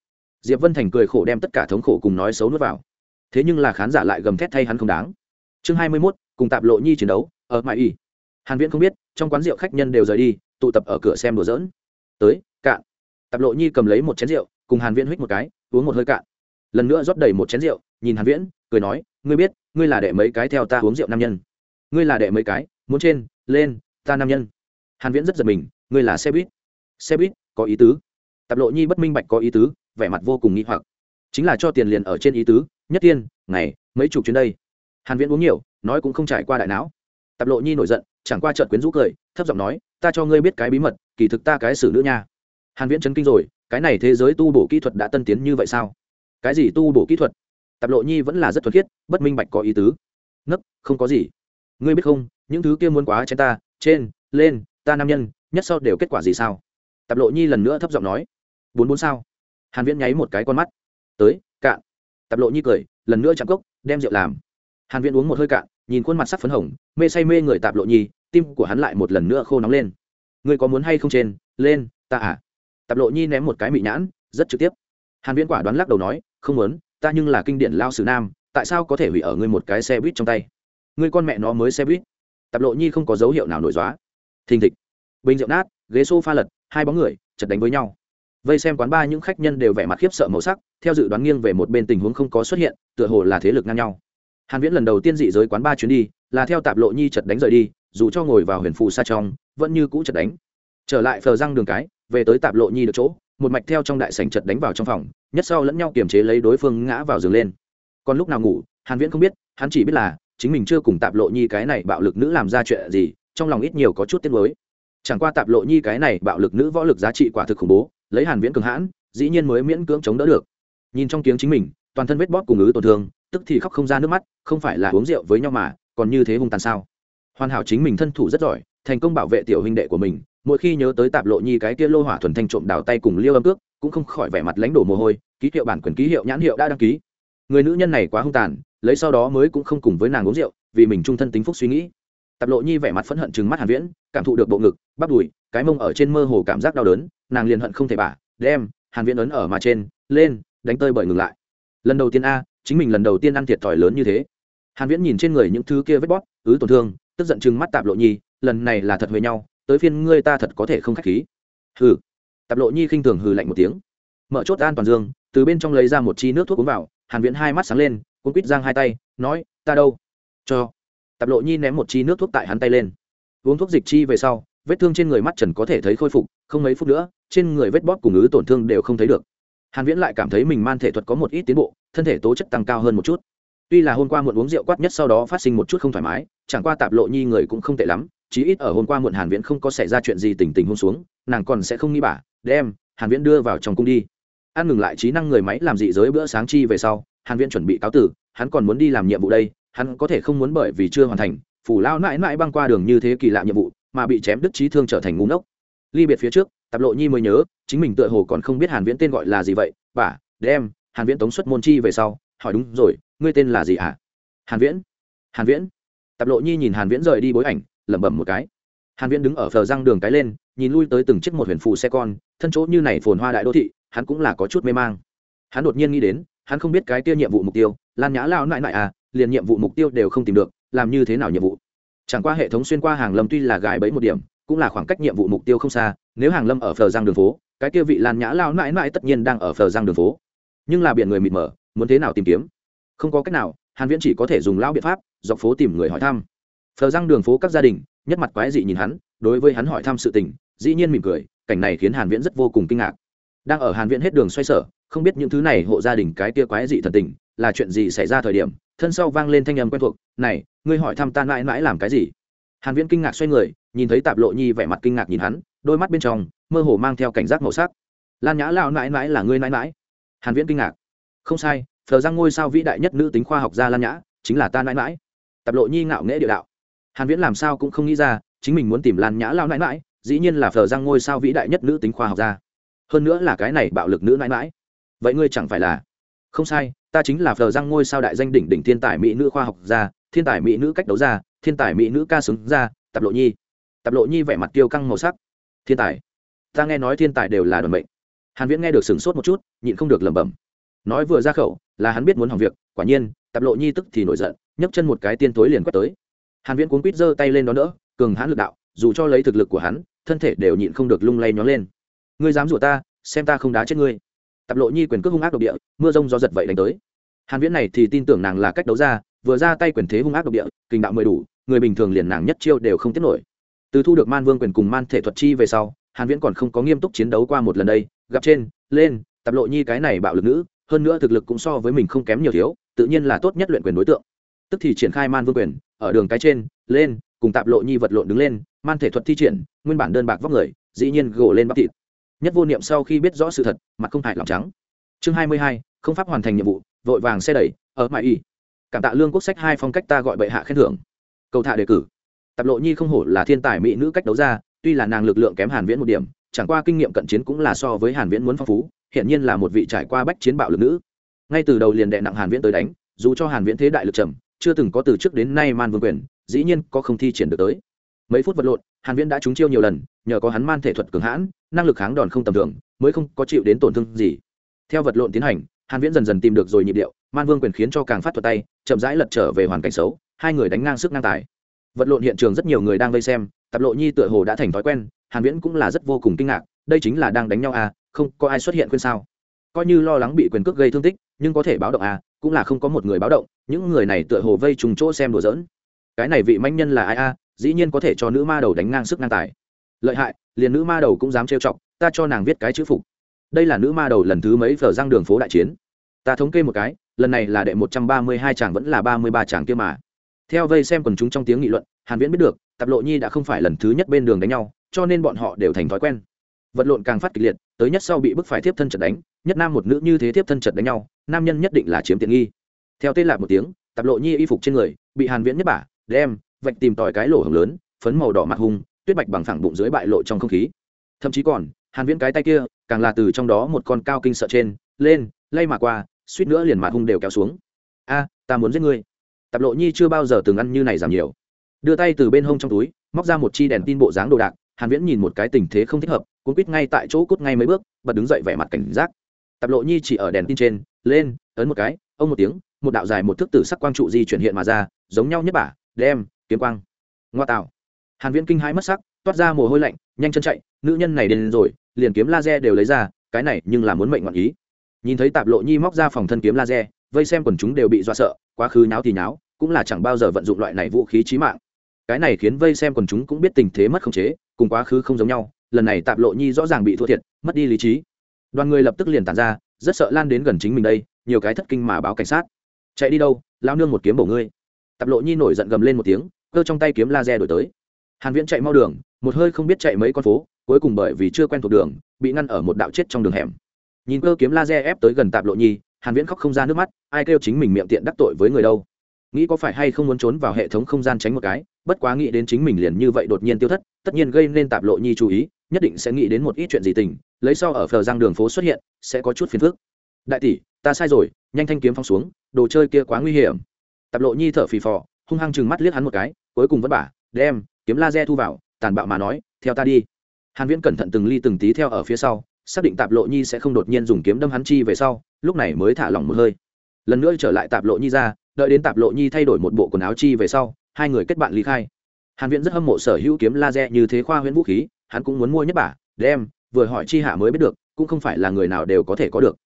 Diệp vân thành cười khổ đem tất cả thống khổ cùng nói xấu nuốt vào. Thế nhưng là khán giả lại gầm thét thay hắn không đáng. Chương hai mươi 21, cùng tạp lộ nhi chiến đấu ở mãi y hàn viễn không biết trong quán rượu khách nhân đều rời đi tụ tập ở cửa xem đùa giỡn. Tới cạn tạp lộ nhi cầm lấy một chén rượu, cùng hàn viễn huých một cái, uống một hơi cạn. Lần nữa rót đầy một chén rượu, nhìn hàn viễn, cười nói, ngươi biết, ngươi là đệ mấy cái theo ta uống rượu nam nhân? Ngươi là đệ mấy cái, muốn trên, lên, ta nam nhân. Hàn viễn rất giật mình, ngươi là xe buýt? Xe buýt, có ý tứ? Tạp lộ nhi bất minh bạch có ý tứ, vẻ mặt vô cùng nghi hoặc. Chính là cho tiền liền ở trên ý tứ, nhất tiên, ngày, mấy chục chuyến đây. Hàn viễn uống nhiều, nói cũng không trải qua đại não. Tạp lộ nhi nổi giận, chẳng qua trận quyến rũ cười, thấp giọng nói, ta cho ngươi biết cái bí mật, kỳ thực ta cái xử nữ nha hàn viễn chấn kinh rồi, cái này thế giới tu bổ kỹ thuật đã tân tiến như vậy sao? Cái gì tu bổ kỹ thuật? Tạp lộ nhi vẫn là rất thuật khiết, bất minh bạch có ý tứ. Nấc, không có gì. Ngươi biết không, những thứ kia muốn quá trên ta, trên, lên, ta nam nhân, nhất sau đều kết quả gì sao? Tạp lộ nhi lần nữa thấp giọng nói. Bốn bốn sao? Hàn viễn nháy một cái con mắt. Tới, cạn. Tạp lộ nhi cười, lần nữa chạm cốc, đem rượu làm. Hàn viễn uống một hơi cạn, nhìn khuôn mặt sắc phấn hồng, mê say mê người tạp lộ nhi, tim của hắn lại một lần nữa khô nóng lên. Ngươi có muốn hay không trên, lên, ta à? Tạp lộ nhi ném một cái mị nhãn, rất trực tiếp. Hàn viễn quả đoán lắc đầu nói, không muốn, ta nhưng là kinh điển lao sử nam, tại sao có thể hủy ở ngươi một cái xe buýt trong tay? Ngươi con mẹ nó mới xe buýt. Tạp lộ nhi không có dấu hiệu nào nổi dóa. Thình thịch. Bình rượu nát, ghế sofa lật, hai bóng người, chật đánh với nhau. Vây xem quán ba những khách nhân đều vẻ mặt khiếp sợ màu sắc, theo dự đoán nghiêng về một bên tình huống không có xuất hiện, tựa hồ là thế lực ngang nhau. Hàn viễn lần đầu tiên dị giới quán ba chuyến đi, là theo tạp lộ nhi chật đánh rời đi, dù cho ngồi vào huyền phù xa trong, vẫn như cũ chật đánh. Trở lại phờ răng đường cái về tới tạp lộ nhi được chỗ, một mạch theo trong đại sảnh chật đánh vào trong phòng, nhất sau lẫn nhau kiềm chế lấy đối phương ngã vào giường lên. Còn lúc nào ngủ, hàn viễn không biết, hắn chỉ biết là, chính mình chưa cùng tạp lộ nhi cái này bạo lực nữ làm ra chuyện gì, trong lòng ít nhiều có chút tiếc nuối. Chẳng qua tạp lộ nhi cái này bạo lực nữ võ lực giá trị quả thực khủng bố, lấy hàn viễn cường hãn, dĩ nhiên mới miễn cưỡng chống đỡ được. Nhìn trong tiếng chính mình, toàn thân vết bóp cùng ứ tổn thương, tức thì khóc không ra nước mắt, không phải là uống rượu với nhau mà, còn như thế hung tàn sao? Hoàn hảo chính mình thân thủ rất giỏi, thành công bảo vệ tiểu huynh đệ của mình mỗi khi nhớ tới tạp lộ nhi cái kia lô hỏa thuần thanh trộm đào tay cùng liêu âm cước, cũng không khỏi vẻ mặt lãnh đổ mồ hôi, ký hiệu bản quyền, ký hiệu nhãn hiệu đã đăng ký. Người nữ nhân này quá hung tàn, lấy sau đó mới cũng không cùng với nàng uống rượu, vì mình trung thân tính phúc suy nghĩ. Tạp lộ nhi vẻ mặt phẫn hận chừng mắt hàn viễn, cảm thụ được bộ ngực, bắp đùi, cái mông ở trên mơ hồ cảm giác đau đớn, nàng liền hận không thể bả, đem hàn viễn ấn ở mà trên, lên, đánh tơi bởi ngừng lại. Lần đầu tiên a, chính mình lần đầu tiên ăn thiệt thòi lớn như thế. Hàn viễn nhìn trên người những thứ kia vết bót ứ tổn thương, tức giận chừng mắt tạp lộ nhi, lần này là thật huề nhau tới phiên ngươi ta thật có thể không khách khí. Hừ. Tạp lộ nhi khinh thường hừ lạnh một tiếng. Mở chốt an toàn dương, từ bên trong lấy ra một chi nước thuốc uống vào, hàn viễn hai mắt sáng lên, cuốn quýt giang hai tay, nói, ta đâu? Cho. Tạp lộ nhi ném một chi nước thuốc tại hắn tay lên. Uống thuốc dịch chi về sau, vết thương trên người mắt trần có thể thấy khôi phục, không mấy phút nữa, trên người vết bóp cùng ứ tổn thương đều không thấy được. Hàn viễn lại cảm thấy mình man thể thuật có một ít tiến bộ, thân thể tố chất tăng cao hơn một chút. Tuy là hôm qua muộn uống rượu quát nhất sau đó phát sinh một chút không thoải mái, chẳng qua tạp lộ nhi người cũng không tệ lắm chí ít ở hôm qua muộn hàn viễn không có xảy ra chuyện gì tình tình hôn xuống, nàng còn sẽ không nghĩ bả đem hàn viễn đưa vào trong cung đi. Ăn ngừng lại trí năng người máy làm dị giới bữa sáng chi về sau, hàn viễn chuẩn bị cáo tử, hắn còn muốn đi làm nhiệm vụ đây, hắn có thể không muốn bởi vì chưa hoàn thành, phủ lao mãi mãi băng qua đường như thế kỳ lạ nhiệm vụ, mà bị chém đứt trí thương trở thành ngu ngốc. Ly biệt phía trước, tạp lộ nhi mới nhớ, chính mình tựa hồ còn không biết hàn viễn tên gọi là gì vậy, bà, đem hàn viễn tống xuất môn chi về sau, hỏi đúng rồi, ngươi tên là gì ạ à? hàn viễn. Hàn viễn. Tạp lộ nhi nhìn hàn viễn rời đi bối ảnh lẩm bẩm một cái. Hàn viễn đứng ở phờ răng đường cái lên, nhìn lui tới từng chiếc một huyền phù xe con, thân chỗ như này phồn hoa đại đô thị, hắn cũng là có chút mê mang. Hắn đột nhiên nghĩ đến, hắn không biết cái kia nhiệm vụ mục tiêu, lan nhã lao nại nại à liền nhiệm vụ mục tiêu đều không tìm được, làm như thế nào nhiệm vụ? Chẳng qua hệ thống xuyên qua hàng lâm tuy là gài bẫy một điểm, cũng là khoảng cách nhiệm vụ mục tiêu không xa, nếu hàng lâm ở phờ giang đường phố, cái kia vị lan nhã lao nại nại tất nhiên đang ở phờ giang đường phố. Nhưng là biển người mịt mờ, muốn thế nào tìm kiếm? Không có cách nào, hàn viễn chỉ có thể dùng lao biện pháp, dọc phố tìm người hỏi thăm phờ răng đường phố các gia đình, nhất mặt quái dị nhìn hắn, đối với hắn hỏi thăm sự tình, dĩ nhiên mỉm cười, cảnh này khiến hàn viễn rất vô cùng kinh ngạc. Đang ở hàn viễn hết đường xoay sở, không biết những thứ này hộ gia đình cái kia quái dị thần tình, là chuyện gì xảy ra thời điểm, thân sau vang lên thanh âm quen thuộc, này, ngươi hỏi thăm ta mãi mãi làm cái gì? Hàn viễn kinh ngạc xoay người, nhìn thấy tạp lộ nhi vẻ mặt kinh ngạc nhìn hắn, đôi mắt bên trong, mơ hồ mang theo cảnh giác màu sắc. Lan nhã lão mãi mãi là ngươi mãi mãi? Hàn viễn kinh ngạc. Không sai, phờ răng ngôi sao vĩ đại nhất nữ tính khoa học gia lan nhã, chính là ta mãi mãi. Tạp lộ nhi ngạo nghễ địa đạo hàn viễn làm sao cũng không nghĩ ra, chính mình muốn tìm lan nhã lao mãi mãi dĩ nhiên là phờ giang ngôi sao vĩ đại nhất nữ tính khoa học gia. Hơn nữa là cái này bạo lực nữ mãi mãi vậy ngươi chẳng phải là? Không sai, ta chính là phờ răng ngôi sao đại danh đỉnh đỉnh thiên tài mỹ nữ khoa học gia, thiên tài mỹ nữ cách đấu gia, thiên tài mỹ nữ ca sướng gia tập lộ nhi. Tập lộ nhi vẻ mặt tiêu căng màu sắc. Thiên tài. Ta nghe nói thiên tài đều là đoàn mệnh. Hàn viễn nghe được sửng sốt một chút, nhịn không được lẩm bẩm. Nói vừa ra khẩu, là hắn biết muốn hỏng việc, quả nhiên tập lộ nhi tức thì nổi giận, nhấc chân một cái tiên tối liền quét tới hàn viễn cuốn quýt giơ tay lên đó nữa cường hãn lực đạo, dù cho lấy thực lực của hắn, thân thể đều nhịn không được lung lay nhón lên. Ngươi dám rủa ta, xem ta không đá chết ngươi. Tập lộ nhi quyền cước hung ác độc địa, mưa rông gió giật vậy đánh tới. Hàn viễn này thì tin tưởng nàng là cách đấu ra, vừa ra tay quyền thế hung ác độc địa, kinh đạo mười đủ, người bình thường liền nàng nhất chiêu đều không tiếp nổi. Từ thu được man vương quyền cùng man thể thuật chi về sau, hàn viễn còn không có nghiêm túc chiến đấu qua một lần đây, gặp trên, lên tập lộ nhi cái này bạo lực nữ, hơn nữa thực lực cũng so với mình không kém nhiều thiếu, tự nhiên là tốt nhất luyện quyền đối tượng tức thì triển khai man vương quyền, ở đường cái trên, lên, cùng tạp lộ nhi vật lộn đứng lên, man thể thuật thi triển, nguyên bản đơn bạc vóc người, dĩ nhiên gỗ lên bắp thịt. Nhất vô niệm sau khi biết rõ sự thật, mặt không hại lòng trắng. Chương hai mươi hai, không pháp hoàn thành nhiệm vụ, vội vàng xe đẩy, ở mãi y. Cảm tạ lương quốc sách hai phong cách ta gọi bệ hạ khen thưởng. Cầu thả đề cử. Tạp lộ nhi không hổ là thiên tài mỹ nữ cách đấu ra, tuy là nàng lực lượng kém hàn viễn một điểm, chẳng qua kinh nghiệm cận chiến cũng là so với hàn viễn muốn phong phú hiện nhiên là một vị trải qua bách chiến bạo lực nữ. Ngay từ đầu liền đệ nặng hàn viễn tới đánh, dù cho hàn viễn thế đại lực trầm chưa từng có từ trước đến nay man vương quyền, dĩ nhiên có không thi triển được tới. Mấy phút vật lộn, hàn viễn đã trúng chiêu nhiều lần, nhờ có hắn man thể thuật cường hãn, năng lực kháng đòn không tầm thường, mới không có chịu đến tổn thương gì. Theo vật lộn tiến hành, hàn viễn dần dần tìm được rồi nhịp điệu, man vương quyền khiến cho càng phát thuật tay, chậm rãi lật trở về hoàn cảnh xấu, hai người đánh ngang sức ngang tài. Vật lộn hiện trường rất nhiều người đang vây xem tập lộ nhi tựa hồ đã thành thói quen, hàn viễn cũng là rất vô cùng kinh ngạc, đây chính là đang đánh nhau à không, có ai xuất hiện khuyên sao? Coi như lo lắng bị quyền cước gây thương tích, nhưng có thể báo động à cũng là không có một người báo động những người này tựa hồ vây trùng chỗ xem đùa giỡn. Cái này vị manh nhân là ai a? À, dĩ nhiên có thể cho nữ ma đầu đánh ngang sức ngang tài. Lợi hại liền nữ ma đầu cũng dám trêu chọc ta cho nàng viết cái chữ phục. Đây là nữ ma đầu lần thứ mấy phở răng đường phố đại chiến? Ta thống kê một cái lần này là đệ một trăm ba mươi hai chàng vẫn là ba mươi ba chàng kia mà. Theo vây xem quần chúng trong tiếng nghị luận hàn viễn biết được tạp lộ nhi đã không phải lần thứ nhất bên đường đánh nhau cho nên bọn họ đều thành thói quen. Vật lộn càng phát kịch liệt tới nhất sau bị bức phải tiếp thân chật đánh nhất nam một nữ như thế tiếp thân chật đánh nhau nam nhân nhất định là chiếm tiện nghi. Theo tên lạc một tiếng, tạp lộ nhi y phục trên người, bị hàn viễn nhất bả, đem, vạch tìm tòi cái lỗ hồng lớn, phấn màu đỏ mặt hung, tuyết bạch bằng phẳng bụng dưới bại lộ trong không khí. Thậm chí còn, hàn viễn cái tay kia, càng là từ trong đó một con cao kinh sợ trên, lên, lay mà qua, suýt nữa liền mặt hung đều kéo xuống. A, ta muốn giết ngươi. Tạp lộ nhi chưa bao giờ từng ăn như này giảm nhiều. Đưa tay từ bên hông trong túi, móc ra một chi đèn tin bộ dáng đồ đạc, hàn viễn nhìn một cái tình thế không thích hợp, cuốn quýt ngay tại chỗ cút ngay mấy bước, bật đứng dậy vẻ mặt cảnh giác. Tạp lộ nhi chỉ ở đèn tin trên lên, ấn một cái, ông một tiếng, một đạo dài một thước tử sắc quang trụ di chuyển hiện mà ra, giống nhau nhất bả, đem, kiếm quang. Ngoa tạo. Hàn viễn kinh hãi mất sắc, toát ra mồ hôi lạnh, nhanh chân chạy, nữ nhân này đến rồi, liền kiếm laser đều lấy ra, cái này nhưng là muốn mệnh ngoạn ý. Nhìn thấy tạp lộ nhi móc ra phòng thân kiếm laser, vây xem quần chúng đều bị dọa sợ, quá khứ nháo thì nháo, cũng là chẳng bao giờ vận dụng loại này vũ khí chí mạng. Cái này khiến vây xem quần chúng cũng biết tình thế mất khống chế, cùng quá khứ không giống nhau, lần này tạp lộ nhi rõ ràng bị thua thiệt, mất đi lý trí. Đoàn người lập tức liền tản ra rất sợ lan đến gần chính mình đây, nhiều cái thất kinh mà báo cảnh sát. Chạy đi đâu lao nương một kiếm bổ ngươi. Tạp lộ nhi nổi giận gầm lên một tiếng, cơ trong tay kiếm laser đổi tới. Hàn viễn chạy mau đường, một hơi không biết chạy mấy con phố, cuối cùng bởi vì chưa quen thuộc đường, bị ngăn ở một đạo chết trong đường hẻm. Nhìn cơ kiếm laser ép tới gần tạp lộ nhi, hàn viễn khóc không ra nước mắt, ai kêu chính mình miệng tiện đắc tội với người đâu. Nghĩ có phải hay không muốn trốn vào hệ thống không gian tránh một cái, bất quá nghĩ đến chính mình liền như vậy đột nhiên tiêu thất, tất nhiên gây nên tạp lộ nhi chú ý, nhất định sẽ nghĩ đến một ít chuyện gì tình lấy sau ở phờ giang đường phố xuất hiện, sẽ có chút phiền phức. Đại tỷ, ta sai rồi, nhanh thanh kiếm phong xuống, đồ chơi kia quá nguy hiểm. Tạp lộ nhi thở phì phò, hung hăng chừng mắt liếc hắn một cái, cuối cùng vẫn vả đem, kiếm laser thu vào, tàn bạo mà nói, theo ta đi. Hàn viễn cẩn thận từng ly từng tí theo ở phía sau, xác định tạp lộ nhi sẽ không đột nhiên dùng kiếm đâm hắn chi về sau, lúc này mới thả lỏng một hơi. Lần nữa trở lại tạp lộ nhi ra, đợi đến tạp lộ nhi thay đổi một bộ quần áo chi về sau, hai người kết bạn ly khai. Hàn viễn rất hâm mộ sở hữu kiếm laser như thế khoa huyễn vũ khí, hắn cũng muốn mua nhất bả, đem vừa hỏi chi hạ mới biết được, cũng không phải là người nào đều có thể có được.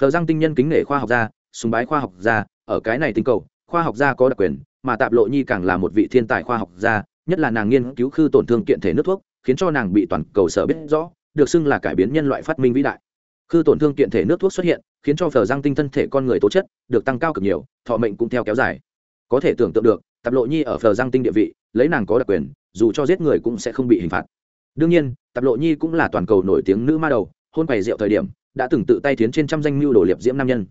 Phờ giang tinh nhân kính nể khoa học gia súng bái khoa học gia, ở cái này tinh cầu, khoa học gia có đặc quyền, mà tạp lộ nhi càng là một vị thiên tài khoa học gia, nhất là nàng nghiên cứu khư tổn thương kiện thể nước thuốc, khiến cho nàng bị toàn cầu sở biết rõ, được xưng là cải biến nhân loại phát minh vĩ đại. Khư tổn thương kiện thể nước thuốc xuất hiện, khiến cho phờ giang tinh thân thể con người tố chất được tăng cao cực nhiều, thọ mệnh cũng theo kéo dài. Có thể tưởng tượng được, tạp lộ nhi ở phờ giang tinh địa vị, lấy nàng có đặc quyền, dù cho giết người cũng sẽ không bị hình phạt đương nhiên, tạp lộ nhi cũng là toàn cầu nổi tiếng nữ ma đầu, hôn quầy rượu thời điểm, đã từng tự tay tiến trên trăm danh mưu đồ liệp diễm nam nhân.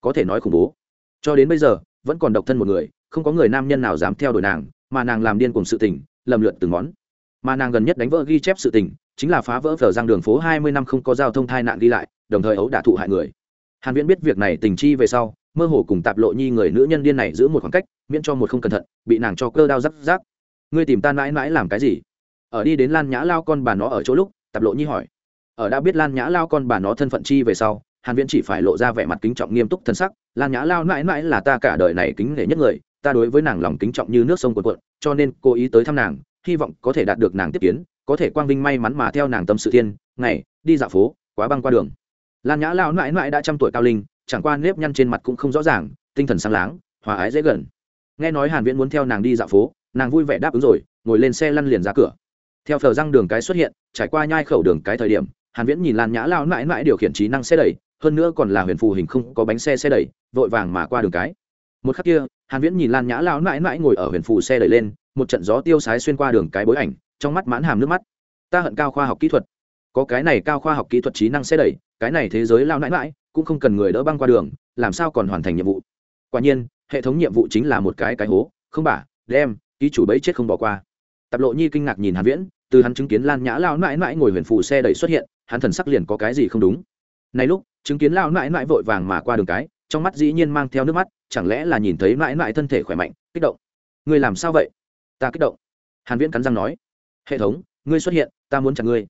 Có thể nói khủng bố. Cho đến bây giờ, vẫn còn độc thân một người, không có người nam nhân nào dám theo đuổi nàng, mà nàng làm điên cùng sự tình, lầm lượt từng món. Mà nàng gần nhất đánh vỡ ghi chép sự tình, chính là phá vỡ phở giang đường phố hai mươi năm không có giao thông thai nạn ghi lại, đồng thời ấu đả thụ hại người. Hàn viễn biết việc này tình chi về sau, mơ hồ cùng tạp lộ nhi người nữ nhân điên này giữ một khoảng cách, miễn cho một không cẩn thận, bị nàng cho cơ đao rắc rác. Ngươi tìm ta mãi mãi làm cái gì? Ở đi đến lan nhã lao con bà nó ở chỗ lúc, tạp lộ nhi hỏi. Ở đã biết lan nhã lao con bà nó thân phận chi về sau, hàn viễn chỉ phải lộ ra vẻ mặt kính trọng nghiêm túc thân sắc. Lan nhã lao mãi mãi là ta cả đời này kính nể nhất người, ta đối với nàng lòng kính trọng như nước sông cuộn cuộn, cho nên cố ý tới thăm nàng, hy vọng có thể đạt được nàng tiếp kiến, có thể quang vinh may mắn mà theo nàng tâm sự thiên, ngày, đi dạo phố, quá băng qua đường. Lan nhã lao mãi mãi đã trăm tuổi cao linh, chẳng qua nếp nhăn trên mặt cũng không rõ ràng, tinh thần sáng láng, hòa ái dễ gần. Nghe nói hàn viễn muốn theo nàng đi dạo phố, nàng vui vẻ đáp ứng rồi, ngồi lên xe lăn liền ra cửa theo phờ răng đường cái xuất hiện, trải qua nhai khẩu đường cái thời điểm, hàn viễn nhìn lan nhã lao mãi mãi điều khiển trí năng xe đẩy, hơn nữa còn là huyền phù hình không có bánh xe xe đẩy, vội vàng mà qua đường cái. Một khắc kia, hàn viễn nhìn lan nhã lao mãi mãi ngồi ở huyền phù xe đẩy lên, một trận gió tiêu sái xuyên qua đường cái bối ảnh, trong mắt mãn hàm nước mắt. Ta hận cao khoa học kỹ thuật. Có cái này cao khoa học kỹ thuật trí năng xe đẩy, cái này thế giới lao mãi mãi cũng không cần người đỡ băng qua đường, làm sao còn hoàn thành nhiệm vụ? Quả nhiên, hệ thống nhiệm vụ chính là một cái cái hố, không bả, đem, ký chủ bấy chết không bỏ qua. Tạp lộ nhi kinh ngạc nhìn hàn viễn từ hắn chứng kiến lan nhã lao mãi mãi ngồi huyền phụ xe đẩy xuất hiện, hắn thần sắc liền có cái gì không đúng. Này lúc, chứng kiến lao mãi mãi vội vàng mà qua đường cái, trong mắt dĩ nhiên mang theo nước mắt, chẳng lẽ là nhìn thấy mãi mãi thân thể khỏe mạnh, kích động? Ngươi làm sao vậy? Ta kích động. Hàn viễn cắn răng nói. Hệ thống, ngươi xuất hiện, ta muốn chặt ngươi.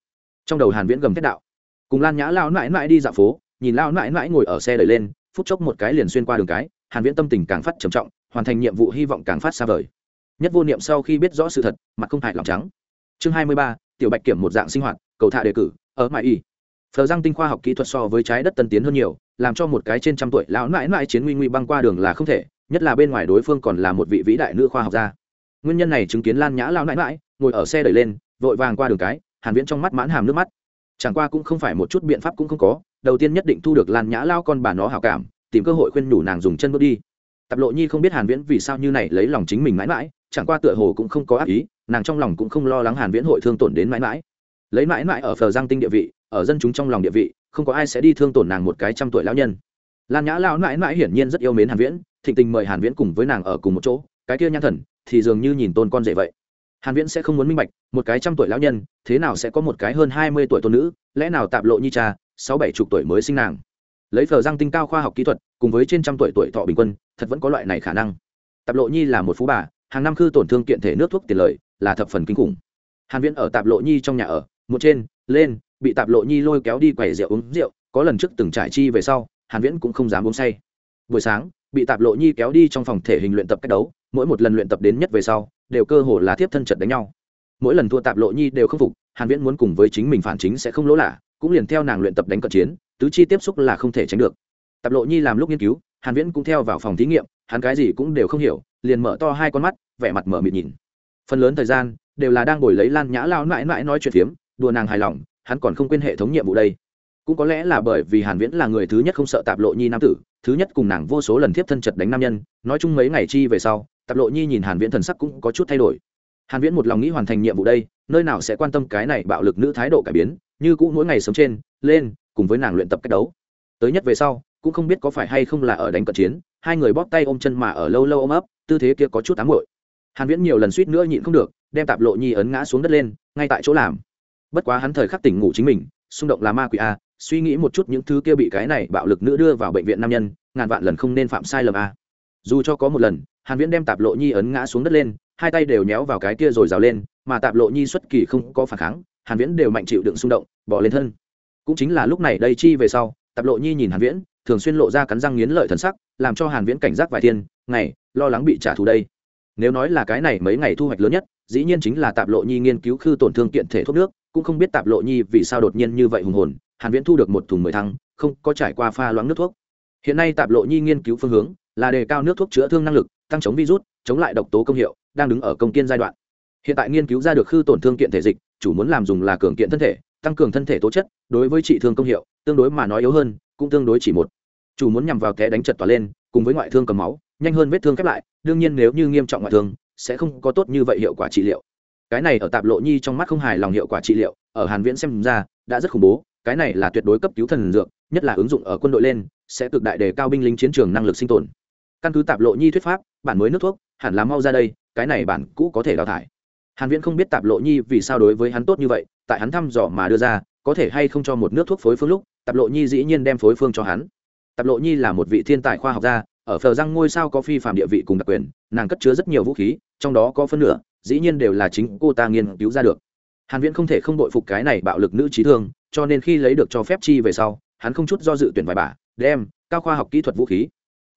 Trong đầu hàn viễn gầm thét đạo. Cùng lan nhã lao mãi mãi đi dạo phố, nhìn lao mãi mãi ngồi ở xe đẩy lên, phút chốc một cái liền xuyên qua đường cái, hàn viễn tâm tình càng phát trầm trọng, hoàn thành nhiệm vụ hy vọng càng phát xa vời. Nhất vô niệm sau khi biết rõ sự thật, mặt không hại lòng trắng chương 23, tiểu bạch kiểm một dạng sinh hoạt cầu thả đề cử ở mãi y. Phờ răng tinh khoa học kỹ thuật so với trái đất tân tiến hơn nhiều làm cho một cái trên trăm tuổi lão mãi mãi chiến nguy nguy băng qua đường là không thể nhất là bên ngoài đối phương còn là một vị vĩ đại nữ khoa học gia. Nguyên nhân này chứng kiến lan nhã lão mãi mãi ngồi ở xe đẩy lên vội vàng qua đường cái hàn viễn trong mắt mãn hàm nước mắt. Chẳng qua cũng không phải một chút biện pháp cũng không có đầu tiên nhất định thu được lan nhã lao con bà nó hảo cảm tìm cơ hội khuyên nhủ nàng dùng chân bước đi. Tập lộ nhi không biết hàn viễn vì sao như này lấy lòng chính mình mãi mãi chẳng qua tựa hồ cũng không có ác ý nàng trong lòng cũng không lo lắng hàn viễn hội thương tổn đến mãi mãi. Lấy mãi mãi ở phờ giang tinh địa vị, ở dân chúng trong lòng địa vị, không có ai sẽ đi thương tổn nàng một cái trăm tuổi lão nhân. Lan nhã lão mãi mãi hiển nhiên rất yêu mến hàn viễn, thịnh tình mời hàn viễn cùng với nàng ở cùng một chỗ, cái kia nhan thần thì dường như nhìn tôn con rể vậy. Hàn viễn sẽ không muốn minh bạch, một cái trăm tuổi lão nhân, thế nào sẽ có một cái hơn 20 tuổi tôn nữ, lẽ nào tạm lộ nhi cha, sáu bảy chục tuổi mới sinh nàng. Lấy phờ giang tinh cao khoa học kỹ thuật, cùng với trên trăm tuổi tuổi thọ bình quân, thật vẫn có loại này khả năng. Tạp lộ nhi là một phú bà, hàng năm khư tổn thương kiện thể nước thuốc tiền lợi là thập phần kinh khủng. Hàn viễn ở tạp lộ nhi trong nhà ở, một trên, lên, bị tạp lộ nhi lôi kéo đi quẩy rượu uống rượu, có lần trước từng trải chi về sau, hàn viễn cũng không dám uống say. Buổi sáng, bị tạp lộ nhi kéo đi trong phòng thể hình luyện tập cách đấu, mỗi một lần luyện tập đến nhất về sau, đều cơ hồ là tiếp thân trận đánh nhau. Mỗi lần thua tạp lộ nhi đều không phục, hàn viễn muốn cùng với chính mình phản chính sẽ không lỗ lạ, cũng liền theo nàng luyện tập đánh cận chiến, tứ chi tiếp xúc là không thể tránh được. Tạp lộ nhi làm lúc nghiên cứu, hàn viễn cũng theo vào phòng thí nghiệm, hắn cái gì cũng đều không hiểu, liền mở to hai con mắt, vẻ mặt mở mịt nhìn phần lớn thời gian đều là đang ngồi lấy lan nhã lao mãi mãi nói chuyện phiếm, đùa nàng hài lòng, hắn còn không quên hệ thống nhiệm vụ đây. Cũng có lẽ là bởi vì hàn viễn là người thứ nhất không sợ tạp lộ nhi nam tử, thứ nhất cùng nàng vô số lần tiếp thân chật đánh nam nhân, nói chung mấy ngày chi về sau, tạp lộ nhi nhìn hàn viễn thần sắc cũng có chút thay đổi. Hàn viễn một lòng nghĩ hoàn thành nhiệm vụ đây, nơi nào sẽ quan tâm cái này bạo lực nữ thái độ cải biến, như cũ mỗi ngày sống trên, lên, cùng với nàng luyện tập cách đấu. Tới nhất về sau, cũng không biết có phải hay không là ở đánh cận chiến, hai người bóp tay ôm chân mà ở lâu lâu ôm ấp, tư thế kia có chút ám muội hàn viễn nhiều lần suýt nữa nhịn không được, đem tạp lộ nhi ấn ngã xuống đất lên, ngay tại chỗ làm. Bất quá hắn thời khắc tỉnh ngủ chính mình, xung động là ma quỷ a, suy nghĩ một chút những thứ kia bị cái này bạo lực nữ đưa vào bệnh viện nam nhân, ngàn vạn lần không nên phạm sai lầm a. Dù cho có một lần, hàn viễn đem tạp lộ nhi ấn ngã xuống đất lên, hai tay đều nhéo vào cái kia rồi rào lên, mà tạp lộ nhi xuất kỳ không có phản kháng, hàn viễn đều mạnh chịu đựng xung động, bỏ lên thân. Cũng chính là lúc này đây chi về sau, tạp lộ nhi nhìn hàn viễn, thường xuyên lộ ra cắn răng nghiến lợi thần sắc, làm cho hàn viễn cảnh giác vài thiên ngày lo lắng bị trả thù đây nếu nói là cái này mấy ngày thu hoạch lớn nhất, dĩ nhiên chính là tạp lộ nhi nghiên cứu khư tổn thương kiện thể thuốc nước, cũng không biết tạp lộ nhi vì sao đột nhiên như vậy hùng hồn, hàn viễn thu được một thùng mười thăng, không có trải qua pha loãng nước thuốc. Hiện nay tạp lộ nhi nghiên cứu phương hướng là đề cao nước thuốc chữa thương năng lực, tăng chống virus, chống lại độc tố công hiệu, đang đứng ở công kiên giai đoạn. Hiện tại nghiên cứu ra được khư tổn thương kiện thể dịch, chủ muốn làm dùng là cường kiện thân thể, tăng cường thân thể tố chất, đối với trị thương công hiệu, tương đối mà nói yếu hơn, cũng tương đối chỉ một. Chủ muốn nhằm vào té đánh chật tỏa lên, cùng với ngoại thương cầm máu nhanh hơn vết thương khép lại, đương nhiên nếu như nghiêm trọng ngoại thương, sẽ không có tốt như vậy hiệu quả trị liệu. Cái này ở tạp lộ nhi trong mắt không hài lòng hiệu quả trị liệu, ở hàn viễn xem ra, đã rất khủng bố, cái này là tuyệt đối cấp cứu thần dược, nhất là ứng dụng ở quân đội lên, sẽ cực đại đề cao binh lính chiến trường năng lực sinh tồn. Căn cứ tạp lộ nhi thuyết pháp, bản mới nước thuốc, hẳn là mau ra đây, cái này bản cũ có thể đào thải. Hàn viễn không biết tạp lộ nhi vì sao đối với hắn tốt như vậy, tại hắn thăm dò mà đưa ra, có thể hay không cho một nước thuốc phối phương lúc, tạp lộ nhi dĩ nhiên đem phối phương cho hắn. Tạp lộ nhi là một vị thiên tài khoa học gia ở phờ răng ngôi sao có phi phạm địa vị cùng đặc quyền nàng cất chứa rất nhiều vũ khí trong đó có phân nửa dĩ nhiên đều là chính cô ta nghiên cứu ra được. Hàn viễn không thể không đội phục cái này bạo lực nữ trí thương cho nên khi lấy được cho phép chi về sau hắn không chút do dự tuyển vài bà, đem cao khoa học kỹ thuật vũ khí.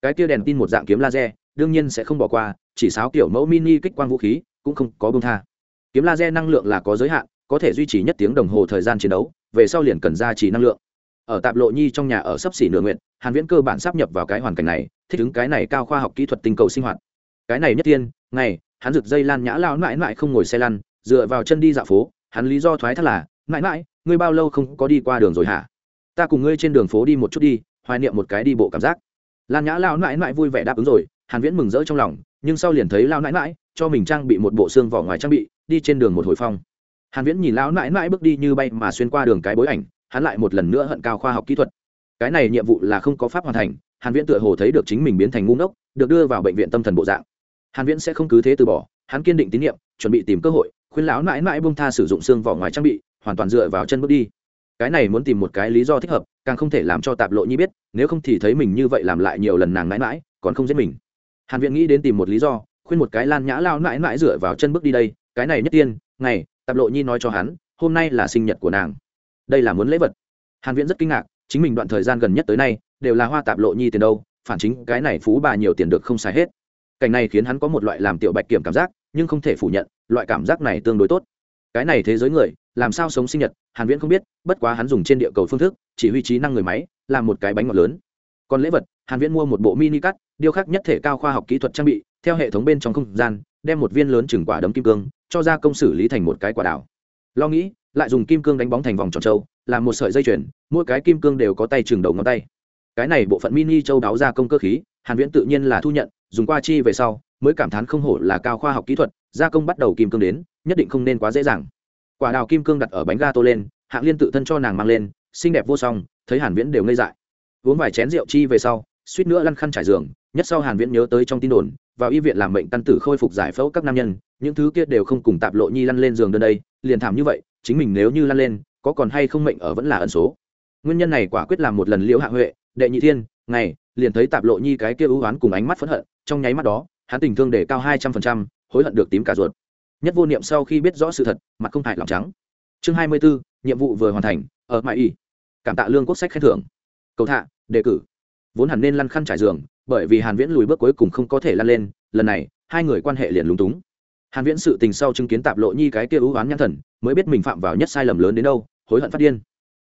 Cái kia đèn tin một dạng kiếm laser đương nhiên sẽ không bỏ qua chỉ sáo kiểu mẫu mini kích quang vũ khí cũng không có bông tha. Kiếm laser năng lượng là có giới hạn có thể duy trì nhất tiếng đồng hồ thời gian chiến đấu về sau liền cần ra chỉ năng lượng ở tạp lộ nhi trong nhà ở sấp xỉ nửa nguyện, hàn viễn cơ bản sắp nhập vào cái hoàn cảnh này, thích ứng cái này cao khoa học kỹ thuật tinh cầu sinh hoạt. Cái này nhất tiên, ngày, hắn rực dây lan nhã lao mãi mãi không ngồi xe lăn, dựa vào chân đi dạo phố, hắn lý do thoái thác là, mãi mãi, ngươi bao lâu không có đi qua đường rồi hả? Ta cùng ngươi trên đường phố đi một chút đi, hoài niệm một cái đi bộ cảm giác. Lan nhã lao mãi mãi vui vẻ đáp ứng rồi, hàn viễn mừng rỡ trong lòng, nhưng sau liền thấy lao mãi mãi, cho mình trang bị một bộ xương vỏ ngoài trang bị, đi trên đường một hồi phong. Hàn viễn nhìn lao mãi mãi bước đi như bay mà xuyên qua đường cái bối ảnh hắn lại một lần nữa hận cao khoa học kỹ thuật. Cái này nhiệm vụ là không có pháp hoàn thành, hàn viễn tựa hồ thấy được chính mình biến thành ngu ngốc, được đưa vào bệnh viện tâm thần bộ dạng. Hàn viễn sẽ không cứ thế từ bỏ, hắn kiên định tín nhiệm, chuẩn bị tìm cơ hội, khuyên lão mãi mãi buông tha sử dụng xương vỏ ngoài trang bị, hoàn toàn dựa vào chân bước đi. Cái này muốn tìm một cái lý do thích hợp, càng không thể làm cho tạp lộ nhi biết, nếu không thì thấy mình như vậy làm lại nhiều lần nàng mãi mãi còn không giết mình. Hàn viễn nghĩ đến tìm một lý do, khuyên một cái lan nhã lao mãi mãi dựa vào chân bước đi đây, cái này nhất tiên, ngày, tạp lộ nhi nói cho hắn, hôm nay là sinh nhật của nàng đây là muốn lễ vật. Hàn viễn rất kinh ngạc, chính mình đoạn thời gian gần nhất tới nay, đều là hoa tạp lộ nhi tiền đâu, phản chính cái này phú bà nhiều tiền được không xài hết. Cảnh này khiến hắn có một loại làm tiểu bạch kiểm cảm giác, nhưng không thể phủ nhận, loại cảm giác này tương đối tốt. Cái này thế giới người, làm sao sống sinh nhật, hàn viễn không biết, bất quá hắn dùng trên địa cầu phương thức, chỉ huy trí năng người máy, làm một cái bánh ngọt lớn. Còn lễ vật, hàn viễn mua một bộ mini cắt, điêu khắc nhất thể cao khoa học kỹ thuật trang bị, theo hệ thống bên trong không gian, đem một viên lớn chừng quả đấm kim cương, cho ra công xử lý thành một cái quả đảo lo nghĩ lại dùng kim cương đánh bóng thành vòng tròn châu làm một sợi dây chuyền, mỗi cái kim cương đều có tay chừng đầu ngón tay. Cái này bộ phận mini châu đáo ra công cơ khí, hàn viễn tự nhiên là thu nhận, dùng qua chi về sau, mới cảm thán không hổ là cao khoa học kỹ thuật, gia công bắt đầu kim cương đến, nhất định không nên quá dễ dàng. Quả đào kim cương đặt ở bánh ga tô lên, hạng liên tự thân cho nàng mang lên, xinh đẹp vô song, thấy hàn viễn đều ngây dại. Uống vài chén rượu chi về sau, suýt nữa lăn khăn trải giường, nhất sau hàn viễn nhớ tới trong tin đồn, vào y viện làm bệnh tân tử khôi phục giải phẫu các nam nhân, những thứ kia đều không cùng tạp lộ nhi lăn lên giường đơn đây, liền thảm như vậy chính mình nếu như lăn lên, có còn hay không mệnh ở vẫn là ẩn số. Nguyên nhân này quả quyết làm một lần liễu hạ huệ, đệ nhị thiên, ngày, liền thấy tạp lộ nhi cái kia ưu oán cùng ánh mắt phẫn hận, trong nháy mắt đó, hắn tình thương để cao hai trăm phần trăm, hối hận được tím cả ruột. Nhất vô niệm sau khi biết rõ sự thật, mặt không hại lòng trắng. Chương hai mươi bốn nhiệm vụ vừa hoàn thành, ở mãi y. Cảm tạ lương quốc sách khen thưởng. Cầu thạ đề cử. Vốn hẳn nên lăn khăn trải giường, bởi vì hàn viễn lùi bước cuối cùng không có thể lăn lên, lần này, hai người quan hệ liền lúng túng hàn viễn sự tình sau chứng kiến tạp lộ nhi cái kia ưu oán nhãn thần, mới biết mình phạm vào nhất sai lầm lớn đến đâu, hối hận phát điên.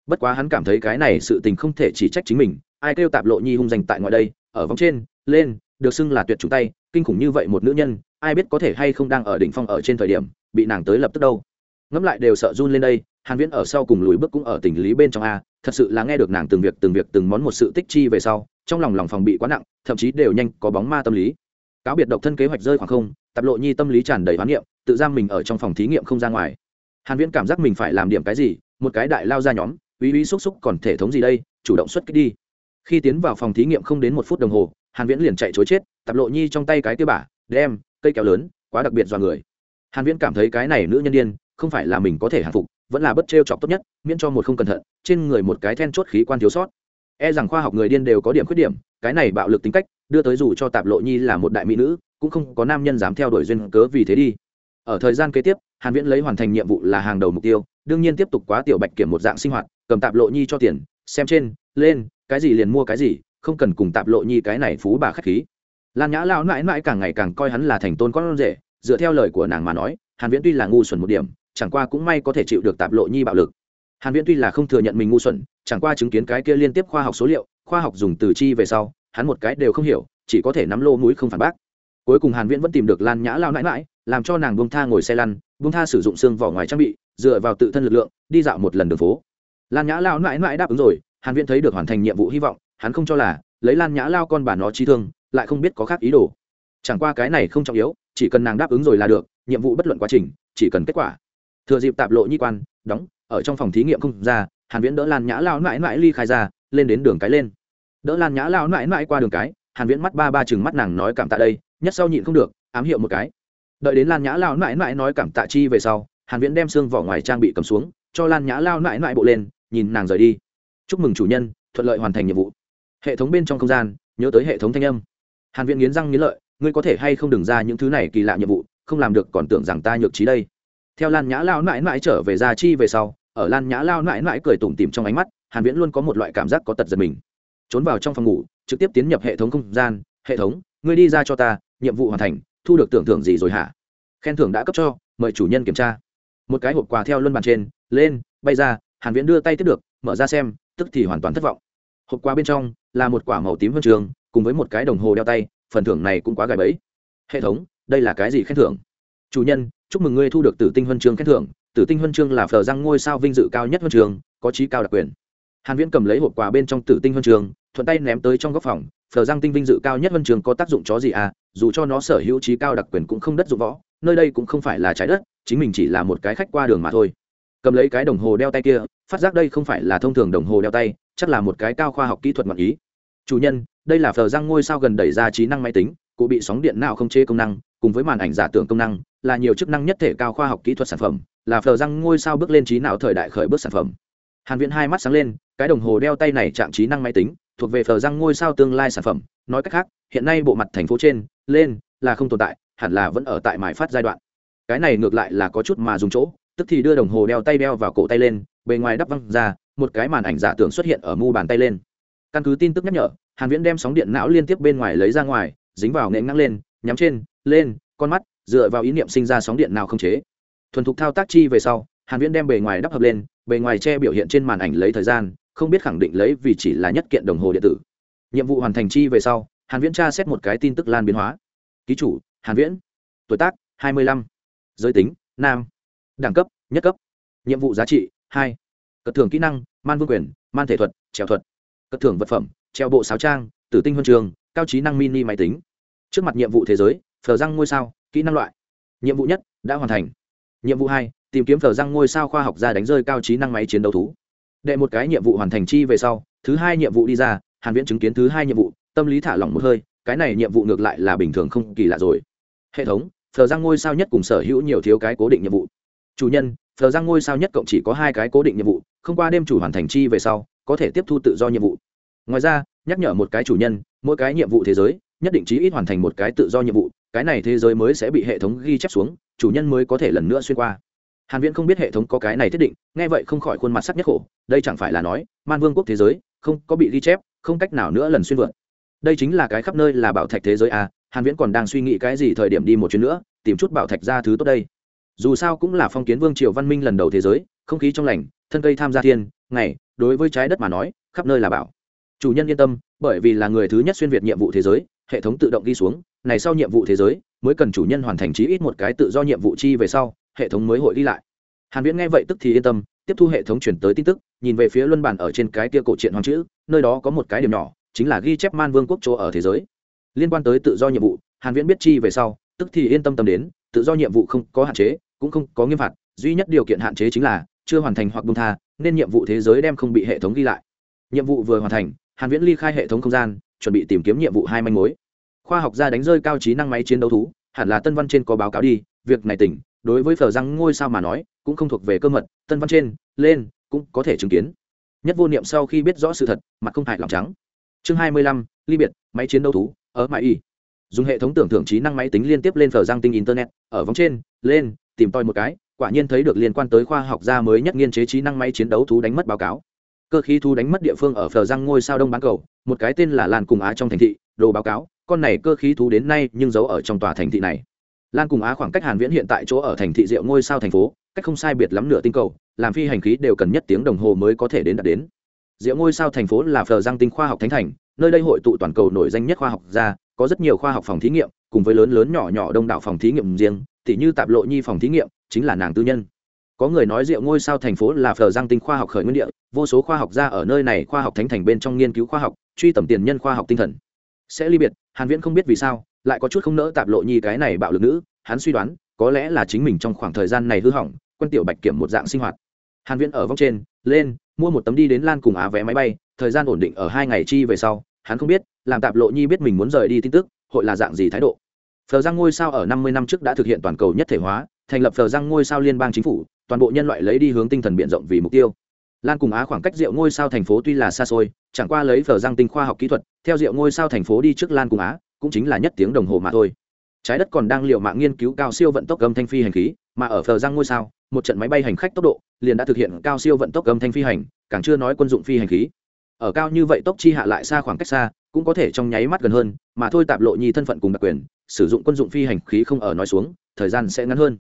Bất quá hắn cảm thấy cái này sự tình không thể chỉ trách chính mình, ai kêu tạp lộ nhi hung danh tại ngoài đây, ở vòng trên, lên, được xưng là tuyệt chủ tay, kinh khủng như vậy một nữ nhân, ai biết có thể hay không đang ở đỉnh phong ở trên thời điểm, bị nàng tới lập tức đâu. Ngẫm lại đều sợ run lên đây, hàn viễn ở sau cùng lùi bước cũng ở tình lý bên trong a, thật sự là nghe được nàng từng việc từng việc từng món một sự tích chi về sau, trong lòng lòng phòng bị quá nặng, thậm chí đều nhanh có bóng ma tâm lý. Cáo biệt độc thân kế hoạch rơi khoảng không tạp lộ nhi tâm lý tràn đầy hoán niệm, tự giam mình ở trong phòng thí nghiệm không ra ngoài. Hàn viễn cảm giác mình phải làm điểm cái gì, một cái đại lao ra nhóm, uy uy xúc xúc còn thể thống gì đây, chủ động xuất kích đi. Khi tiến vào phòng thí nghiệm không đến một phút đồng hồ, hàn viễn liền chạy chối chết, tạp lộ nhi trong tay cái tiêu bả, đem, cây kéo lớn, quá đặc biệt do người. Hàn viễn cảm thấy cái này nữ nhân điên, không phải là mình có thể hàng phục, vẫn là bất trêu chọc tốt nhất, miễn cho một không cẩn thận, trên người một cái then chốt khí quan thiếu sót. E rằng khoa học người điên đều có điểm khuyết điểm cái này bạo lực tính cách, đưa tới dù cho tạp lộ nhi là một đại mỹ nữ, cũng không có nam nhân dám theo đuổi duyên cớ vì thế đi. Ở thời gian kế tiếp, hàn viễn lấy hoàn thành nhiệm vụ là hàng đầu mục tiêu, đương nhiên tiếp tục quá tiểu bạch kiểm một dạng sinh hoạt, cầm tạp lộ nhi cho tiền, xem trên, lên, cái gì liền mua cái gì, không cần cùng tạp lộ nhi cái này phú bà khách khí. Lan nhã lão mãi mãi càng ngày càng coi hắn là thành tôn con rể, dựa theo lời của nàng mà nói, hàn viễn tuy là ngu xuẩn một điểm, chẳng qua cũng may có thể chịu được tạp lộ nhi bạo lực. Hàn viễn tuy là không thừa nhận mình ngu xuẩn, chẳng qua chứng kiến cái kia liên tiếp khoa học số liệu khoa học dùng từ chi về sau, hắn một cái đều không hiểu, chỉ có thể nắm lô mũi không phản bác. Cuối cùng hàn viễn vẫn tìm được lan nhã lao nãi nãi, làm cho nàng buông tha ngồi xe lăn, buông tha sử dụng xương vỏ ngoài trang bị, dựa vào tự thân lực lượng, đi dạo một lần đường phố. Lan nhã lao nãi nãi đáp ứng rồi, hàn viễn thấy được hoàn thành nhiệm vụ hy vọng, hắn không cho là, lấy lan nhã lao con bà nó trí thương, lại không biết có khác ý đồ. Chẳng qua cái này không trọng yếu, chỉ cần nàng đáp ứng rồi là được, nhiệm vụ bất luận quá trình, chỉ cần kết quả. Thừa dịp tạp lộ nhi quan, đóng, ở trong phòng thí nghiệm không ra, hàn viễn đỡ lan nhã lao mãi mãi ly khai ra lên đến đường cái lên. Đỡ lan nhã lao mãi mãi qua đường cái, hàn viễn mắt ba ba chừng mắt nàng nói cảm tạ đây, nhất sau nhịn không được, ám hiệu một cái. Đợi đến lan nhã lao mãi mãi nói cảm tạ chi về sau, hàn viễn đem xương vỏ ngoài trang bị cầm xuống, cho lan nhã lao mãi mãi bộ lên, nhìn nàng rời đi. Chúc mừng chủ nhân, thuận lợi hoàn thành nhiệm vụ. Hệ thống bên trong không gian, nhớ tới hệ thống thanh âm. Hàn viễn nghiến răng nghiến lợi, ngươi có thể hay không đừng ra những thứ này kỳ lạ nhiệm vụ, không làm được còn tưởng rằng ta nhược trí đây. Theo lan nhã lao mãi mãi trở về gia chi về sau, ở lan nhã lao mãi mãi cười tủm tỉm trong ánh mắt hàn viễn luôn có một loại cảm giác có tật giật mình. Trốn vào trong phòng ngủ trực tiếp tiến nhập hệ thống không gian. Hệ thống ngươi đi ra cho ta nhiệm vụ hoàn thành thu được tưởng thưởng gì rồi hả? Khen thưởng đã cấp cho mời chủ nhân kiểm tra. Một cái hộp quà theo luân bàn trên lên bay ra hàn viễn đưa tay tiếp được mở ra xem tức thì hoàn toàn thất vọng. Hộp quà bên trong là một quả màu tím huân trường cùng với một cái đồng hồ đeo tay phần thưởng này cũng quá gài bẫy. Hệ thống đây là cái gì khen thưởng? Chủ nhân chúc mừng ngươi thu được tử tinh huân chương khen thưởng. Tử tinh huân chương là phờ răng ngôi sao vinh dự cao nhất huân trường, có trí cao đặc quyền hàn viễn cầm lấy hộp quà bên trong tử tinh huân trường, thuận tay ném tới trong góc phòng. Phờ răng tinh vinh dự cao nhất huân trường có tác dụng chó gì à? Dù cho nó sở hữu trí cao đặc quyền cũng không đất dụng võ nơi đây cũng không phải là trái đất chính mình chỉ là một cái khách qua đường mà thôi. Cầm lấy cái đồng hồ đeo tay kia phát giác đây không phải là thông thường đồng hồ đeo tay chắc là một cái cao khoa học kỹ thuật ngọn ý. Chủ nhân đây là phờ răng ngôi sao gần đẩy ra trí năng máy tính cụ bị sóng điện não không chế công năng cùng với màn ảnh giả tưởng công năng là nhiều chức năng nhất thể cao khoa học kỹ thuật sản phẩm là phờ răng ngôi sao bước lên trí não thời đại khởi bước sản phẩm. Hàn viễn hai mắt sáng lên cái đồng hồ đeo tay này chạm trí năng máy tính, thuộc về phờ răng ngôi sao tương lai sản phẩm. Nói cách khác, hiện nay bộ mặt thành phố trên, lên, là không tồn tại, hẳn là vẫn ở tại mãi phát giai đoạn. Cái này ngược lại là có chút mà dùng chỗ, tức thì đưa đồng hồ đeo tay đeo vào cổ tay lên, bề ngoài đắp văng ra, một cái màn ảnh giả tưởng xuất hiện ở mu bàn tay lên. Căn cứ tin tức nhắc nhở, hàn viễn đem sóng điện não liên tiếp bên ngoài lấy ra ngoài, dính vào nệm ngang lên, nhắm trên, lên, con mắt, dựa vào ý niệm sinh ra sóng điện nào không chế. Thuần thục thao tác chi về sau, hàn viễn đem bề ngoài đắp hợp lên, bề ngoài che biểu hiện trên màn ảnh lấy thời gian không biết khẳng định lấy vì chỉ là nhất kiện đồng hồ điện tử. Nhiệm vụ hoàn thành chi về sau, hàn viễn tra xét một cái tin tức lan biến hóa. Ký chủ, hàn viễn. Tuổi tác 25. giới tính, nam. Đẳng cấp, nhất cấp. Nhiệm vụ giá trị 2. cất thưởng kỹ năng, man vương quyền, man thể thuật, trèo thuật. Cất thưởng vật phẩm, treo bộ sáo trang, tử tinh huân trường, cao trí năng mini máy tính. Trước mặt nhiệm vụ thế giới phờ răng ngôi sao, kỹ năng loại. Nhiệm vụ nhất, đã hoàn thành. Nhiệm vụ hai, tìm kiếm phờ răng ngôi sao khoa học gia đánh rơi cao trí năng máy chiến đấu thú đệ một cái nhiệm vụ hoàn thành chi về sau, thứ hai nhiệm vụ đi ra, hàn viễn chứng kiến thứ hai nhiệm vụ, tâm lý thả lỏng một hơi, cái này nhiệm vụ ngược lại là bình thường không kỳ lạ rồi. Hệ thống thờ giang ngôi sao nhất cùng sở hữu nhiều thiếu cái cố định nhiệm vụ. Chủ nhân thờ giang ngôi sao nhất cộng chỉ có hai cái cố định nhiệm vụ, không qua đêm chủ hoàn thành chi về sau, có thể tiếp thu tự do nhiệm vụ. Ngoài ra, nhắc nhở một cái chủ nhân, mỗi cái nhiệm vụ thế giới, nhất định chí ít hoàn thành một cái tự do nhiệm vụ, cái này thế giới mới sẽ bị hệ thống ghi chép xuống, chủ nhân mới có thể lần nữa xuyên qua hàn viễn không biết hệ thống có cái này thiết định, nghe vậy không khỏi khuôn mặt sắc nhất khổ, đây chẳng phải là nói, man vương quốc thế giới, không có bị ghi chép, không cách nào nữa lần xuyên vượt. Đây chính là cái khắp nơi là bảo thạch thế giới à hàn viễn còn đang suy nghĩ cái gì thời điểm đi một chuyến nữa, tìm chút bảo thạch ra thứ tốt đây. Dù sao cũng là phong kiến vương triều văn minh lần đầu thế giới, không khí trong lành, thân cây tham gia thiên, ngày, đối với trái đất mà nói, khắp nơi là bảo. Chủ nhân yên tâm, bởi vì là người thứ nhất xuyên việt nhiệm vụ thế giới, hệ thống tự động ghi xuống, này sau nhiệm vụ thế giới, mới cần chủ nhân hoàn thành chí ít một cái tự do nhiệm vụ chi về sau hệ thống mới hội đi lại. Hàn viễn nghe vậy tức thì yên tâm, tiếp thu hệ thống chuyển tới tin tức, nhìn về phía luân bản ở trên cái kia cổ truyện hoàng chữ, nơi đó có một cái điểm nhỏ, chính là ghi chép man vương quốc chỗ ở thế giới. Liên quan tới tự do nhiệm vụ, hàn viễn biết chi về sau, tức thì yên tâm tâm đến, tự do nhiệm vụ không có hạn chế, cũng không có nghiêm phạt, duy nhất điều kiện hạn chế chính là chưa hoàn thành hoặc buông tha, nên nhiệm vụ thế giới đem không bị hệ thống ghi lại. Nhiệm vụ vừa hoàn thành, hàn viễn ly khai hệ thống không gian, chuẩn bị tìm kiếm nhiệm vụ hai manh mối. Khoa học gia đánh rơi cao trí năng máy chiến đấu thú, hẳn là tân văn trên có báo cáo đi, việc này tỉnh đối với phở răng ngôi sao mà nói, cũng không thuộc về cơ mật, tân văn trên, lên, cũng có thể chứng kiến. Nhất vô niệm sau khi biết rõ sự thật, mặt không hại lòng trắng. Chương hai mươi lăm, ly biệt, máy chiến đấu thú, ở mãi y. Dùng hệ thống tưởng thưởng trí năng máy tính liên tiếp lên phở răng tinh internet, ở vòng trên, lên, tìm tòi một cái, quả nhiên thấy được liên quan tới khoa học gia mới nhất nghiên chế trí năng máy chiến đấu thú đánh mất báo cáo. Cơ khí thú đánh mất địa phương ở phờ răng ngôi sao đông bán cầu, một cái tên là làn cùng á trong thành thị, đồ báo cáo, con này cơ khí thú đến nay nhưng giấu ở trong tòa thành thị này lan cùng á khoảng cách hàn viễn hiện tại chỗ ở thành thị diệu ngôi sao thành phố, cách không sai biệt lắm nửa tinh cầu, làm phi hành khí đều cần nhất tiếng đồng hồ mới có thể đến đạt đến. Diệu ngôi sao thành phố là phờ giang tinh khoa học thánh thành, nơi đây hội tụ toàn cầu nổi danh nhất khoa học gia, có rất nhiều khoa học phòng thí nghiệm, cùng với lớn lớn nhỏ nhỏ đông đảo phòng thí nghiệm riêng, tỉ như tạp lộ nhi phòng thí nghiệm, chính là nàng tư nhân. Có người nói diệu ngôi sao thành phố là phờ giang tinh khoa học khởi nguyên địa, vô số khoa học gia ở nơi này khoa học thánh thành bên trong nghiên cứu khoa học, truy tầm tiền nhân khoa học tinh thần. Sẽ ly biệt, hàn viễn không biết vì sao lại có chút không nỡ tạp lộ nhi cái này bạo lực nữ, hắn suy đoán, có lẽ là chính mình trong khoảng thời gian này hư hỏng, quân tiểu bạch kiểm một dạng sinh hoạt. Hàn viễn ở vòng trên, lên, mua một tấm đi đến lan cùng á vé máy bay, thời gian ổn định ở hai ngày chi về sau, hắn không biết, làm tạp lộ nhi biết mình muốn rời đi tin tức, hội là dạng gì thái độ. Phờ giang ngôi sao ở 50 năm trước đã thực hiện toàn cầu nhất thể hóa, thành lập phờ giang ngôi sao liên bang chính phủ, toàn bộ nhân loại lấy đi hướng tinh thần biện rộng vì mục tiêu. Lan cùng á khoảng cách rượu ngôi sao thành phố tuy là xa xôi, chẳng qua lấy phờ giang tinh khoa học kỹ thuật, theo rượu ngôi sao thành phố đi trước lan cùng á cũng chính là nhất tiếng đồng hồ mà thôi. Trái đất còn đang liệu mạng nghiên cứu cao siêu vận tốc âm thanh phi hành khí, mà ở phờ giang ngôi sao, một trận máy bay hành khách tốc độ liền đã thực hiện cao siêu vận tốc âm thanh phi hành, càng chưa nói quân dụng phi hành khí. Ở cao như vậy tốc chi hạ lại xa khoảng cách xa, cũng có thể trong nháy mắt gần hơn, mà thôi tạp lộ nhi thân phận cùng đặc quyền, sử dụng quân dụng phi hành khí không ở nói xuống, thời gian sẽ ngắn hơn.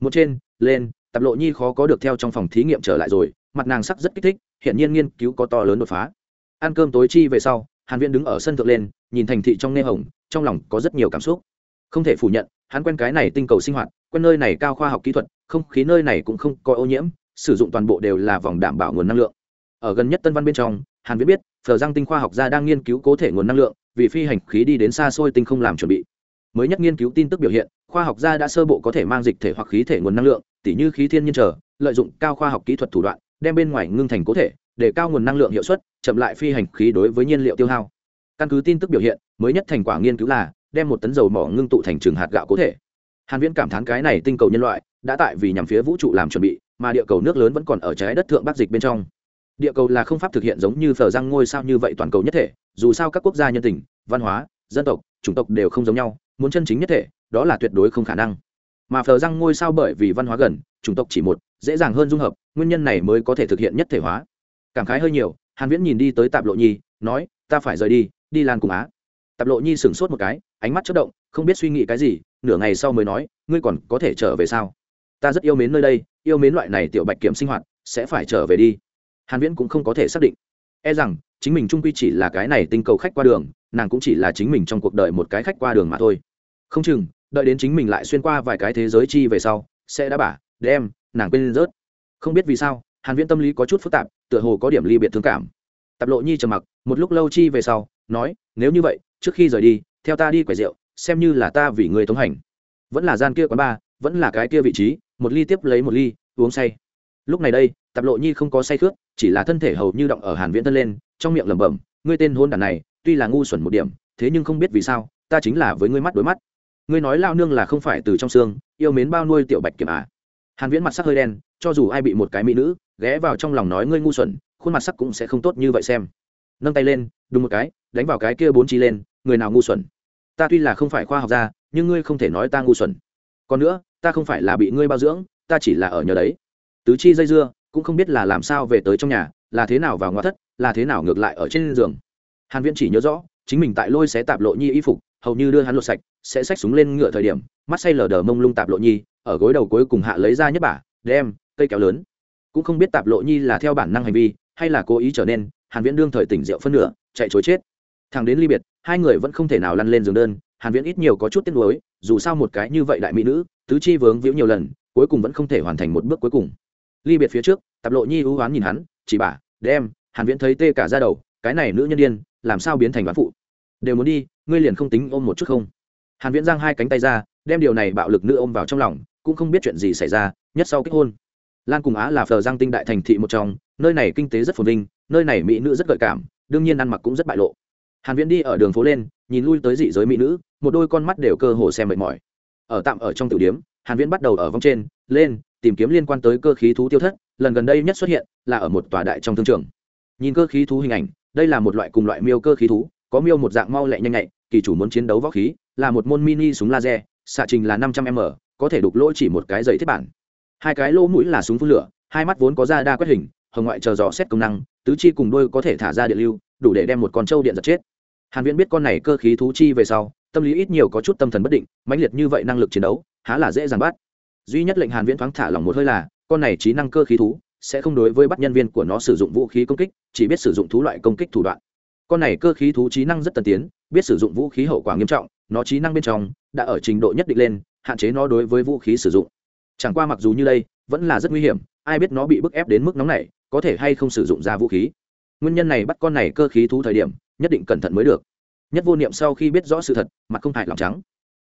Một trên, lên, tạp lộ nhi khó có được theo trong phòng thí nghiệm trở lại rồi, mặt nàng sắc rất kích thích, hiện nhiên nghiên cứu có to lớn đột phá. Ăn cơm tối chi về sau, hàn viễn đứng ở sân thượng lên, nhìn thành thị trong nghe hồng trong lòng có rất nhiều cảm xúc. Không thể phủ nhận, hắn quen cái này tinh cầu sinh hoạt, quen nơi này cao khoa học kỹ thuật, không khí nơi này cũng không có ô nhiễm, sử dụng toàn bộ đều là vòng đảm bảo nguồn năng lượng. Ở gần nhất tân văn bên trong, hàn viết biết, phờ giang tinh khoa học gia đang nghiên cứu cố thể nguồn năng lượng, vì phi hành khí đi đến xa xôi tinh không làm chuẩn bị. Mới nhất nghiên cứu tin tức biểu hiện, khoa học gia đã sơ bộ có thể mang dịch thể hoặc khí thể nguồn năng lượng, tỉ như khí thiên nhiên trở, lợi dụng cao khoa học kỹ thuật thủ đoạn, đem bên ngoài ngưng thành cố thể, để cao nguồn năng lượng hiệu suất, chậm lại phi hành khí đối với nhiên liệu tiêu hao. Căn cứ tin tức biểu hiện mới nhất thành quả nghiên cứu là đem một tấn dầu mỏ ngưng tụ thành trường hạt gạo có thể. Hàn viễn cảm thán cái này tinh cầu nhân loại đã tại vì nhằm phía vũ trụ làm chuẩn bị, mà địa cầu nước lớn vẫn còn ở trái đất thượng bắc dịch bên trong. Địa cầu là không pháp thực hiện giống như phở răng ngôi sao như vậy toàn cầu nhất thể, dù sao các quốc gia nhân tình, văn hóa, dân tộc, chủng tộc đều không giống nhau, muốn chân chính nhất thể, đó là tuyệt đối không khả năng. Mà phở răng ngôi sao bởi vì văn hóa gần, chủng tộc chỉ một, dễ dàng hơn dung hợp, nguyên nhân này mới có thể thực hiện nhất thể hóa. Cảm khái hơi nhiều, hàn viễn nhìn đi tới tạp lộ nhi, nói, ta phải rời đi đi lan cùng á tạp lộ nhi sửng sốt một cái, ánh mắt chớp động, không biết suy nghĩ cái gì, nửa ngày sau mới nói, ngươi còn có thể trở về sao? Ta rất yêu mến nơi đây, yêu mến loại này tiểu bạch kiểm sinh hoạt, sẽ phải trở về đi. Hàn viễn cũng không có thể xác định. E rằng, chính mình trung quy chỉ là cái này tinh cầu khách qua đường, nàng cũng chỉ là chính mình trong cuộc đời một cái khách qua đường mà thôi. Không chừng, đợi đến chính mình lại xuyên qua vài cái thế giới chi về sau, sẽ đã bả, đem, nàng quên rớt. Không biết vì sao, hàn viễn tâm lý có chút phức tạp, tựa hồ có điểm ly biệt thương cảm. Tạp lộ nhi trầm mặc, một lúc lâu chi về sau, nói, nếu như vậy trước khi rời đi, theo ta đi quẻ rượu, xem như là ta vì người thống hành. Vẫn là gian kia quán ba vẫn là cái kia vị trí, một ly tiếp lấy một ly, uống say. Lúc này đây, tạp lộ nhi không có say khướt chỉ là thân thể hầu như động ở hàn viễn thân lên, trong miệng lẩm bẩm, ngươi tên hôn đàn này, tuy là ngu xuẩn một điểm, thế nhưng không biết vì sao, ta chính là với ngươi mắt đối mắt. Ngươi nói lao nương là không phải từ trong xương, yêu mến bao nuôi tiểu bạch kiểm à? Hàn viễn mặt sắc hơi đen, cho dù ai bị một cái mỹ nữ ghé vào trong lòng nói ngươi ngu xuẩn, khuôn mặt sắc cũng sẽ không tốt như vậy xem. Nâng tay lên, đùng một cái, đánh vào cái kia bốn chi lên người nào ngu xuẩn? Ta tuy là không phải khoa học gia, nhưng ngươi không thể nói ta ngu xuẩn. Còn nữa, ta không phải là bị ngươi bao dưỡng, ta chỉ là ở nhờ đấy. Tứ chi dây dưa, cũng không biết là làm sao về tới trong nhà, là thế nào vào ngoại thất, là thế nào ngược lại ở trên giường. Hàn viễn chỉ nhớ rõ, chính mình tại lôi xé tạp lộ nhi y phục, hầu như đưa hắn lột sạch, sẽ xách súng lên ngựa thời điểm, mắt say lờ đờ mông lung tạp lộ nhi, ở gối đầu cuối cùng hạ lấy ra nhất bả, đem, cây kéo lớn. Cũng không biết tạp lộ nhi là theo bản năng hành vi, hay là cố ý trở nên, hàn viễn đương thời tỉnh rượu phân nửa, chạy chối chết. Thằng đến ly biệt hai người vẫn không thể nào lăn lên giường đơn, hàn viễn ít nhiều có chút tiếc nuối, dù sao một cái như vậy đại mỹ nữ, tứ chi vướng víu nhiều lần, cuối cùng vẫn không thể hoàn thành một bước cuối cùng. Ly biệt phía trước, tạp lộ nhi ưu ám nhìn hắn, chỉ bà, đem. Hàn viễn thấy tê cả da đầu, cái này nữ nhân điên, làm sao biến thành bán phụ? Đều muốn đi, ngươi liền không tính ôm một chút không? Hàn viễn giang hai cánh tay ra, đem điều này bạo lực nữ ôm vào trong lòng, cũng không biết chuyện gì xảy ra, nhất sau kết hôn. Lan cùng á là phờ giang tinh đại thành thị một trong, nơi này kinh tế rất phồn vinh, nơi này mỹ nữ rất gợi cảm, đương nhiên ăn mặc cũng rất bại lộ hàn viễn đi ở đường phố lên, nhìn lui tới dị giới mỹ nữ, một đôi con mắt đều cơ hồ xem mệt mỏi. Ở tạm ở trong tiểu điếm, hàn viễn bắt đầu ở vòng trên, lên, tìm kiếm liên quan tới cơ khí thú tiêu thất, lần gần đây nhất xuất hiện là ở một tòa đại trong thương trường. Nhìn cơ khí thú hình ảnh, đây là một loại cùng loại miêu cơ khí thú, có miêu một dạng mau lẹ nhanh nhạy, kỳ chủ muốn chiến đấu võ khí, là một môn mini súng laser, xạ trình là 500 m, có thể đục lỗ chỉ một cái giấy thiết bản. Hai cái lỗ mũi là súng phun lửa, hai mắt vốn có ra đa quét hình, hồng ngoại chờ dò xét công năng, tứ chi cùng đôi có thể thả ra điện lưu, đủ để đem một con trâu điện giật chết hàn viễn biết con này cơ khí thú chi về sau, tâm lý ít nhiều có chút tâm thần bất định, mãnh liệt như vậy năng lực chiến đấu, há là dễ dàng bắt. Duy nhất lệnh hàn viễn thoáng thả lỏng một hơi là, con này trí năng cơ khí thú sẽ không đối với bắt nhân viên của nó sử dụng vũ khí công kích, chỉ biết sử dụng thú loại công kích thủ đoạn. Con này cơ khí thú trí năng rất tân tiến, biết sử dụng vũ khí hậu quả nghiêm trọng, nó trí năng bên trong đã ở trình độ nhất định lên, hạn chế nó đối với vũ khí sử dụng. Chẳng qua mặc dù như đây, vẫn là rất nguy hiểm, ai biết nó bị bức ép đến mức nóng này có thể hay không sử dụng ra vũ khí. Nguyên nhân này bắt con này cơ khí thú thời điểm nhất định cẩn thận mới được. Nhất vô niệm sau khi biết rõ sự thật, mặt không hại lòng trắng.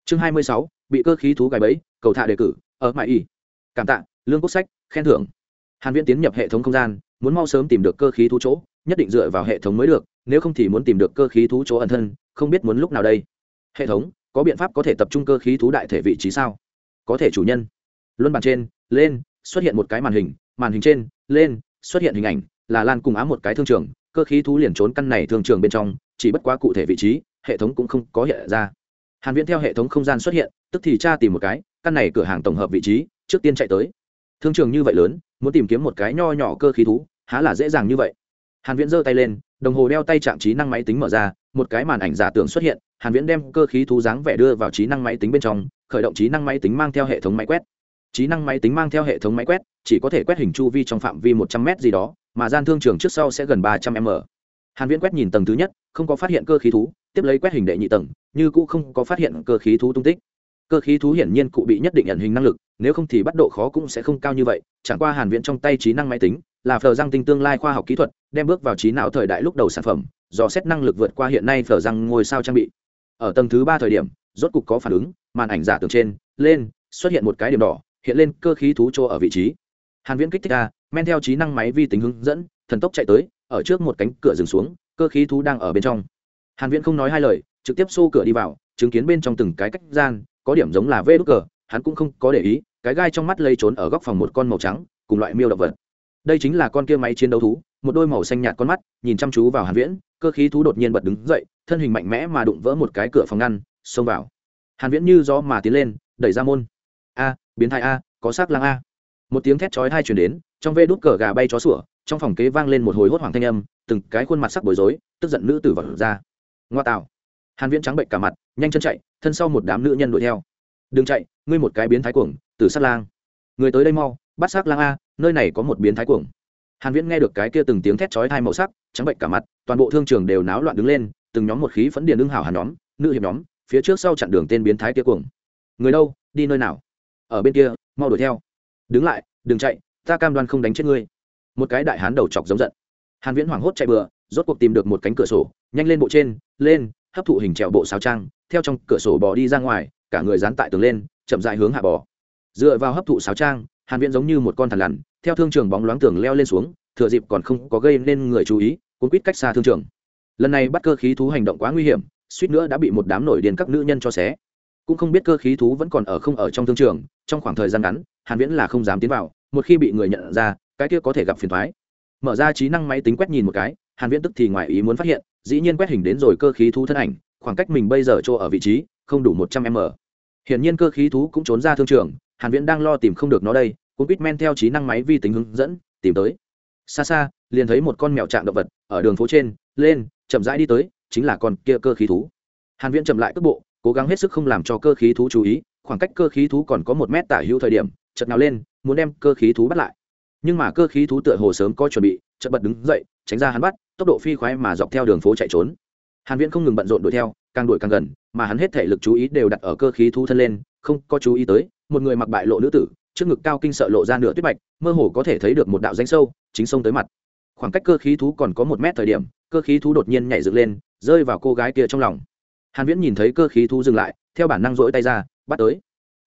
Chương hai mươi sáu, bị cơ khí thú gài bẫy, cầu thả đề cử, ở mãi y. Cảm tạ, lương quốc sách, khen thưởng. Hàn viễn tiến nhập hệ thống không gian, muốn mau sớm tìm được cơ khí thú chỗ, nhất định dựa vào hệ thống mới được, nếu không thì muốn tìm được cơ khí thú chỗ ẩn thân, không biết muốn lúc nào đây. Hệ thống, có biện pháp có thể tập trung cơ khí thú đại thể vị trí sao? Có thể chủ nhân. Luân bàn trên, lên, xuất hiện một cái màn hình màn hình trên, lên, xuất hiện hình ảnh, là lan cùng ám một cái thương trường cơ khí thú liền trốn căn này thương trường bên trong, chỉ bất quá cụ thể vị trí, hệ thống cũng không có hiện ra. Hàn viễn theo hệ thống không gian xuất hiện, tức thì tra tìm một cái, căn này cửa hàng tổng hợp vị trí, trước tiên chạy tới. Thương trường như vậy lớn, muốn tìm kiếm một cái nho nhỏ cơ khí thú, há là dễ dàng như vậy. Hàn viễn giơ tay lên, đồng hồ đeo tay chạm trí năng máy tính mở ra, một cái màn ảnh giả tưởng xuất hiện, hàn viễn đem cơ khí thú dáng vẻ đưa vào trí năng máy tính bên trong, khởi động trí năng máy tính mang theo hệ thống máy quét. Trí năng máy tính mang theo hệ thống máy quét, chỉ có thể quét hình chu vi trong phạm vi 100 m gì đó mà gian thương trường trước sau sẽ gần 300 m. Hàn viễn quét nhìn tầng thứ nhất, không có phát hiện cơ khí thú, tiếp lấy quét hình đệ nhị tầng, như cũ không có phát hiện cơ khí thú tung tích. Cơ khí thú hiển nhiên cụ bị nhất định nhận hình năng lực, nếu không thì bắt độ khó cũng sẽ không cao như vậy, chẳng qua hàn viễn trong tay trí năng máy tính, là phờ răng tinh tương lai khoa học kỹ thuật, đem bước vào trí não thời đại lúc đầu sản phẩm, do xét năng lực vượt qua hiện nay phờ răng ngôi sao trang bị. Ở tầng thứ ba thời điểm, rốt cục có phản ứng, màn ảnh giả tường trên, lên, xuất hiện một cái điểm đỏ, hiện lên cơ khí thú chỗ ở vị trí. Hàn viễn kích thích ra men theo trí năng máy vi tính hướng dẫn, thần tốc chạy tới, ở trước một cánh cửa dừng xuống, cơ khí thú đang ở bên trong. Hàn viễn không nói hai lời, trực tiếp xô cửa đi vào, chứng kiến bên trong từng cái cách gian, có điểm giống là vê đúc cờ, hắn cũng không có để ý, cái gai trong mắt lây trốn ở góc phòng một con màu trắng, cùng loại miêu động vật. Đây chính là con kia máy chiến đấu thú, một đôi màu xanh nhạt con mắt, nhìn chăm chú vào hàn viễn, cơ khí thú đột nhiên bật đứng dậy, thân hình mạnh mẽ mà đụng vỡ một cái cửa phòng ngăn, xông vào. Hàn viễn như gió mà tiến lên, đẩy ra môn. A, biến thái a, có xác lang a. Một tiếng thét chói tai truyền đến trong vê đút cờ gà bay chó sủa, trong phòng kế vang lên một hồi hốt hoảng thanh âm, từng cái khuôn mặt sắc bối rối, tức giận nữ tử vật ra. Ngoa tạo. Hàn viễn trắng bệnh cả mặt, nhanh chân chạy, thân sau một đám nữ nhân đuổi theo. Đừng chạy, ngươi một cái biến thái cuồng, tử sát lang. Người tới đây mau, bắt sát lang a, nơi này có một biến thái cuồng. Hàn viễn nghe được cái kia từng tiếng thét chói tai màu sắc, trắng bệnh cả mặt, toàn bộ thương trường đều náo loạn đứng lên, từng nhóm một khí phấn điền ưng hảo hàn nhóm, nữ hiệp nhóm, phía trước sau chặn đường tên biến thái kia cuồng. Người đâu, đi nơi nào? Ở bên kia, mau đuổi theo. Đứng lại, đừng chạy ta cam đoan không đánh chết ngươi. Một cái đại hán đầu chọc giống giận. Hàn viễn hoảng hốt chạy bừa, rốt cuộc tìm được một cánh cửa sổ, nhanh lên bộ trên, lên, hấp thụ hình trèo bộ sáo trang, theo trong cửa sổ bò đi ra ngoài, cả người dán tại tường lên, chậm rãi hướng hạ bò. Dựa vào hấp thụ sáo trang, hàn viễn giống như một con thằn lằn, theo thương trường bóng loáng tường leo lên xuống, thừa dịp còn không có gây nên người chú ý, cuốn quýt cách xa thương trường. Lần này bắt cơ khí thú hành động quá nguy hiểm, suýt nữa đã bị một đám nổi điên các nữ nhân cho xé. Cũng không biết cơ khí thú vẫn còn ở không ở trong thương trường, trong khoảng thời gian ngắn, hàn viễn là không dám tiến vào một khi bị người nhận ra, cái kia có thể gặp phiền toái. Mở ra trí năng máy tính quét nhìn một cái, hàn viễn tức thì ngoài ý muốn phát hiện, dĩ nhiên quét hình đến rồi cơ khí thú thân ảnh, khoảng cách mình bây giờ chỗ ở vị trí, không đủ 100 m. Hiển nhiên cơ khí thú cũng trốn ra thương trường, hàn viễn đang lo tìm không được nó đây cũng biết men theo trí năng máy vi tính hướng dẫn, tìm tới. Xa xa, liền thấy một con mèo trạng động vật, ở đường phố trên, lên, chậm rãi đi tới, chính là con kia cơ khí thú. Hàn viễn chậm lại cước bộ, cố gắng hết sức không làm cho cơ khí thú chú ý, khoảng cách cơ khí thú còn có một mét tả hữu thời điểm, chợt nào lên muốn đem cơ khí thú bắt lại. Nhưng mà cơ khí thú tựa hồ sớm có chuẩn bị, chợt bật đứng dậy, tránh ra hắn bắt, tốc độ phi khoái mà dọc theo đường phố chạy trốn. Hàn viễn không ngừng bận rộn đuổi theo, càng đuổi càng gần, mà hắn hết thể lực chú ý đều đặt ở cơ khí thú thân lên, không có chú ý tới, một người mặc bại lộ nữ tử, trước ngực cao kinh sợ lộ ra nửa tuyết bạch, mơ hồ có thể thấy được một đạo danh sâu, chính sông tới mặt. Khoảng cách cơ khí thú còn có một mét thời điểm, cơ khí thú đột nhiên nhảy dựng lên, rơi vào cô gái kia trong lòng. Hàn viễn nhìn thấy cơ khí thú dừng lại, theo bản năng rỗi tay ra, bắt tới.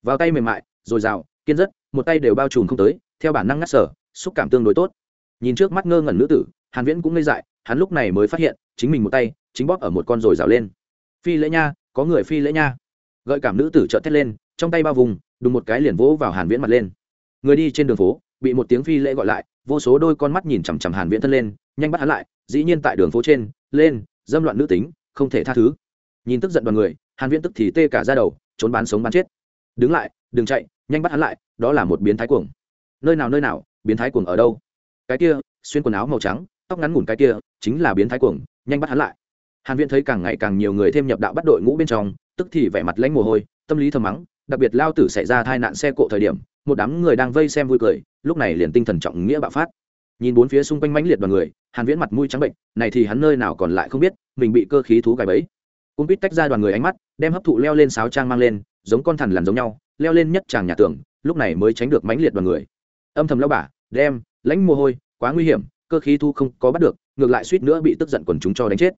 Vào tay mềm mại, rồi rào kiên rất, một tay đều bao trùm không tới, theo bản năng ngắt sở, xúc cảm tương đối tốt. Nhìn trước mắt ngơ ngẩn nữ tử, hàn viễn cũng ngây dại, hắn lúc này mới phát hiện, chính mình một tay, chính bóp ở một con rồi rào lên. Phi lễ nha, có người phi lễ nha. Gợi cảm nữ tử trợn thét lên, trong tay bao vùng, đùng một cái liền vỗ vào hàn viễn mặt lên. Người đi trên đường phố, bị một tiếng phi lễ gọi lại, vô số đôi con mắt nhìn chằm chằm hàn viễn thân lên, nhanh bắt hắn lại, dĩ nhiên tại đường phố trên, lên, dâm loạn nữ tính, không thể tha thứ. Nhìn tức giận đoàn người, hàn viễn tức thì tê cả ra đầu, trốn bán sống bán chết. Đứng lại đừng chạy, nhanh bắt hắn lại, đó là một biến thái cuồng. Nơi nào nơi nào, biến thái cuồng ở đâu? Cái kia, xuyên quần áo màu trắng, tóc ngắn ngủn cái kia, chính là biến thái cuồng, nhanh bắt hắn lại. Hàn viễn thấy càng ngày càng nhiều người thêm nhập đạo bắt đội ngũ bên trong, tức thì vẻ mặt lãnh mồ hôi, tâm lý thầm mắng, đặc biệt lao tử xảy ra tai nạn xe cộ thời điểm, một đám người đang vây xem vui cười, lúc này liền tinh thần trọng nghĩa bạo phát. Nhìn bốn phía xung quanh mãnh liệt đoàn người, hàn viễn mặt mũi trắng bệnh, này thì hắn nơi nào còn lại không biết, mình bị cơ khí thú gài bẫy. Cung quýt tách ra đoàn người ánh mắt, đem hấp thụ leo lên sáo trang mang lên, giống con thằn lằn giống nhau leo lên nhất tràng nhà tường, lúc này mới tránh được mãnh liệt đoàn người. Âm thầm lao bả đem, lãnh mồ hôi, quá nguy hiểm, cơ khí thu không có bắt được, ngược lại suýt nữa bị tức giận quần chúng cho đánh chết.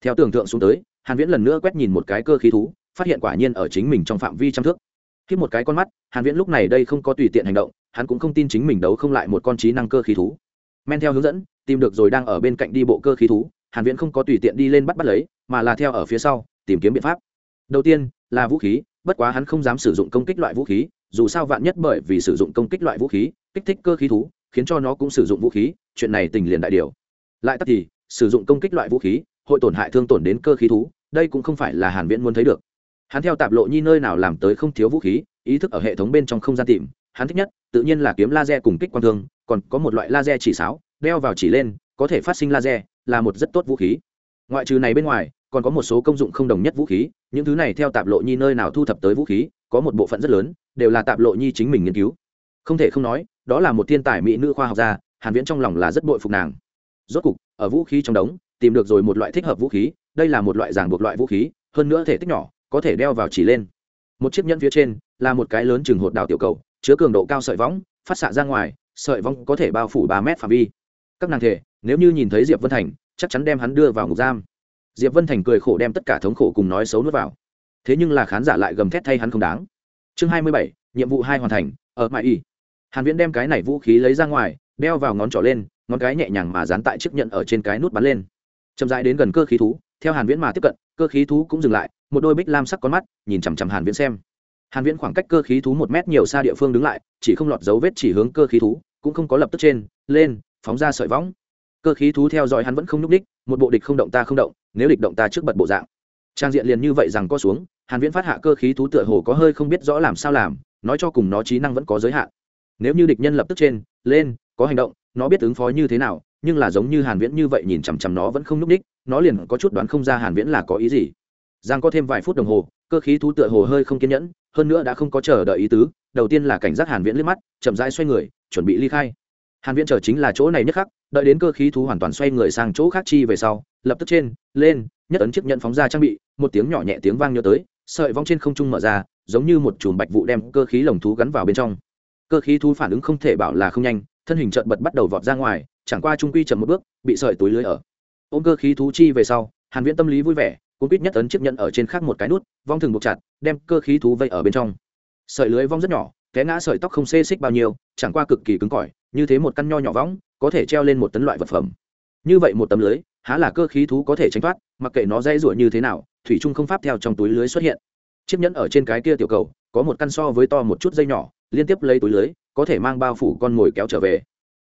Theo tưởng tượng xuống tới, hàn viễn lần nữa quét nhìn một cái cơ khí thú, phát hiện quả nhiên ở chính mình trong phạm vi trăm thước. Khi một cái con mắt, hàn viễn lúc này đây không có tùy tiện hành động, hắn cũng không tin chính mình đấu không lại một con trí năng cơ khí thú. Men theo hướng dẫn, tìm được rồi đang ở bên cạnh đi bộ cơ khí thú, hàn viễn không có tùy tiện đi lên bắt bắt lấy, mà là theo ở phía sau, tìm kiếm biện pháp. Đầu tiên, là vũ khí bất quá hắn không dám sử dụng công kích loại vũ khí, dù sao vạn nhất bởi vì sử dụng công kích loại vũ khí, kích thích cơ khí thú, khiến cho nó cũng sử dụng vũ khí, chuyện này tình liền đại điều. Lại tắt thì, sử dụng công kích loại vũ khí, hội tổn hại thương tổn đến cơ khí thú, đây cũng không phải là hàn viễn muốn thấy được. Hắn theo tạp lộ nhi nơi nào làm tới không thiếu vũ khí, ý thức ở hệ thống bên trong không gian tìm, hắn thích nhất, tự nhiên là kiếm laser cùng kích quang thương, còn có một loại laser chỉ sáo, đeo vào chỉ lên, có thể phát sinh laser, là một rất tốt vũ khí. Ngoại trừ này bên ngoài còn có một số công dụng không đồng nhất vũ khí, những thứ này theo tạp lộ nhi nơi nào thu thập tới vũ khí, có một bộ phận rất lớn, đều là tạp lộ nhi chính mình nghiên cứu. Không thể không nói, đó là một thiên tài mỹ nữ khoa học gia, hàn viễn trong lòng là rất bội phục nàng. Rốt cục, ở vũ khí trong đống, tìm được rồi một loại thích hợp vũ khí, đây là một loại giảng buộc loại vũ khí, hơn nữa thể tích nhỏ, có thể đeo vào chỉ lên. Một chiếc nhẫn phía trên, là một cái lớn chừng hột đào tiểu cầu, chứa cường độ cao sợi võng, phát xạ ra ngoài, sợi võng có thể bao phủ ba mét phạm vi. Các nàng thể, nếu như nhìn thấy diệp vân thành, chắc chắn đem hắn đưa vào ngục giam diệp vân thành cười khổ đem tất cả thống khổ cùng nói xấu nuốt vào. Thế nhưng là khán giả lại gầm thét thay hắn không đáng. Chương hai mươi bảy, nhiệm vụ hai hoàn thành, ở mãi y. Hàn viễn đem cái này vũ khí lấy ra ngoài, đeo vào ngón trỏ lên, ngón cái nhẹ nhàng mà dán tại chiếc nhận ở trên cái nút bắn lên. Chậm rãi đến gần cơ khí thú, theo hàn viễn mà tiếp cận, cơ khí thú cũng dừng lại, một đôi bích lam sắc con mắt, nhìn chằm chằm hàn viễn xem. Hàn viễn khoảng cách cơ khí thú một mét nhiều xa địa phương đứng lại, chỉ không lọt dấu vết chỉ hướng cơ khí thú, cũng không có lập tức trên, lên, phóng ra sợi võng cơ khí thú theo dõi hắn vẫn không nhúc đích một bộ địch không động ta không động, nếu địch động ta trước bật bộ dạng. Trang diện liền như vậy rằng có xuống, hàn viễn phát hạ cơ khí thú tựa hồ có hơi không biết rõ làm sao làm, nói cho cùng nó trí năng vẫn có giới hạn. Nếu như địch nhân lập tức trên, lên, có hành động, nó biết ứng phó như thế nào, nhưng là giống như hàn viễn như vậy nhìn chằm chằm nó vẫn không nhúc đích nó liền có chút đoán không ra hàn viễn là có ý gì. Giang có thêm vài phút đồng hồ, cơ khí thú tựa hồ hơi không kiên nhẫn, hơn nữa đã không có chờ đợi ý tứ, đầu tiên là cảnh giác hàn viễn liếc mắt, chậm rãi xoay người, chuẩn bị ly khai hàn viễn chờ chính là chỗ này nhất khắc, đợi đến cơ khí thú hoàn toàn xoay người sang chỗ khác chi về sau, lập tức trên, lên, nhất ấn chiếc nhận phóng ra trang bị, một tiếng nhỏ nhẹ tiếng vang nhớ tới, sợi vong trên không trung mở ra, giống như một chùm bạch vụ đem cơ khí lồng thú gắn vào bên trong. Cơ khí thú phản ứng không thể bảo là không nhanh, thân hình trợn bật bắt đầu vọt ra ngoài, chẳng qua trung quy chậm một bước, bị sợi túi lưới ở. Ôm cơ khí thú chi về sau, hàn viễn tâm lý vui vẻ cũng biết nhất ấn chiếc nhận ở trên khác một cái nút, vong thường buộc chặt, đem cơ khí thú vây ở bên trong. Sợi lưới vong rất nhỏ, té ngã sợi tóc không xê xích bao nhiêu, chẳng qua cực kỳ cứng cỏi như thế một căn nho nhỏ võng, có thể treo lên một tấn loại vật phẩm. Như vậy một tấm lưới, há là cơ khí thú có thể tránh thoát, mặc kệ nó dây rủa như thế nào, thủy trung không pháp theo trong túi lưới xuất hiện. Chiếc nhẫn ở trên cái kia tiểu cầu, có một căn so với to một chút dây nhỏ, liên tiếp lấy túi lưới, có thể mang bao phủ con mồi kéo trở về.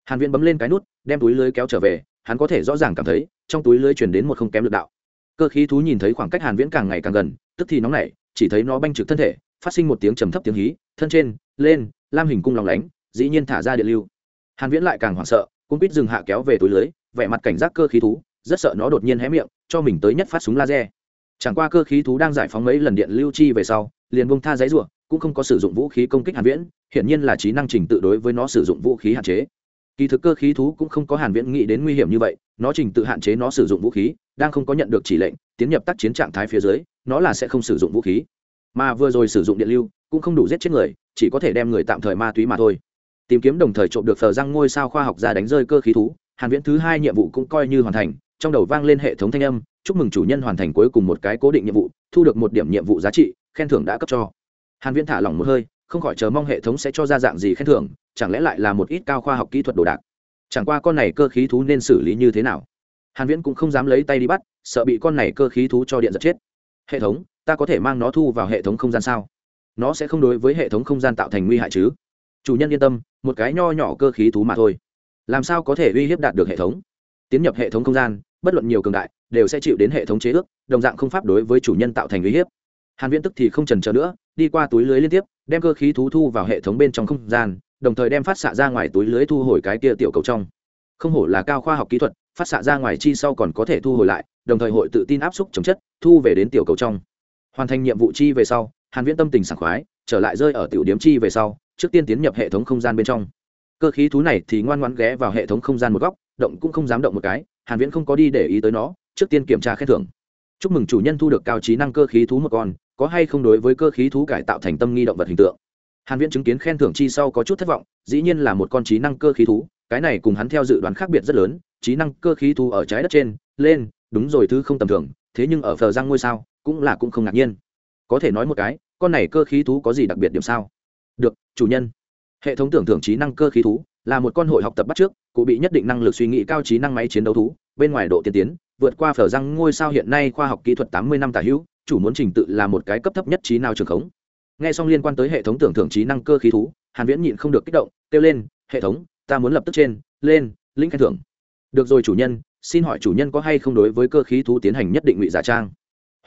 Hàn viễn bấm lên cái nút, đem túi lưới kéo trở về, hắn có thể rõ ràng cảm thấy, trong túi lưới truyền đến một không kém lực đạo. Cơ khí thú nhìn thấy khoảng cách hàn viễn càng ngày càng gần, tức thì nóng nảy, chỉ thấy nó banh trực thân thể, phát sinh một tiếng trầm thấp tiếng hí, thân trên, lên, lam hình cung lòng lánh, dĩ nhiên thả ra điện lưu hàn viễn lại càng hoảng sợ cũng biết dừng hạ kéo về túi lưới, vẻ mặt cảnh giác cơ khí thú, rất sợ nó đột nhiên hé miệng, cho mình tới nhất phát súng laser. Chẳng qua cơ khí thú đang giải phóng mấy lần điện lưu chi về sau, liền buông tha giấy rủa, cũng không có sử dụng vũ khí công kích hàn viễn hiện nhiên là trí năng trình tự đối với nó sử dụng vũ khí hạn chế. Kỳ thực cơ khí thú cũng không có hàn viễn nghĩ đến nguy hiểm như vậy, nó trình tự hạn chế nó sử dụng vũ khí, đang không có nhận được chỉ lệnh, tiến nhập tác chiến trạng thái phía dưới, nó là sẽ không sử dụng vũ khí. Mà vừa rồi sử dụng điện lưu, cũng không đủ giết chết người, chỉ có thể đem người tạm thời ma túy mà thôi tìm kiếm đồng thời trộm được phờ răng ngôi sao khoa học ra đánh rơi cơ khí thú, hàn viễn thứ hai nhiệm vụ cũng coi như hoàn thành, trong đầu vang lên hệ thống thanh âm, chúc mừng chủ nhân hoàn thành cuối cùng một cái cố định nhiệm vụ, thu được một điểm nhiệm vụ giá trị, khen thưởng đã cấp cho. Hàn viễn thả lỏng một hơi, không khỏi chờ mong hệ thống sẽ cho ra dạng gì khen thưởng, chẳng lẽ lại là một ít cao khoa học kỹ thuật đồ đạc? Chẳng qua con này cơ khí thú nên xử lý như thế nào? Hàn viễn cũng không dám lấy tay đi bắt, sợ bị con này cơ khí thú cho điện giật chết. Hệ thống, ta có thể mang nó thu vào hệ thống không gian sao? Nó sẽ không đối với hệ thống không gian tạo thành nguy hại chứ? Chủ nhân yên tâm một cái nho nhỏ cơ khí thú mà thôi. Làm sao có thể uy hiếp đạt được hệ thống? Tiến nhập hệ thống không gian, bất luận nhiều cường đại, đều sẽ chịu đến hệ thống chế ước, đồng dạng không pháp đối với chủ nhân tạo thành uy hiếp. Hàn viễn tức thì không trần chờ nữa, đi qua túi lưới liên tiếp, đem cơ khí thú thu vào hệ thống bên trong không gian, đồng thời đem phát xạ ra ngoài túi lưới thu hồi cái kia tiểu cầu trong. Không hổ là cao khoa học kỹ thuật, phát xạ ra ngoài chi sau còn có thể thu hồi lại, đồng thời hội tự tin áp xúc chống chất, thu về đến tiểu cầu trong. Hoàn thành nhiệm vụ chi về sau, hàn viễn tâm tình sảng khoái, trở lại rơi ở tiểu điểm chi về sau trước tiên tiến nhập hệ thống không gian bên trong. Cơ khí thú này thì ngoan ngoãn ghé vào hệ thống không gian một góc, động cũng không dám động một cái, hàn viễn không có đi để ý tới nó, trước tiên kiểm tra khen thưởng. Chúc mừng chủ nhân thu được cao trí năng cơ khí thú một con, có hay không đối với cơ khí thú cải tạo thành tâm nghi động vật hình tượng. Hàn viễn chứng kiến khen thưởng chi sau có chút thất vọng, dĩ nhiên là một con trí năng cơ khí thú, cái này cùng hắn theo dự đoán khác biệt rất lớn, trí năng cơ khí thú ở trái đất trên, lên, đúng rồi thứ không tầm thường, thế nhưng ở phờ giang ngôi sao, cũng là cũng không ngạc nhiên. Có thể nói một cái, con này cơ khí thú có gì đặc biệt điểm sao? Được, chủ nhân. Hệ thống tưởng thưởng trí năng cơ khí thú là một con hội học tập bắt trước, cụ bị nhất định năng lực suy nghĩ cao trí năng máy chiến đấu thú, bên ngoài độ tiên tiến, vượt qua phở răng ngôi sao hiện nay khoa học kỹ thuật tám mươi năm tả hữu, chủ muốn trình tự là một cái cấp thấp nhất trí nào trường khống. Nghe xong liên quan tới hệ thống tưởng thưởng trí năng cơ khí thú, hàn viễn nhịn không được kích động, kêu lên, hệ thống, ta muốn lập tức trên, lên, lĩnh khen thưởng. Được rồi chủ nhân, xin hỏi chủ nhân có hay không đối với cơ khí thú tiến hành nhất định ngụy giả trang?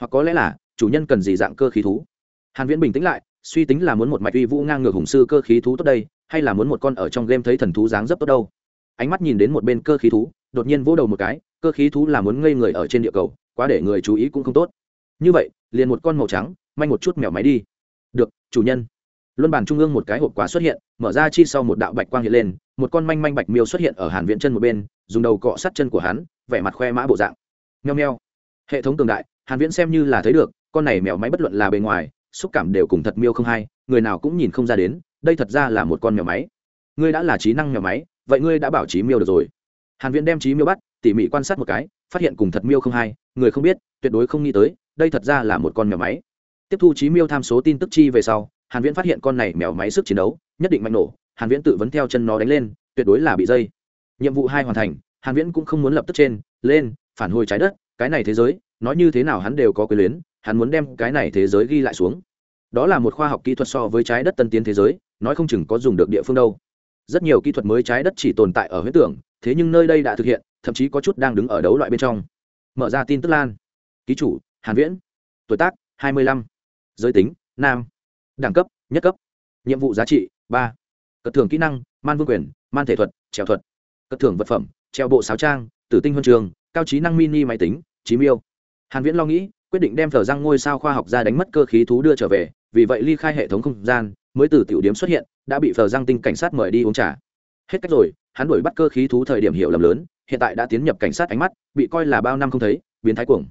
Hoặc có lẽ là, chủ nhân cần gì dạng cơ khí thú? Hàn viễn bình tĩnh lại suy tính là muốn một mạch uy vũ ngang ngược hùng sư cơ khí thú tốt đây, hay là muốn một con ở trong game thấy thần thú dáng dấp tốt đâu? Ánh mắt nhìn đến một bên cơ khí thú, đột nhiên vỗ đầu một cái, cơ khí thú là muốn ngây người ở trên địa cầu, quá để người chú ý cũng không tốt. Như vậy, liền một con màu trắng manh một chút mèo máy đi. Được, chủ nhân. Luân bàn trung ương một cái hộp quà xuất hiện, mở ra chi sau một đạo bạch quang hiện lên, một con manh manh bạch miêu xuất hiện ở hàn viện chân một bên, dùng đầu cọ sát chân của hắn, vẻ mặt khoe mã bộ dạng. Nheo nheo hệ thống cường đại, hàn viễn xem như là thấy được, con này mèo máy bất luận là bề ngoài xúc cảm đều cùng thật miêu không hay người nào cũng nhìn không ra đến, đây thật ra là một con mèo máy. Ngươi đã là trí năng mèo máy, vậy ngươi đã bảo trí miêu được rồi. Hàn viễn đem trí miêu bắt, tỉ mỉ quan sát một cái, phát hiện cùng thật miêu không hay người không biết, tuyệt đối không nghĩ tới, đây thật ra là một con mèo máy. Tiếp thu trí miêu tham số tin tức chi về sau, hàn viễn phát hiện con này mèo máy sức chiến đấu, nhất định mạnh nổ, hàn viễn tự vấn theo chân nó đánh lên, tuyệt đối là bị dây. Nhiệm vụ hai hoàn thành, hàn viễn cũng không muốn lập tức trên, lên, phản hồi trái đất, cái này thế giới nói như thế nào hắn đều có quyền luyến, hắn muốn đem cái này thế giới ghi lại xuống. Đó là một khoa học kỹ thuật so với trái đất tân tiến thế giới, nói không chừng có dùng được địa phương đâu. Rất nhiều kỹ thuật mới trái đất chỉ tồn tại ở huyết tưởng, thế nhưng nơi đây đã thực hiện, thậm chí có chút đang đứng ở đấu loại bên trong. Mở ra tin tức lan. Ký chủ, hàn viễn. Tuổi tác 25. giới tính, nam. Đẳng cấp, nhất cấp. Nhiệm vụ giá trị, ba. Cất thưởng kỹ năng, man vương quyền, man thể thuật, trèo thuật. Cất thưởng vật phẩm, treo bộ sáo trang, tử tinh huân trường, cao trí năng mini máy tính, chí miêu hàn viễn lo nghĩ, quyết định đem thờ răng ngôi sao khoa học ra đánh mất cơ khí thú đưa trở về, vì vậy ly khai hệ thống không gian, mới từ tiểu điểm xuất hiện, đã bị thờ răng tinh cảnh sát mời đi uống trà. Hết cách rồi, hắn đuổi bắt cơ khí thú thời điểm hiểu lầm lớn, hiện tại đã tiến nhập cảnh sát ánh mắt, bị coi là bao năm không thấy, biến thái cuồng.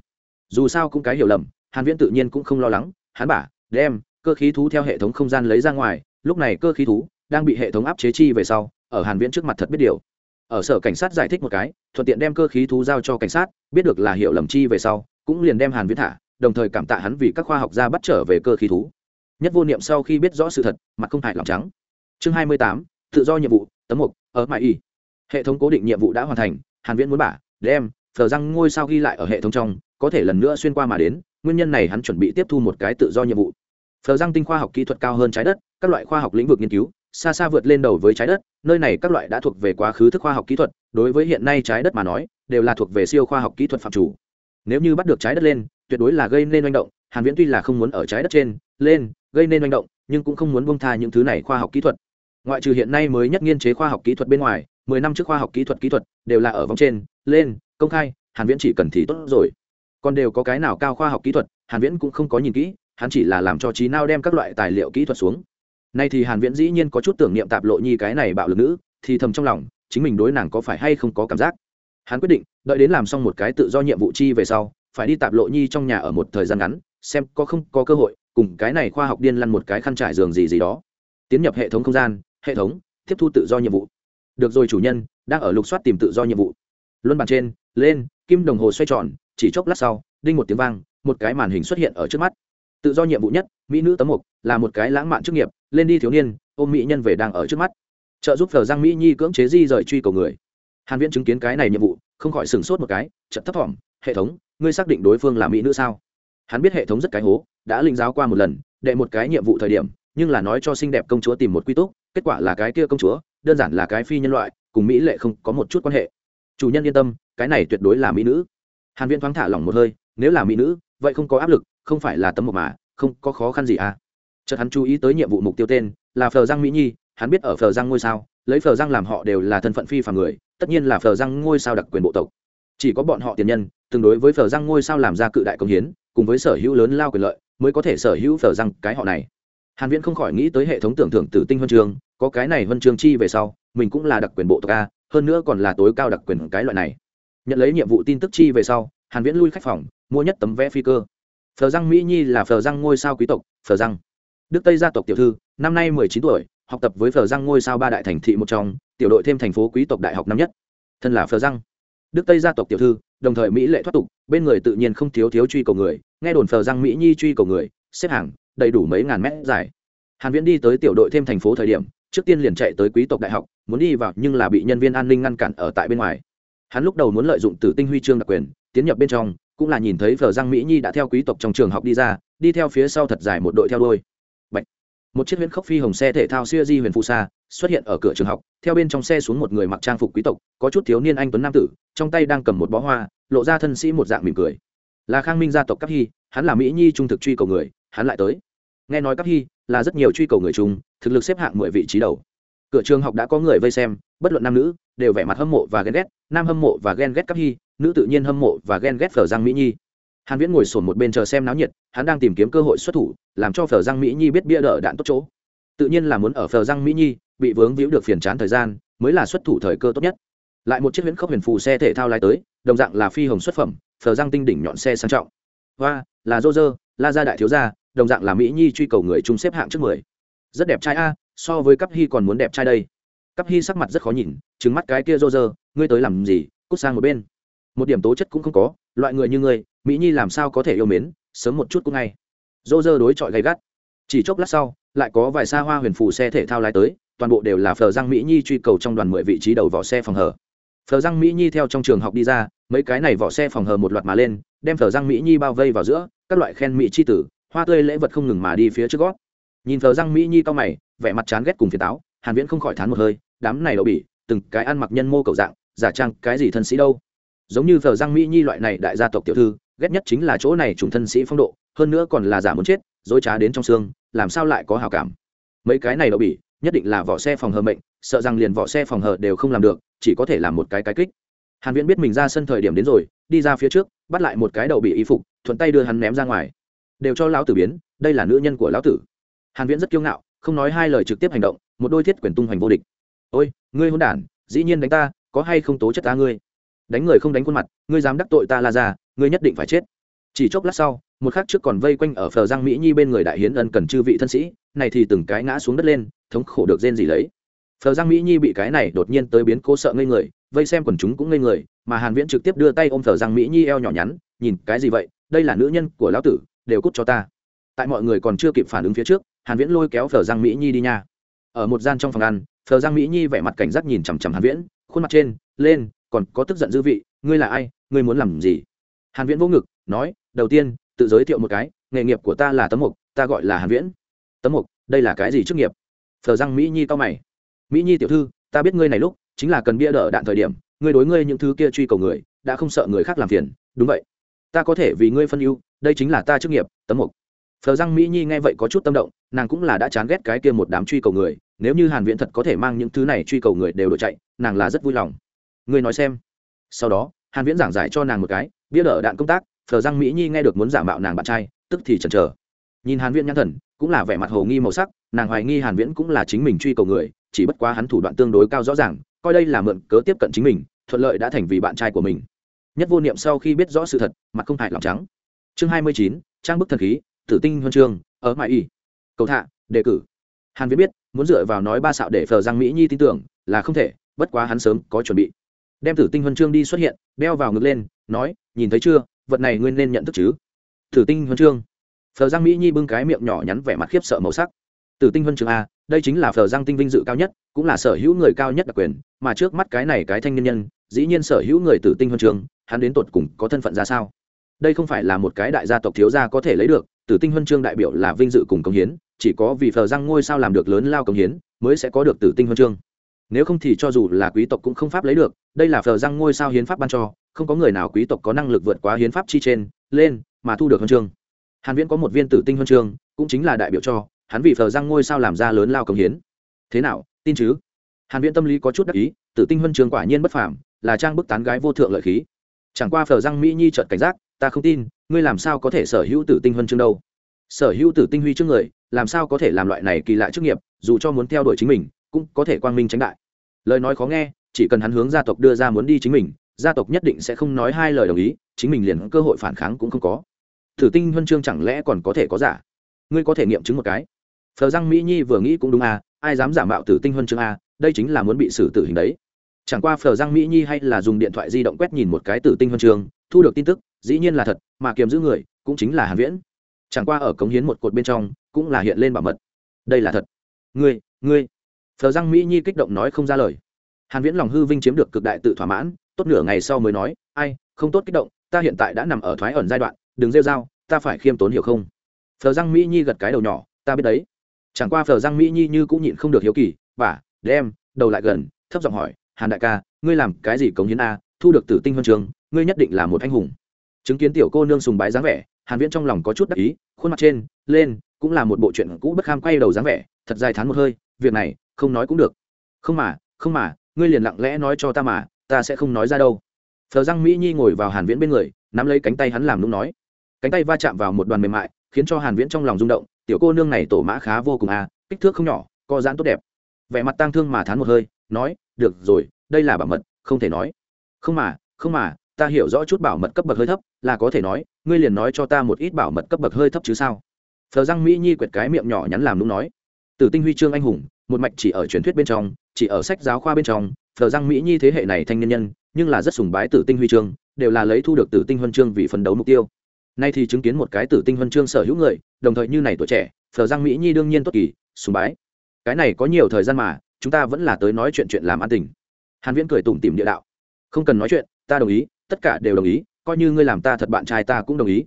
Dù sao cũng cái hiểu lầm, hàn viễn tự nhiên cũng không lo lắng, hắn bả đem cơ khí thú theo hệ thống không gian lấy ra ngoài, lúc này cơ khí thú đang bị hệ thống áp chế chi về sau, ở hàn viễn trước mặt thật biết điều. Ở sở cảnh sát giải thích một cái, thuận tiện đem cơ khí thú giao cho cảnh sát, biết được là hiểu lầm chi về sau cũng liền đem hàn viễn thả đồng thời cảm tạ hắn vì các khoa học gia bắt trở về cơ khí thú. Nhất vô niệm sau khi biết rõ sự thật mặt không hại lòng trắng. Chương 28, tự do nhiệm vụ tấm mục ở mãi y. Hệ thống cố định nhiệm vụ đã hoàn thành hàn viễn muốn bả đem Phở răng ngôi sao ghi lại ở hệ thống trong có thể lần nữa xuyên qua mà đến nguyên nhân này hắn chuẩn bị tiếp thu một cái tự do nhiệm vụ. Phờ răng tinh khoa học kỹ thuật cao hơn trái đất các loại khoa học lĩnh vực nghiên cứu xa xa vượt lên đầu với trái đất nơi này các loại đã thuộc về quá khứ thức khoa học kỹ thuật đối với hiện nay trái đất mà nói đều là thuộc về siêu khoa học kỹ thuật phạm chủ nếu như bắt được trái đất lên, tuyệt đối là gây nên manh động, hàn viễn tuy là không muốn ở trái đất trên, lên, gây nên manh động, nhưng cũng không muốn buông tha những thứ này khoa học kỹ thuật. Ngoại trừ hiện nay mới nhất nghiên chế khoa học kỹ thuật bên ngoài, mười năm trước khoa học kỹ thuật kỹ thuật đều là ở vòng trên, lên, công khai, hàn viễn chỉ cần thì tốt rồi. Còn đều có cái nào cao khoa học kỹ thuật, hàn viễn cũng không có nhìn kỹ, hắn chỉ là làm cho trí nào đem các loại tài liệu kỹ thuật xuống. Nay thì hàn viễn dĩ nhiên có chút tưởng niệm tạp lộ nhi cái này bạo lực nữ, thì thầm trong lòng, chính mình đối nàng có phải hay không có cảm giác? Hắn quyết định đợi đến làm xong một cái tự do nhiệm vụ chi về sau, phải đi tạp lộ nhi trong nhà ở một thời gian ngắn, xem có không có cơ hội, cùng cái này khoa học điên lăn một cái khăn trải giường gì gì đó. Tiến nhập hệ thống không gian, hệ thống, tiếp thu tự do nhiệm vụ. Được rồi chủ nhân, đang ở lục soát tìm tự do nhiệm vụ. Luân bàn trên, lên, kim đồng hồ xoay tròn, chỉ chốc lát sau, đinh một tiếng vang, một cái màn hình xuất hiện ở trước mắt. Tự do nhiệm vụ nhất, mỹ nữ tấm mục, là một cái lãng mạn chức nghiệp, lên đi thiếu niên, ôm mỹ nhân về đang ở trước mắt. Trợ giúp thờ giang mỹ nhi cưỡng chế di rời truy cầu người. Hàn viễn chứng kiến cái này nhiệm vụ không khỏi sừng sốt một cái trận thấp thỏm, hệ thống, ngươi xác định đối phương là mỹ nữ sao? Hắn biết hệ thống rất cái hố, đã linh giáo qua một lần, đệ một cái nhiệm vụ thời điểm, nhưng là nói cho xinh đẹp công chúa tìm một quy túc, kết quả là cái kia công chúa, đơn giản là cái phi nhân loại, cùng mỹ lệ không có một chút quan hệ. Chủ nhân yên tâm, cái này tuyệt đối là mỹ nữ. Hàn viễn thoáng thả lỏng một hơi, nếu là mỹ nữ, vậy không có áp lực, không phải là tấm một mà, không có khó khăn gì à? Chợt hắn chú ý tới nhiệm vụ mục tiêu tên, là phờ giang mỹ nhi, hắn biết ở phờ giang ngôi sao lấy phờ giang làm họ đều là thân phận phi phàm người, tất nhiên là phờ giang ngôi sao đặc quyền bộ tộc. Chỉ có bọn họ tiền nhân, tương đối với phờ giang ngôi sao làm ra cự đại công hiến, cùng với sở hữu lớn lao quyền lợi, mới có thể sở hữu phờ giang cái họ này. Hàn viễn không khỏi nghĩ tới hệ thống tưởng thưởng tử tinh huân trường có cái này huân trường chi về sau, mình cũng là đặc quyền bộ tộc a, hơn nữa còn là tối cao đặc quyền cái loại này. Nhận lấy nhiệm vụ tin tức chi về sau, hàn viễn lui khách phòng, mua nhất tấm vé phi cơ. Phờ răng mỹ nhi là phờ răng ngôi sao quý tộc, phờ răng. Đức tây gia tộc tiểu thư, năm nay 19 tuổi học tập với phờ răng ngôi sao ba đại thành thị một trong, tiểu đội thêm thành phố quý tộc đại học năm nhất. Thân là phờ răng. Đức tây gia tộc tiểu thư, đồng thời mỹ lệ thoát tục, bên người tự nhiên không thiếu thiếu truy cầu người, nghe đồn phờ răng mỹ nhi truy cầu người, xếp hàng, đầy đủ mấy ngàn mét dài. Hàn viễn đi tới tiểu đội thêm thành phố thời điểm, trước tiên liền chạy tới quý tộc đại học, muốn đi vào nhưng là bị nhân viên an ninh ngăn cản ở tại bên ngoài. Hắn lúc đầu muốn lợi dụng tử tinh huy chương đặc quyền, tiến nhập bên trong, cũng là nhìn thấy phờ giang mỹ nhi đã theo quý tộc trong trường học đi ra, đi theo phía sau thật dài một đội theo đôi Bạch một chiếc huyễn khốc phi hồng xe thể thao siêu di huyền phụ sa xuất hiện ở cửa trường học. Theo bên trong xe xuống một người mặc trang phục quý tộc, có chút thiếu niên anh tuấn nam tử, trong tay đang cầm một bó hoa, lộ ra thân sĩ một dạng mỉm cười. Là khang minh gia tộc cấp hy, hắn là mỹ nhi trung thực truy cầu người, hắn lại tới. Nghe nói cấp hy là rất nhiều truy cầu người chung, thực lực xếp hạng mười vị trí đầu. Cửa trường học đã có người vây xem, bất luận nam nữ, đều vẻ mặt hâm mộ và ghen ghét. Nam hâm mộ và ghen ghét cấp hy, nữ tự nhiên hâm mộ và ghen ghét phở giang mỹ nhi hàn viễn ngồi sồn một bên chờ xem náo nhiệt, hắn đang tìm kiếm cơ hội xuất thủ, làm cho phở giang mỹ nhi biết bia đỡ đạn tốt chỗ. Tự nhiên là muốn ở phở giang mỹ nhi, bị vướng víu được phiền chán thời gian, mới là xuất thủ thời cơ tốt nhất. Lại một chiếc huyễn khốc huyền phù xe thể thao lái tới, đồng dạng là phi hồng xuất phẩm, phở giang tinh đỉnh nhọn xe sang trọng. Hoa, là dô dơ la gia đại thiếu gia, đồng dạng là mỹ nhi truy cầu người chung xếp hạng trước mười. Rất đẹp trai a, so với cấp hy còn muốn đẹp trai đây. Cấp hy sắc mặt rất khó nhìn trứng mắt cái kia dô dơ ngươi tới làm gì, cút sang một bên. Một điểm tố chất cũng không có loại người như ngươi, mỹ nhi làm sao có thể yêu mến, sớm một chút cũng ngay. Dô dơ đối chọi gay gắt. Chỉ chốc lát sau, lại có vài xa hoa huyền phù xe thể thao lái tới, toàn bộ đều là phờ răng mỹ nhi truy cầu trong đoàn mười vị trí đầu vỏ xe phòng hở. Phờ răng mỹ nhi theo trong trường học đi ra, mấy cái này vỏ xe phòng hở một loạt mà lên, đem phờ răng mỹ nhi bao vây vào giữa, các loại khen mỹ c h i tử, hoa tươi lễ vật không ngừng mà đi phía trước gót. Nhìn phờ răng mỹ nhi cao mày, vẻ mặt chán ghét cùng phiền táo, hàn viễn không khỏi thán một hơi, đám này đậu bỉ, từng cái ăn mặc nhân mô cầu dạng, giả trang cái gì thân sĩ đâu? Giống như thờ giang mỹ nhi loại này đại gia tộc tiểu thư, ghét nhất chính là chỗ này trùng thân sĩ phong độ, hơn nữa còn là giả muốn chết, dối trá đến trong xương, làm sao lại có hào cảm. Mấy cái này đậu bỉ, nhất định là vỏ xe phòng hờ mệnh, sợ rằng liền vỏ xe phòng hờ đều không làm được, chỉ có thể làm một cái cái kích. Hàn viễn biết mình ra sân thời điểm đến rồi, đi ra phía trước, bắt lại một cái đậu bị y phục, thuận tay đưa hắn ném ra ngoài. Đều cho lão tử biến, đây là nữ nhân của lão tử. Hàn viễn rất kiêu ngạo, không nói hai lời trực tiếp hành động, một đôi thiết quyền tung hoành vô địch. Ôi, ngươi hỗn đản, dĩ nhiên đánh ta, có hay không tố chất ta ngươi? Đánh người không đánh khuôn mặt, ngươi dám đắc tội ta la ra ngươi nhất định phải chết. Chỉ chốc lát sau, một khắc trước còn vây quanh ở phờ giang mỹ nhi bên người đại hiến ân cần chư vị thân sĩ, này thì từng cái ngã xuống đất lên, thống khổ được rên gì lấy. Phờ giang mỹ nhi bị cái này đột nhiên tới biến cố sợ ngây người, vây xem quần chúng cũng ngây người, mà hàn viễn trực tiếp đưa tay ôm phờ giang mỹ nhi eo nhỏ nhắn, nhìn, cái gì vậy? Đây là nữ nhân của lão tử, đều cút cho ta. Tại mọi người còn chưa kịp phản ứng phía trước, hàn viễn lôi kéo phờ giang mỹ nhi đi nha. Ở một gian trong phòng ăn, phờ giang mỹ nhi vẻ mặt cảnh giác nhìn chằm chằm hàn viễn, khuôn mặt trên, lên còn có tức giận dư vị, ngươi là ai, ngươi muốn làm gì? Hàn viễn vô ngực, nói, đầu tiên, tự giới thiệu một cái, nghề nghiệp của ta là tấm mục, ta gọi là hàn viễn. Tấm mục, đây là cái gì chức nghiệp? Phờ răng mỹ nhi cao mày. Mỹ nhi tiểu thư, ta biết ngươi này lúc, chính là cần bia đỡ đạn thời điểm, ngươi đối ngươi những thứ kia truy cầu người, đã không sợ người khác làm phiền, đúng vậy. Ta có thể vì ngươi phân ưu, đây chính là ta chức nghiệp, tấm mục. Phờ răng mỹ nhi nghe vậy có chút tâm động, nàng cũng là đã chán ghét cái kia một đám truy cầu người, nếu như hàn viễn thật có thể mang những thứ này truy cầu người đều đổi chạy, nàng là rất vui lòng ngươi nói xem. Sau đó hàn viễn giảng giải cho nàng một cái bia đỡ đạn công tác phờ giang mỹ nhi nghe được muốn giả mạo nàng bạn trai tức thì chần chờ. Nhìn hàn viễn nhãn thần cũng là vẻ mặt hồ nghi màu sắc nàng hoài nghi hàn viễn cũng là chính mình truy cầu người chỉ bất quá hắn thủ đoạn tương đối cao rõ ràng coi đây là mượn cớ tiếp cận chính mình thuận lợi đã thành vì bạn trai của mình. Nhất vô niệm sau khi biết rõ sự thật mặt không hại lòng trắng. Chương 29, trang bức thần khí tử tinh huân chương ở mại y. Cầu thạ đề cử. Hàn viễn biết muốn dựa vào nói ba xạo để phờ giang mỹ nhi tin tưởng là không thể bất quá hắn sớm có chuẩn bị đem tử tinh huân chương đi xuất hiện, đeo vào ngực lên, nói, nhìn thấy chưa, vật này nguyên nên nhận thức chứ? Tử tinh huân chương. Phờ giang mỹ nhi bưng cái miệng nhỏ nhắn vẻ mặt khiếp sợ màu sắc. Tử tinh huân chương a đây chính là phờ giang tinh vinh dự cao nhất, cũng là sở hữu người cao nhất đặc quyền, mà trước mắt cái này cái thanh niên nhân, dĩ nhiên sở hữu người tử tinh huân chương, hắn đến tột cùng có thân phận ra sao? Đây không phải là một cái đại gia tộc thiếu gia có thể lấy được, tử tinh huân chương đại biểu là vinh dự cùng công hiến, chỉ có vì phờ giang ngôi sao làm được lớn lao công hiến, mới sẽ có được tử tinh huân chương nếu không thì cho dù là quý tộc cũng không pháp lấy được, đây là phờ giang ngôi sao hiến pháp ban cho, không có người nào quý tộc có năng lực vượt quá hiến pháp chi trên, lên, mà thu được huân chương. Hàn viễn có một viên tử tinh huân chương, cũng chính là đại biểu cho, hắn vì phờ giang ngôi sao làm ra lớn lao công hiến. Thế nào, tin chứ? Hàn viễn tâm lý có chút đắc ý, tử tinh huân chương quả nhiên bất phàm, là trang bức tán gái vô thượng lợi khí. Chẳng qua phờ giang mỹ nhi chợt cảnh giác, ta không tin, ngươi làm sao có thể sở hữu tử tinh huân chương đâu? Sở hữu tử tinh huy trước người, làm sao có thể làm loại này kỳ lạ chức nghiệp, dù cho muốn theo đuổi chính mình, cũng có thể quang minh tránh đại lời nói khó nghe, chỉ cần hắn hướng gia tộc đưa ra muốn đi chính mình, gia tộc nhất định sẽ không nói hai lời đồng ý, chính mình liền cơ hội phản kháng cũng không có. Thử tinh huân chương chẳng lẽ còn có thể có giả? Ngươi có thể nghiệm chứng một cái. Phờ răng mỹ nhi vừa nghĩ cũng đúng à ai dám giả mạo tử tinh huân chương à đây chính là muốn bị xử tử hình đấy. Chẳng qua phờ răng mỹ nhi hay là dùng điện thoại di động quét nhìn một cái tử tinh huân chương, thu được tin tức, dĩ nhiên là thật, mà kiềm giữ người, cũng chính là hàn viễn. Chẳng qua ở cống hiến một cột bên trong, cũng là hiện lên bảo mật. Đây là thật. Ngươi ngươi phờ răng mỹ nhi kích động nói không ra lời. Hàn viễn lòng hư vinh chiếm được cực đại tự thỏa mãn, tốt nửa ngày sau mới nói, ai, không tốt kích động, ta hiện tại đã nằm ở thoái ẩn giai đoạn, đừng rêu dao ta phải khiêm tốn hiểu không? Phờ răng mỹ nhi gật cái đầu nhỏ, ta biết đấy. Chẳng qua phờ răng mỹ nhi như cũng nhịn không được hiếu kỳ và đem, đầu lại gần, thấp giọng hỏi, hàn đại ca, ngươi làm cái gì cống hiến a, thu được tử tinh huân trường, ngươi nhất định là một anh hùng. Chứng kiến tiểu cô nương sùng bái dáng vẻ, hàn viễn trong lòng có chút đắc ý, khuôn mặt trên, lên, cũng là một bộ chuyện cũ bất kham quay đầu dáng vẻ, thật dài thán một hơi, việc này không nói cũng được. Không mà không mà, ngươi liền lặng lẽ nói cho ta mà, ta sẽ không nói ra đâu. Thờ răng mỹ nhi ngồi vào hàn viễn bên người, nắm lấy cánh tay hắn làm nũng nói. Cánh tay va chạm vào một đoàn mềm mại, khiến cho hàn viễn trong lòng rung động, tiểu cô nương này tổ mã khá vô cùng à kích thước không nhỏ co giãn tốt đẹp. Vẻ mặt tang thương mà thán một hơi, nói, được rồi, đây là bảo mật, không thể nói. Không mà không mà, ta hiểu rõ chút bảo mật cấp bậc hơi thấp, là có thể nói, ngươi liền nói cho ta một ít bảo mật cấp bậc hơi thấp chứ sao? Thờ răng mỹ nhi quệt cái miệng nhỏ nhắn làm nũng nói. Tử tinh huy chương anh hùng một mạch chỉ ở truyền thuyết bên trong, chỉ ở sách giáo khoa bên trong Phở răng mỹ nhi thế hệ này thanh niên nhân, nhưng là rất sùng bái tử tinh huy chương, đều là lấy thu được tử tinh huân chương vì phấn đấu mục tiêu. Nay thì chứng kiến một cái tử tinh huân chương sở hữu người, đồng thời như này tuổi trẻ Phở răng mỹ nhi đương nhiên tốt kỳ, sùng bái. Cái này có nhiều thời gian mà, chúng ta vẫn là tới nói chuyện chuyện làm an tình. Hàn viễn cười tủm tỉm địa đạo. Không cần nói chuyện, ta đồng ý, tất cả đều đồng ý, coi như ngươi làm ta thật bạn trai ta cũng đồng ý.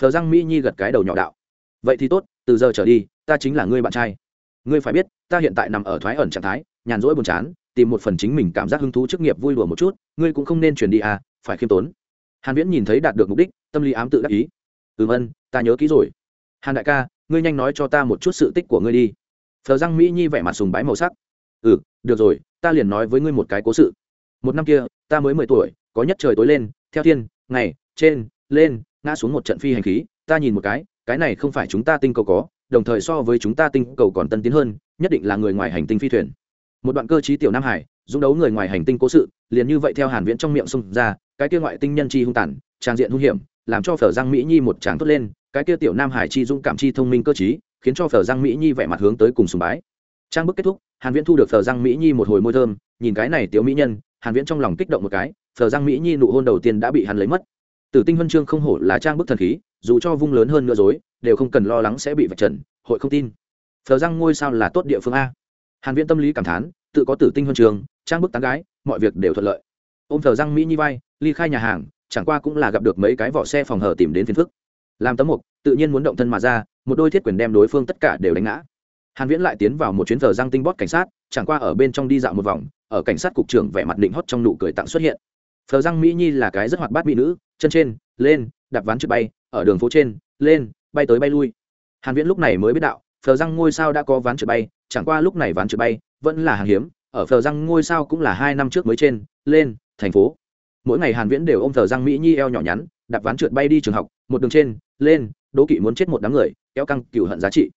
Phở răng mỹ nhi gật cái đầu nhỏ đạo. Vậy thì tốt, từ giờ trở đi, ta chính là ngươi bạn trai ngươi phải biết, ta hiện tại nằm ở thoái ẩn trạng thái, nhàn rỗi buồn chán, tìm một phần chính mình cảm giác hứng thú chức nghiệp vui đùa một chút, ngươi cũng không nên chuyển đi à phải khiêm tốn. Hàn viễn nhìn thấy đạt được mục đích, tâm lý ám tự đắc ý. Ừm ân, ta nhớ kỹ rồi. Hàn đại ca, ngươi nhanh nói cho ta một chút sự tích của ngươi đi. Phờ răng mỹ nhi vẻ mặt sùng bái màu sắc. Ừ được rồi, ta liền nói với ngươi một cái cố sự. Một năm kia, ta mới mười tuổi, có nhất trời tối lên, theo thiên, ngày, trên, lên, ngã xuống một trận phi hành khí, ta nhìn một cái cái này không phải chúng ta tinh cầu có đồng thời so với chúng ta tinh cầu còn tân tiến hơn, nhất định là người ngoài hành tinh phi thuyền. Một đoạn cơ chí tiểu nam hải, dũng đấu người ngoài hành tinh cố sự, liền như vậy theo hàn viễn trong miệng xông ra, cái kia ngoại tinh nhân chi hung tàn, trang diện hung hiểm, làm cho phở giang mỹ nhi một tràng thốt lên, cái kia tiểu nam hải chi dũng cảm chi thông minh cơ trí, khiến cho phở giang mỹ nhi vẻ mặt hướng tới cùng sùng bái. Trang bức kết thúc, hàn viễn thu được phở giang mỹ nhi một hồi môi thơm, nhìn cái này tiểu mỹ nhân, hàn viễn trong lòng kích động một cái, phở giang mỹ nhi nụ hôn đầu tiên đã bị hắn lấy mất. Tử tinh huân chương không hổ là trang bức thần khí dù cho vung lớn hơn nữa dối đều không cần lo lắng sẽ bị vạch trần hội không tin. Phở giang ngôi sao là tốt địa phương a. Hàn viễn tâm lý cảm thán tự có tử tinh huân trường, trang bức tán gái mọi việc đều thuận lợi. Ôm phở giang mỹ nhi vai ly khai nhà hàng chẳng qua cũng là gặp được mấy cái vỏ xe phòng hở tìm đến phiền phức. Làm tấm mục tự nhiên muốn động thân mà ra một đôi thiết quyền đem đối phương tất cả đều đánh ngã. Hàn viễn lại tiến vào một chuyến thờ giang tinh bót cảnh sát chẳng qua ở bên trong đi dạo một vòng ở cảnh sát cục trưởng vẻ mặt định hót trong nụ cười tặng xuất hiện. Thờ giang mỹ nhi là cái rất hoạt bát mỹ nữ chân trên lên đạp ván trước bay ở đường phố trên, lên, bay tới bay lui. Hàn viễn lúc này mới biết đạo, phờ giang ngôi sao đã có ván trượt bay, chẳng qua lúc này ván trượt bay vẫn là hàng hiếm, ở phờ giang ngôi sao cũng là hai năm trước mới trên, lên, thành phố. Mỗi ngày hàn viễn đều ôm phờ giang mỹ nhi eo nhỏ nhắn, đạp ván trượt bay đi trường học, một đường trên, lên đố kỵ muốn chết một đám người, kéo căng cửu hận giá trị.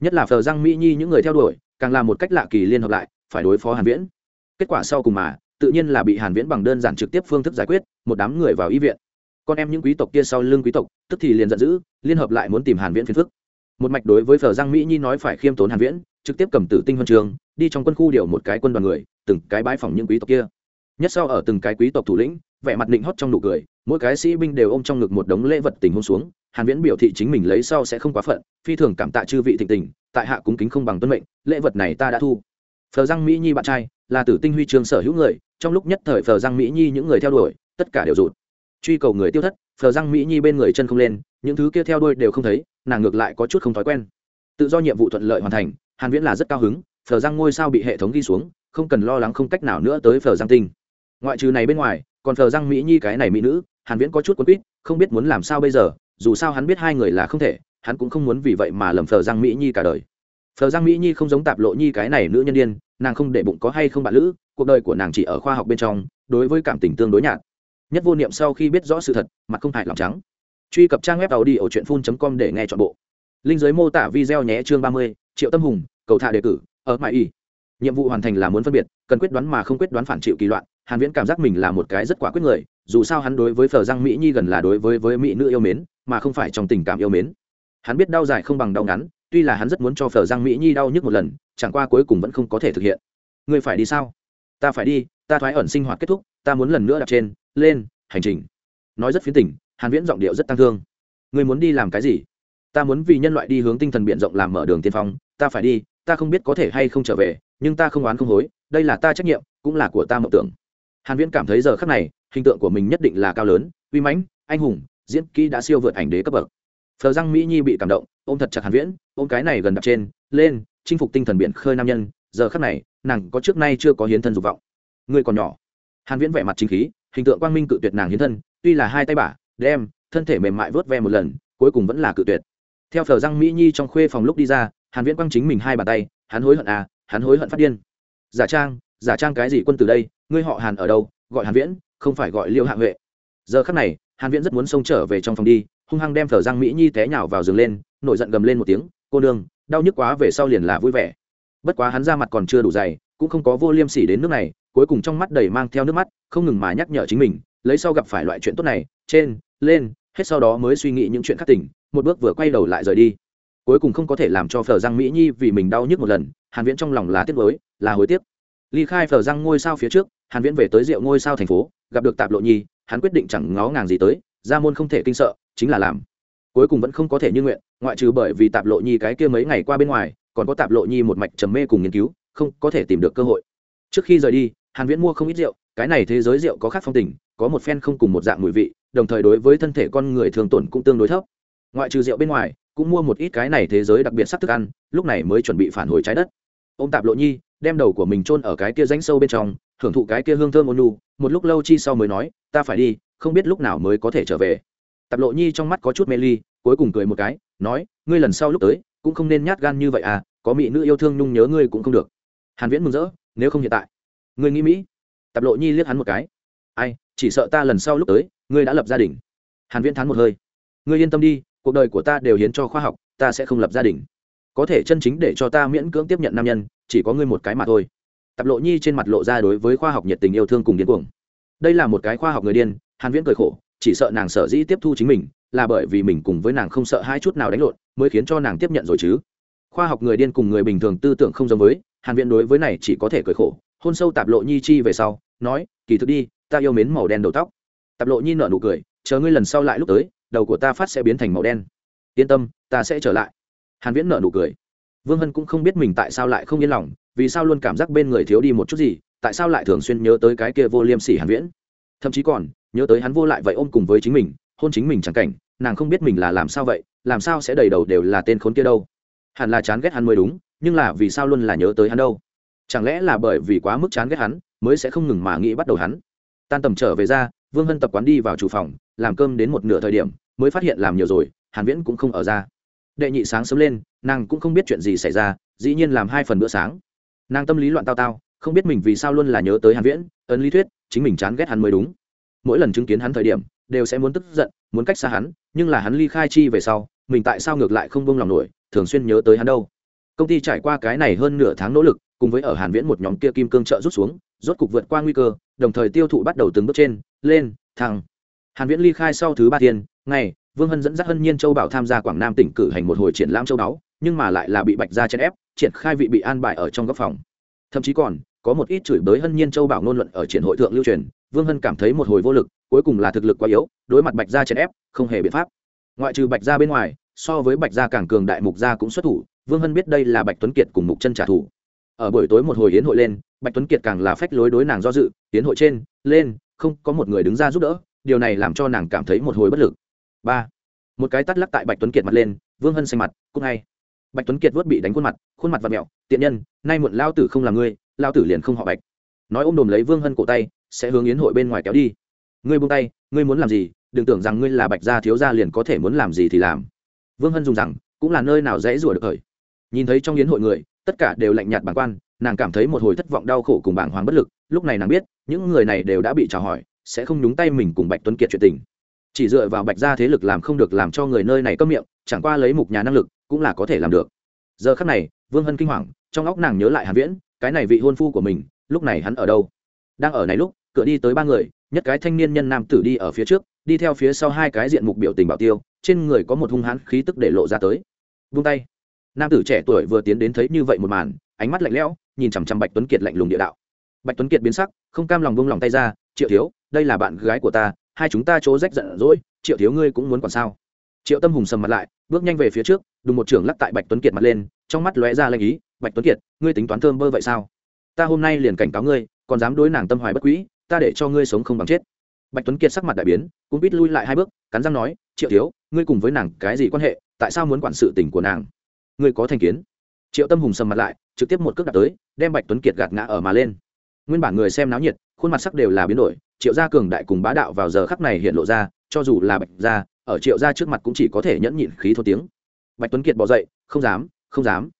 Nhất là phờ giang mỹ nhi những người theo đuổi, càng là một cách lạ kỳ liên hợp lại, phải đối phó hàn viễn. Kết quả sau cùng mà, tự nhiên là bị hàn viễn bằng đơn giản trực tiếp phương thức giải quyết, một đám người vào y viện con em những quý tộc kia sau lưng quý tộc, tức thì liền giận dữ, liên hợp lại muốn tìm hàn viễn phiền phức. Một mạch đối với phở giang mỹ nhi nói phải khiêm tốn hàn viễn, trực tiếp cầm tử tinh huân trường, đi trong quân khu điều một cái quân đoàn người, từng cái bãi phòng những quý tộc kia. Nhất sau ở từng cái quý tộc thủ lĩnh, vẻ mặt định hót trong nụ cười, mỗi cái sĩ binh đều ôm trong ngực một đống lễ vật tình hôn xuống, hàn viễn biểu thị chính mình lấy sau sẽ không quá phận, phi thường cảm tạ chư vị thịnh tình, tại hạ cúng kính không bằng tuân mệnh, lễ vật này ta đã thu. Phờ giang mỹ nhi bạn trai, là tử tinh huy trường sở hữu người, trong lúc nhất thời phờ giang mỹ nhi những người theo đuổi, tất cả đều rụt truy cầu người tiêu thất phờ giang mỹ nhi bên người chân không lên, những thứ kia theo đuôi đều không thấy, nàng ngược lại có chút không thói quen. Tự do nhiệm vụ thuận lợi hoàn thành, hàn viễn là rất cao hứng phờ giang ngôi sao bị hệ thống ghi xuống, không cần lo lắng không cách nào nữa tới phờ giang tinh. Ngoại trừ này bên ngoài, còn phờ giang mỹ nhi cái này mỹ nữ, hàn viễn có chút quấn quýt, không biết muốn làm sao bây giờ, dù sao hắn biết hai người là không thể, hắn cũng không muốn vì vậy mà lầm phờ giang mỹ nhi cả đời. Phờ giang mỹ nhi không giống tạp lộ nhi cái này nữ nhân điên, nàng không để bụng có hay không bạn lữ, cuộc đời của nàng chỉ ở khoa học bên trong, đối với cảm tình tương đối nhạt nhất vô niệm sau khi biết rõ sự thật mặt không hại lòng trắng. Truy cập trang web tàu đi ở truyện phun com để nghe chọn bộ. Linh giới mô tả video nhé chương 30, triệu tâm hùng cầu thả đề cử ở mãi y. Nhiệm vụ hoàn thành là muốn phân biệt cần quyết đoán mà không quyết đoán phản chịu kỳ loạn hàn viễn cảm giác mình là một cái rất quả quyết người dù sao hắn đối với phở răng mỹ nhi gần là đối với với mỹ nữ yêu mến mà không phải trong tình cảm yêu mến. Hắn biết đau dài không bằng đau ngắn tuy là hắn rất muốn cho phở răng mỹ nhi đau nhức một lần chẳng qua cuối cùng vẫn không có thể thực hiện. Người phải đi sao? Ta phải đi ta thoái ẩn sinh hoạt kết thúc ta muốn lần nữa đặt trên, lên, hành trình. Nói rất phiến tỉnh hàn viễn giọng điệu rất tăng thương. Người muốn đi làm cái gì? Ta muốn vì nhân loại đi hướng tinh thần biển rộng làm mở đường tiên phong. Ta phải đi, ta không biết có thể hay không trở về, nhưng ta không oán không hối, đây là ta trách nhiệm, cũng là của ta mộng tưởng. Hàn viễn cảm thấy giờ khắc này, hình tượng của mình nhất định là cao lớn, uy mãnh, anh hùng, diễn kỹ đã siêu vượt ảnh đế cấp bậc. Phờ răng mỹ nhi bị cảm động, ôm thật chặt hàn viễn, ôm cái này gần đặt trên, lên, chinh phục tinh thần biển khơi nam nhân. Giờ khắc này, nàng có trước nay chưa có hiến thân dục vọng. Người còn nhỏ hàn viễn vẻ mặt chính khí, hình tượng quang minh cự tuyệt nàng hiến thân, tuy là hai tay bả, đem, thân thể mềm mại vớt ve một lần, cuối cùng vẫn là cự tuyệt. Theo phở răng mỹ nhi trong khuê phòng lúc đi ra, hàn viễn quang chính mình hai bàn tay, hắn hối hận à hắn hối hận phát điên. Giả trang giả trang cái gì quân từ đây, ngươi họ hàn ở đâu, gọi hàn viễn, không phải gọi liêu hạ huệ. Giờ khắc này, hàn viễn rất muốn xông trở về trong phòng đi, hung hăng đem phở răng mỹ nhi té nhào vào giường lên, nổi giận gầm lên một tiếng, cô đương đau nhức quá về sau liền là vui vẻ. Bất quá hắn ra mặt còn chưa đủ dày cũng không có vô liêm sỉ đến nước này, cuối cùng trong mắt đầy mang theo nước mắt, không ngừng mà nhắc nhở chính mình, lấy sau gặp phải loại chuyện tốt này, trên, lên, hết sau đó mới suy nghĩ những chuyện khác tỉnh, một bước vừa quay đầu lại rời đi. Cuối cùng không có thể làm cho phở giang mỹ nhi vì mình đau nhức một lần, hàn viễn trong lòng là tiếc với là hối tiếc. Ly khai phở giang ngôi sao phía trước, hàn viễn về tới rượu ngôi sao thành phố, gặp được tạp lộ nhi, hắn quyết định chẳng ngó ngàng gì tới, ra môn không thể kinh sợ, chính là làm. Cuối cùng vẫn không có thể như nguyện, ngoại trừ bởi vì tạp lộ nhi cái kia mấy ngày qua bên ngoài, còn có tạp lộ nhi một mạch trầm mê cùng nghiên cứu không có thể tìm được cơ hội. Trước khi rời đi, hàn viễn mua không ít rượu, cái này thế giới rượu có khác phong tình, có một phen không cùng một dạng mùi vị, đồng thời đối với thân thể con người thường tổn cũng tương đối thấp. Ngoại trừ rượu bên ngoài, cũng mua một ít cái này thế giới đặc biệt sắc thức ăn, lúc này mới chuẩn bị phản hồi trái đất. Ông tạp lộ nhi, đem đầu của mình chôn ở cái kia rãnh sâu bên trong hưởng thụ cái kia hương thơm ôn nu một lúc lâu chi sau mới nói, ta phải đi, không biết lúc nào mới có thể trở về. Tạp lộ nhi trong mắt có chút mê ly, cuối cùng cười một cái, nói, ngươi lần sau lúc tới, cũng không nên nhát gan như vậy à có mỹ nữ yêu thương nhung nhớ ngươi cũng không được hàn viễn mừng rỡ, nếu không hiện tại. Ngươi nghĩ mỹ. Tạp lộ nhi liếc hắn một cái. Ai, chỉ sợ ta lần sau lúc tới, ngươi đã lập gia đình. Hàn viễn thán một hơi. Ngươi yên tâm đi, cuộc đời của ta đều hiến cho khoa học, ta sẽ không lập gia đình. Có thể chân chính để cho ta miễn cưỡng tiếp nhận nam nhân, chỉ có ngươi một cái mà thôi. Tạp lộ nhi trên mặt lộ ra đối với khoa học nhiệt tình yêu thương cùng điên cuồng. Đây là một cái khoa học người điên, hàn viễn cười khổ, chỉ sợ nàng sợ dĩ tiếp thu chính mình, là bởi vì mình cùng với nàng không sợ hai chút nào đánh lộn, mới khiến cho nàng tiếp nhận rồi chứ. Khoa học người điên cùng người bình thường tư tưởng không giống với hàn viễn đối với này chỉ có thể cười khổ, hôn sâu tạp lộ nhi chi về sau, nói, kỳ thực đi, ta yêu mến màu đen đầu tóc. Tạp lộ nhi nở nụ cười, chờ ngươi lần sau lại lúc tới, đầu của ta phát sẽ biến thành màu đen. Yên tâm, ta sẽ trở lại. Hàn viễn nở nụ cười. Vương hân cũng không biết mình tại sao lại không yên lòng, vì sao luôn cảm giác bên người thiếu đi một chút gì, tại sao lại thường xuyên nhớ tới cái kia vô liêm sỉ hàn viễn. Thậm chí còn, nhớ tới hắn vô lại vậy ôm cùng với chính mình, hôn chính mình chẳng cảnh, nàng không biết mình là làm sao vậy, làm sao sẽ đầy đầu đều là tên khốn kia đâu. Hẳn là chán ghét hắn mới đúng nhưng là vì sao luôn là nhớ tới hắn đâu? Chẳng lẽ là bởi vì quá mức chán ghét hắn mới sẽ không ngừng mà nghĩ bắt đầu hắn? Tan tầm trở về ra, vương hân tập quán đi vào chủ phòng, làm cơm đến một nửa thời điểm, mới phát hiện làm nhiều rồi, hàn viễn cũng không ở ra. Đệ nhị sáng sớm lên, nàng cũng không biết chuyện gì xảy ra, dĩ nhiên làm hai phần bữa sáng. Nàng tâm lý loạn tao tao, không biết mình vì sao luôn là nhớ tới hàn viễn, ấn lý thuyết, chính mình chán ghét hắn mới đúng. Mỗi lần chứng kiến hắn thời điểm, đều sẽ muốn tức giận, muốn cách xa hắn, nhưng là hắn ly khai chi về sau, mình tại sao ngược lại không buông lòng nổi, thường xuyên nhớ tới hắn đâu? Công ty trải qua cái này hơn nửa tháng nỗ lực, cùng với ở hàn viễn một nhóm kia kim cương trợ rút xuống, rốt cục vượt qua nguy cơ, đồng thời tiêu thụ bắt đầu từng bước trên, lên, thăng. Hàn viễn ly khai sau thứ ba thiên, ngày, vương hân dẫn dắt hân nhiên châu bảo tham gia quảng nam tỉnh cử hành một hồi triển lãm châu đáo nhưng mà lại là bị bạch gia chen ép, triển khai vị bị an bài ở trong góc phòng. Thậm chí còn, có một ít chửi bới hân nhiên châu bảo ngôn luận ở triển hội thượng lưu truyền, vương hân cảm thấy một hồi vô lực, cuối cùng là thực lực quá yếu, đối mặt bạch gia chen ép, không hề biện pháp. Ngoại trừ bạch gia bên ngoài, so với bạch gia càng cường đại mục gia cũng xuất thủ vương hân biết đây là bạch tuấn kiệt cùng mục chân trả thù. Ở buổi tối một hồi yến hội lên, bạch tuấn kiệt càng là phách lối đối nàng do dự, yến hội trên, lên, không, có một người đứng ra giúp đỡ, điều này làm cho nàng cảm thấy một hồi bất lực. Ba, một cái tắt lắc tại bạch tuấn kiệt mặt lên, vương hân xanh mặt cũng ngay. Bạch tuấn kiệt vớt bị đánh khuôn mặt khuôn mặt và mẹo, tiện nhân, nay muộn lao tử không là ngươi, lao tử liền không họ bạch. Nói ôm đồm lấy vương hân cổ tay, sẽ hướng yến hội bên ngoài kéo đi. Ngươi buông tay, ngươi muốn làm gì, đừng tưởng rằng ngươi là bạch gia thiếu gia liền có thể muốn làm gì thì làm. Vương hân dùng rằng, cũng là nơi nào dễ rủa được thời nhìn thấy trong yến hội người, tất cả đều lạnh nhạt bàng quan, nàng cảm thấy một hồi thất vọng đau khổ cùng bảng hoàng bất lực, lúc này nàng biết, những người này đều đã bị trào hỏi, sẽ không nhúng tay mình cùng bạch tuấn kiệt chuyện tình. Chỉ dựa vào bạch gia thế lực làm không được làm cho người nơi này câm miệng, chẳng qua lấy mục nhà năng lực, cũng là có thể làm được. Giờ khắc này, vương hân kinh hoàng, trong óc nàng nhớ lại hàn viễn, cái này vị hôn phu của mình, lúc này hắn ở đâu? Đang ở này lúc, cửa đi tới ba người, nhất cái thanh niên nhân nam tử đi ở phía trước, đi theo phía sau hai cái diện mục biểu tình bảo tiêu, trên người có một hung hãn khí tức để lộ ra tới. Vung tay nam tử trẻ tuổi vừa tiến đến thấy như vậy một màn, ánh mắt lạnh lẽo, nhìn chằm chằm bạch tuấn kiệt lạnh lùng địa đạo. Bạch tuấn kiệt biến sắc, không cam lòng vung lòng tay ra, triệu thiếu, đây là bạn gái của ta, hai chúng ta chỗ rách giận dỗi, triệu thiếu ngươi cũng muốn còn sao? Triệu tâm hùng sầm mặt lại, bước nhanh về phía trước, đùng một trưởng lắc tại bạch tuấn kiệt mặt lên, trong mắt lóe ra lanh ý, bạch tuấn kiệt, ngươi tính toán thơm bơ vậy sao? Ta hôm nay liền cảnh cáo ngươi, còn dám đối nàng tâm hoài bất quỹ ta để cho ngươi sống không bằng chết. Bạch tuấn kiệt sắc mặt đại biến, cũng biết lui lại hai bước, cắn răng nói, triệu thiếu, ngươi cùng với nàng cái gì quan hệ, tại sao muốn quản sự tình của nàng? Ngươi có thành kiến? Triệu tâm hùng sầm mặt lại, trực tiếp một cước đặt tới, đem bạch tuấn kiệt gạt ngã ở mà lên. Nguyên bản người xem náo nhiệt, khuôn mặt sắc đều là biến đổi, triệu gia cường đại cùng bá đạo vào giờ khắc này hiện lộ ra, cho dù là bạch gia, ở triệu gia trước mặt cũng chỉ có thể nhẫn nhịn khí thô tiếng. Bạch tuấn kiệt bỏ dậy, không dám không dám.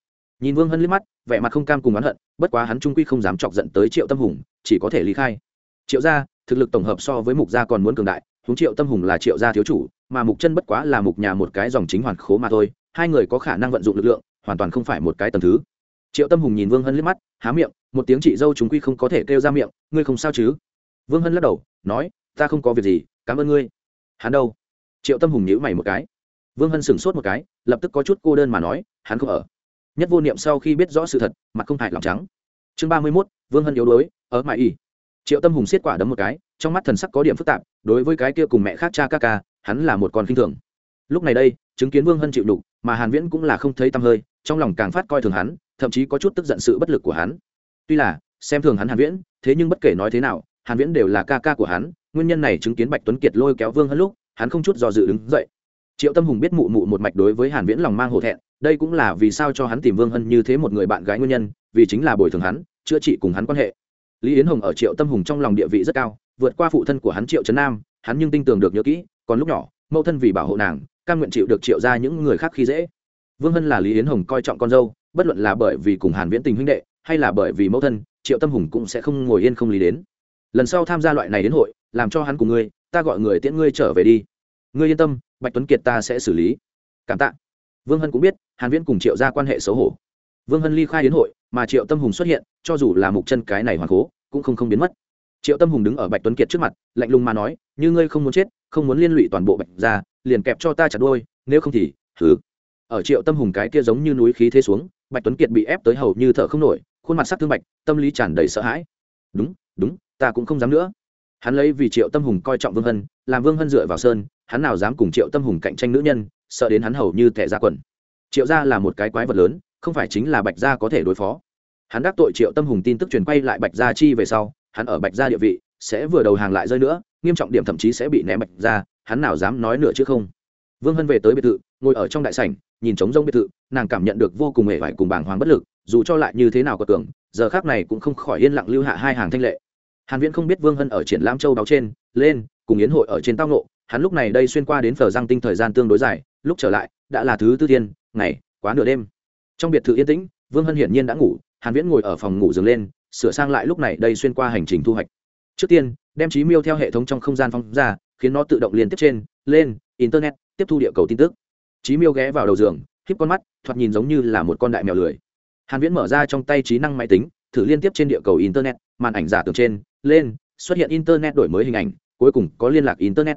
Nhìn vương hân liếc mắt, vẻ mặt không cam cùng oán hận, bất quá hắn trung quy không dám chọc giận tới triệu tâm hùng, chỉ có thể lý khai. Triệu gia, thực lực tổng hợp so với mục gia còn muốn cường đại, huống triệu tâm hùng là triệu gia thiếu chủ, mà mục chân bất quá là mục nhà một cái dòng chính hoàn khố mà thôi hai người có khả năng vận dụng lực lượng, hoàn toàn không phải một cái tầm thứ. Triệu tâm hùng nhìn vương hân liếc mắt, há miệng, một tiếng chị dâu chúng quy không có thể kêu ra miệng, ngươi không sao chứ? Vương hân lắc đầu, nói, ta không có việc gì, cảm ơn ngươi. Hắn đâu? Triệu tâm hùng nhíu mày một cái. Vương hân sửng sốt một cái, lập tức có chút cô đơn mà nói, hắn không ở. Nhất vô niệm sau khi biết rõ sự thật, mặt không hại lòng trắng. Chương ba mươi mốt, vương hân yếu đuối, ở mãi y triệu tâm hùng xiết quả đấm một cái, trong mắt thần sắc có điểm phức tạp, đối với cái kia cùng mẹ khác cha ca ca, hắn là một con kinh thường. Lúc này đây, chứng kiến vương hân chịu đục mà hàn viễn cũng là không thấy tâm hơi, trong lòng càng phát coi thường hắn, thậm chí có chút tức giận sự bất lực của hắn. Tuy là, xem thường hắn hàn viễn, thế nhưng bất kể nói thế nào, hàn viễn đều là ca ca của hắn, nguyên nhân này chứng kiến bạch tuấn kiệt lôi kéo vương hân lúc, hắn không chút do dự đứng dậy. Triệu tâm hùng biết mụ mụ một mạch đối với hàn viễn lòng mang hổ thẹn, đây cũng là vì sao cho hắn tìm vương hân như thế một người bạn gái nguyên nhân, vì chính là bồi thường hắn, chữa trị cùng hắn quan hệ. Lý yến hồng ở triệu tâm hùng trong lòng địa vị rất cao, vượt qua phụ thân của hắn triệu trấn nam, hắn nhưng tin tưởng được nhớ kỹ, còn lúc nhỏ, mẫu thân vì bảo hộ nàng cam nguyện chịu được triệu ra những người khác khi dễ. Vương hân là lý yến hồng coi trọng con dâu, bất luận là bởi vì cùng hàn viễn tình huynh đệ, hay là bởi vì mẫu thân, triệu tâm hùng cũng sẽ không ngồi yên không lý đến. Lần sau tham gia loại này đến hội, làm cho hắn cùng ngươi, ta gọi người tiễn ngươi trở về đi. Ngươi yên tâm, bạch tuấn kiệt ta sẽ xử lý. Cảm tạ. Vương hân cũng biết, hàn viễn cùng triệu ra quan hệ xấu hổ. Vương hân ly khai đến hội, mà triệu tâm hùng xuất hiện, cho dù là mục chân cái này hoàn cố, cũng không không biến mất. Triệu tâm hùng đứng ở bạch tuấn kiệt trước mặt, lạnh lùng mà nói, như ngươi không muốn chết, không muốn liên lụy toàn bộ bạch ra liền kẹp cho ta chặt đôi nếu không thì thử ở triệu tâm hùng cái kia giống như núi khí thế xuống, bạch tuấn kiệt bị ép tới hầu như thở không nổi, khuôn mặt sắc thương bạch, tâm lý tràn đầy sợ hãi. Đúng đúng, ta cũng không dám nữa. Hắn lấy vì triệu tâm hùng coi trọng vương hân, làm vương hân dựa vào sơn, hắn nào dám cùng triệu tâm hùng cạnh tranh nữ nhân, sợ đến hắn hầu như thẻ ra quần. Triệu gia là một cái quái vật lớn, không phải chính là bạch gia có thể đối phó. Hắn đắc tội triệu tâm hùng tin tức truyền quay lại bạch gia chi về sau, hắn ở bạch gia địa vị sẽ vừa đầu hàng lại rơi nữa, nghiêm trọng điểm thậm chí sẽ bị ném bạch gia hắn nào dám nói nữa chứ không? Vương hân về tới biệt thự, ngồi ở trong đại sảnh, nhìn trống rông biệt thự, nàng cảm nhận được vô cùng hề vải cùng bàng hoàng bất lực, dù cho lại như thế nào có tưởng, giờ khác này cũng không khỏi yên lặng lưu hạ hai hàng thanh lệ. Hàn viễn không biết vương hân ở triển lãm châu báo trên, lên, cùng yến hội ở trên tao nộ hắn lúc này đây xuyên qua đến phở giang tinh thời gian tương đối dài, lúc trở lại, đã là thứ tư thiên, ngày, quá nửa đêm. Trong biệt thự yên tĩnh, vương hân hiển nhiên đã ngủ, hàn viễn ngồi ở phòng ngủ giường lên, sửa sang lại lúc này đây xuyên qua hành trình thu hoạch. Trước tiên, đem trí miêu theo hệ thống trong không gian phong ra khiến nó tự động liên tiếp trên, lên, internet, tiếp thu địa cầu tin tức. Trí miêu ghé vào đầu giường, híp con mắt, thoạt nhìn giống như là một con đại mèo lười. Hàn viễn mở ra trong tay trí năng máy tính, thử liên tiếp trên địa cầu internet, màn ảnh giả tưởng trên, lên, xuất hiện internet đổi mới hình ảnh, cuối cùng có liên lạc internet.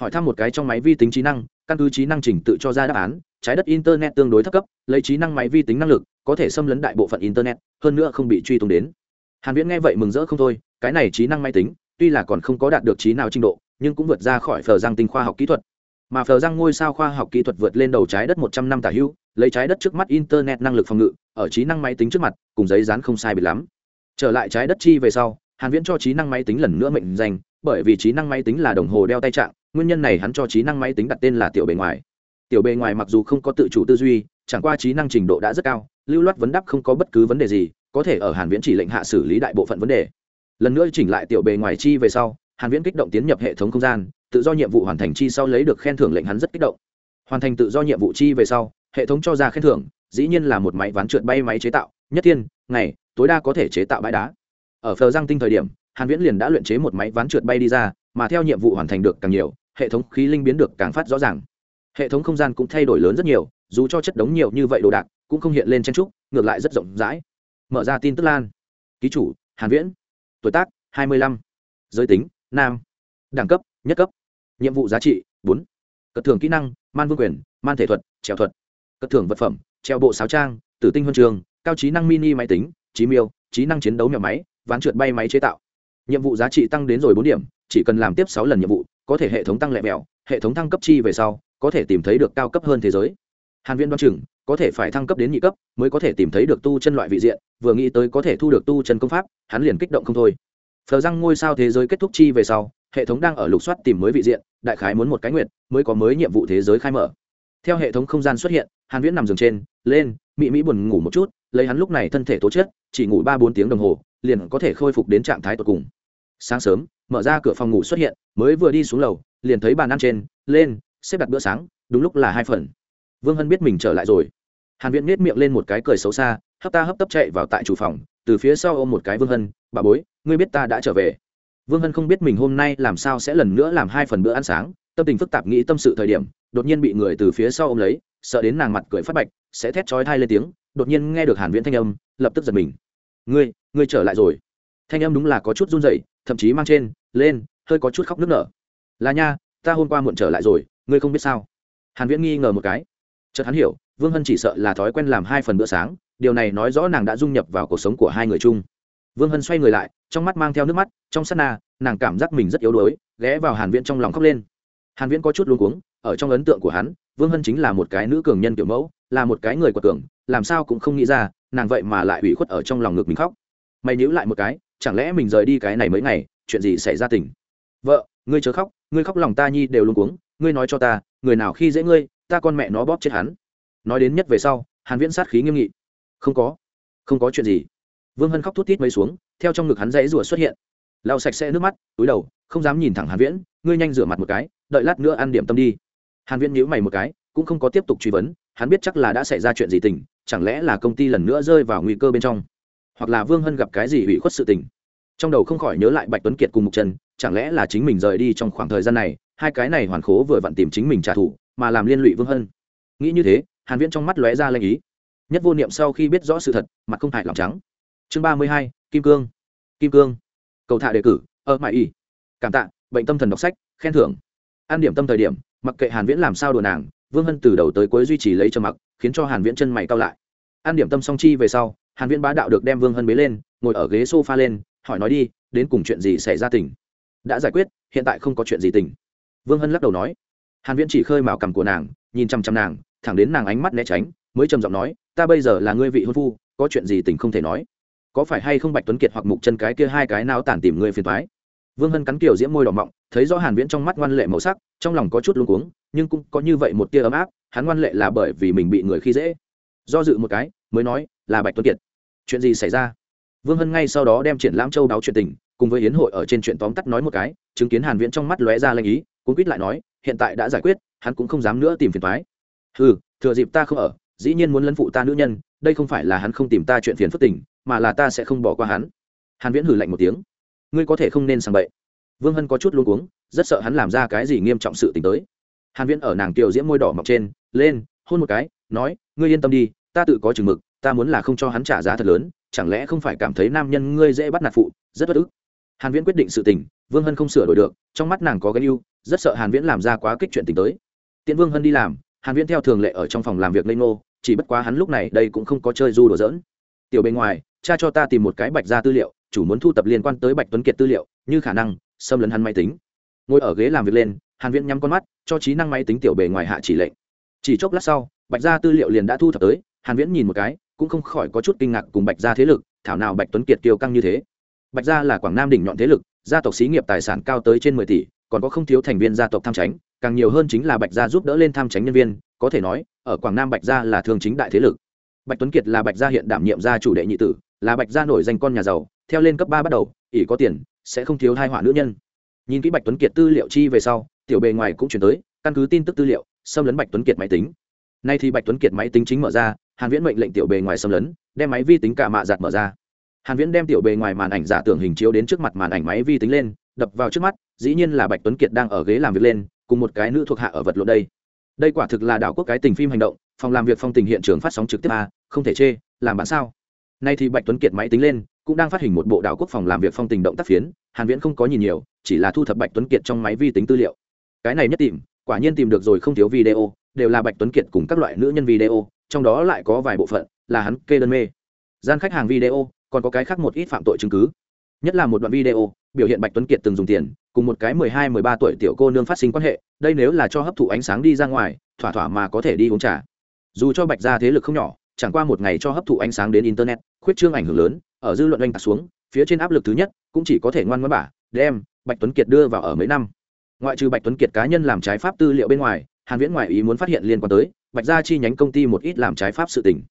Hỏi thăm một cái trong máy vi tính trí năng, căn cứ trí năng trình tự cho ra đáp án, trái đất internet tương đối thấp cấp, lấy trí năng máy vi tính năng lực, có thể xâm lấn đại bộ phận internet, hơn nữa không bị truy tung đến. Hàn viễn nghe vậy mừng rỡ không thôi, cái này trí năng máy tính, tuy là còn không có đạt được trí nào trình độ nhưng cũng vượt ra khỏi phờ giang tinh khoa học kỹ thuật. Mà phờ giang ngôi sao khoa học kỹ thuật vượt lên đầu trái đất 100 năm tả hữu, lấy trái đất trước mắt internet năng lực phòng ngự, ở trí năng máy tính trước mặt, cùng giấy dán không sai bị lắm. Trở lại trái đất chi về sau, hàn viễn cho trí năng máy tính lần nữa mệnh danh, bởi vì trí năng máy tính là đồng hồ đeo tay trạng, nguyên nhân này hắn cho trí năng máy tính đặt tên là tiểu bề ngoài. Tiểu bề ngoài mặc dù không có tự chủ tư duy, chẳng qua trí năng trình độ đã rất cao, lưu loát vấn đáp không có bất cứ vấn đề gì, có thể ở hàn viễn chỉ lệnh hạ xử lý đại bộ phận vấn đề. Lần nữa chỉnh lại tiểu bề ngoài chi về sau hàn viễn kích động tiến nhập hệ thống không gian, tự do nhiệm vụ hoàn thành chi sau lấy được khen thưởng lệnh hắn rất kích động. Hoàn thành tự do nhiệm vụ chi về sau, hệ thống cho ra khen thưởng, dĩ nhiên là một máy ván trượt bay máy chế tạo, nhất thiên, ngày, tối đa có thể chế tạo bãi đá. Ở phờ giang tinh thời điểm, hàn viễn liền đã luyện chế một máy ván trượt bay đi ra, mà theo nhiệm vụ hoàn thành được càng nhiều, hệ thống khí linh biến được càng phát rõ ràng. Hệ thống không gian cũng thay đổi lớn rất nhiều, dù cho chất đống nhiều như vậy đồ đạc, cũng không hiện lên chen trúc, ngược lại rất rộng rãi. Mở ra tin tức lan. Ký chủ, hàn viễn. Tuổi tác 25. giới tính nam, đẳng cấp, nhất cấp. Nhiệm vụ giá trị, bốn. cất thưởng kỹ năng, man vương quyền, man thể thuật, trèo thuật. Cất thưởng vật phẩm, treo bộ sáo trang, tử tinh huân trường, cao trí năng mini máy tính, trí miêu, trí năng chiến đấu nhà máy, ván trượt bay máy chế tạo. Nhiệm vụ giá trị tăng đến rồi bốn điểm, chỉ cần làm tiếp sáu lần nhiệm vụ, có thể hệ thống tăng lẹ mẹo hệ thống thăng cấp chi về sau, có thể tìm thấy được cao cấp hơn thế giới. Hàn viên đoan chừng, có thể phải thăng cấp đến nhị cấp, mới có thể tìm thấy được tu chân loại vị diện, vừa nghĩ tới có thể thu được tu chân công pháp, hắn liền kích động không thôi phờ răng ngôi sao thế giới kết thúc chi về sau, hệ thống đang ở lục soát tìm mới vị diện, đại khái muốn một cái nguyệt, mới có mới nhiệm vụ thế giới khai mở. Theo hệ thống không gian xuất hiện, hàn viễn nằm giường trên, lên mỹ mỹ buồn ngủ một chút, lấy hắn lúc này thân thể tố chất, chỉ ngủ ba bốn tiếng đồng hồ, liền có thể khôi phục đến trạng thái tột cùng. Sáng sớm, mở ra cửa phòng ngủ xuất hiện, mới vừa đi xuống lầu, liền thấy bàn ăn trên, lên, xếp đặt bữa sáng, đúng lúc là hai phần. Vương hân biết mình trở lại rồi. Hàn viễn nết miệng lên một cái cười xấu xa hấp ta hấp tấp chạy vào tại chủ phòng, từ phía sau ôm một cái vương hân, bà bối, ngươi biết ta đã trở về. Vương hân không biết mình hôm nay làm sao sẽ lần nữa làm hai phần bữa ăn sáng, tâm tình phức tạp nghĩ tâm sự thời điểm, đột nhiên bị người từ phía sau ôm lấy, sợ đến nàng mặt cười phát bạch, sẽ thét chói thai lên tiếng, đột nhiên nghe được hàn viễn thanh âm, lập tức giật mình. Ngươi ngươi trở lại rồi. Thanh âm đúng là có chút run rẩy, thậm chí mang trên, lên, hơi có chút khóc nức nở. Là nha, ta hôm qua muộn trở lại rồi, ngươi không biết sao? Hàn viễn nghi ngờ một cái. Chợt hắn hiểu vương hân chỉ sợ là thói quen làm hai phần bữa sáng, điều này nói rõ nàng đã dung nhập vào cuộc sống của hai người chung. Vương hân xoay người lại, trong mắt mang theo nước mắt, trong sát na, nàng cảm giác mình rất yếu đuối, ghé vào hàn viễn trong lòng khóc lên. Hàn viễn có chút luống cuống, ở trong ấn tượng của hắn, vương hân chính là một cái nữ cường nhân kiểu mẫu, là một cái người quật cường, làm sao cũng không nghĩ ra, nàng vậy mà lại ủy khuất ở trong lòng ngực mình khóc. Mày nhíu lại một cái, chẳng lẽ mình rời đi cái này mấy ngày, chuyện gì xảy ra tình? Vợ, ngươi chớ khóc, ngươi khóc lòng ta nhi đều luống cuống, ngươi nói cho ta, người nào khi dễ ngươi, ta con mẹ nó bóp chết hắn nói đến nhất về sau, hàn viễn sát khí nghiêm nghị. Không có. Không có chuyện gì. Vương hân khóc thút thít mấy xuống, theo trong ngực hắn dãy rùa xuất hiện. Lau sạch sẽ nước mắt, túi đầu, không dám nhìn thẳng hàn viễn, ngươi nhanh rửa mặt một cái, đợi lát nữa ăn điểm tâm đi. Hàn viễn nhíu mày một cái, cũng không có tiếp tục truy vấn, hắn biết chắc là đã xảy ra chuyện gì tình, chẳng lẽ là công ty lần nữa rơi vào nguy cơ bên trong? Hoặc là vương hân gặp cái gì hủy khuất sự tình? Trong đầu không khỏi nhớ lại bạch tuấn kiệt cùng mục trần, chẳng lẽ là chính mình rời đi trong khoảng thời gian này, hai cái này hoàn khố vừa vặn tìm chính mình trả thù, mà làm liên lụy vương hân? Nghĩ như thế hàn viễn trong mắt lóe ra lanh ý. Nhất vô niệm sau khi biết rõ sự thật mặt không hại lòng trắng. Chương 32, kim cương. Kim cương. Cầu thả đề cử ơ mại y cảm tạ bệnh tâm thần đọc sách khen thưởng. An điểm tâm thời điểm mặc kệ hàn viễn làm sao đùa nàng vương hân từ đầu tới cuối duy trì lấy cho mặc khiến cho hàn viễn chân mày cao lại. An điểm tâm song chi về sau hàn viễn bá đạo được đem vương hân bế lên ngồi ở ghế sofa lên hỏi nói đi đến cùng chuyện gì xảy ra tình? Đã giải quyết hiện tại không có chuyện gì tình. Vương hân lắc đầu nói. Hàn viễn chỉ khơi mào cằm của nàng nhìn chăm chăm nàng thẳng đến nàng ánh mắt né tránh, mới trầm giọng nói, ta bây giờ là ngươi vị hôn phu, có chuyện gì tình không thể nói. Có phải hay không bạch tuấn kiệt hoặc mục chân cái kia hai cái nào tản tìm ngươi phiền thoái vương hân cắn kiểu diễm môi đỏ mọng, thấy rõ hàn viễn trong mắt ngoan lệ màu sắc, trong lòng có chút luống cuống, nhưng cũng có như vậy một tia ấm áp, hắn ngoan lệ là bởi vì mình bị người khi dễ. Do dự một cái, mới nói, là bạch tuấn kiệt. Chuyện gì xảy ra? Vương hân ngay sau đó đem triển lãm châu đáo chuyện tình, cùng với hiến hội ở trên chuyện tóm tắt nói một cái, chứng kiến hàn viễn trong mắt lóe ra lanh ý cũng quýt lại nói, hiện tại đã giải quyết, hắn cũng không dám nữa tìm phiền thoái hừ, thừa dịp ta không ở, dĩ nhiên muốn lấn phụ ta nữ nhân, đây không phải là hắn không tìm ta chuyện phiền phức tình, mà là ta sẽ không bỏ qua hắn. Hàn viễn hừ lạnh một tiếng. Ngươi có thể không nên sang bậy. Vương hân có chút luống cuống, rất sợ hắn làm ra cái gì nghiêm trọng sự tình tới. Hàn viễn ở nàng kiều diễm môi đỏ mọc trên, lên, hôn một cái, nói, ngươi yên tâm đi, ta tự có chừng mực, ta muốn là không cho hắn trả giá thật lớn, chẳng lẽ không phải cảm thấy nam nhân ngươi dễ bắt nạt phụ, rất bất ức? Hàn viễn quyết định sự tình, vương hân không sửa đổi được, trong mắt nàng có cái yêu rất sợ hàn viễn làm ra quá kích chuyện tình tới. Tiện vương hân đi làm hàn viễn theo thường lệ ở trong phòng làm việc lên ngô, chỉ bất quá hắn lúc này đây cũng không có chơi du đùa giỡn. Tiểu bên ngoài, cha cho ta tìm một cái bạch ra tư liệu, chủ muốn thu tập liên quan tới bạch tuấn kiệt tư liệu, như khả năng, xâm lấn hắn máy tính. Ngồi ở ghế làm việc lên, hàn viễn nhắm con mắt, cho trí năng máy tính tiểu bề ngoài hạ chỉ lệnh. Chỉ chốc lát sau, bạch gia tư liệu liền đã thu thập tới, hàn viễn nhìn một cái, cũng không khỏi có chút kinh ngạc cùng bạch gia thế lực, thảo nào bạch tuấn kiệt kiêu căng như thế. Bạch gia là quảng nam đỉnh nhọn thế lực, gia tộc xí nghiệp tài sản cao tới trên 10 tỷ, còn có không thiếu thành viên gia tộc tham tránh càng nhiều hơn chính là bạch gia giúp đỡ lên tham tránh nhân viên, có thể nói, ở quảng nam bạch gia là thường chính đại thế lực. Bạch tuấn kiệt là bạch gia hiện đảm nhiệm gia chủ đệ nhị tử, là bạch gia nổi danh con nhà giàu, theo lên cấp ba bắt đầu, ỷ có tiền, sẽ không thiếu hai họa nữ nhân. Nhìn kỹ bạch tuấn kiệt tư liệu chi về sau, tiểu bề ngoài cũng chuyển tới, căn cứ tin tức tư liệu, xâm lấn bạch tuấn kiệt máy tính. Nay thì bạch tuấn kiệt máy tính chính mở ra, hàn viễn mệnh lệnh tiểu bề ngoài xâm lấn, đem máy vi tính cả mạ giặt mở ra. Hàn viễn đem tiểu bề ngoài màn ảnh giả tưởng hình chiếu đến trước mặt màn ảnh máy vi tính lên, đập vào trước mắt, dĩ nhiên là bạch tuấn kiệt đang ở ghế làm việc lên cùng một cái nữ thuộc hạ ở vật lộn đây. Đây quả thực là đảo quốc cái tình phim hành động, phòng làm việc phong tình hiện trường phát sóng trực tiếp a, không thể chê, làm bạn sao? Nay thì bạch tuấn kiệt máy tính lên, cũng đang phát hình một bộ đảo quốc phòng làm việc phong tình động tác phiến, hàn viễn không có nhìn nhiều, chỉ là thu thập bạch tuấn kiệt trong máy vi tính tư liệu. Cái này nhất tìm, quả nhiên tìm được rồi không thiếu video, đều là bạch tuấn kiệt cùng các loại nữ nhân video, trong đó lại có vài bộ phận là hắn kê đơn mê. Gian khách hàng video, còn có cái khác một ít phạm tội chứng cứ. Nhất là một đoạn video, biểu hiện bạch tuấn kiệt từng dùng tiền cùng một cái mười hai, mười ba tuổi tiểu cô nương phát sinh quan hệ, đây nếu là cho hấp thụ ánh sáng đi ra ngoài, thỏa thỏa mà có thể đi uống trà. Dù cho bạch gia thế lực không nhỏ, chẳng qua một ngày cho hấp thụ ánh sáng đến internet, khuyết trương ảnh hưởng lớn, ở dư luận oanh tạc xuống, phía trên áp lực thứ nhất cũng chỉ có thể ngoan ngoãn bả đem bạch tuấn kiệt đưa vào ở mấy năm. Ngoại trừ bạch tuấn kiệt cá nhân làm trái pháp tư liệu bên ngoài, hàn viễn ngoại ý muốn phát hiện liên quan tới, bạch gia chi nhánh công ty một ít làm trái pháp sự tình.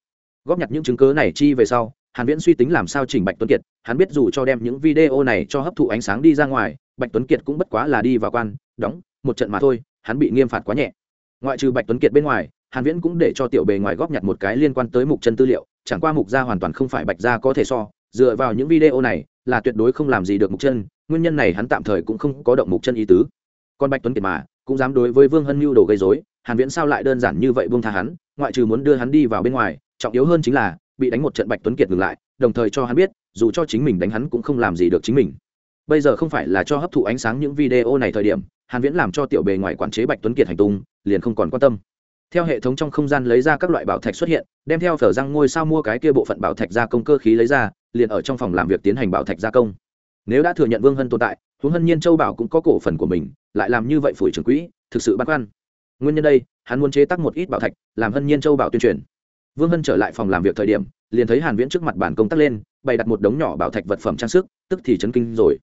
Góp nhặt những chứng cứ này chi về sau, hàn viễn suy tính làm sao chỉnh bạch tuấn kiệt, hắn biết dù cho đem những video này cho hấp thụ ánh sáng đi ra ngoài bạch tuấn kiệt cũng bất quá là đi vào quan, đóng, một trận mà thôi, hắn bị nghiêm phạt quá nhẹ. Ngoại trừ bạch tuấn kiệt bên ngoài, hàn viễn cũng để cho tiểu bề ngoài góp nhặt một cái liên quan tới mục chân tư liệu, chẳng qua mục gia hoàn toàn không phải bạch gia có thể so, dựa vào những video này, là tuyệt đối không làm gì được mục chân, nguyên nhân này hắn tạm thời cũng không có động mục chân ý tứ. Còn bạch tuấn kiệt mà, cũng dám đối với vương hân mưu đồ gây rối, hàn viễn sao lại đơn giản như vậy buông tha hắn, ngoại trừ muốn đưa hắn đi vào bên ngoài, trọng yếu hơn chính là, bị đánh một trận bạch tuấn kiệt ngừng lại, đồng thời cho hắn biết, dù cho chính mình đánh hắn cũng không làm gì được chính mình bây giờ không phải là cho hấp thụ ánh sáng những video này thời điểm, hàn viễn làm cho tiểu bề ngoài quản chế bạch tuấn kiệt hành tung, liền không còn quan tâm. Theo hệ thống trong không gian lấy ra các loại bảo thạch xuất hiện, đem theo phở răng ngôi sao mua cái kia bộ phận bảo thạch gia công cơ khí lấy ra, liền ở trong phòng làm việc tiến hành bảo thạch gia công. Nếu đã thừa nhận vương hân tồn tại huống hân nhiên châu bảo cũng có cổ phần của mình, lại làm như vậy phủi trưởng quỹ, thực sự băn khoăn. Nguyên nhân đây, hắn muốn chế tác một ít bảo thạch, làm hân nhiên châu bảo tuyên truyền. Vương hân trở lại phòng làm việc thời điểm, liền thấy hàn viễn trước mặt bàn công tác lên, bày đặt một đống nhỏ bảo thạch vật phẩm trang sức, tức thì chấn kinh rồi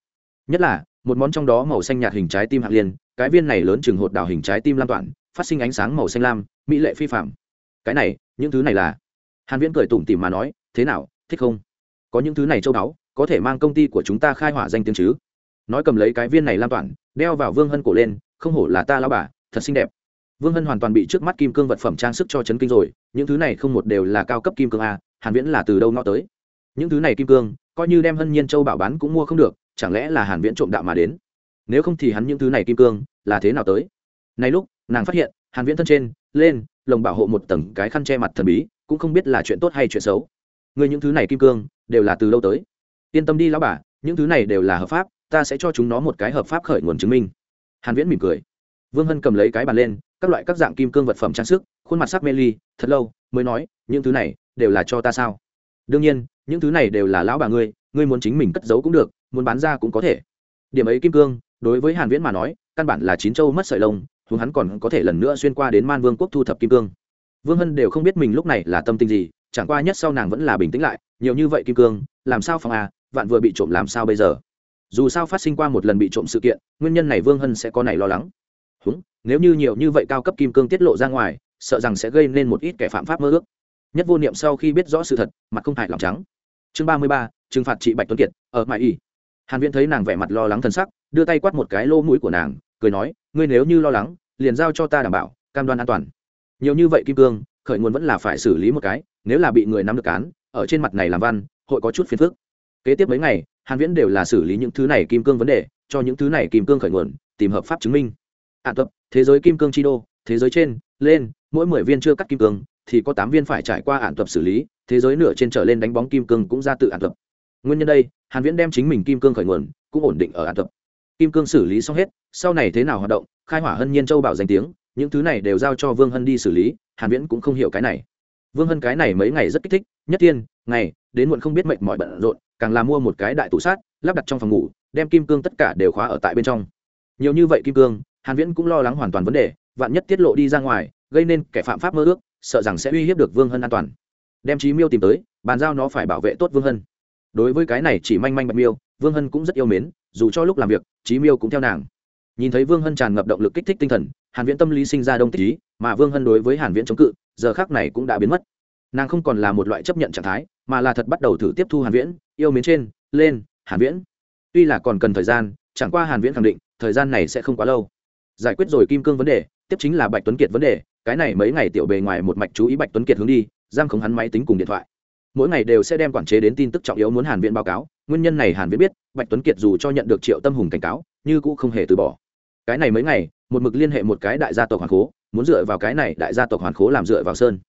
nhất là, một món trong đó màu xanh nhạt hình trái tim hạt liên, cái viên này lớn chừng hột đào hình trái tim lam toàn, phát sinh ánh sáng màu xanh lam, mỹ lệ phi phạm cái này, những thứ này là? Hàn viễn cười tủm tỉm mà nói, thế nào, thích không? Có những thứ này châu báu, có thể mang công ty của chúng ta khai hỏa danh tiếng chứ? Nói cầm lấy cái viên này lan toàn, đeo vào vương hân cổ lên, không hổ là ta lao bà, thật xinh đẹp. Vương hân hoàn toàn bị trước mắt kim cương vật phẩm trang sức cho chấn kinh rồi, những thứ này không một đều là cao cấp kim cương a hàn viễn là từ đâu ngõ tới? Những thứ này kim cương, coi như đem hân nhiên châu bảo bán cũng mua không được chẳng lẽ là hàn viễn trộm đạo mà đến? Nếu không thì hắn những thứ này kim cương, là thế nào tới? Nay lúc, nàng phát hiện, hàn viễn thân trên, lên, lồng bảo hộ một tầng cái khăn che mặt thần bí, cũng không biết là chuyện tốt hay chuyện xấu. Người những thứ này kim cương, đều là từ lâu tới? Yên tâm đi lão bà, những thứ này đều là hợp pháp, ta sẽ cho chúng nó một cái hợp pháp khởi nguồn chứng minh. Hàn viễn mỉm cười. Vương hân cầm lấy cái bàn lên, các loại các dạng kim cương vật phẩm trang sức, khuôn mặt sắc mê ly, thật lâu, mới nói, những thứ này đều là cho ta sao? Đương nhiên, những thứ này đều là lão bà ngươi ngươi muốn chính mình cất giấu cũng được muốn bán ra cũng có thể. Điểm ấy kim cương, đối với hàn viễn mà nói, căn bản là chín châu mất sợi lông, huống hắn còn có thể lần nữa xuyên qua đến man vương quốc thu thập kim cương. Vương hân đều không biết mình lúc này là tâm tình gì, chẳng qua nhất sau nàng vẫn là bình tĩnh lại, nhiều như vậy kim cương, làm sao phòng à vạn vừa bị trộm làm sao bây giờ? Dù sao phát sinh qua một lần bị trộm sự kiện, nguyên nhân này vương hân sẽ có này lo lắng. Húng nếu như nhiều như vậy cao cấp kim cương tiết lộ ra ngoài, sợ rằng sẽ gây nên một ít kẻ phạm pháp mơ ước. Nhất vô niệm sau khi biết rõ sự thật, mặt không hại lòng trắng. Chương ba mươi ba, trừng phạt chị bạch tuấn kiệt, ở mãi y hàn viễn thấy nàng vẻ mặt lo lắng thần sắc, đưa tay quát một cái lô mũi của nàng, cười nói, ngươi nếu như lo lắng, liền giao cho ta đảm bảo, cam đoan an toàn. Nhiều như vậy kim cương, khởi nguồn vẫn là phải xử lý một cái, nếu là bị người nắm được cán ở trên mặt này làm văn, hội có chút phiền phức. Kế tiếp mấy ngày, hàn viễn đều là xử lý những thứ này kim cương vấn đề, cho những thứ này kim cương khởi nguồn, tìm hợp pháp chứng minh. À tập, thế giới kim cương chi đô, thế giới trên, lên, mỗi mười viên chưa cắt kim cương, thì có tám viên phải trải qua ạn tập xử lý, thế giới nửa trên trở lên đánh bóng kim cương cũng ra tự ạn tập. Nguyên nhân đây hàn viễn đem chính mình kim cương khởi nguồn, cũng ổn định ở an tập. Kim cương xử lý xong hết, sau này thế nào hoạt động, khai hỏa hân nhiên châu bảo danh tiếng, những thứ này đều giao cho vương hân đi xử lý, hàn viễn cũng không hiểu cái này. Vương hân cái này mấy ngày rất kích thích, nhất tiên, ngày, đến muộn không biết mệt mỏi bận rộn, càng là mua một cái đại tủ sát, lắp đặt trong phòng ngủ, đem kim cương tất cả đều khóa ở tại bên trong. Nhiều như vậy kim cương, hàn viễn cũng lo lắng hoàn toàn vấn đề, vạn nhất tiết lộ đi ra ngoài, gây nên kẻ phạm pháp mơ ước, sợ rằng sẽ uy hiếp được vương hân an toàn. Đem trí miêu tìm tới, bàn giao nó phải bảo vệ tốt vương hân đối với cái này chỉ manh manh bạch miêu, vương hân cũng rất yêu mến, dù cho lúc làm việc trí miêu cũng theo nàng. Nhìn thấy vương hân tràn ngập động lực kích thích tinh thần, hàn viễn tâm lý sinh ra đông tích ý, mà vương hân đối với hàn viễn chống cự, giờ khác này cũng đã biến mất. Nàng không còn là một loại chấp nhận trạng thái, mà là thật bắt đầu thử tiếp thu hàn viễn, yêu mến trên, lên, hàn viễn, tuy là còn cần thời gian, chẳng qua hàn viễn khẳng định, thời gian này sẽ không quá lâu. Giải quyết rồi kim cương vấn đề, tiếp chính là bạch tuấn kiệt vấn đề, cái này mấy ngày tiểu bề ngoài một mạch chú ý bạch tuấn kiệt hướng đi, giam khống hắn máy tính cùng điện thoại mỗi ngày đều sẽ đem quản chế đến tin tức trọng yếu muốn hàn viễn báo cáo. Nguyên nhân này hàn viễn biết, bạch tuấn kiệt dù cho nhận được triệu tâm hùng cảnh cáo, như cũng không hề từ bỏ. Cái này mấy ngày, một mực liên hệ một cái đại gia tộc hoàn khố, muốn dựa vào cái này đại gia tộc hoàn khố làm dựa vào sơn.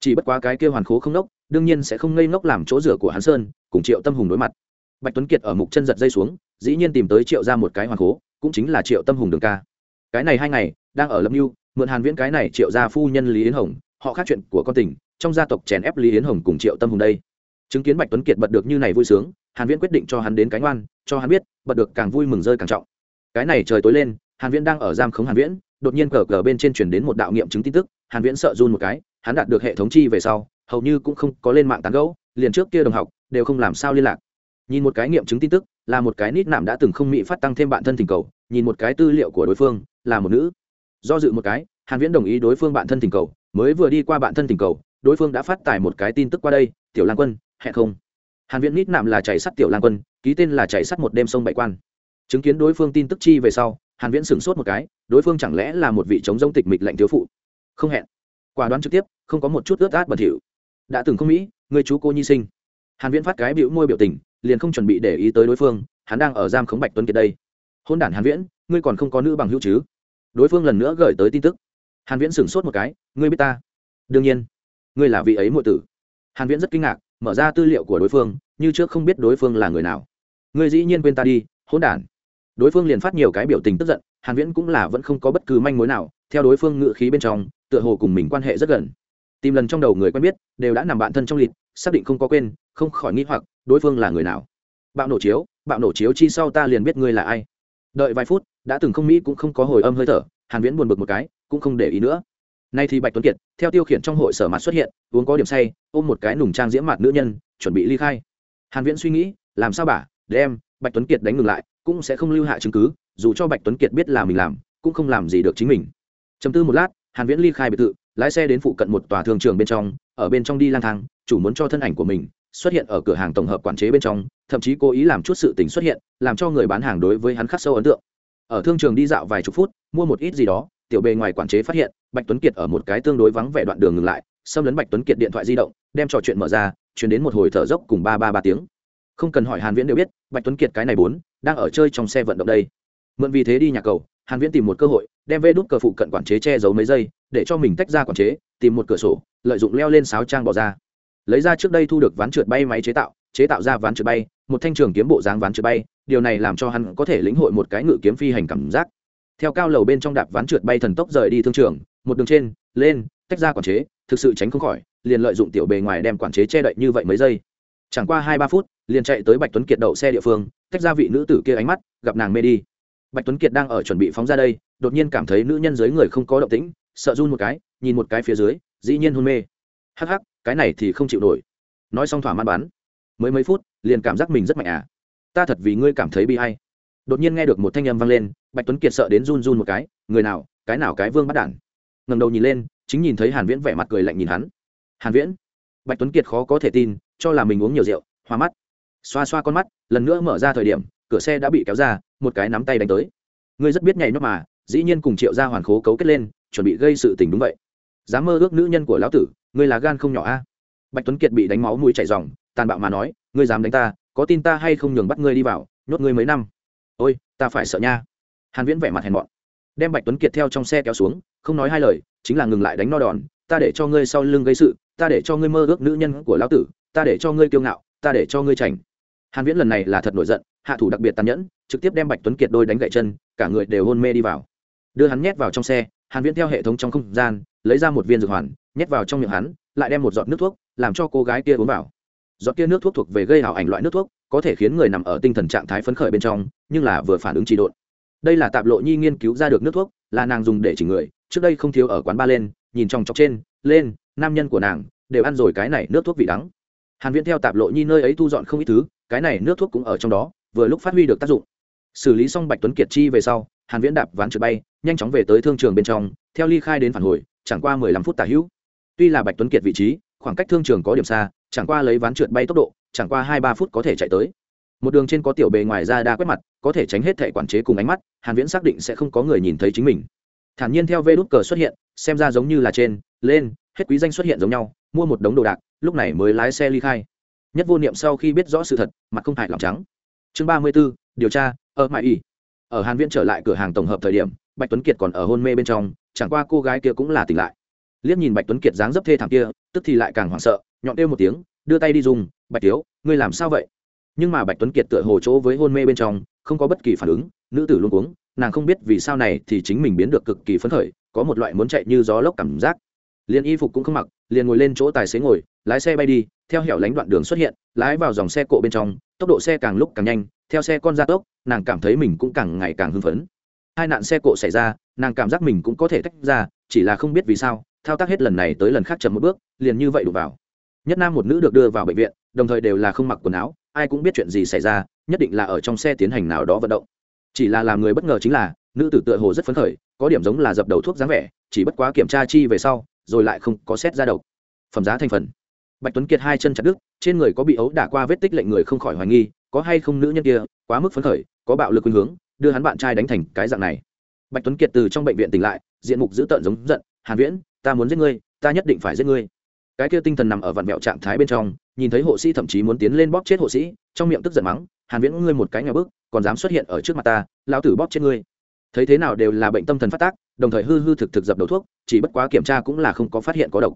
Chỉ bất quá cái kia hoàn khố không nốc, đương nhiên sẽ không ngây ngốc làm chỗ dựa của hắn sơn, cùng triệu tâm hùng đối mặt. Bạch tuấn kiệt ở mục chân giật dây xuống, dĩ nhiên tìm tới triệu ra một cái hoàn khố, cũng chính là triệu tâm hùng đường ca. Cái này hai ngày, đang ở lâm mưu mượn hàn viễn cái này triệu gia phu nhân lý yến hồng, họ khác chuyện của con tỉnh trong gia tộc chèn ép lý yến hồng cùng triệu tâm hùng đây. Chứng kiến bạch tuấn kiệt bật được như này vui sướng, hàn viễn quyết định cho hắn đến cánh oan cho hắn biết, bật được càng vui mừng rơi càng trọng. Cái này trời tối lên, hàn viễn đang ở giam khống hàn viễn, đột nhiên cờ cờ bên trên truyền đến một đạo nghiệm chứng tin tức, hàn viễn sợ run một cái, hắn đạt được hệ thống chi về sau, hầu như cũng không có lên mạng tán gẫu, liền trước kia đồng học, đều không làm sao liên lạc. Nhìn một cái nghiệm chứng tin tức, là một cái nít nạm đã từng không mỹ phát tăng thêm bạn thân tình cầu, nhìn một cái tư liệu của đối phương, là một nữ. Do dự một cái, hàn viễn đồng ý đối phương bạn thân tình cầu, mới vừa đi qua bạn thân tình cầu đối phương đã phát tải một cái tin tức qua đây, tiểu lang quân, hẹn không? Hàn viễn nít nạm là chạy sắt tiểu lang quân, ký tên là chạy sắt một đêm sông bảy quan. Chứng kiến đối phương tin tức chi về sau, hàn viễn sửng sốt một cái, đối phương chẳng lẽ là một vị chống giống tịch mịch lệnh thiếu phụ? Không hẹn. Quả đoán trực tiếp, không có một chút ướt át bẩn thỉu. Đã từng không mỹ người chú cô nhi sinh. Hàn viễn phát cái biểu môi biểu tình, liền không chuẩn bị để ý tới đối phương, hắn đang ở giam khống bạch tuấn kiệt đây. Hôn đản hàn viễn, ngươi còn không có nữ bằng hữu chứ? Đối phương lần nữa gửi tới tin tức. Hàn viễn sửng sốt một cái, ngươi biết ta? Đương nhiên ngươi là vị ấy muội tử. Hàn viễn rất kinh ngạc, mở ra tư liệu của đối phương, như trước không biết đối phương là người nào. Ngươi dĩ nhiên quên ta đi, hỗn đản. Đối phương liền phát nhiều cái biểu tình tức giận, hàn viễn cũng là vẫn không có bất cứ manh mối nào, theo đối phương ngự khí bên trong, tựa hồ cùng mình quan hệ rất gần. Tìm lần trong đầu người quen biết, đều đã nằm bạn thân trong lịt xác định không có quên, không khỏi nghĩ hoặc, đối phương là người nào. Bạo nổ chiếu, bạo nổ chiếu chi sau ta liền biết ngươi là ai. Đợi vài phút, đã từng không mỹ cũng không có hồi âm hơi thở, hàn viễn buồn bực một cái, cũng không để ý nữa nay thì bạch tuấn kiệt, theo tiêu khiển trong hội sở mặt xuất hiện, uống có điểm say, ôm một cái nùng trang diễm mặt nữ nhân, chuẩn bị ly khai. Hàn viễn suy nghĩ, làm sao bà, đem bạch tuấn kiệt đánh ngừng lại, cũng sẽ không lưu hạ chứng cứ, dù cho bạch tuấn kiệt biết là mình làm, cũng không làm gì được chính mình. Trầm tư một lát, hàn viễn ly khai biệt thự, lái xe đến phụ cận một tòa thương trường bên trong, ở bên trong đi lang thang, chủ muốn cho thân ảnh của mình xuất hiện ở cửa hàng tổng hợp quản chế bên trong, thậm chí cố ý làm chút sự tình xuất hiện, làm cho người bán hàng đối với hắn khắc sâu ấn tượng. Ở thương trường đi dạo vài chục phút, mua một ít gì đó, tiểu bề ngoài quản chế phát hiện bạch tuấn kiệt ở một cái tương đối vắng vẻ đoạn đường ngừng lại, xâm lấn bạch tuấn kiệt điện thoại di động, đem trò chuyện mở ra chuyển đến một hồi thở dốc cùng ba ba ba tiếng. Không cần hỏi hàn viễn đều biết, bạch tuấn kiệt cái này bốn, đang ở chơi trong xe vận động đây. Mượn vì thế đi nhà cầu, hàn viễn tìm một cơ hội, đem vê đút cờ phụ cận quản chế che giấu mấy giây, để cho mình tách ra quản chế, tìm một cửa sổ, lợi dụng leo lên sáo trang bỏ ra. Lấy ra trước đây thu được ván trượt bay máy chế tạo chế tạo ra ván trượt bay, một thanh trường kiếm bộ dáng ván trượt bay, điều này làm cho hắn có thể lĩnh hội một cái ngự kiếm phi hành cảm giác. Theo cao lầu bên trong đạp ván trượt bay thần tốc rời đi thương trường một đường trên, lên, tách ra quản chế, thực sự tránh không khỏi, liền lợi dụng tiểu bề ngoài đem quản chế che đậy như vậy mấy giây. Chẳng qua hai ba phút, liền chạy tới bạch tuấn kiệt đậu xe địa phương, tách ra vị nữ tử kia ánh mắt, gặp nàng mê đi. Bạch tuấn kiệt đang ở chuẩn bị phóng ra đây, đột nhiên cảm thấy nữ nhân dưới người không có động tĩnh, sợ run một cái, nhìn một cái phía dưới, dĩ nhiên hôn mê. Hắc hắc, cái này thì không chịu nổi. Nói xong thỏa man bán mới mấy phút, liền cảm giác mình rất mạnh à. Ta thật vì ngươi cảm thấy bị hay đột nhiên nghe được một thanh âm vang lên, bạch tuấn kiệt sợ đến run run một cái, người nào, cái nào cái vương bắt đản ngầm đầu nhìn lên, chính nhìn thấy hàn viễn vẻ mặt cười lạnh nhìn hắn. Hàn viễn? Bạch tuấn kiệt khó có thể tin, cho là mình uống nhiều rượu, hoa mắt. Xoa xoa con mắt, lần nữa mở ra thời điểm, cửa xe đã bị kéo ra, một cái nắm tay đánh tới. Ngươi rất biết nhảy nhót mà, dĩ nhiên cùng triệu gia hoàn khố cấu kết lên, chuẩn bị gây sự tình đúng vậy. Dám mơ ước nữ nhân của lão tử, ngươi là gan không nhỏ a. Bạch tuấn kiệt bị đánh máu mũi chảy ròng, tàn bạo mà nói, ngươi dám đánh ta, có tin ta hay không nhường bắt ngươi đi vào, nhốt ngươi mấy năm? Ôi, ta phải sợ nha. Hàn viễn vẻ mặt hèn mọn đem bạch tuấn kiệt theo trong xe kéo xuống, không nói hai lời, chính là ngừng lại đánh no đòn, ta để cho ngươi sau lưng gây sự, ta để cho ngươi mơ ước nữ nhân của lão tử, ta để cho ngươi kiêu ngạo, ta để cho ngươi chảnh. Hàn viễn lần này là thật nổi giận, hạ thủ đặc biệt tàn nhẫn, trực tiếp đem bạch tuấn kiệt đôi đánh gãy chân, cả người đều hôn mê đi vào. Đưa hắn nhét vào trong xe, hàn viễn theo hệ thống trong không gian, lấy ra một viên dược hoàn, nhét vào trong miệng hắn, lại đem một giọt nước thuốc, làm cho cô gái kia uống vào. Giọt kia nước thuốc thuộc về gây hảo ảnh loại nước thuốc, có thể khiến người nằm ở tinh thần trạng thái phấn khởi bên trong, nhưng là vừa phản ứng trị độn đây là tạp lộ nhi nghiên cứu ra được nước thuốc, là nàng dùng để chỉnh người, trước đây không thiếu ở quán ba lên, nhìn trong chọc trên, lên, nam nhân của nàng, đều ăn rồi cái này nước thuốc vị đắng. Hàn viễn theo tạp lộ nhi nơi ấy thu dọn không ít thứ, cái này nước thuốc cũng ở trong đó, vừa lúc phát huy được tác dụng. Xử lý xong bạch tuấn kiệt chi về sau, hàn viễn đạp ván trượt bay, nhanh chóng về tới thương trường bên trong, theo ly khai đến phản hồi, chẳng qua 15 phút tả hữu. Tuy là bạch tuấn kiệt vị trí, khoảng cách thương trường có điểm xa, chẳng qua lấy ván trượt bay tốc độ, chẳng qua hai ba phút có thể chạy tới một đường trên có tiểu bề ngoài ra đa quét mặt có thể tránh hết thẻ quản chế cùng ánh mắt hàn viễn xác định sẽ không có người nhìn thấy chính mình. Thản nhiên theo vê đút cờ xuất hiện xem ra giống như là trên lên hết quý danh xuất hiện giống nhau mua một đống đồ đạc lúc này mới lái xe ly khai. Nhất vô niệm sau khi biết rõ sự thật mặt không hại lòng trắng. Chương ba mươi 34, điều tra ở mại y ở hàn viễn trở lại cửa hàng tổng hợp thời điểm bạch tuấn kiệt còn ở hôn mê bên trong chẳng qua cô gái kia cũng là tỉnh lại. Liếc nhìn bạch tuấn kiệt dáng dấp thê thảm kia tức thì lại càng hoảng sợ nhọn kêu một tiếng đưa tay đi dùng bạch thiếu ngươi làm sao vậy? Nhưng mà bạch tuấn kiệt tựa hồ chỗ với hôn mê bên trong, không có bất kỳ phản ứng, nữ tử luôn cuống, nàng không biết vì sao này thì chính mình biến được cực kỳ phấn khởi, có một loại muốn chạy như gió lốc cảm giác. Liền y phục cũng không mặc, liền ngồi lên chỗ tài xế ngồi, lái xe bay đi, theo hẻo lánh đoạn đường xuất hiện, lái vào dòng xe cộ bên trong, tốc độ xe càng lúc càng nhanh, theo xe con ra tốc, nàng cảm thấy mình cũng càng ngày càng hưng phấn. Hai nạn xe cộ xảy ra, nàng cảm giác mình cũng có thể tách ra, chỉ là không biết vì sao, thao tác hết lần này tới lần khác chậm một bước, liền như vậy đụng vào. Nhất nam một nữ được đưa vào bệnh viện, đồng thời đều là không mặc quần áo ai cũng biết chuyện gì xảy ra, nhất định là ở trong xe tiến hành nào đó vận động. Chỉ là làm người bất ngờ chính là, nữ tử tựa hồ rất phấn khởi, có điểm giống là dập đầu thuốc dáng vẻ, chỉ bất quá kiểm tra chi về sau, rồi lại không có xét ra đầu phẩm giá thành phần. Bạch tuấn kiệt hai chân chặt đứt, trên người có bị ấu đả qua vết tích lệnh người không khỏi hoài nghi, có hay không nữ nhân kia, quá mức phấn khởi, có bạo lực khuynh hướng, đưa hắn bạn trai đánh thành cái dạng này. Bạch tuấn kiệt từ trong bệnh viện tỉnh lại, diện mục dữ tợn giống giận, hàn viễn, ta muốn giết ngươi, ta nhất định phải giết ngươi cái kia tinh thần nằm ở vạn mẹo trạng thái bên trong, nhìn thấy hộ sĩ thậm chí muốn tiến lên bóp chết hộ sĩ, trong miệng tức giận mắng, hàn viễn, ngươi một cái nhà bước còn dám xuất hiện ở trước mặt ta, lão tử bóp chết ngươi. Thấy thế nào đều là bệnh tâm thần phát tác, đồng thời hư hư thực thực dập đầu thuốc, chỉ bất quá kiểm tra cũng là không có phát hiện có độc.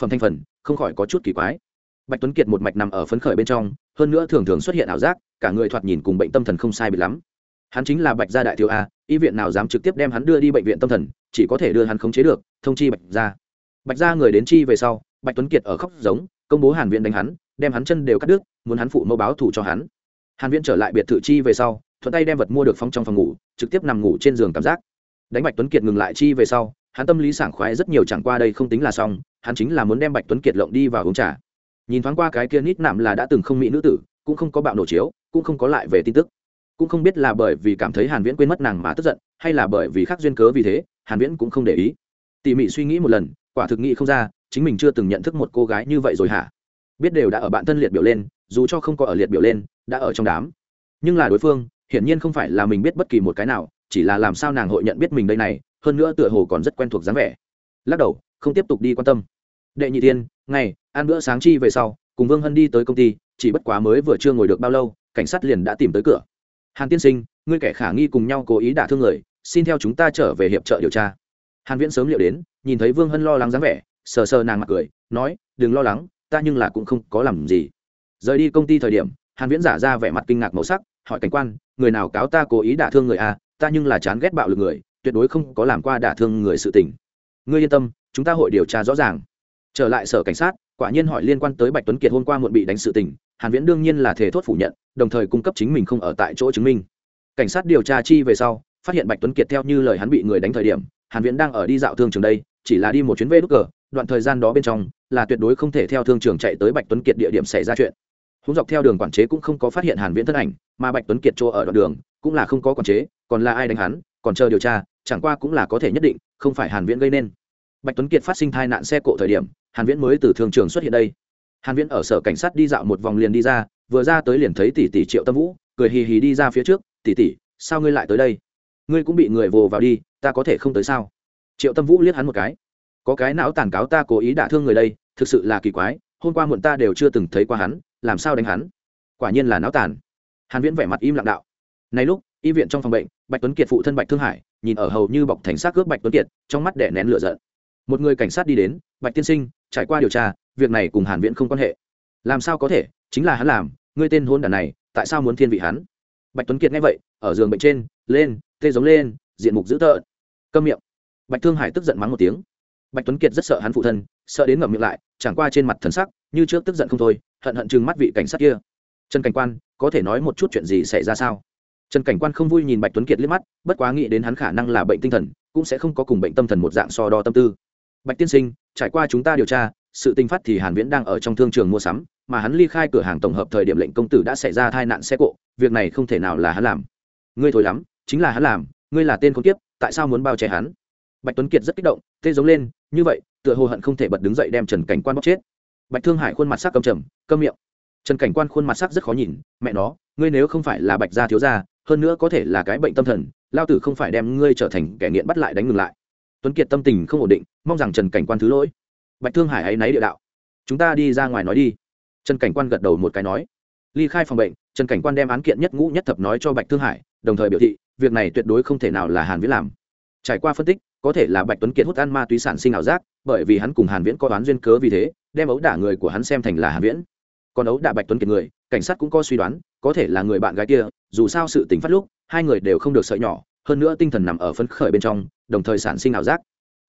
Phẩm thành phần, không khỏi có chút kỳ quái. Bạch tuấn kiệt một mạch nằm ở phấn khởi bên trong, hơn nữa thường thường xuất hiện ảo giác, cả người thoạt nhìn cùng bệnh tâm thần không sai bị lắm. Hắn chính là bạch gia đại thiếu a, y viện nào dám trực tiếp đem hắn đưa đi bệnh viện tâm thần, chỉ có thể đưa hắn khống chế được, thông chi bạch gia. Bạch gia người đến chi về sau bạch tuấn kiệt ở khóc giống, công bố hàn viễn đánh hắn, đem hắn chân đều cắt đứt, muốn hắn phụ mẫu báo thù cho hắn. Hàn viễn trở lại biệt thự chi về sau, thuận tay đem vật mua được phóng trong phòng ngủ, trực tiếp nằm ngủ trên giường cảm giác. Đánh bạch tuấn kiệt ngừng lại chi về sau, hắn tâm lý sảng khoái rất nhiều chẳng qua đây không tính là xong, hắn chính là muốn đem bạch tuấn kiệt lộng đi vào uống trà. Nhìn thoáng qua cái kia nít nạm là đã từng không mỹ nữ tử, cũng không có bạo nổ chiếu, cũng không có lại về tin tức. Cũng không biết là bởi vì cảm thấy hàn viễn quên mất nàng mà tức giận, hay là bởi vì khác duyên cớ vì thế, hàn viễn cũng không để ý. Tỉ mỉ suy nghĩ một lần, quả thực nghĩ không ra chính mình chưa từng nhận thức một cô gái như vậy rồi hả? Biết đều đã ở bạn thân liệt biểu lên, dù cho không có ở liệt biểu lên, đã ở trong đám. Nhưng là đối phương, hiển nhiên không phải là mình biết bất kỳ một cái nào, chỉ là làm sao nàng hội nhận biết mình đây này, hơn nữa tựa hồ còn rất quen thuộc dáng vẻ. Lắc đầu, không tiếp tục đi quan tâm. Đệ nhị tiên, ngày, ăn bữa sáng chi về sau, cùng vương hân đi tới công ty, chỉ bất quá mới vừa chưa ngồi được bao lâu, cảnh sát liền đã tìm tới cửa. Hàn tiên sinh, ngươi kẻ khả nghi cùng nhau cố ý đả thương người, xin theo chúng ta trở về hiệp trợ điều tra. Hàn viễn sớm liệu đến, nhìn thấy vương hân lo lắng dáng vẻ sờ sờ nàng mặt cười, nói, đừng lo lắng, ta nhưng là cũng không có làm gì. Rời đi công ty thời điểm, hàn viễn giả ra vẻ mặt kinh ngạc màu sắc, hỏi cảnh quan, người nào cáo ta cố ý đả thương người à? Ta nhưng là chán ghét bạo lực người, tuyệt đối không có làm qua đả thương người sự tình. Ngươi yên tâm, chúng ta hội điều tra rõ ràng. Trở lại sở cảnh sát, quả nhiên hỏi liên quan tới bạch tuấn kiệt hôm qua muộn bị đánh sự tình, hàn viễn đương nhiên là thể thốt phủ nhận, đồng thời cung cấp chính mình không ở tại chỗ chứng minh. Cảnh sát điều tra chi về sau, phát hiện bạch tuấn kiệt theo như lời hắn bị người đánh thời điểm, hàn viễn đang ở đi dạo thương trường đây, chỉ là đi một chuyến về đúc cờ đoạn thời gian đó bên trong, là tuyệt đối không thể theo thương trường chạy tới bạch tuấn kiệt địa điểm xảy ra chuyện. Húng dọc theo đường quản chế cũng không có phát hiện hàn viễn thân ảnh, mà bạch tuấn kiệt chỗ ở đoạn đường, cũng là không có quản chế, còn là ai đánh hắn, còn chờ điều tra, chẳng qua cũng là có thể nhất định, không phải hàn viễn gây nên. Bạch tuấn kiệt phát sinh tai nạn xe cộ thời điểm, hàn viễn mới từ thương trường xuất hiện đây. Hàn viễn ở sở cảnh sát đi dạo một vòng liền đi ra, vừa ra tới liền thấy tỷ tỷ triệu tâm vũ, cười hì hì đi ra phía trước, tỷ tỷ, sao ngươi lại tới đây? Ngươi cũng bị người vồ vào đi, ta có thể không tới sao? Triệu tâm vũ liếc hắn một cái có cái não tàn cáo ta cố ý đả thương người đây, thực sự là kỳ quái, hôm qua muộn ta đều chưa từng thấy qua hắn, làm sao đánh hắn? Quả nhiên là não tàn. Hàn viễn vẻ mặt im lặng đạo. Này lúc, y viện trong phòng bệnh, bạch tuấn kiệt phụ thân bạch thương hải, nhìn ở hầu như bọc thành xác cướp bạch tuấn kiệt, trong mắt đẻ nén lửa giận. Một người cảnh sát đi đến, bạch tiên sinh, trải qua điều tra, việc này cùng hàn viễn không quan hệ. Làm sao có thể? Chính là hắn làm, ngươi tên hôn đản này, tại sao muốn thiên vị hắn? Bạch tuấn kiệt nghe vậy, ở giường bệnh trên, lên, tê giống lên, diện mục dữ tợn. Câm miệng. Bạch thương hải tức giận mắng một tiếng bạch tuấn kiệt rất sợ hắn phụ thân, sợ đến ngậm miệng lại, chẳng qua trên mặt thần sắc, như trước tức giận không thôi, hận hận chừng mắt vị cảnh sát kia. Trần cảnh quan, có thể nói một chút chuyện gì xảy ra sao? Trần cảnh quan không vui nhìn bạch tuấn kiệt liếc mắt, bất quá nghĩ đến hắn khả năng là bệnh tinh thần, cũng sẽ không có cùng bệnh tâm thần một dạng so đo tâm tư. Bạch tiên sinh, trải qua chúng ta điều tra, sự tình phát thì hàn viễn đang ở trong thương trường mua sắm, mà hắn ly khai cửa hàng tổng hợp thời điểm lệnh công tử đã xảy ra tai nạn xe cộ, việc này không thể nào là hắn làm. Ngươi thối lắm, chính là hắn làm, ngươi là tên con tiếp tại sao muốn bao che hắn? Bạch tuấn kiệt rất kích động tê giống lên như vậy, tựa hồ hận không thể bật đứng dậy đem trần cảnh quan bóc chết. Bạch thương hải khuôn mặt sắc cầm trầm, câm miệng. Trần cảnh quan khuôn mặt sắc rất khó nhìn, mẹ nó, ngươi nếu không phải là bạch gia thiếu gia, hơn nữa có thể là cái bệnh tâm thần, lao tử không phải đem ngươi trở thành kẻ nghiện bắt lại đánh ngừng lại. Tuấn kiệt tâm tình không ổn định, mong rằng trần cảnh quan thứ lỗi. Bạch thương hải ấy náy địa đạo, chúng ta đi ra ngoài nói đi. Trần cảnh quan gật đầu một cái nói. Ly khai phòng bệnh, trần cảnh quan đem án kiện nhất ngũ nhất thập nói cho bạch thương hải, đồng thời biểu thị, việc này tuyệt đối không thể nào là hàn viễn làm. Trải qua phân tích có thể là bạch tuấn kiệt hút ăn ma túy sản sinh ảo giác, bởi vì hắn cùng hàn viễn có đoán duyên cớ vì thế, đem ấu đả người của hắn xem thành là hàn viễn. Còn ấu đả bạch tuấn kiệt người, cảnh sát cũng có suy đoán, có thể là người bạn gái kia, dù sao sự tình phát lúc, hai người đều không được sợi nhỏ, hơn nữa tinh thần nằm ở phấn khởi bên trong, đồng thời sản sinh ảo giác.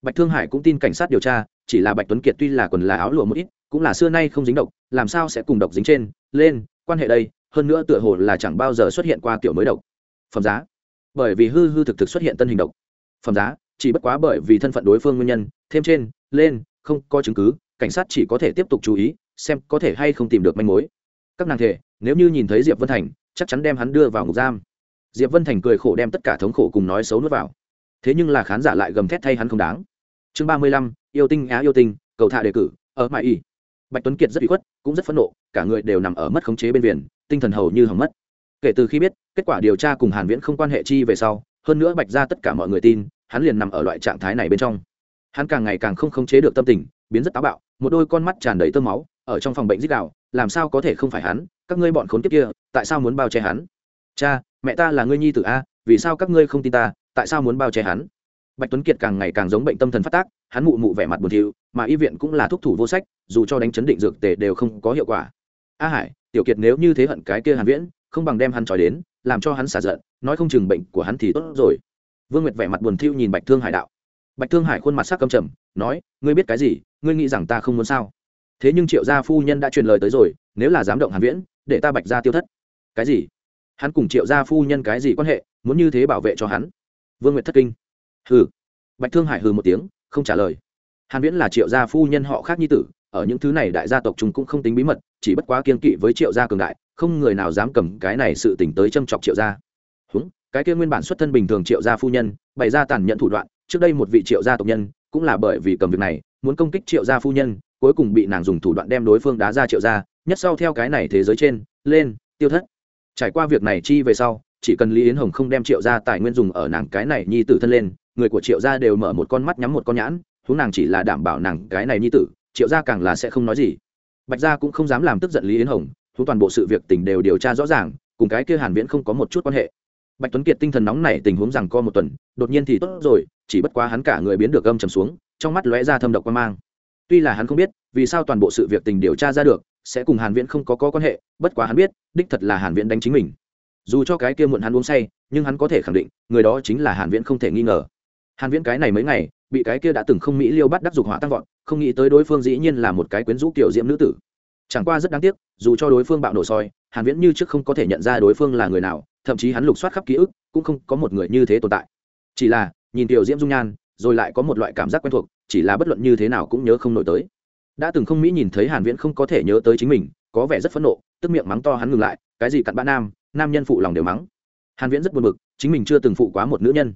Bạch thương hải cũng tin cảnh sát điều tra, chỉ là bạch tuấn kiệt tuy là quần là áo lụa một ít, cũng là xưa nay không dính độc, làm sao sẽ cùng độc dính trên, lên, quan hệ đây, hơn nữa tựa hồ là chẳng bao giờ xuất hiện qua kiểu mới độc. Phẩm giá. Bởi vì hư hư thực thực xuất hiện tân hình độc. Phẩm giá chỉ bất quá bởi vì thân phận đối phương nguyên nhân, thêm trên, lên, không có chứng cứ, cảnh sát chỉ có thể tiếp tục chú ý, xem có thể hay không tìm được manh mối. Các nàng thể, nếu như nhìn thấy diệp vân thành, chắc chắn đem hắn đưa vào ngục giam. Diệp vân thành cười khổ đem tất cả thống khổ cùng nói xấu nuốt vào. Thế nhưng là khán giả lại gầm thét thay hắn không đáng. Chương ba mươi lăm, yêu tinh á yêu tinh, cầu thạ đề cử, ở mãi y bạch tuấn kiệt rất bị khuất, cũng rất phẫn nộ, cả người đều nằm ở mất khống chế bên viền, tinh thần hầu như hỏng mất. Kể từ khi biết, kết quả điều tra cùng hàn viễn không quan hệ chi về sau, hơn nữa bạch ra tất cả mọi người tin hắn liền nằm ở loại trạng thái này bên trong. Hắn càng ngày càng không khống chế được tâm tình, biến rất táo bạo, một đôi con mắt tràn đầy tơ máu, ở trong phòng bệnh dích đạo làm sao có thể không phải hắn? Các ngươi bọn khốn kiếp kia, tại sao muốn bao che hắn? Cha, mẹ ta là ngươi nhi tử a, vì sao các ngươi không tin ta, tại sao muốn bao che hắn? Bạch tuấn kiệt càng ngày càng giống bệnh tâm thần phát tác, hắn mụ mụ vẻ mặt buồn thiu, mà y viện cũng là thuốc thủ vô sách, dù cho đánh chấn định dược tề đều không có hiệu quả. A hải, tiểu kiệt nếu như thế hận cái kia hàn viễn, không bằng đem hắn trói đến, làm cho hắn xả giận, nói không chừng bệnh của hắn thì tốt rồi vương nguyệt vẻ mặt buồn thiu nhìn bạch thương hải đạo. Bạch thương hải khuôn mặt sắc cầm trầm, nói, ngươi biết cái gì? Ngươi nghĩ rằng ta không muốn sao? Thế nhưng triệu gia phu nhân đã truyền lời tới rồi, nếu là dám động hàn viễn, để ta bạch gia tiêu thất. Cái gì? Hắn cùng triệu gia phu nhân cái gì quan hệ? Muốn như thế bảo vệ cho hắn? Vương nguyệt thất kinh. Hừ. Bạch thương hải hừ một tiếng, không trả lời. Hàn viễn là triệu gia phu nhân họ khác nhi tử, ở những thứ này đại gia tộc chúng cũng không tính bí mật, chỉ bất quá kiên kỵ với triệu gia cường đại, không người nào dám cầm cái này sự tỉnh tới châm chọc triệu gia cái kia nguyên bản xuất thân bình thường triệu gia phu nhân, bày ra tàn nhẫn thủ đoạn, trước đây một vị triệu gia tộc nhân, cũng là bởi vì cầm việc này, muốn công kích triệu gia phu nhân, cuối cùng bị nàng dùng thủ đoạn đem đối phương đá ra triệu gia, nhất sau theo cái này thế giới trên, lên, tiêu thất. Trải qua việc này chi về sau, chỉ cần lý yến hồng không đem triệu gia tài nguyên dùng ở nàng cái này nhi tử thân lên, người của triệu gia đều mở một con mắt nhắm một con nhãn thú nàng chỉ là đảm bảo nàng cái này nhi tử, triệu gia càng là sẽ không nói gì. Bạch gia cũng không dám làm tức giận lý yến hồng thú toàn bộ sự việc tình đều điều tra rõ ràng, cùng cái kia hàn viễn không có một chút quan hệ bạch tuấn kiệt tinh thần nóng nảy tình huống rằng co một tuần đột nhiên thì tốt rồi chỉ bất quá hắn cả người biến được âm trầm xuống trong mắt lóe ra thâm độc quan mang. Tuy là hắn không biết vì sao toàn bộ sự việc tình điều tra ra được sẽ cùng hàn viễn không có, có quan hệ bất quá hắn biết đích thật là hàn viễn đánh chính mình. Dù cho cái kia muộn hắn uống say nhưng hắn có thể khẳng định người đó chính là hàn viễn không thể nghi ngờ. Hàn viễn cái này mấy ngày bị cái kia đã từng không mỹ liêu bắt đắc dục hỏa tăng vọt không nghĩ tới đối phương dĩ nhiên là một cái quyến rũ tiểu diễm nữ tử. Chẳng qua rất đáng tiếc dù cho đối phương bạo nổ soi hàn viễn như trước không có thể nhận ra đối phương là người nào thậm chí hắn lục soát khắp ký ức, cũng không có một người như thế tồn tại. Chỉ là, nhìn tiểu diễm dung nhan, rồi lại có một loại cảm giác quen thuộc, chỉ là bất luận như thế nào cũng nhớ không nổi tới. Đã từng không mỹ nhìn thấy hàn viễn không có thể nhớ tới chính mình, có vẻ rất phẫn nộ, tức miệng mắng to hắn ngừng lại, cái gì cặn bã nam nam nhân phụ lòng đều mắng. Hàn viễn rất buồn bực, chính mình chưa từng phụ quá một nữ nhân.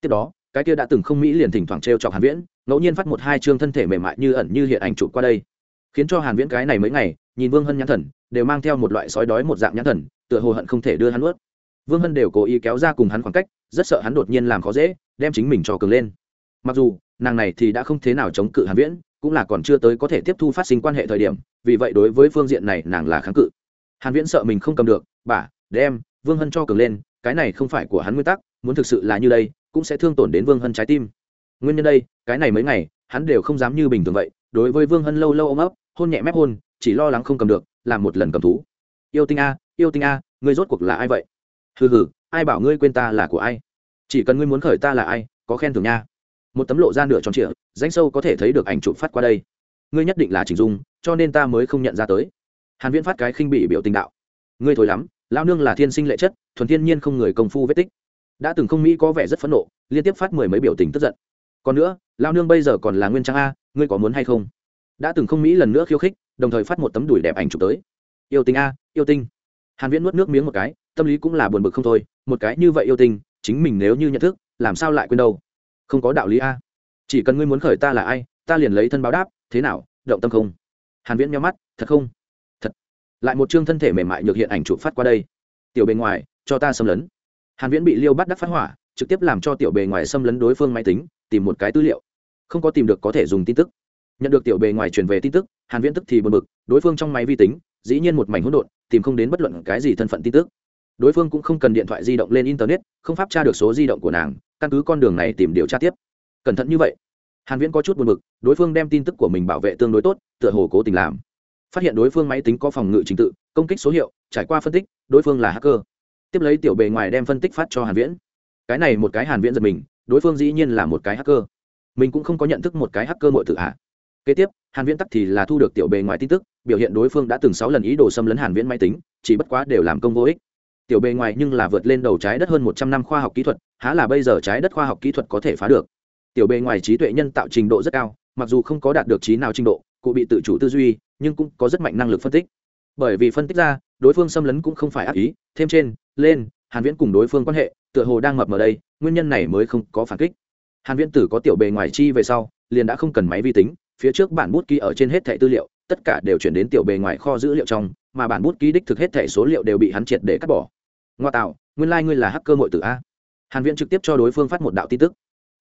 Tiếp đó, cái kia đã từng không mỹ liền thỉnh thoảng trêu chọc hàn viễn, ngẫu nhiên phát một hai chương thân thể mềm mại như ẩn như hiện ảnh chụp qua đây. Khiến cho hàn viễn cái này mấy ngày, nhìn vương hân nhãn thần, đều mang theo một loại sói đói một dạng nhãn thần, tựa hồ hận không thể đưa hắn nuốt vương hân đều cố ý kéo ra cùng hắn khoảng cách, rất sợ hắn đột nhiên làm khó dễ, đem chính mình cho cường lên. Mặc dù, nàng này thì đã không thế nào chống cự hàn viễn, cũng là còn chưa tới có thể tiếp thu phát sinh quan hệ thời điểm, vì vậy đối với phương diện này nàng là kháng cự. Hàn viễn sợ mình không cầm được, bà, đem vương hân cho cường lên, cái này không phải của hắn nguyên tắc, muốn thực sự là như đây, cũng sẽ thương tổn đến vương hân trái tim. Nguyên nhân đây, cái này mấy ngày, hắn đều không dám như bình thường vậy, đối với vương hân lâu lâu ôm ấp, hôn nhẹ mép hôn, chỉ lo lắng không cầm được, làm một lần cầm thú. Yêu tinh a, yêu tinh a, ngươi rốt cuộc là ai vậy? Hừ hừ, ai bảo ngươi quên ta là của ai? Chỉ cần ngươi muốn khởi ta là ai, có khen thưởng nha. Một tấm lộ ra nửa tròn trịa, danh sâu có thể thấy được ảnh chụp phát qua đây. Ngươi nhất định là chỉnh dung, cho nên ta mới không nhận ra tới. Hàn viễn phát cái khinh bị biểu tình đạo. Ngươi thối lắm lao nương là thiên sinh lệ chất, thuần thiên nhiên không người công phu vết tích. Đã từng không mỹ có vẻ rất phẫn nộ, liên tiếp phát mười mấy biểu tình tức giận. Còn nữa lao nương bây giờ còn là nguyên trang a, ngươi có muốn hay không? Đã từng không mỹ lần nữa khiêu khích, đồng thời phát một tấm đùi đẹp ảnh chụp tới. Yêu tinh a, yêu tinh. Hàn viễn nuốt nước miếng một cái tâm lý cũng là buồn bực không thôi, một cái như vậy yêu tinh chính mình nếu như nhận thức, làm sao lại quên đâu? Không có đạo lý a. Chỉ cần ngươi muốn khởi ta là ai, ta liền lấy thân báo đáp, thế nào, động tâm không? Hàn viễn nhắm mắt, thật không? Thật. Lại một chương thân thể mềm mại nhược hiện ảnh chụp phát qua đây. Tiểu bề ngoài, cho ta xâm lấn. Hàn viễn bị liêu bắt đắc phát hỏa, trực tiếp làm cho tiểu bề ngoài xâm lấn đối phương máy tính, tìm một cái tư liệu. Không có tìm được có thể dùng tin tức. Nhận được tiểu bề ngoài truyền về tin tức, hàn viễn tức thì buồn bực, đối phương trong máy vi tính, dĩ nhiên một mảnh hỗn độn, tìm không đến bất luận cái gì thân phận tin tức đối phương cũng không cần điện thoại di động lên internet, không pháp tra được số di động của nàng, căn cứ con đường này tìm điều tra tiếp. Cẩn thận như vậy. Hàn viễn có chút buồn bực, đối phương đem tin tức của mình bảo vệ tương đối tốt, tựa hồ cố tình làm. Phát hiện đối phương máy tính có phòng ngự trình tự, công kích số hiệu, trải qua phân tích, đối phương là hacker. Tiếp lấy tiểu bề ngoài đem phân tích phát cho hàn viễn. Cái này một cái hàn viễn giật mình, đối phương dĩ nhiên là một cái hacker. Mình cũng không có nhận thức một cái hacker muội tử hạ kế tiếp, hàn viễn tắc thì là thu được tiểu bề ngoài tin tức, biểu hiện đối phương đã từng sáu lần ý đồ xâm lấn hàn viễn máy tính, chỉ bất quá đều làm công vô ích tiểu bề ngoài nhưng là vượt lên đầu trái đất hơn 100 năm khoa học kỹ thuật, há là bây giờ trái đất khoa học kỹ thuật có thể phá được. Tiểu bề ngoài trí tuệ nhân tạo trình độ rất cao, mặc dù không có đạt được trí nào trình độ, cụ bị tự chủ tư duy, nhưng cũng có rất mạnh năng lực phân tích. Bởi vì phân tích ra, đối phương xâm lấn cũng không phải ác ý, thêm trên, lên, hàn viễn cùng đối phương quan hệ, tựa hồ đang mập mờ đây, nguyên nhân này mới không có phản kích. Hàn viễn tử có tiểu bề ngoài chi về sau, liền đã không cần máy vi tính, phía trước bản bút ký ở trên hết thẻ tư liệu, tất cả đều chuyển đến tiểu bề ngoài kho dữ liệu trong, mà bản bút ký đích thực hết thẻ số liệu đều bị hắn triệt để cắt bỏ ngoa tạo, nguyên lai ngươi là hacker nội tử a. Hàn viễn trực tiếp cho đối phương phát một đạo tin tức.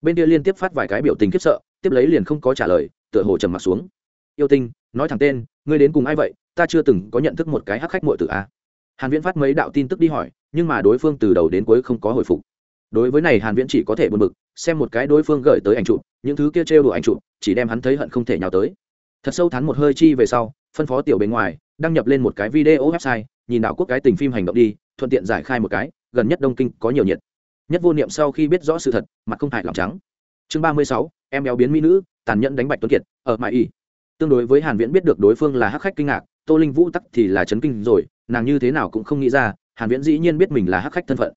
Bên kia liên tiếp phát vài cái biểu tình khiếp sợ, tiếp lấy liền không có trả lời, tựa hồ trầm mặt xuống. Yêu tinh, nói thẳng tên, ngươi đến cùng ai vậy? Ta chưa từng có nhận thức một cái hắc khách nội tử a. Hàn viễn phát mấy đạo tin tức đi hỏi, nhưng mà đối phương từ đầu đến cuối không có hồi phục. Đối với này hàn viễn chỉ có thể buồn bực, xem một cái đối phương gửi tới ảnh chụp, những thứ kia trêu đùa ảnh chụp, chỉ đem hắn thấy hận không thể nhào tới. Thật sâu thắn một hơi chi về sau, phân phó tiểu bên ngoài, đăng nhập lên một cái video website nhìn đảo quốc cái tình phim hành động đi, thuận tiện giải khai một cái, gần nhất đông kinh có nhiều nhiệt. Nhất vô niệm sau khi biết rõ sự thật, mặt không hại lòng trắng. Chương ba mươi sáu, em béo biến mỹ nữ, tàn nhẫn đánh bạch tuấn kiệt, ở mãi y. Tương đối với hàn viễn biết được đối phương là hắc khách kinh ngạc, tô linh vũ tắc thì là chấn kinh rồi, nàng như thế nào cũng không nghĩ ra, hàn viễn dĩ nhiên biết mình là hắc khách thân phận.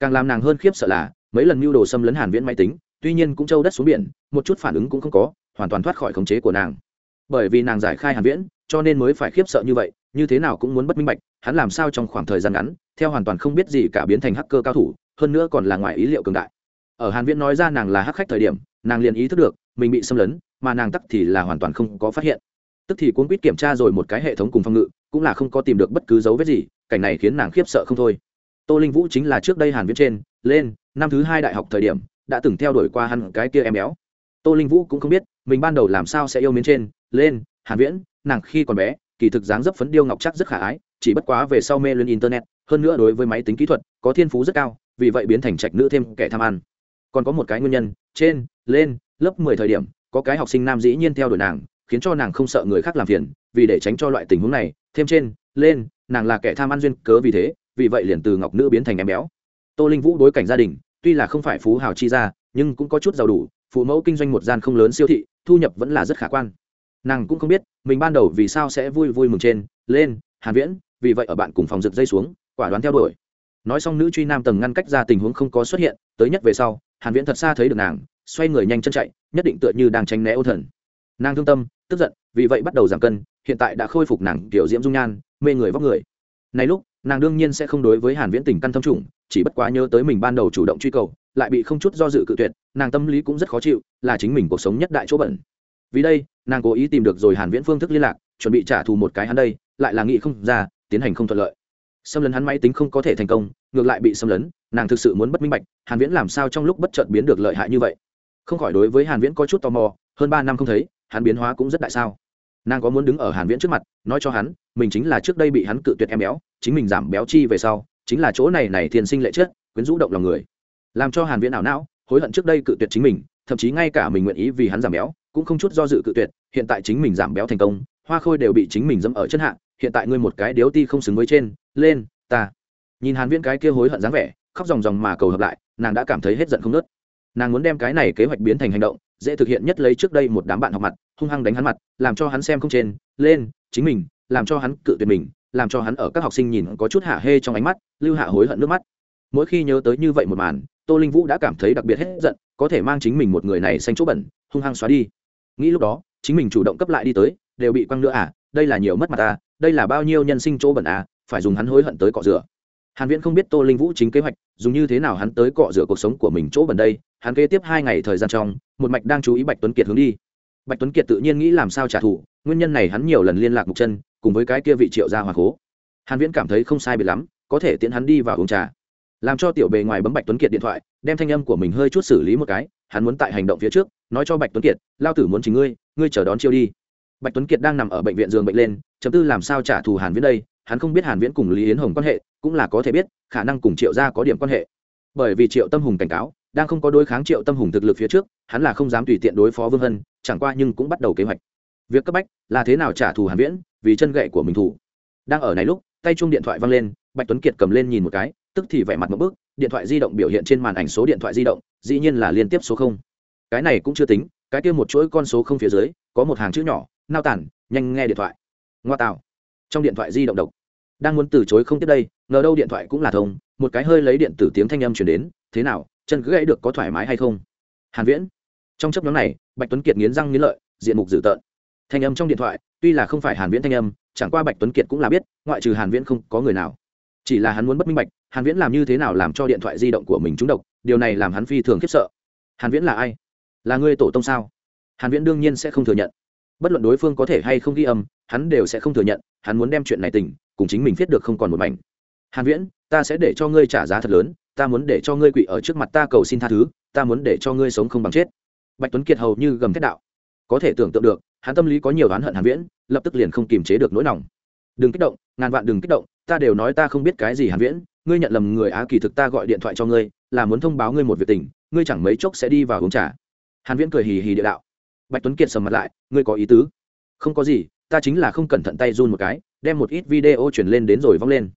Càng làm nàng hơn khiếp sợ là, mấy lần mưu đồ xâm lấn hàn viễn máy tính, tuy nhiên cũng trâu đất xuống biển, một chút phản ứng cũng không có, hoàn toàn thoát khỏi khống chế của nàng. Bởi vì nàng giải khai hàn viễn, cho nên mới phải khiếp sợ như vậy như thế nào cũng muốn bất minh bạch, hắn làm sao trong khoảng thời gian ngắn, theo hoàn toàn không biết gì cả biến thành hacker cao thủ, hơn nữa còn là ngoài ý liệu cường đại. Ở hàn viễn nói ra nàng là hắc khách thời điểm, nàng liền ý thức được, mình bị xâm lấn, mà nàng tắc thì là hoàn toàn không có phát hiện. Tức thì cuốn quýt kiểm tra rồi một cái hệ thống cùng phòng ngự, cũng là không có tìm được bất cứ dấu vết gì, cảnh này khiến nàng khiếp sợ không thôi. Tô linh vũ chính là trước đây hàn viễn trên, lên, năm thứ hai đại học thời điểm, đã từng theo đuổi qua hắn cái kia em béo. Tô linh vũ cũng không biết, mình ban đầu làm sao sẽ yêu mến trên, lên, hàn viễn, nàng khi còn bé kỳ thực dáng dấp phấn điêu ngọc chắc rất khả ái, chỉ bất quá về sau mê lên internet, hơn nữa đối với máy tính kỹ thuật, có thiên phú rất cao, vì vậy biến thành trạch nữ thêm kẻ tham ăn. Còn có một cái nguyên nhân, trên, lên, lớp 10 thời điểm, có cái học sinh nam dĩ nhiên theo đuổi nàng, khiến cho nàng không sợ người khác làm phiền, vì để tránh cho loại tình huống này, thêm trên, lên, nàng là kẻ tham ăn duyên cớ vì thế, vì vậy liền từ ngọc nữ biến thành em béo. Tô linh vũ đối cảnh gia đình, tuy là không phải phú hào chi ra nhưng cũng có chút giàu đủ, phụ mẫu kinh doanh một gian không lớn siêu thị, thu nhập vẫn là rất khả quan nàng cũng không biết, mình ban đầu vì sao sẽ vui vui mừng trên, lên, hàn viễn, vì vậy ở bạn cùng phòng rực dây xuống, quả đoán theo đuổi. Nói xong nữ truy nam tầng ngăn cách ra tình huống không có xuất hiện, tới nhất về sau, hàn viễn thật xa thấy được nàng, xoay người nhanh chân chạy, nhất định tựa như đang tránh né ô thần. Nàng thương tâm, tức giận, vì vậy bắt đầu giảm cân, hiện tại đã khôi phục nàng tiểu diễm dung nhan, mê người vóc người. Này lúc, nàng đương nhiên sẽ không đối với hàn viễn tình căn thâm trùng, chỉ bất quá nhớ tới mình ban đầu chủ động truy cầu, lại bị không chút do dự cự tuyệt, nàng tâm lý cũng rất khó chịu, là chính mình cuộc sống nhất đại chỗ bẩn vì đây, nàng cố ý tìm được rồi hàn viễn phương thức liên lạc, chuẩn bị trả thù một cái hắn đây, lại là nghĩ không ra, tiến hành không thuận lợi. Xâm lấn hắn máy tính không có thể thành công, ngược lại bị xâm lấn, nàng thực sự muốn bất minh bạch, hàn viễn làm sao trong lúc bất chợt biến được lợi hại như vậy? Không khỏi đối với hàn viễn có chút tò mò, hơn ba năm không thấy, hắn biến hóa cũng rất đại sao. Nàng có muốn đứng ở hàn viễn trước mặt, nói cho hắn, mình chính là trước đây bị hắn cự tuyệt em béo, chính mình giảm béo chi về sau, chính là chỗ này này thiên sinh lệ chết, quyến rũ động lòng người. Làm cho hàn viễn ảo não, hối hận trước đây cự tuyệt chính mình thậm chí ngay cả mình nguyện ý vì hắn giảm béo, cũng không chút do dự cự tuyệt, hiện tại chính mình giảm béo thành công, hoa khôi đều bị chính mình dẫm ở chân hạ, hiện tại ngươi một cái điếu ti không xứng với trên, lên, ta. Nhìn hàn viễn cái kia hối hận dáng vẻ, khóc ròng ròng mà cầu hợp lại, nàng đã cảm thấy hết giận không nớt nàng muốn đem cái này kế hoạch biến thành hành động, dễ thực hiện nhất lấy trước đây một đám bạn học mặt, hung hăng đánh hắn mặt, làm cho hắn xem không trên, lên, chính mình, làm cho hắn cự tuyệt mình, làm cho hắn ở các học sinh nhìn có chút hạ hê trong ánh mắt, lưu hạ hối hận nước mắt. Mỗi khi nhớ tới như vậy một màn, tô linh vũ đã cảm thấy đặc biệt hết giận có thể mang chính mình một người này xanh chỗ bẩn, hung hăng xóa đi. Nghĩ lúc đó, chính mình chủ động cấp lại đi tới, đều bị quăng nữa à đây là nhiều mất mặt ta, đây là bao nhiêu nhân sinh chỗ bẩn à phải dùng hắn hối hận tới cọ rửa. Hàn viễn không biết tô linh vũ chính kế hoạch, dùng như thế nào hắn tới cọ rửa cuộc sống của mình chỗ bẩn đây, hắn kế tiếp hai ngày thời gian trong, một mạch đang chú ý bạch tuấn kiệt hướng đi. Bạch tuấn kiệt tự nhiên nghĩ làm sao trả thù, nguyên nhân này hắn nhiều lần liên lạc mục chân, cùng với cái kia vị triệu gia hoàng cố. Hàn viễn cảm thấy không sai biệt lắm, có thể tiễn hắn đi vào uống trà làm cho tiểu bề ngoài bấm bạch tuấn kiệt điện thoại, đem thanh âm của mình hơi chút xử lý một cái, hắn muốn tại hành động phía trước, nói cho bạch tuấn kiệt, lao tử muốn chính ngươi ngươi chờ đón chiêu đi. Bạch tuấn kiệt đang nằm ở bệnh viện giường bệnh lên, chấm tư làm sao trả thù hàn viễn đây, hắn không biết hàn viễn cùng lý yến hồng quan hệ, cũng là có thể biết, khả năng cùng triệu gia có điểm quan hệ. Bởi vì triệu tâm hùng cảnh cáo, đang không có đối kháng triệu tâm hùng thực lực phía trước, hắn là không dám tùy tiện đối phó vương hân, chẳng qua nhưng cũng bắt đầu kế hoạch. Việc cấp bách là thế nào trả thù hàn viễn, vì chân gậy của mình thủ. Đang ở này lúc, tay chuông điện thoại văng lên, bạch tuấn kiệt cầm lên nhìn một cái tức thì vẻ mặt một bước, điện thoại di động biểu hiện trên màn ảnh số điện thoại di động, dĩ nhiên là liên tiếp số không. Cái này cũng chưa tính, cái kia một chuỗi con số không phía dưới, có một hàng chữ nhỏ, nao tản, nhanh nghe điện thoại. Ngoa tạo. Trong điện thoại di động độc. Đang muốn từ chối không tiếp đây, ngờ đâu điện thoại cũng là thông, một cái hơi lấy điện tử tiếng thanh âm truyền đến, thế nào, chân cứ gãy được có thoải mái hay không? Hàn viễn. Trong chấp nhóm này, bạch tuấn kiệt nghiến răng nghiến lợi, diện mục dữ tợn. Thanh âm trong điện thoại, tuy là không phải hàn viễn thanh âm, chẳng qua bạch tuấn kiệt cũng là biết, ngoại trừ hàn viễn không có người nào. Chỉ là hắn muốn bất minh bạch hàn viễn làm như thế nào làm cho điện thoại di động của mình trúng độc, điều này làm hắn phi thường khiếp sợ. Hàn viễn là ai? Là ngươi tổ tông sao? Hàn viễn đương nhiên sẽ không thừa nhận. Bất luận đối phương có thể hay không ghi âm, hắn đều sẽ không thừa nhận, hắn muốn đem chuyện này tình cùng chính mình viết được không còn một mảnh. Hàn viễn, ta sẽ để cho ngươi trả giá thật lớn, ta muốn để cho ngươi quỵ ở trước mặt ta cầu xin tha thứ, ta muốn để cho ngươi sống không bằng chết. Bạch tuấn kiệt hầu như gầm thét đạo. Có thể tưởng tượng được, hắn tâm lý có nhiều oán hận hàn viễn, lập tức liền không kiềm chế được nỗi lòng. Đừng kích động, ngàn vạn đừng kích động, ta đều nói ta không biết cái gì hàn viễn ngươi nhận lầm người á, kỳ thực ta gọi điện thoại cho ngươi, là muốn thông báo ngươi một việc tình, ngươi chẳng mấy chốc sẽ đi vào uống trà. Hàn viễn cười hì hì địa đạo. Bạch tuấn kiệt sầm mặt lại, ngươi có ý tứ? Không có gì, ta chính là không cẩn thận tay run một cái, đem một ít video chuyển lên đến rồi vong lên.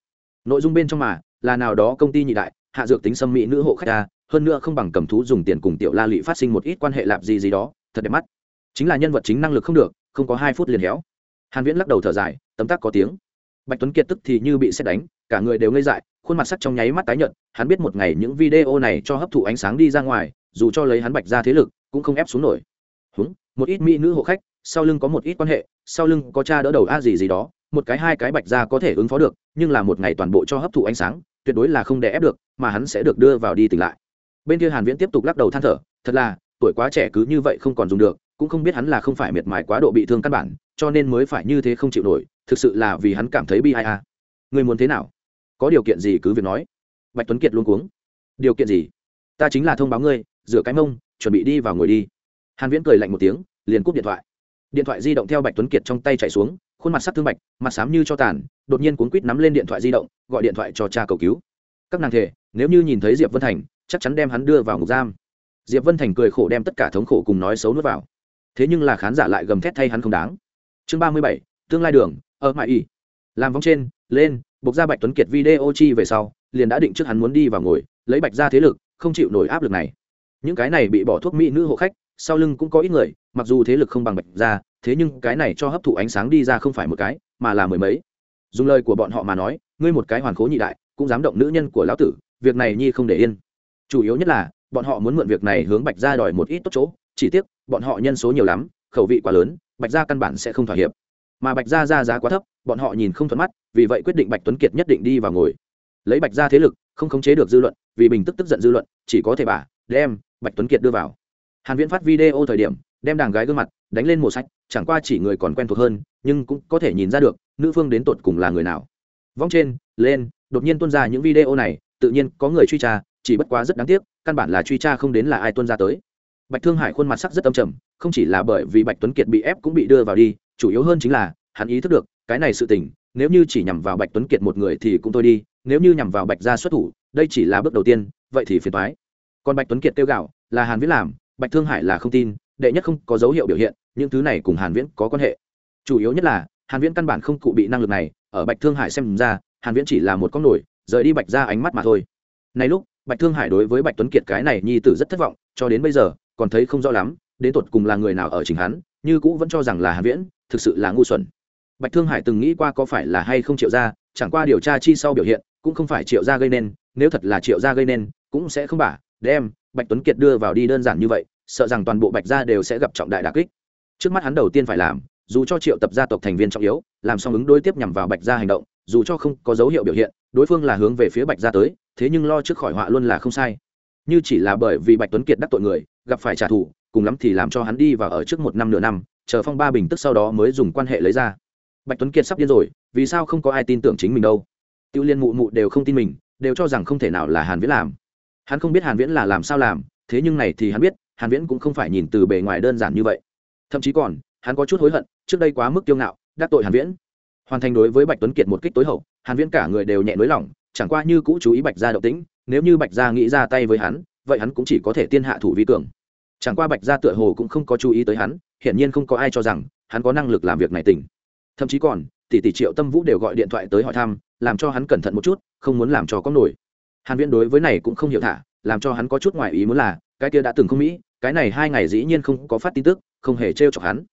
Nội dung bên trong mà, là nào đó công ty nhị đại, hạ dược tính xâm mỹ nữ hộ khách ta hơn nữa không bằng cầm thú dùng tiền cùng tiểu la lị phát sinh một ít quan hệ lạp gì gì đó, thật đẹp mắt. Chính là nhân vật chính năng lực không được, không có hai phút liền héo. Hàn viễn lắc đầu thở dài, tấm tắc có tiếng. Bạch tuấn kiệt tức thì như bị xét đánh cả người đều ngây dại, khuôn mặt sắc trong nháy mắt tái nhợt, hắn biết một ngày những video này cho hấp thụ ánh sáng đi ra ngoài, dù cho lấy hắn bạch ra thế lực, cũng không ép xuống nổi. Húng, một ít mỹ nữ hộ khách, sau lưng có một ít quan hệ, sau lưng có cha đỡ đầu a gì gì đó, một cái hai cái bạch ra có thể ứng phó được, nhưng là một ngày toàn bộ cho hấp thụ ánh sáng, tuyệt đối là không đè ép được, mà hắn sẽ được đưa vào đi tỉnh lại. Bên kia hàn viễn tiếp tục lắc đầu than thở, thật là, tuổi quá trẻ cứ như vậy không còn dùng được, cũng không biết hắn là không phải miệt mài quá độ bị thương căn bản, cho nên mới phải như thế không chịu nổi, thực sự là vì hắn cảm thấy bi ai a. Người muốn thế nào? Có điều kiện gì cứ việc nói. Bạch tuấn kiệt luôn cuống. Điều kiện gì? Ta chính là thông báo ngươi, rửa cái mông, chuẩn bị đi vào ngồi đi. Hàn viễn cười lạnh một tiếng, liền cúp điện thoại. Điện thoại di động theo bạch tuấn kiệt trong tay chạy xuống, khuôn mặt sắc thương bạch, mặt xám như cho tàn, đột nhiên cuốn quýt nắm lên điện thoại di động, gọi điện thoại cho cha cầu cứu. Các nàng thể nếu như nhìn thấy diệp vân thành, chắc chắn đem hắn đưa vào ngục giam. Diệp vân thành cười khổ đem tất cả thống khổ cùng nói xấu nuốt vào. Thế nhưng là khán giả lại gầm thét thay hắn không đáng. Chương ba mươi bảy, tương lai đường, ở mãi y làm vòng trên, lên buộc ra bạch tuấn kiệt video chi về sau, liền đã định trước hắn muốn đi vào ngồi, lấy bạch ra thế lực, không chịu nổi áp lực này. Những cái này bị bỏ thuốc mỹ nữ hộ khách, sau lưng cũng có ít người, mặc dù thế lực không bằng bạch ra, thế nhưng cái này cho hấp thụ ánh sáng đi ra không phải một cái, mà là mười mấy. Dùng lời của bọn họ mà nói, ngươi một cái hoàn khố nhị đại, cũng dám động nữ nhân của lão tử, việc này nhi không để yên. Chủ yếu nhất là, bọn họ muốn mượn việc này hướng bạch ra đòi một ít tốt chỗ, chỉ tiếc, bọn họ nhân số nhiều lắm, khẩu vị quá lớn, bạch ra căn bản sẽ không thỏa hiệp mà bạch gia ra giá quá thấp, bọn họ nhìn không thuận mắt, vì vậy quyết định bạch tuấn kiệt nhất định đi vào ngồi. Lấy bạch gia thế lực, không khống chế được dư luận, vì bình tức tức giận dư luận, chỉ có thể bà, đem bạch tuấn kiệt đưa vào. Hàn viễn phát video thời điểm, đem đàng gái gương mặt đánh lên một sách chẳng qua chỉ người còn quen thuộc hơn, nhưng cũng có thể nhìn ra được, nữ phương đến tột cùng là người nào. Vong trên, lên, đột nhiên tuôn ra những video này, tự nhiên có người truy tra, chỉ bất quá rất đáng tiếc, căn bản là truy tra không đến là ai tuân ra tới. Bạch thương hải khuôn mặt sắc rất âm trầm, không chỉ là bởi vì bạch tuấn kiệt bị ép cũng bị đưa vào đi chủ yếu hơn chính là, hắn ý thức được, cái này sự tình, nếu như chỉ nhằm vào bạch tuấn kiệt một người thì cũng thôi đi, nếu như nhằm vào bạch gia xuất thủ, đây chỉ là bước đầu tiên, vậy thì phiền thoái còn bạch tuấn kiệt tiêu gạo là hàn viễn làm, bạch thương hải là không tin, đệ nhất không có dấu hiệu biểu hiện, những thứ này cùng hàn viễn có quan hệ. Chủ yếu nhất là, hàn viễn căn bản không cụ bị năng lực này, ở bạch thương hải xem ra, hàn viễn chỉ là một con nổi, rời đi bạch ra ánh mắt mà thôi. Này lúc, bạch thương hải đối với bạch tuấn kiệt cái này nhi tử rất thất vọng, cho đến bây giờ, còn thấy không rõ lắm, đến tột cùng là người nào ở chính hắn, như cũ vẫn cho rằng là hàn viễn thực sự là ngu xuẩn. Bạch thương hải từng nghĩ qua có phải là hay không triệu gia chẳng qua điều tra chi sau biểu hiện, cũng không phải triệu gia gây nên, nếu thật là triệu gia gây nên, cũng sẽ không bả, đem bạch tuấn kiệt đưa vào đi đơn giản như vậy, sợ rằng toàn bộ bạch gia đều sẽ gặp trọng đại đà kích. Trước mắt hắn đầu tiên phải làm, dù cho triệu tập gia tộc thành viên trọng yếu, làm xong ứng đối tiếp nhằm vào bạch gia hành động, dù cho không có dấu hiệu biểu hiện, đối phương là hướng về phía bạch gia tới, thế nhưng lo trước khỏi họa luôn là không sai. Như chỉ là bởi vì bạch tuấn kiệt đắc tội người, gặp phải trả thù, cùng lắm thì làm cho hắn đi và ở trước một năm nửa năm chờ phong ba bình tức sau đó mới dùng quan hệ lấy ra. Bạch tuấn kiệt sắp điên rồi, vì sao không có ai tin tưởng chính mình đâu? Tiêu liên mụ mụ đều không tin mình, đều cho rằng không thể nào là hàn viễn làm. Hắn không biết hàn viễn là làm sao làm, thế nhưng này thì hắn biết, hàn viễn cũng không phải nhìn từ bề ngoài đơn giản như vậy. Thậm chí còn, hắn có chút hối hận, trước đây quá mức kiêu ngạo, đắc tội hàn viễn. Hoàn thành đối với bạch tuấn kiệt một kích tối hậu, hàn viễn cả người đều nhẹ nới lỏng chẳng qua như cũ chú ý bạch gia động tĩnh, nếu như bạch gia nghĩ ra tay với hắn, vậy hắn cũng chỉ có thể tiên hạ thủ vi cường. Chẳng qua bạch gia tựa hồ cũng không có chú ý tới hắn hiển nhiên không có ai cho rằng hắn có năng lực làm việc này tỉnh. Thậm chí còn, tỷ tỷ triệu tâm vũ đều gọi điện thoại tới hỏi thăm, làm cho hắn cẩn thận một chút, không muốn làm cho có nổi. Hàn viễn đối với này cũng không hiểu thả, làm cho hắn có chút ngoài ý muốn là, cái kia đã từng không mỹ, cái này hai ngày dĩ nhiên không có phát tin tức, không hề trêu chọc hắn.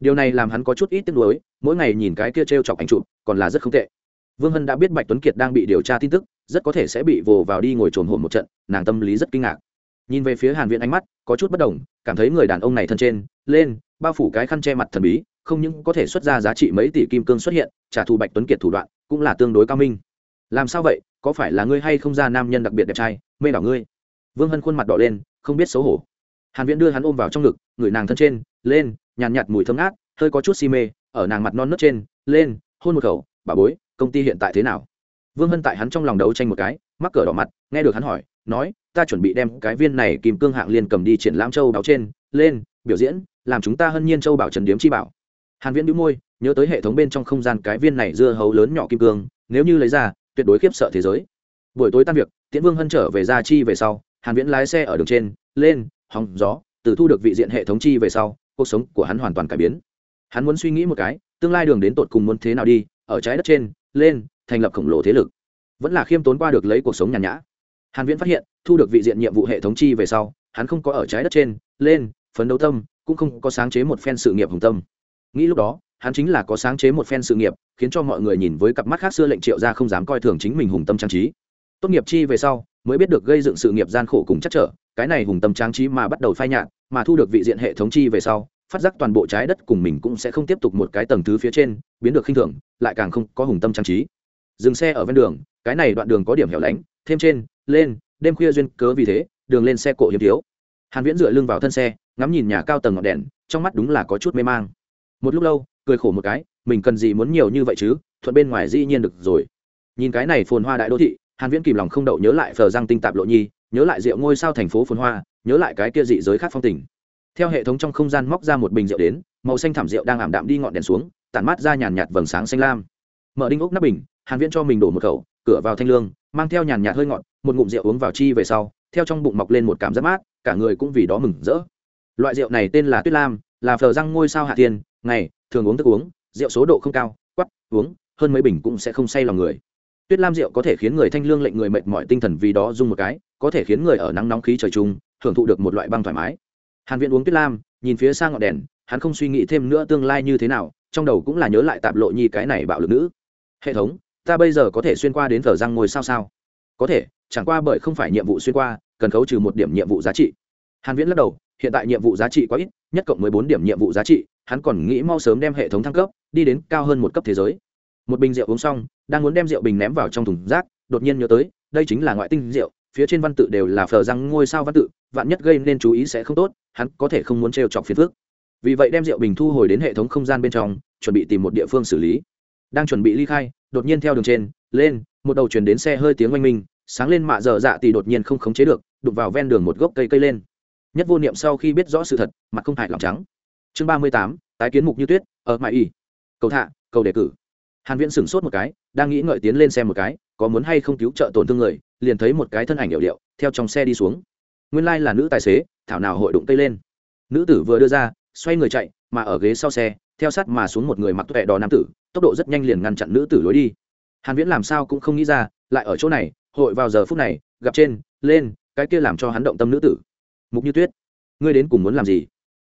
Điều này làm hắn có chút ít tiếc nuối, mỗi ngày nhìn cái kia trêu chọc ảnh chụp, còn là rất không tệ. Vương hân đã biết bạch tuấn kiệt đang bị điều tra tin tức, rất có thể sẽ bị vồ vào đi ngồi trồn hồn một trận, nàng tâm lý rất kinh ngạc. Nhìn về phía hàn viễn ánh mắt, có chút bất đồng, cảm thấy người đàn ông này thân trên, lên bao phủ cái khăn che mặt thần bí không những có thể xuất ra giá trị mấy tỷ kim cương xuất hiện trả thù bạch tuấn kiệt thủ đoạn cũng là tương đối cao minh. Làm sao vậy? Có phải là ngươi hay không ra nam nhân đặc biệt đẹp trai mê đảo ngươi? Vương hân khuôn mặt đỏ lên không biết xấu hổ. Hàn viễn đưa hắn ôm vào trong ngực người nàng thân trên lên nhàn nhạt, mùi thơm ngát hơi có chút si mê ở nàng mặt non nớt trên lên hôn một khẩu bà bối công ty hiện tại thế nào? Vương hân tại hắn trong lòng đấu tranh một cái mắc cỡ đỏ mặt nghe được hắn hỏi nói ta chuẩn bị đem cái viên này kim cương hạng liên cầm đi triển lãm châu đáo trên lên biểu diễn làm chúng ta hân nhiên châu bảo trần điếm chi bảo. Hàn viễn đĩu môi, nhớ tới hệ thống bên trong không gian cái viên này dưa hấu lớn nhỏ kim cương, nếu như lấy ra, tuyệt đối khiếp sợ thế giới. Buổi tối tan việc, tiễn vương hân trở về gia chi về sau, hàn viễn lái xe ở đường trên, lên, hóng gió, từ thu được vị diện hệ thống chi về sau, cuộc sống của hắn hoàn toàn cải biến. Hắn muốn suy nghĩ một cái, tương lai đường đến tột cùng muốn thế nào đi, ở trái đất trên, lên, thành lập khổng lồ thế lực. Vẫn là khiêm tốn qua được lấy cuộc sống nhàn nhã. Hàn viễn phát hiện, thu được vị diện nhiệm vụ hệ thống chi về sau, hắn không có ở trái đất trên, lên, phấn đấu tâm cũng không có sáng chế một phen sự nghiệp hùng tâm. Nghĩ lúc đó, hắn chính là có sáng chế một phen sự nghiệp, khiến cho mọi người nhìn với cặp mắt khác xưa lệnh triệu ra không dám coi thường chính mình hùng tâm trang trí. Tốt nghiệp chi về sau, mới biết được gây dựng sự nghiệp gian khổ cùng chắc trở, cái này hùng tâm trang trí mà bắt đầu phai nhạt, mà thu được vị diện hệ thống chi về sau, phát giác toàn bộ trái đất cùng mình cũng sẽ không tiếp tục một cái tầng thứ phía trên, biến được khinh thường, lại càng không có hùng tâm trang trí. Dừng xe ở ven đường, cái này đoạn đường có điểm hẻo lánh, thêm trên, lên, đêm khuya duyên cớ vì thế, đường lên xe cộ hiếm thiếu. Hàn viễn dựa lưng vào thân xe ngắm nhìn nhà cao tầng ngọn đèn, trong mắt đúng là có chút mê mang. Một lúc lâu, cười khổ một cái, mình cần gì muốn nhiều như vậy chứ, thuận bên ngoài dĩ nhiên được rồi. Nhìn cái này phồn hoa đại đô thị, hàn viễn kìm lòng không đậu nhớ lại phờ giang tinh tạp lộ nhi, nhớ lại rượu ngôi sao thành phố phồn hoa, nhớ lại cái kia dị giới khác phong tình. Theo hệ thống trong không gian móc ra một bình rượu đến, màu xanh thảm rượu đang ảm đạm đi ngọn đèn xuống, tản mát ra nhàn nhạt vầng sáng xanh lam. Mở đinh ốc nắp bình, hàn viễn cho mình đổ một khẩu, cửa vào thanh lương, mang theo nhàn nhạt hơi ngọt, một ngụm rượu uống vào chi về sau, theo trong bụng mọc lên một cảm giác mát, cả người cũng vì đó mừng rỡ loại rượu này tên là tuyết lam, là phờ răng ngôi sao hạ tiên, ngày, thường uống thức uống, rượu số độ không cao quắp uống, hơn mấy bình cũng sẽ không say lòng người. Tuyết lam rượu có thể khiến người thanh lương lệnh người mệt mỏi tinh thần vì đó dung một cái, có thể khiến người ở nắng nóng khí trời chung, hưởng thụ được một loại băng thoải mái. Hàn viễn uống tuyết lam, nhìn phía xa ngọn đèn, hắn không suy nghĩ thêm nữa tương lai như thế nào, trong đầu cũng là nhớ lại tạp lộ nhi cái này bạo lực nữ. Hệ thống, ta bây giờ có thể xuyên qua đến thờ răng ngồi sao sao? Có thể, chẳng qua bởi không phải nhiệm vụ xuyên qua, cần khấu trừ một điểm nhiệm vụ giá trị. Hàn viễn lắc đầu hiện tại nhiệm vụ giá trị quá ít, nhất cộng 14 điểm nhiệm vụ giá trị, hắn còn nghĩ mau sớm đem hệ thống thăng cấp, đi đến cao hơn một cấp thế giới. Một bình rượu uống xong, đang muốn đem rượu bình ném vào trong thùng rác, đột nhiên nhớ tới, đây chính là ngoại tinh rượu, phía trên văn tự đều là phờ răng ngôi sao văn tự, vạn nhất gây nên chú ý sẽ không tốt, hắn có thể không muốn trêu chọc phiền phức. Vì vậy đem rượu bình thu hồi đến hệ thống không gian bên trong, chuẩn bị tìm một địa phương xử lý. Đang chuẩn bị ly khai, đột nhiên theo đường trên, lên, một đầu chuyển đến xe hơi tiếng oanh minh, sáng lên mạ dở dạ thì đột nhiên không khống chế được, đụng vào ven đường một gốc cây cây lên nhất vô niệm sau khi biết rõ sự thật, mặt không hại lòng trắng. Chương ba mươi tám, tái kiến mục như tuyết, ở mãi y cầu thạ cầu đề cử. Hàn viễn sửng sốt một cái, đang nghĩ ngợi tiến lên xem một cái, có muốn hay không cứu trợ tổn thương người, liền thấy một cái thân ảnh điệu điệu, theo trong xe đi xuống. Nguyên lai là nữ tài xế, thảo nào hội đụng cây lên. Nữ tử vừa đưa ra, xoay người chạy, mà ở ghế sau xe, theo sát mà xuống một người mặc tuệ đỏ nam tử, tốc độ rất nhanh liền ngăn chặn nữ tử lối đi. Hàn viễn làm sao cũng không nghĩ ra, lại ở chỗ này, hội vào giờ phút này, gặp trên, lên, cái kia làm cho hắn động tâm nữ tử mục như tuyết, ngươi đến cùng muốn làm gì?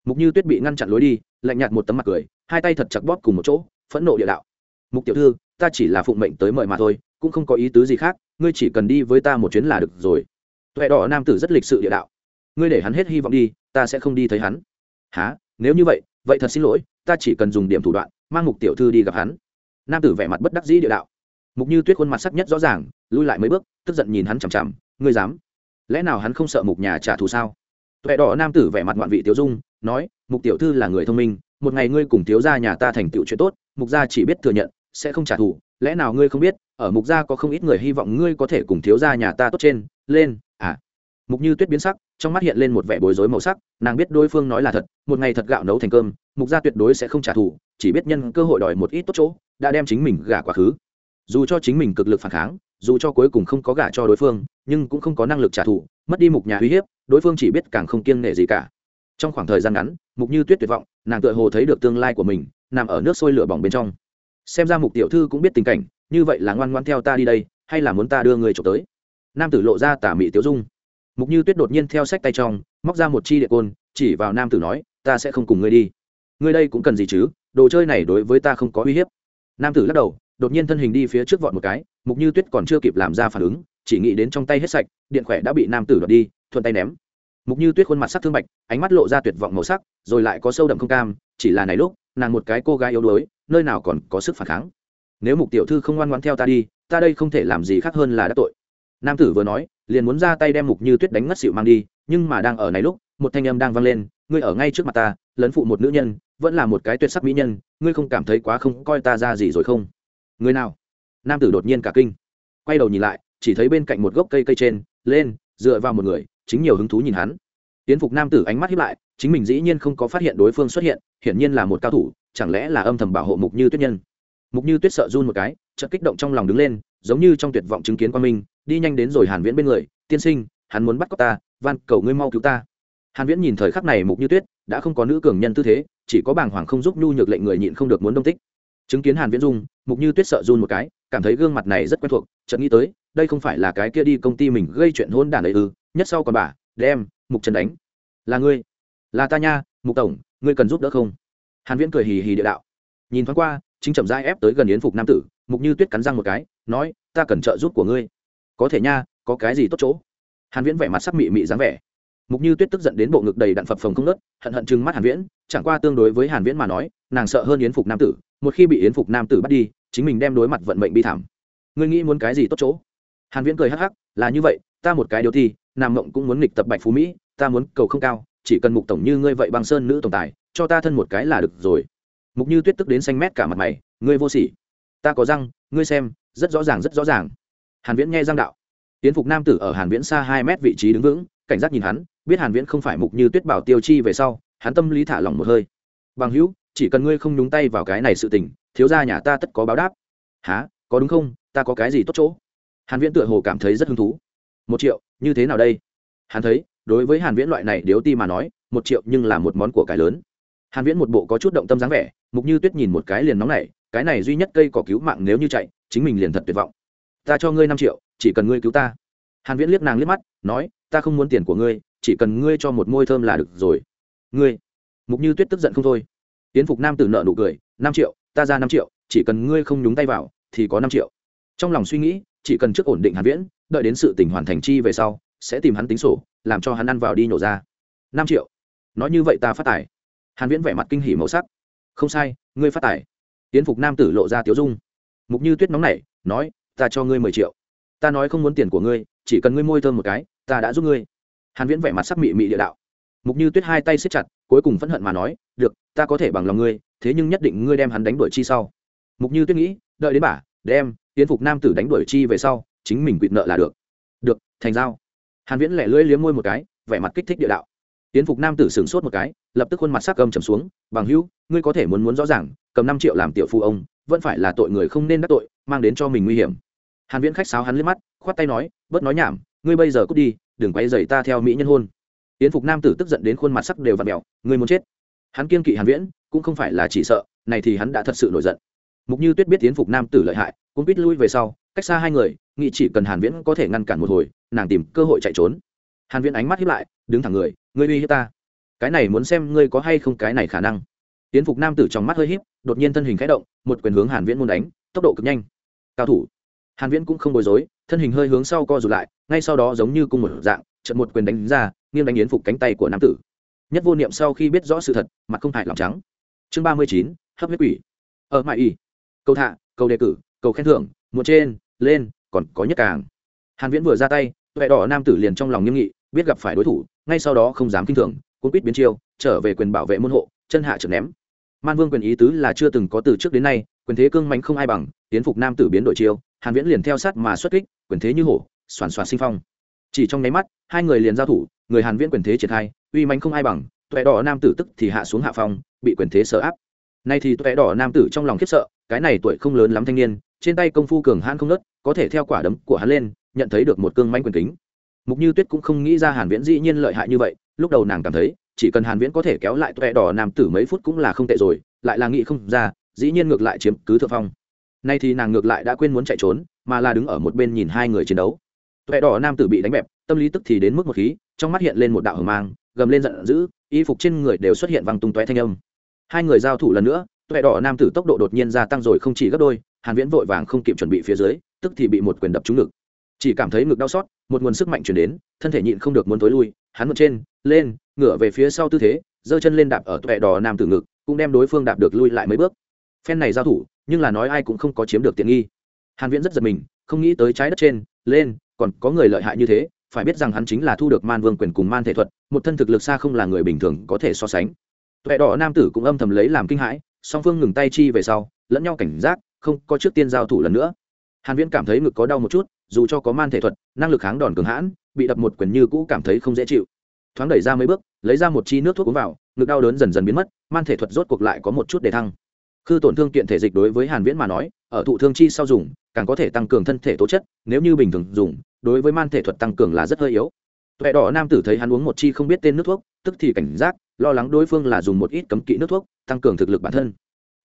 Mục như tuyết bị ngăn chặn lối đi, lạnh nhạt một tấm mặt cười, hai tay thật chặt bóp cùng một chỗ, phẫn nộ địa đạo. Mục tiểu thư, ta chỉ là phụng mệnh tới mời mà thôi, cũng không có ý tứ gì khác, ngươi chỉ cần đi với ta một chuyến là được rồi. Tuệ đỏ nam tử rất lịch sự địa đạo. Ngươi để hắn hết hy vọng đi, ta sẽ không đi thấy hắn. Há nếu như vậy vậy thật xin lỗi, ta chỉ cần dùng điểm thủ đoạn, mang mục tiểu thư đi gặp hắn. Nam tử vẻ mặt bất đắc dĩ địa đạo. Mục như tuyết khuôn mặt sắc nhất rõ ràng, lui lại mấy bước, tức giận nhìn hắn chằm chằm, ngươi dám? Lẽ nào hắn không sợ mục nhà trả thù sao? Tuệ đỏ nam tử vẻ mặt ngoạn vị tiểu dung, nói, mục tiểu thư là người thông minh, một ngày ngươi cùng thiếu gia nhà ta thành tựu chuyện tốt, mục gia chỉ biết thừa nhận, sẽ không trả thù, lẽ nào ngươi không biết, ở mục gia có không ít người hy vọng ngươi có thể cùng thiếu gia nhà ta tốt trên, lên à? Mục như tuyết biến sắc, trong mắt hiện lên một vẻ bối rối màu sắc, nàng biết đối phương nói là thật, một ngày thật gạo nấu thành cơm, mục gia tuyệt đối sẽ không trả thù, chỉ biết nhân cơ hội đòi một ít tốt chỗ, đã đem chính mình gả quá khứ. Dù cho chính mình cực lực phản kháng, dù cho cuối cùng không có gả cho đối phương nhưng cũng không có năng lực trả thù, mất đi mục nhà uy hiếp, đối phương chỉ biết càng không kiêng nể gì cả. Trong khoảng thời gian ngắn, mục như tuyết tuyệt vọng, nàng tựa hồ thấy được tương lai của mình, nằm ở nước sôi lửa bỏng bên trong. Xem ra mục tiểu thư cũng biết tình cảnh, như vậy là ngoan ngoan theo ta đi đây, hay là muốn ta đưa người trộm tới? Nam tử lộ ra tả mị tiểu dung. Mục như tuyết đột nhiên theo sách tay trong, móc ra một chi địa côn, chỉ vào nam tử nói, ta sẽ không cùng ngươi đi. Ngươi đây cũng cần gì chứ? Đồ chơi này đối với ta không có uy hiếp. Nam tử lắc đầu, đột nhiên thân hình đi phía trước vọt một cái, mục như tuyết còn chưa kịp làm ra phản ứng chỉ nghĩ đến trong tay hết sạch, điện khỏe đã bị nam tử đoạt đi, thuận tay ném. Mục như tuyết khuôn mặt sắc thương bạch, ánh mắt lộ ra tuyệt vọng màu sắc, rồi lại có sâu đậm không cam, chỉ là này lúc, nàng một cái cô gái yếu đuối, nơi nào còn có sức phản kháng. Nếu mục tiểu thư không ngoan ngoan theo ta đi, ta đây không thể làm gì khác hơn là đã tội. Nam tử vừa nói, liền muốn ra tay đem mục như tuyết đánh ngất xịu mang đi, nhưng mà đang ở này lúc, một thanh âm đang vang lên, ngươi ở ngay trước mặt ta, lấn phụ một nữ nhân, vẫn là một cái tuyệt sắc mỹ nhân, ngươi không cảm thấy quá không coi ta ra gì rồi không? Người nào? Nam tử đột nhiên cả kinh, quay đầu nhìn lại chỉ thấy bên cạnh một gốc cây cây trên, lên, dựa vào một người, chính nhiều hứng thú nhìn hắn. Tiến phục nam tử ánh mắt hiếp lại, chính mình dĩ nhiên không có phát hiện đối phương xuất hiện, hiển nhiên là một cao thủ, chẳng lẽ là âm thầm bảo hộ mục như tuyết nhân? Mục như tuyết sợ run một cái, chợt kích động trong lòng đứng lên, giống như trong tuyệt vọng chứng kiến qua minh, đi nhanh đến rồi hàn viễn bên người, tiên sinh, hắn muốn bắt cóc ta, van, cầu ngươi mau cứu ta. Hàn viễn nhìn thời khắc này mục như tuyết, đã không có nữ cường nhân tư thế, chỉ có bàng hoàng không giúp nhu nhược lệnh người nhịn không được muốn đông tích chứng kiến hàn viễn dung, mục như tuyết sợ run một cái, cảm thấy gương mặt này rất quen thuộc, chợt nghĩ tới, đây không phải là cái kia đi công ty mình gây chuyện hôn đản ấy ư, nhất sau còn bà, đem, mục trần đánh. Là ngươi. Là ta nha, mục tổng, ngươi cần giúp đỡ không? Hàn viễn cười hì hì địa đạo. Nhìn thoáng qua, chính chậm rãi ép tới gần yến phục nam tử, mục như tuyết cắn răng một cái, nói, ta cần trợ giúp của ngươi. Có thể nha, có cái gì tốt chỗ? Hàn viễn vẻ mặt sắc mị mị dáng vẻ. Mục như tuyết tức giận đến bộ ngực đầy đạn phập phồng không nớt hận hận chừng mắt hàn viễn, chẳng qua tương đối với hàn viễn mà nói, nàng sợ hơn yến phục nam tử một khi bị yến phục nam tử bắt đi, chính mình đem đối mặt vận mệnh bi thảm. Ngươi nghĩ muốn cái gì tốt chỗ? Hàn viễn cười hắc hắc, là như vậy, ta một cái điều thi, nam mộng cũng muốn nghịch tập bạch phú mỹ, ta muốn cầu không cao, chỉ cần mục tổng như ngươi vậy băng sơn nữ tổng tài, cho ta thân một cái là được rồi. Mục như tuyết tức đến xanh mét cả mặt mày, ngươi vô sỉ. Ta có răng, ngươi xem, rất rõ ràng, rất rõ ràng. Hàn viễn nghe răng đạo. Tiến phục nam tử ở hàn viễn xa hai mét vị trí đứng vững, cảnh giác nhìn hắn, biết hàn viễn không phải mục như tuyết bảo tiêu chi về sau, hắn tâm lý thả lỏng một hơi. Bằng hữu chỉ cần ngươi không nhúng tay vào cái này sự tình, thiếu gia nhà ta tất có báo đáp. Há có đúng không? Ta có cái gì tốt chỗ? Hàn viễn tựa hồ cảm thấy rất hứng thú. Một triệu, như thế nào đây? Hắn thấy, đối với hàn viễn loại này điếu ti mà nói, một triệu nhưng là một món của cải lớn. Hàn viễn một bộ có chút động tâm dáng vẻ, mục như tuyết nhìn một cái liền nóng nảy, cái này duy nhất cây cỏ cứu mạng nếu như chạy, chính mình liền thật tuyệt vọng. Ta cho ngươi 5 triệu, chỉ cần ngươi cứu ta. Hàn viễn liếc nàng liếc mắt, nói, ta không muốn tiền của ngươi, chỉ cần ngươi cho một môi thơm là được rồi. Ngươi. Mục như tuyết tức giận không thôi tiến phục nam tử nợ nụ cười, năm triệu, ta ra năm triệu, chỉ cần ngươi không nhúng tay vào, thì có năm triệu. Trong lòng suy nghĩ, chỉ cần trước ổn định hàn viễn, đợi đến sự tình hoàn thành chi về sau, sẽ tìm hắn tính sổ, làm cho hắn ăn vào đi nhổ ra. Năm triệu. Nói như vậy ta phát tài. Hàn viễn vẻ mặt kinh hỉ màu sắc. Không sai, ngươi phát tài. Tiến phục nam tử lộ ra tiếu dung. Mục như tuyết nóng nảy, nói, ta cho ngươi mười triệu. Ta nói không muốn tiền của ngươi, chỉ cần ngươi môi thơm một cái, ta đã giúp ngươi. Hàn viễn vẻ mặt sắc mị mị địa đạo. Mục như tuyết hai tay siết chặt cuối cùng phẫn hận mà nói, được, ta có thể bằng lòng ngươi, thế nhưng nhất định ngươi đem hắn đánh đuổi chi sau. Mục như tuyết nghĩ, đợi đến bả đem tiến phục nam tử đánh đuổi chi về sau, chính mình quỵt nợ là được. Được, thành giao. Hàn viễn lẻ lưỡi liếm môi một cái, vẻ mặt kích thích địa đạo. Tiến phục nam tử sửng sốt một cái, lập tức khuôn mặt sắc cầm trầm xuống, bằng hữu, ngươi có thể muốn muốn rõ ràng, cầm 5 triệu làm tiểu phu ông, vẫn phải là tội người không nên đắc tội, mang đến cho mình nguy hiểm. Hàn viễn khách sáo hắn liếc mắt, khoát tay nói, bớt nói nhảm, ngươi bây giờ cút đi, đừng quay dày ta theo mỹ nhân hôn yến phục nam tử tức giận đến khuôn mặt sắc đều vặn mèo người muốn chết? Hắn kiên kỵ hàn viễn, cũng không phải là chỉ sợ, này thì hắn đã thật sự nổi giận. Mục như tuyết biết yến phục nam tử lợi hại, cũng biết lui về sau, cách xa hai người, nghĩ chỉ cần hàn viễn có thể ngăn cản một hồi, nàng tìm cơ hội chạy trốn. Hàn viễn ánh mắt hiếp lại, đứng thẳng người, ngươi uy hiếp ta. Cái này muốn xem ngươi có hay không cái này khả năng. Yến phục nam tử trong mắt hơi híp, đột nhiên thân hình khẽ động, một quyền hướng hàn viễn muốn đánh, tốc độ cực nhanh. Cao thủ. Hàn viễn cũng không bối rối, thân hình hơi hướng sau co rụt lại, ngay sau đó giống như cung một dạng trận một quyền đánh ra nghiêng đánh yến phục cánh tay của nam tử. Nhất vô niệm sau khi biết rõ sự thật, mặt không hại lòng trắng. Chương ba mươi chín, hấp huyết quỷ. Ở mại y. Câu thạ câu đề cử, cầu khen thưởng một trên, lên, còn có nhất càng. Hàn viễn vừa ra tay, tuệ đỏ nam tử liền trong lòng nghiêm nghị, biết gặp phải đối thủ, ngay sau đó không dám kinh thường, cuốn quýt biến chiêu, trở về quyền bảo vệ môn hộ, chân hạ trượt ném. Man vương quyền ý tứ là chưa từng có từ trước đến nay, quyền thế cương mạnh không ai bằng, tiến phục nam tử biến đổi chiêu, hàn viễn liền theo sát mà xuất kích, quyền thế như hổ xoàn xoàn sinh phong. Chỉ trong nháy mắt, hai người liền giao thủ người hàn viễn quyền thế triển khai uy mãnh không ai bằng, tuệ đỏ nam tử tức thì hạ xuống hạ phong, bị quyền thế sợ áp. Nay thì tuệ đỏ nam tử trong lòng khiếp sợ, cái này tuổi không lớn lắm thanh niên, trên tay công phu cường hãn không nớt có thể theo quả đấm của hắn lên, nhận thấy được một cương mãnh quyền kính. Mục như tuyết cũng không nghĩ ra hàn viễn dĩ nhiên lợi hại như vậy, lúc đầu nàng cảm thấy, chỉ cần hàn viễn có thể kéo lại tuệ đỏ nam tử mấy phút cũng là không tệ rồi, lại là nghĩ không ra, dĩ nhiên ngược lại chiếm cứ thượng phong. Nay thì nàng ngược lại đã quên muốn chạy trốn, mà là đứng ở một bên nhìn hai người chiến đấu. Tuệ đỏ nam tử bị đánh bẹp, tâm lý tức thì đến mức một khí trong mắt hiện lên một đạo hờ mang, gầm lên giận dữ, y phục trên người đều xuất hiện văng tung tóe thanh âm. Hai người giao thủ lần nữa, tuệ đỏ nam tử tốc độ đột nhiên gia tăng rồi không chỉ gấp đôi, hàn viễn vội vàng không kịp chuẩn bị phía dưới, tức thì bị một quyền đập trúng ngực. Chỉ cảm thấy ngực đau xót, một nguồn sức mạnh truyền đến, thân thể nhịn không được muốn tối lui, hắn một trên, lên, ngửa về phía sau tư thế, giơ chân lên đạp ở tuệ đỏ nam tử ngực, cũng đem đối phương đạp được lui lại mấy bước. Phen này giao thủ, nhưng là nói ai cũng không có chiếm được tiện nghi. Hàn viễn rất giật mình, không nghĩ tới trái đất trên, lên, còn có người lợi hại như thế phải biết rằng hắn chính là thu được man vương quyền cùng man thể thuật, một thân thực lực xa không là người bình thường có thể so sánh. Tuệ đỏ nam tử cũng âm thầm lấy làm kinh hãi, song phương ngừng tay chi về sau, lẫn nhau cảnh giác, không có trước tiên giao thủ lần nữa. Hàn viễn cảm thấy ngực có đau một chút, dù cho có man thể thuật, năng lực kháng đòn cường hãn, bị đập một quyền như cũ cảm thấy không dễ chịu. Thoáng đẩy ra mấy bước, lấy ra một chi nước thuốc uống vào, ngực đau đớn dần dần biến mất, man thể thuật rốt cuộc lại có một chút để thăng. Khư tổn thương kiện thể dịch đối với hàn viễn mà nói, ở thụ thương chi sau dùng, càng có thể tăng cường thân thể tố chất, nếu như bình thường dùng đối với man thể thuật tăng cường là rất hơi yếu. Tuệ đỏ nam tử thấy hắn uống một chi không biết tên nước thuốc, tức thì cảnh giác, lo lắng đối phương là dùng một ít cấm kỵ nước thuốc, tăng cường thực lực bản thân.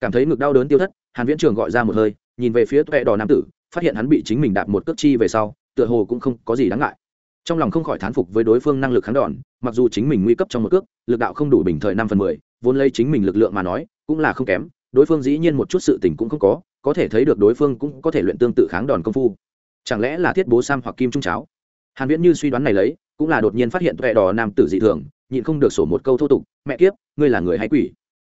Cảm thấy ngực đau đớn tiêu thất, hàn viễn trường gọi ra một hơi, nhìn về phía tuệ đỏ nam tử, phát hiện hắn bị chính mình đạp một cước chi về sau, tựa hồ cũng không có gì đáng ngại. Trong lòng không khỏi thán phục với đối phương năng lực kháng đòn, mặc dù chính mình nguy cấp trong một cước, lực đạo không đủ bình thời năm phần mười, vốn lấy chính mình lực lượng mà nói, cũng là không kém, đối phương dĩ nhiên một chút sự tình cũng không có có thể thấy được đối phương cũng có thể luyện tương tự kháng đòn công phu chẳng lẽ là thiết bố sam hoặc kim trung cháo? Hàn viễn như suy đoán này lấy, cũng là đột nhiên phát hiện tuệ đỏ nam tử dị thường, nhịn không được sổ một câu thô tục, mẹ kiếp, ngươi là người hay quỷ?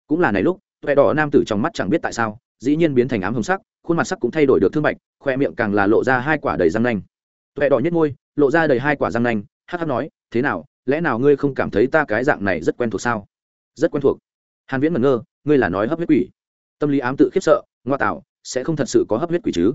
Cũng là này lúc, tuệ đỏ nam tử trong mắt chẳng biết tại sao, dĩ nhiên biến thành ám hồng sắc, khuôn mặt sắc cũng thay đổi được thương bạch, khoe miệng càng là lộ ra hai quả đầy răng nanh. Tuệ đỏ nhất môi, lộ ra đầy hai quả răng nanh, hắc hắc nói, thế nào, lẽ nào ngươi không cảm thấy ta cái dạng này rất quen thuộc sao? Rất quen thuộc. Hàn viễn ngẩn ngơ, ngươi là nói hấp huyết quỷ? Tâm lý ám tự khiếp sợ, ngoa tạo, sẽ không thật sự có hấp huyết quỷ chứ?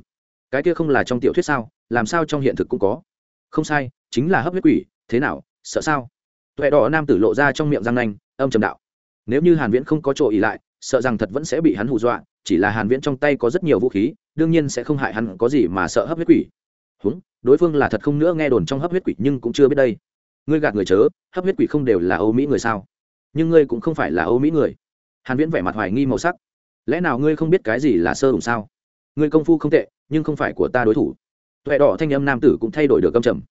Cái kia không là trong tiểu thuyết sao, làm sao trong hiện thực cũng có? Không sai, chính là hấp huyết quỷ, thế nào, sợ sao? Tuệ đỏ nam tử lộ ra trong miệng răng nanh, âm trầm đạo. Nếu như hàn viễn không có chỗ ỉ lại, sợ rằng thật vẫn sẽ bị hắn hù dọa, chỉ là hàn viễn trong tay có rất nhiều vũ khí, đương nhiên sẽ không hại hắn có gì mà sợ hấp huyết quỷ. Húng, đối phương là thật không nữa nghe đồn trong hấp huyết quỷ nhưng cũng chưa biết đây. Ngươi gạt người chớ, hấp huyết quỷ không đều là âu mỹ người sao? Nhưng ngươi cũng không phải là âu mỹ người. Hàn viễn vẻ mặt hoài nghi màu sắc. Lẽ nào ngươi không biết cái gì là sơ hùng sao? Ngươi công phu không tệ nhưng không phải của ta đối thủ. Tuệ đỏ thanh âm nam tử cũng thay đổi được câm trầm.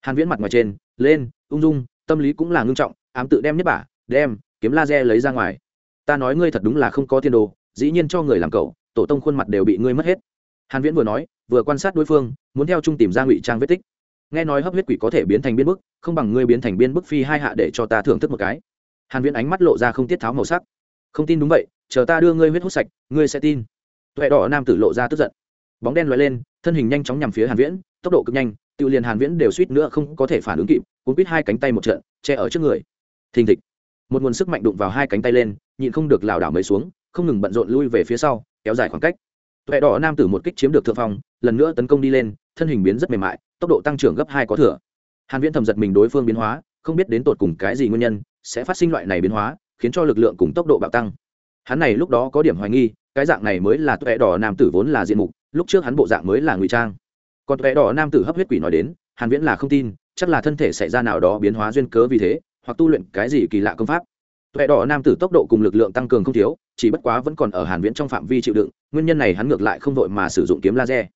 Hàn viễn mặt ngoài trên, lên, ung dung, tâm lý cũng là ngưng trọng, ám tự đem nhất bả, đem, kiếm laser lấy ra ngoài. Ta nói ngươi thật đúng là không có tiền đồ, dĩ nhiên cho người làm cậu, tổ tông khuôn mặt đều bị ngươi mất hết. Hàn viễn vừa nói, vừa quan sát đối phương, muốn theo trung tìm ra ngụy trang vết tích. Nghe nói hấp huyết quỷ có thể biến thành biên bức, không bằng ngươi biến thành biên bức phi hai hạ để cho ta thưởng thức một cái. Hàn viễn ánh mắt lộ ra không tiết tháo màu sắc. Không tin đúng vậy, chờ ta đưa ngươi huyết hút sạch, ngươi sẽ tin. Tuệ đỏ nam tử lộ ra tức giận bóng đen lóe lên, thân hình nhanh chóng nhằm phía hàn viễn, tốc độ cực nhanh, tự liền hàn viễn đều suýt nữa không có thể phản ứng kịp, cuốn quít hai cánh tay một trận, che ở trước người. Thình thịch. Một nguồn sức mạnh đụng vào hai cánh tay lên, nhịn không được lảo đảo mấy xuống, không ngừng bận rộn lui về phía sau, kéo dài khoảng cách. Tuệ đỏ nam tử một kích chiếm được thượng phong, lần nữa tấn công đi lên, thân hình biến rất mềm mại, tốc độ tăng trưởng gấp hai có thừa. Hàn viễn thầm giật mình đối phương biến hóa, không biết đến tột cùng cái gì nguyên nhân, sẽ phát sinh loại này biến hóa, khiến cho lực lượng cùng tốc độ bạo tăng. Hắn này lúc đó có điểm hoài nghi, cái dạng này mới là tuệ đỏ nam tử vốn là diện mục lúc trước hắn bộ dạng mới là ngụy trang. Còn vẽ đỏ nam tử hấp huyết quỷ nói đến, hàn viễn là không tin, chắc là thân thể xảy ra nào đó biến hóa duyên cớ vì thế, hoặc tu luyện cái gì kỳ lạ công pháp. Vẽ đỏ nam tử tốc độ cùng lực lượng tăng cường không thiếu, chỉ bất quá vẫn còn ở hàn viễn trong phạm vi chịu đựng, nguyên nhân này hắn ngược lại không vội mà sử dụng kiếm laser.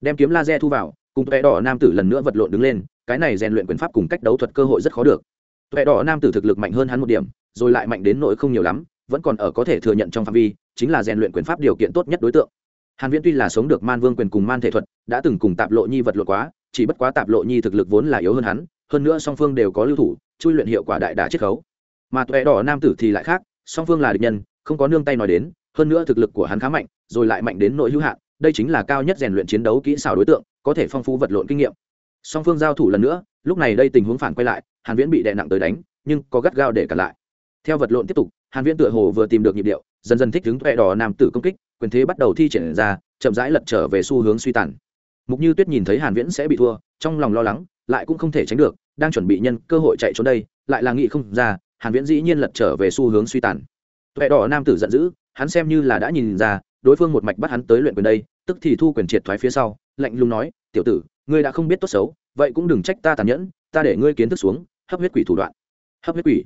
Đem kiếm laser thu vào, cùng tuệ đỏ nam tử lần nữa vật lộn đứng lên, cái này rèn luyện quyền pháp cùng cách đấu thuật cơ hội rất khó được. Tuệ đỏ nam tử thực lực mạnh hơn hắn một điểm, rồi lại mạnh đến nỗi không nhiều lắm, vẫn còn ở có thể thừa nhận trong phạm vi, chính là rèn luyện quyền pháp điều kiện tốt nhất đối tượng hàn viễn tuy là sống được man vương quyền cùng man thể thuật, đã từng cùng tạp lộ nhi vật lộn quá, chỉ bất quá tạp lộ nhi thực lực vốn là yếu hơn hắn, hơn nữa song phương đều có lưu thủ, chui luyện hiệu quả đại đả chiết khấu. Mà tuệ đỏ nam tử thì lại khác, song phương là địch nhân, không có nương tay nói đến, hơn nữa thực lực của hắn khá mạnh, rồi lại mạnh đến nội hữu hạn, đây chính là cao nhất rèn luyện chiến đấu kỹ xảo đối tượng, có thể phong phú vật lộn kinh nghiệm. Song phương giao thủ lần nữa, lúc này đây tình huống phản quay lại, hàn viễn bị đè nặng tới đánh, nhưng có gắt gao để cả lại. Theo vật lộn tiếp tục, hàn viễn tựa hồ vừa tìm được nhịp điệu, dần dần thích ứng tuệ đỏ nam tử công kích quyền thế bắt đầu thi triển ra, chậm rãi lật trở về xu hướng suy tàn. Mục như tuyết nhìn thấy hàn viễn sẽ bị thua, trong lòng lo lắng, lại cũng không thể tránh được, đang chuẩn bị nhân cơ hội chạy trốn đây, lại là nghĩ không ra, hàn viễn dĩ nhiên lật trở về xu hướng suy tàn. Tuệ đỏ nam tử giận dữ, hắn xem như là đã nhìn ra, đối phương một mạch bắt hắn tới luyện quyền đây, tức thì thu quyền triệt thoái phía sau, lạnh lùng nói, tiểu tử, ngươi đã không biết tốt xấu, vậy cũng đừng trách ta tàn nhẫn, ta để ngươi kiến thức xuống, hấp huyết quỷ thủ đoạn. Hấp huyết quỷ?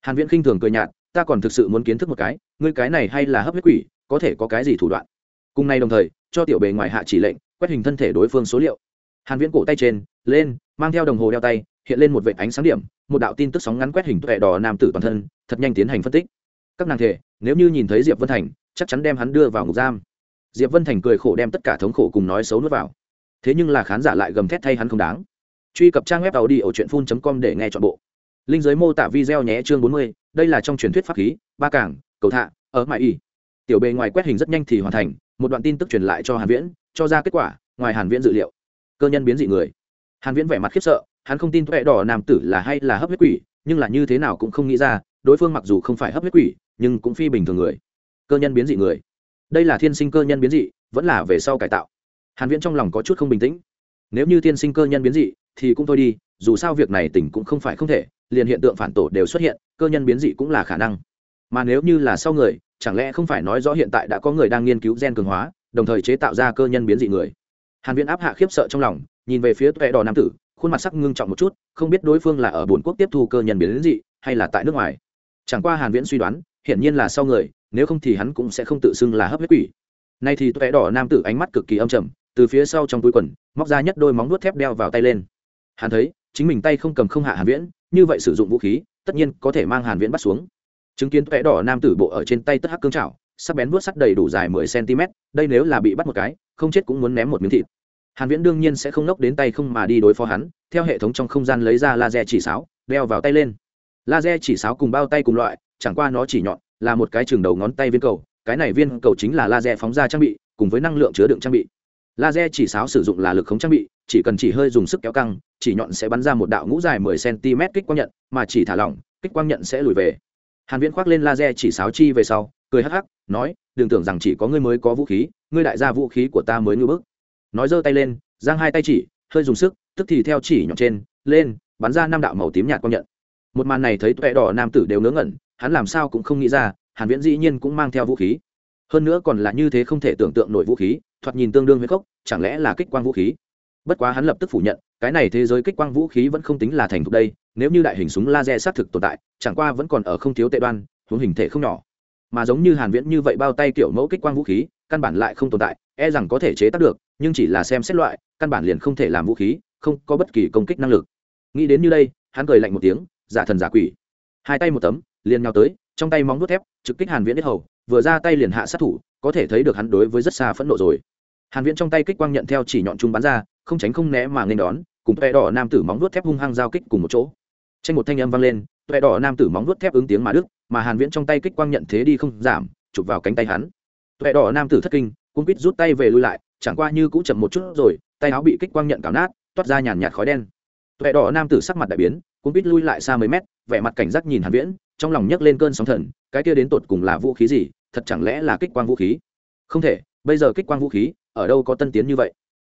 Hàn viễn khinh thường cười nhạt, ta còn thực sự muốn kiến thức một cái, ngươi cái này hay là hấp huyết quỷ có thể có cái gì thủ đoạn. Cùng nay đồng thời cho tiểu bề ngoài hạ chỉ lệnh quét hình thân thể đối phương số liệu. Hàn viễn cổ tay trên lên mang theo đồng hồ đeo tay hiện lên một vệt ánh sáng điểm một đạo tin tức sóng ngắn quét hình tuệ đỏ nam tử toàn thân thật nhanh tiến hành phân tích. Các nàng thể nếu như nhìn thấy diệp vân thành chắc chắn đem hắn đưa vào ngục giam. Diệp vân thành cười khổ đem tất cả thống khổ cùng nói xấu nuốt vào. Thế nhưng là khán giả lại gầm thét thay hắn không đáng. Truy cập trang web tàu đi ở truyện phun com để nghe chọn bộ. Linh giới mô tả video nhé chương 40, đây là trong truyền thuyết pháp khí ba cảng cầu thạ ở mại y tiểu bề ngoài quét hình rất nhanh thì hoàn thành, một đoạn tin tức truyền lại cho hàn viễn, cho ra kết quả, ngoài hàn viễn dự liệu. Cơ nhân biến dị người. Hàn viễn vẻ mặt khiếp sợ, hắn không tin tuệ đỏ nam tử là hay là hấp huyết quỷ, nhưng là như thế nào cũng không nghĩ ra, đối phương mặc dù không phải hấp huyết quỷ, nhưng cũng phi bình thường người. Cơ nhân biến dị người. Đây là thiên sinh cơ nhân biến dị, vẫn là về sau cải tạo. Hàn viễn trong lòng có chút không bình tĩnh. Nếu như thiên sinh cơ nhân biến dị, thì cũng thôi đi, dù sao việc này tỉnh cũng không phải không thể, liền hiện tượng phản tổ đều xuất hiện, cơ nhân biến dị cũng là khả năng. Mà nếu như là sau người chẳng lẽ không phải nói rõ hiện tại đã có người đang nghiên cứu gen cường hóa, đồng thời chế tạo ra cơ nhân biến dị người? Hàn viễn áp hạ khiếp sợ trong lòng, nhìn về phía tuệ đỏ nam tử, khuôn mặt sắc ngưng trọng một chút, không biết đối phương là ở buồn quốc tiếp thu cơ nhân biến dị, hay là tại nước ngoài. Chẳng qua hàn viễn suy đoán, hiển nhiên là sau người, nếu không thì hắn cũng sẽ không tự xưng là hấp huyết quỷ. Nay thì tuệ đỏ nam tử ánh mắt cực kỳ âm trầm, từ phía sau trong túi quần, móc ra nhất đôi móng vuốt thép đeo vào tay lên. Hắn thấy, chính mình tay không cầm không hạ hàn viễn, như vậy sử dụng vũ khí, tất nhiên có thể mang hàn viễn bắt xuống chứng kiến tuệ đỏ nam tử bộ ở trên tay tất hắc cương trảo sắc bén vuốt sắt đầy đủ dài 10 cm đây nếu là bị bắt một cái, không chết cũng muốn ném một miếng thịt. Hàn viễn đương nhiên sẽ không nốc đến tay không mà đi đối phó hắn, theo hệ thống trong không gian lấy ra laser chỉ sáo, đeo vào tay lên. Laser chỉ sáo cùng bao tay cùng loại, chẳng qua nó chỉ nhọn, là một cái trường đầu ngón tay viên cầu, cái này viên cầu chính là laser phóng ra trang bị, cùng với năng lượng chứa đựng trang bị. Laser chỉ sáo sử dụng là lực khống trang bị, chỉ cần chỉ hơi dùng sức kéo căng, chỉ nhọn sẽ bắn ra một đạo ngũ dài 10 cm kích quang nhận, mà chỉ thả lỏng, kích quang nhận sẽ lùi về hàn viễn khoác lên laser chỉ sáo chi về sau, cười hắc hắc, nói, đừng tưởng rằng chỉ có ngươi mới có vũ khí, ngươi đại gia vũ khí của ta mới ngưỡng bức. Nói giơ tay lên, giang hai tay chỉ, hơi dùng sức, tức thì theo chỉ nhọn trên, lên, bắn ra năm đạo màu tím nhạt quang nhận. Một màn này thấy tuệ đỏ nam tử đều ngớ ngẩn, hắn làm sao cũng không nghĩ ra, hàn viễn dĩ nhiên cũng mang theo vũ khí. Hơn nữa còn là như thế không thể tưởng tượng nổi vũ khí, thoạt nhìn tương đương với cốc chẳng lẽ là kích quang vũ khí? Bất quá hắn lập tức phủ nhận, cái này thế giới kích quang vũ khí vẫn không tính là thành thục đây, nếu như đại hình súng laser xác thực tồn tại, chẳng qua vẫn còn ở không thiếu tệ đoan, huống hình thể không nhỏ. Mà giống như hàn viễn như vậy bao tay kiểu mẫu kích quang vũ khí, căn bản lại không tồn tại e rằng có thể chế tác được, nhưng chỉ là xem xét loại, căn bản liền không thể làm vũ khí, không có bất kỳ công kích năng lực. Nghĩ đến như đây, hắn cười lạnh một tiếng, giả thần giả quỷ. Hai tay một tấm, liền nhào tới, trong tay móng vuốt thép, trực kích hàn viễn hết hầu, vừa ra tay liền hạ sát thủ, có thể thấy được hắn đối với rất xa phẫn nộ rồi hàn viễn trong tay kích quang nhận theo chỉ nhọn trung bắn ra, không tránh không né mà nên đón, cùng tuệ đỏ nam tử móng vuốt thép hung hăng giao kích cùng một chỗ. Tranh một thanh âm vang lên, tuệ đỏ nam tử móng vuốt thép ứng tiếng mà đức mà hàn viễn trong tay kích quang nhận thế đi không giảm, chụp vào cánh tay hắn. Tuệ đỏ nam tử thất kinh cung quýt rút tay về lui lại, chẳng qua như cũng chậm một chút rồi, tay áo bị kích quang nhận cào nát, toát ra nhàn nhạt khói đen. Tuệ đỏ nam tử sắc mặt đại biến cung quýt lui lại xa mấy mét, vẻ mặt cảnh giác nhìn hàn viễn, trong lòng nhấc lên cơn sóng thần, cái kia đến tột cùng là vũ khí gì, thật chẳng lẽ là kích quang vũ khí? Không thể, bây giờ kích quang vũ khí ở đâu có tân tiến như vậy.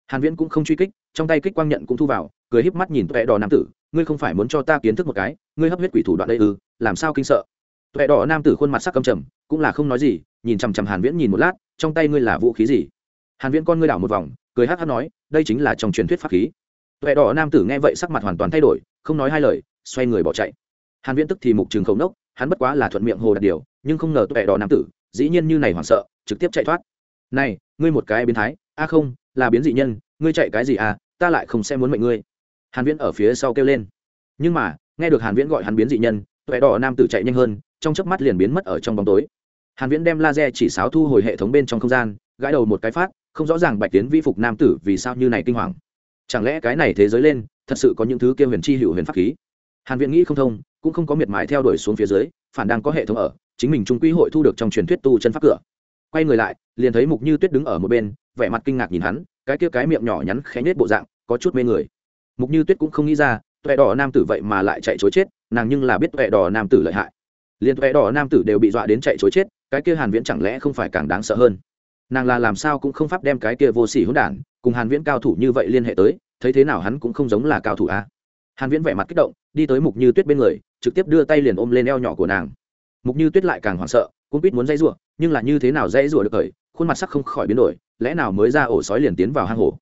Hàn viễn cũng không truy kích, trong tay kích quang nhận cũng thu vào, cười híp mắt nhìn tuệ đỏ nam tử, ngươi không phải muốn cho ta kiến thức một cái, ngươi hấp huyết quỷ thủ đoạn đây ư, làm sao kinh sợ? Tuệ đỏ nam tử khuôn mặt sắc căm trầm, cũng là không nói gì, nhìn chằm chằm hàn viễn nhìn một lát, trong tay ngươi là vũ khí gì? Hàn viễn con ngươi đảo một vòng, cười hắt hắt nói, đây chính là trong truyền thuyết pháp khí. Tuệ đỏ nam tử nghe vậy sắc mặt hoàn toàn thay đổi, không nói hai lời, xoay người bỏ chạy. Hàn viễn tức thì mục trường khẩu nốc, hắn bất quá là thuận miệng hồ đặt điều, nhưng không ngờ tuệ đỏ nam tử, dĩ nhiên như này hoảng sợ, trực tiếp chạy thoát. Này ngươi một cái biến thái, a không, là biến dị nhân, ngươi chạy cái gì à ta lại không sẽ muốn mệnh ngươi. Hàn viễn ở phía sau kêu lên. Nhưng mà, nghe được hàn viễn gọi hắn biến dị nhân, tuệ đỏ nam tử chạy nhanh hơn, trong chớp mắt liền biến mất ở trong bóng tối. Hàn viễn đem laser chỉ sáo thu hồi hệ thống bên trong không gian, gãi đầu một cái phát, không rõ ràng bạch tiến vi phục nam tử vì sao như này kinh hoàng. Chẳng lẽ cái này thế giới lên, thật sự có những thứ kia huyền chi hữu huyền pháp khí? Hàn viễn nghĩ không thông, cũng không có miệt mài theo đuổi xuống phía dưới, phản đang có hệ thống ở, chính mình trung quy hội thu được trong truyền thuyết tu chân pháp cửa quay người lại, liền thấy mục như tuyết đứng ở một bên, vẻ mặt kinh ngạc nhìn hắn, cái kia cái miệng nhỏ nhắn khẽ nết bộ dạng, có chút mê người. Mục như tuyết cũng không nghĩ ra, tuệ đỏ nam tử vậy mà lại chạy chối chết, nàng nhưng là biết tuệ đỏ nam tử lợi hại. Liền tuệ đỏ nam tử đều bị dọa đến chạy chối chết, cái kia hàn viễn chẳng lẽ không phải càng đáng sợ hơn? Nàng là làm sao cũng không pháp đem cái kia vô sỉ hỗn đản, cùng hàn viễn cao thủ như vậy liên hệ tới, thấy thế nào hắn cũng không giống là cao thủ a. Hàn viễn vẻ mặt kích động, đi tới mục như tuyết bên người, trực tiếp đưa tay liền ôm lên eo nhỏ của nàng. Mục như tuyết lại càng hoảng sợ cũng biết muốn dây rủa, nhưng là như thế nào dây rủa được khởi, khuôn mặt sắc không khỏi biến đổi, lẽ nào mới ra ổ sói liền tiến vào hang hổ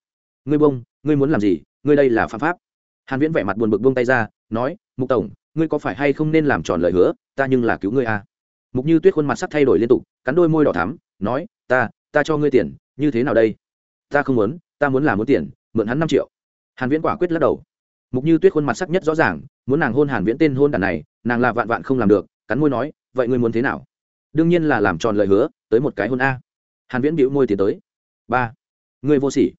ngươi bông, ngươi muốn làm gì? Ngươi đây là phạm pháp. Hàn viễn vẻ mặt buồn bực buông tay ra, nói, mục tổng, ngươi có phải hay không nên làm tròn lời hứa? Ta nhưng là cứu ngươi a mục như tuyết khuôn mặt sắc thay đổi liên tục, cắn đôi môi đỏ thắm, nói, ta ta cho ngươi tiền, như thế nào đây? Ta không muốn, ta muốn làm muốn tiền, mượn hắn năm triệu. Hàn viễn quả quyết lắc đầu. Mục như tuyết khuôn mặt sắc nhất rõ ràng, muốn nàng hôn hàn viễn tên hôn đàn này, nàng là vạn vạn không làm được, cắn môi nói, vậy ngươi muốn thế nào? Đương nhiên là làm tròn lời hứa, tới một cái hôn a. Hàn viễn bĩu môi tiến tới. Ba. Người vô sỉ.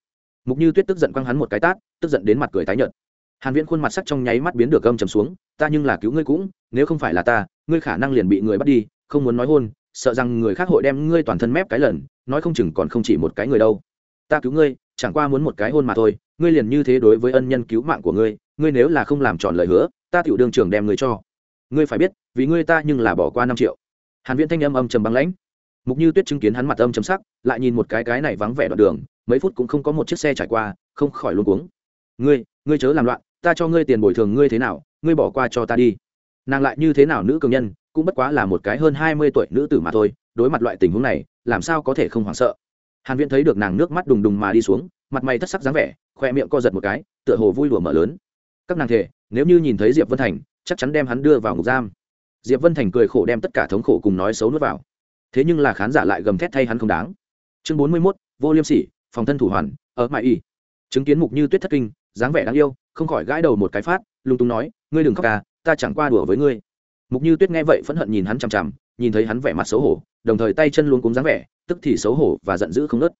Mục như tuyết tức giận quăng hắn một cái tát, tức giận đến mặt cười tái nhợt. Hàn viễn khuôn mặt sắc trong nháy mắt biến được gâm trầm xuống, ta nhưng là cứu ngươi cũng, nếu không phải là ta, ngươi khả năng liền bị người bắt đi, không muốn nói hôn, sợ rằng người khác hội đem ngươi toàn thân mép cái lần, nói không chừng còn không chỉ một cái người đâu. Ta cứu ngươi, chẳng qua muốn một cái hôn mà thôi, ngươi liền như thế đối với ân nhân cứu mạng của ngươi ngươi nếu là không làm tròn lời hứa, ta tiểu đường trưởng đem ngươi cho. Ngươi phải biết, vì ngươi ta nhưng là bỏ qua năm triệu hàn viễn thanh âm âm trầm băng lãnh. Mục như tuyết chứng kiến hắn mặt âm trầm sắc, lại nhìn một cái cái này vắng vẻ đoạn đường, mấy phút cũng không có một chiếc xe trải qua, không khỏi luống cuống. Ngươi ngươi chớ làm loạn, ta cho ngươi tiền bồi thường ngươi thế nào, ngươi bỏ qua cho ta đi. Nàng lại như thế nào nữ cường nhân, cũng bất quá là một cái hơn hai mươi tuổi nữ tử mà thôi, đối mặt loại tình huống này, làm sao có thể không hoảng sợ. Hàn viễn thấy được nàng nước mắt đùng đùng mà đi xuống, mặt mày thất sắc dáng vẻ, khoe miệng co giật một cái, tựa hồ vui đùa mở lớn. Các nàng thể, nếu như nhìn thấy diệp vân thành, chắc chắn đem hắn đưa vào ngục giam diệp vân thành cười khổ đem tất cả thống khổ cùng nói xấu nuốt vào. Thế nhưng là khán giả lại gầm thét thay hắn không đáng. Chương bốn mươi mốt, vô liêm sỉ, phòng thân thủ hoàn, ở mại y. Chứng kiến mục như tuyết thất kinh, dáng vẻ đáng yêu, không khỏi gãi đầu một cái phát lung tung nói, ngươi đừng khóc ca ta chẳng qua đùa với ngươi. Mục như tuyết nghe vậy phẫn hận nhìn hắn chằm chằm, nhìn thấy hắn vẻ mặt xấu hổ, đồng thời tay chân luôn cúng dáng vẻ, tức thì xấu hổ và giận dữ không nớt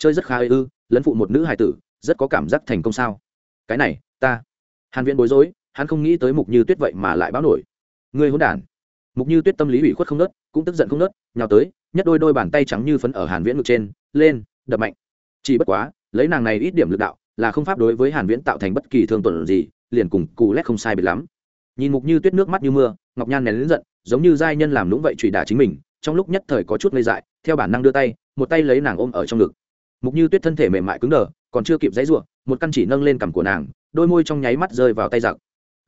chơi rất khá ư, lấn phụ một nữ hài tử, rất có cảm giác thành công sao? Cái này, ta. Hàn viễn bối rối, hắn không nghĩ tới mục như tuyết vậy mà lại báo nổi. Ngươi hỗn đản mục như tuyết tâm lý ủy khuất không nớt, cũng tức giận không nớt, nhào tới nhất đôi đôi bàn tay trắng như phấn ở hàn viễn ngực trên, lên, đập mạnh. Chỉ bất quá, lấy nàng này ít điểm lực đạo, là không pháp đối với hàn viễn tạo thành bất kỳ thương tổn gì, liền cùng cù lét không sai biệt lắm. Nhìn mục như tuyết nước mắt như mưa, ngọc nhan nén lớn giận, giống như giai nhân làm lũng vậy chửi đả chính mình, trong lúc nhất thời có chút ngây dại, theo bản năng đưa tay, một tay lấy nàng ôm ở trong ngực. Mục như tuyết thân thể mềm mại cứng đờ, còn chưa kịp dãy ruộng một căn chỉ nâng lên cằm của nàng, đôi môi trong nháy mắt rơi vào tay giặc.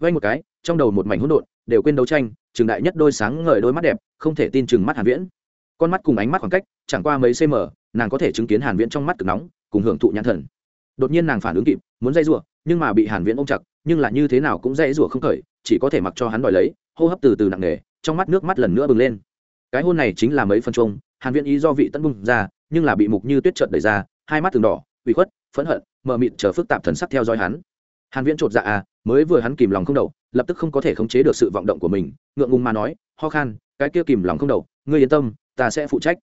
Vay một cái, trong đầu một mảnh hỗn độn, đều quên đấu tranh trường đại nhất đôi sáng ngời đôi mắt đẹp, không thể tin chừng mắt hàn viễn. Con mắt cùng ánh mắt khoảng cách, chẳng qua mấy cm nàng có thể chứng kiến hàn viễn trong mắt cực nóng, cùng hưởng thụ nhãn thần. Đột nhiên nàng phản ứng kịp, muốn dây rủa, nhưng mà bị hàn viễn ôm chặt, nhưng là như thế nào cũng dây rủa không khởi, chỉ có thể mặc cho hắn đòi lấy, hô hấp từ từ nặng nề, trong mắt nước mắt lần nữa bừng lên. Cái hôn này chính là mấy phân trung hàn viễn ý do vị tân bung ra, nhưng là bị mục như tuyết trợn đẩy ra, hai mắt từng đỏ, ủy khuất, phẫn hận, mờ mịt chờ phức tạp thần sắc theo dõi hắn hàn viễn trột dạ à mới vừa hắn kìm lòng không đầu, lập tức không có thể khống chế được sự vọng động của mình, ngượng ngùng mà nói, ho khan, cái kia kìm lòng không đầu, ngươi yên tâm, ta sẽ phụ trách.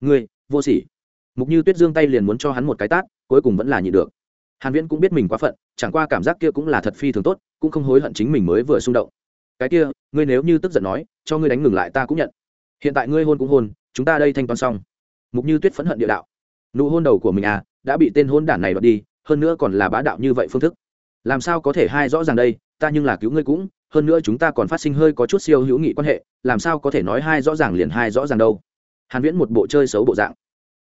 Ngươi, vô sỉ. Mục như tuyết dương tay liền muốn cho hắn một cái tát, cuối cùng vẫn là nhịn được. Hàn viễn cũng biết mình quá phận, chẳng qua cảm giác kia cũng là thật phi thường tốt, cũng không hối hận chính mình mới vừa xung động. Cái kia, ngươi nếu như tức giận nói, cho ngươi đánh ngừng lại ta cũng nhận. Hiện tại ngươi hôn cũng hôn, chúng ta đây thanh toán xong. Mục như tuyết phẫn hận địa đạo. Nụ hôn đầu của mình à đã bị tên hôn đản này đoạt đi, hơn nữa còn là bá đạo như vậy phương thức làm sao có thể hai rõ ràng đây, ta nhưng là cứu ngươi cũng, hơn nữa chúng ta còn phát sinh hơi có chút siêu hữu nghị quan hệ, làm sao có thể nói hai rõ ràng liền hai rõ ràng đâu. Hàn viễn một bộ chơi xấu bộ dạng.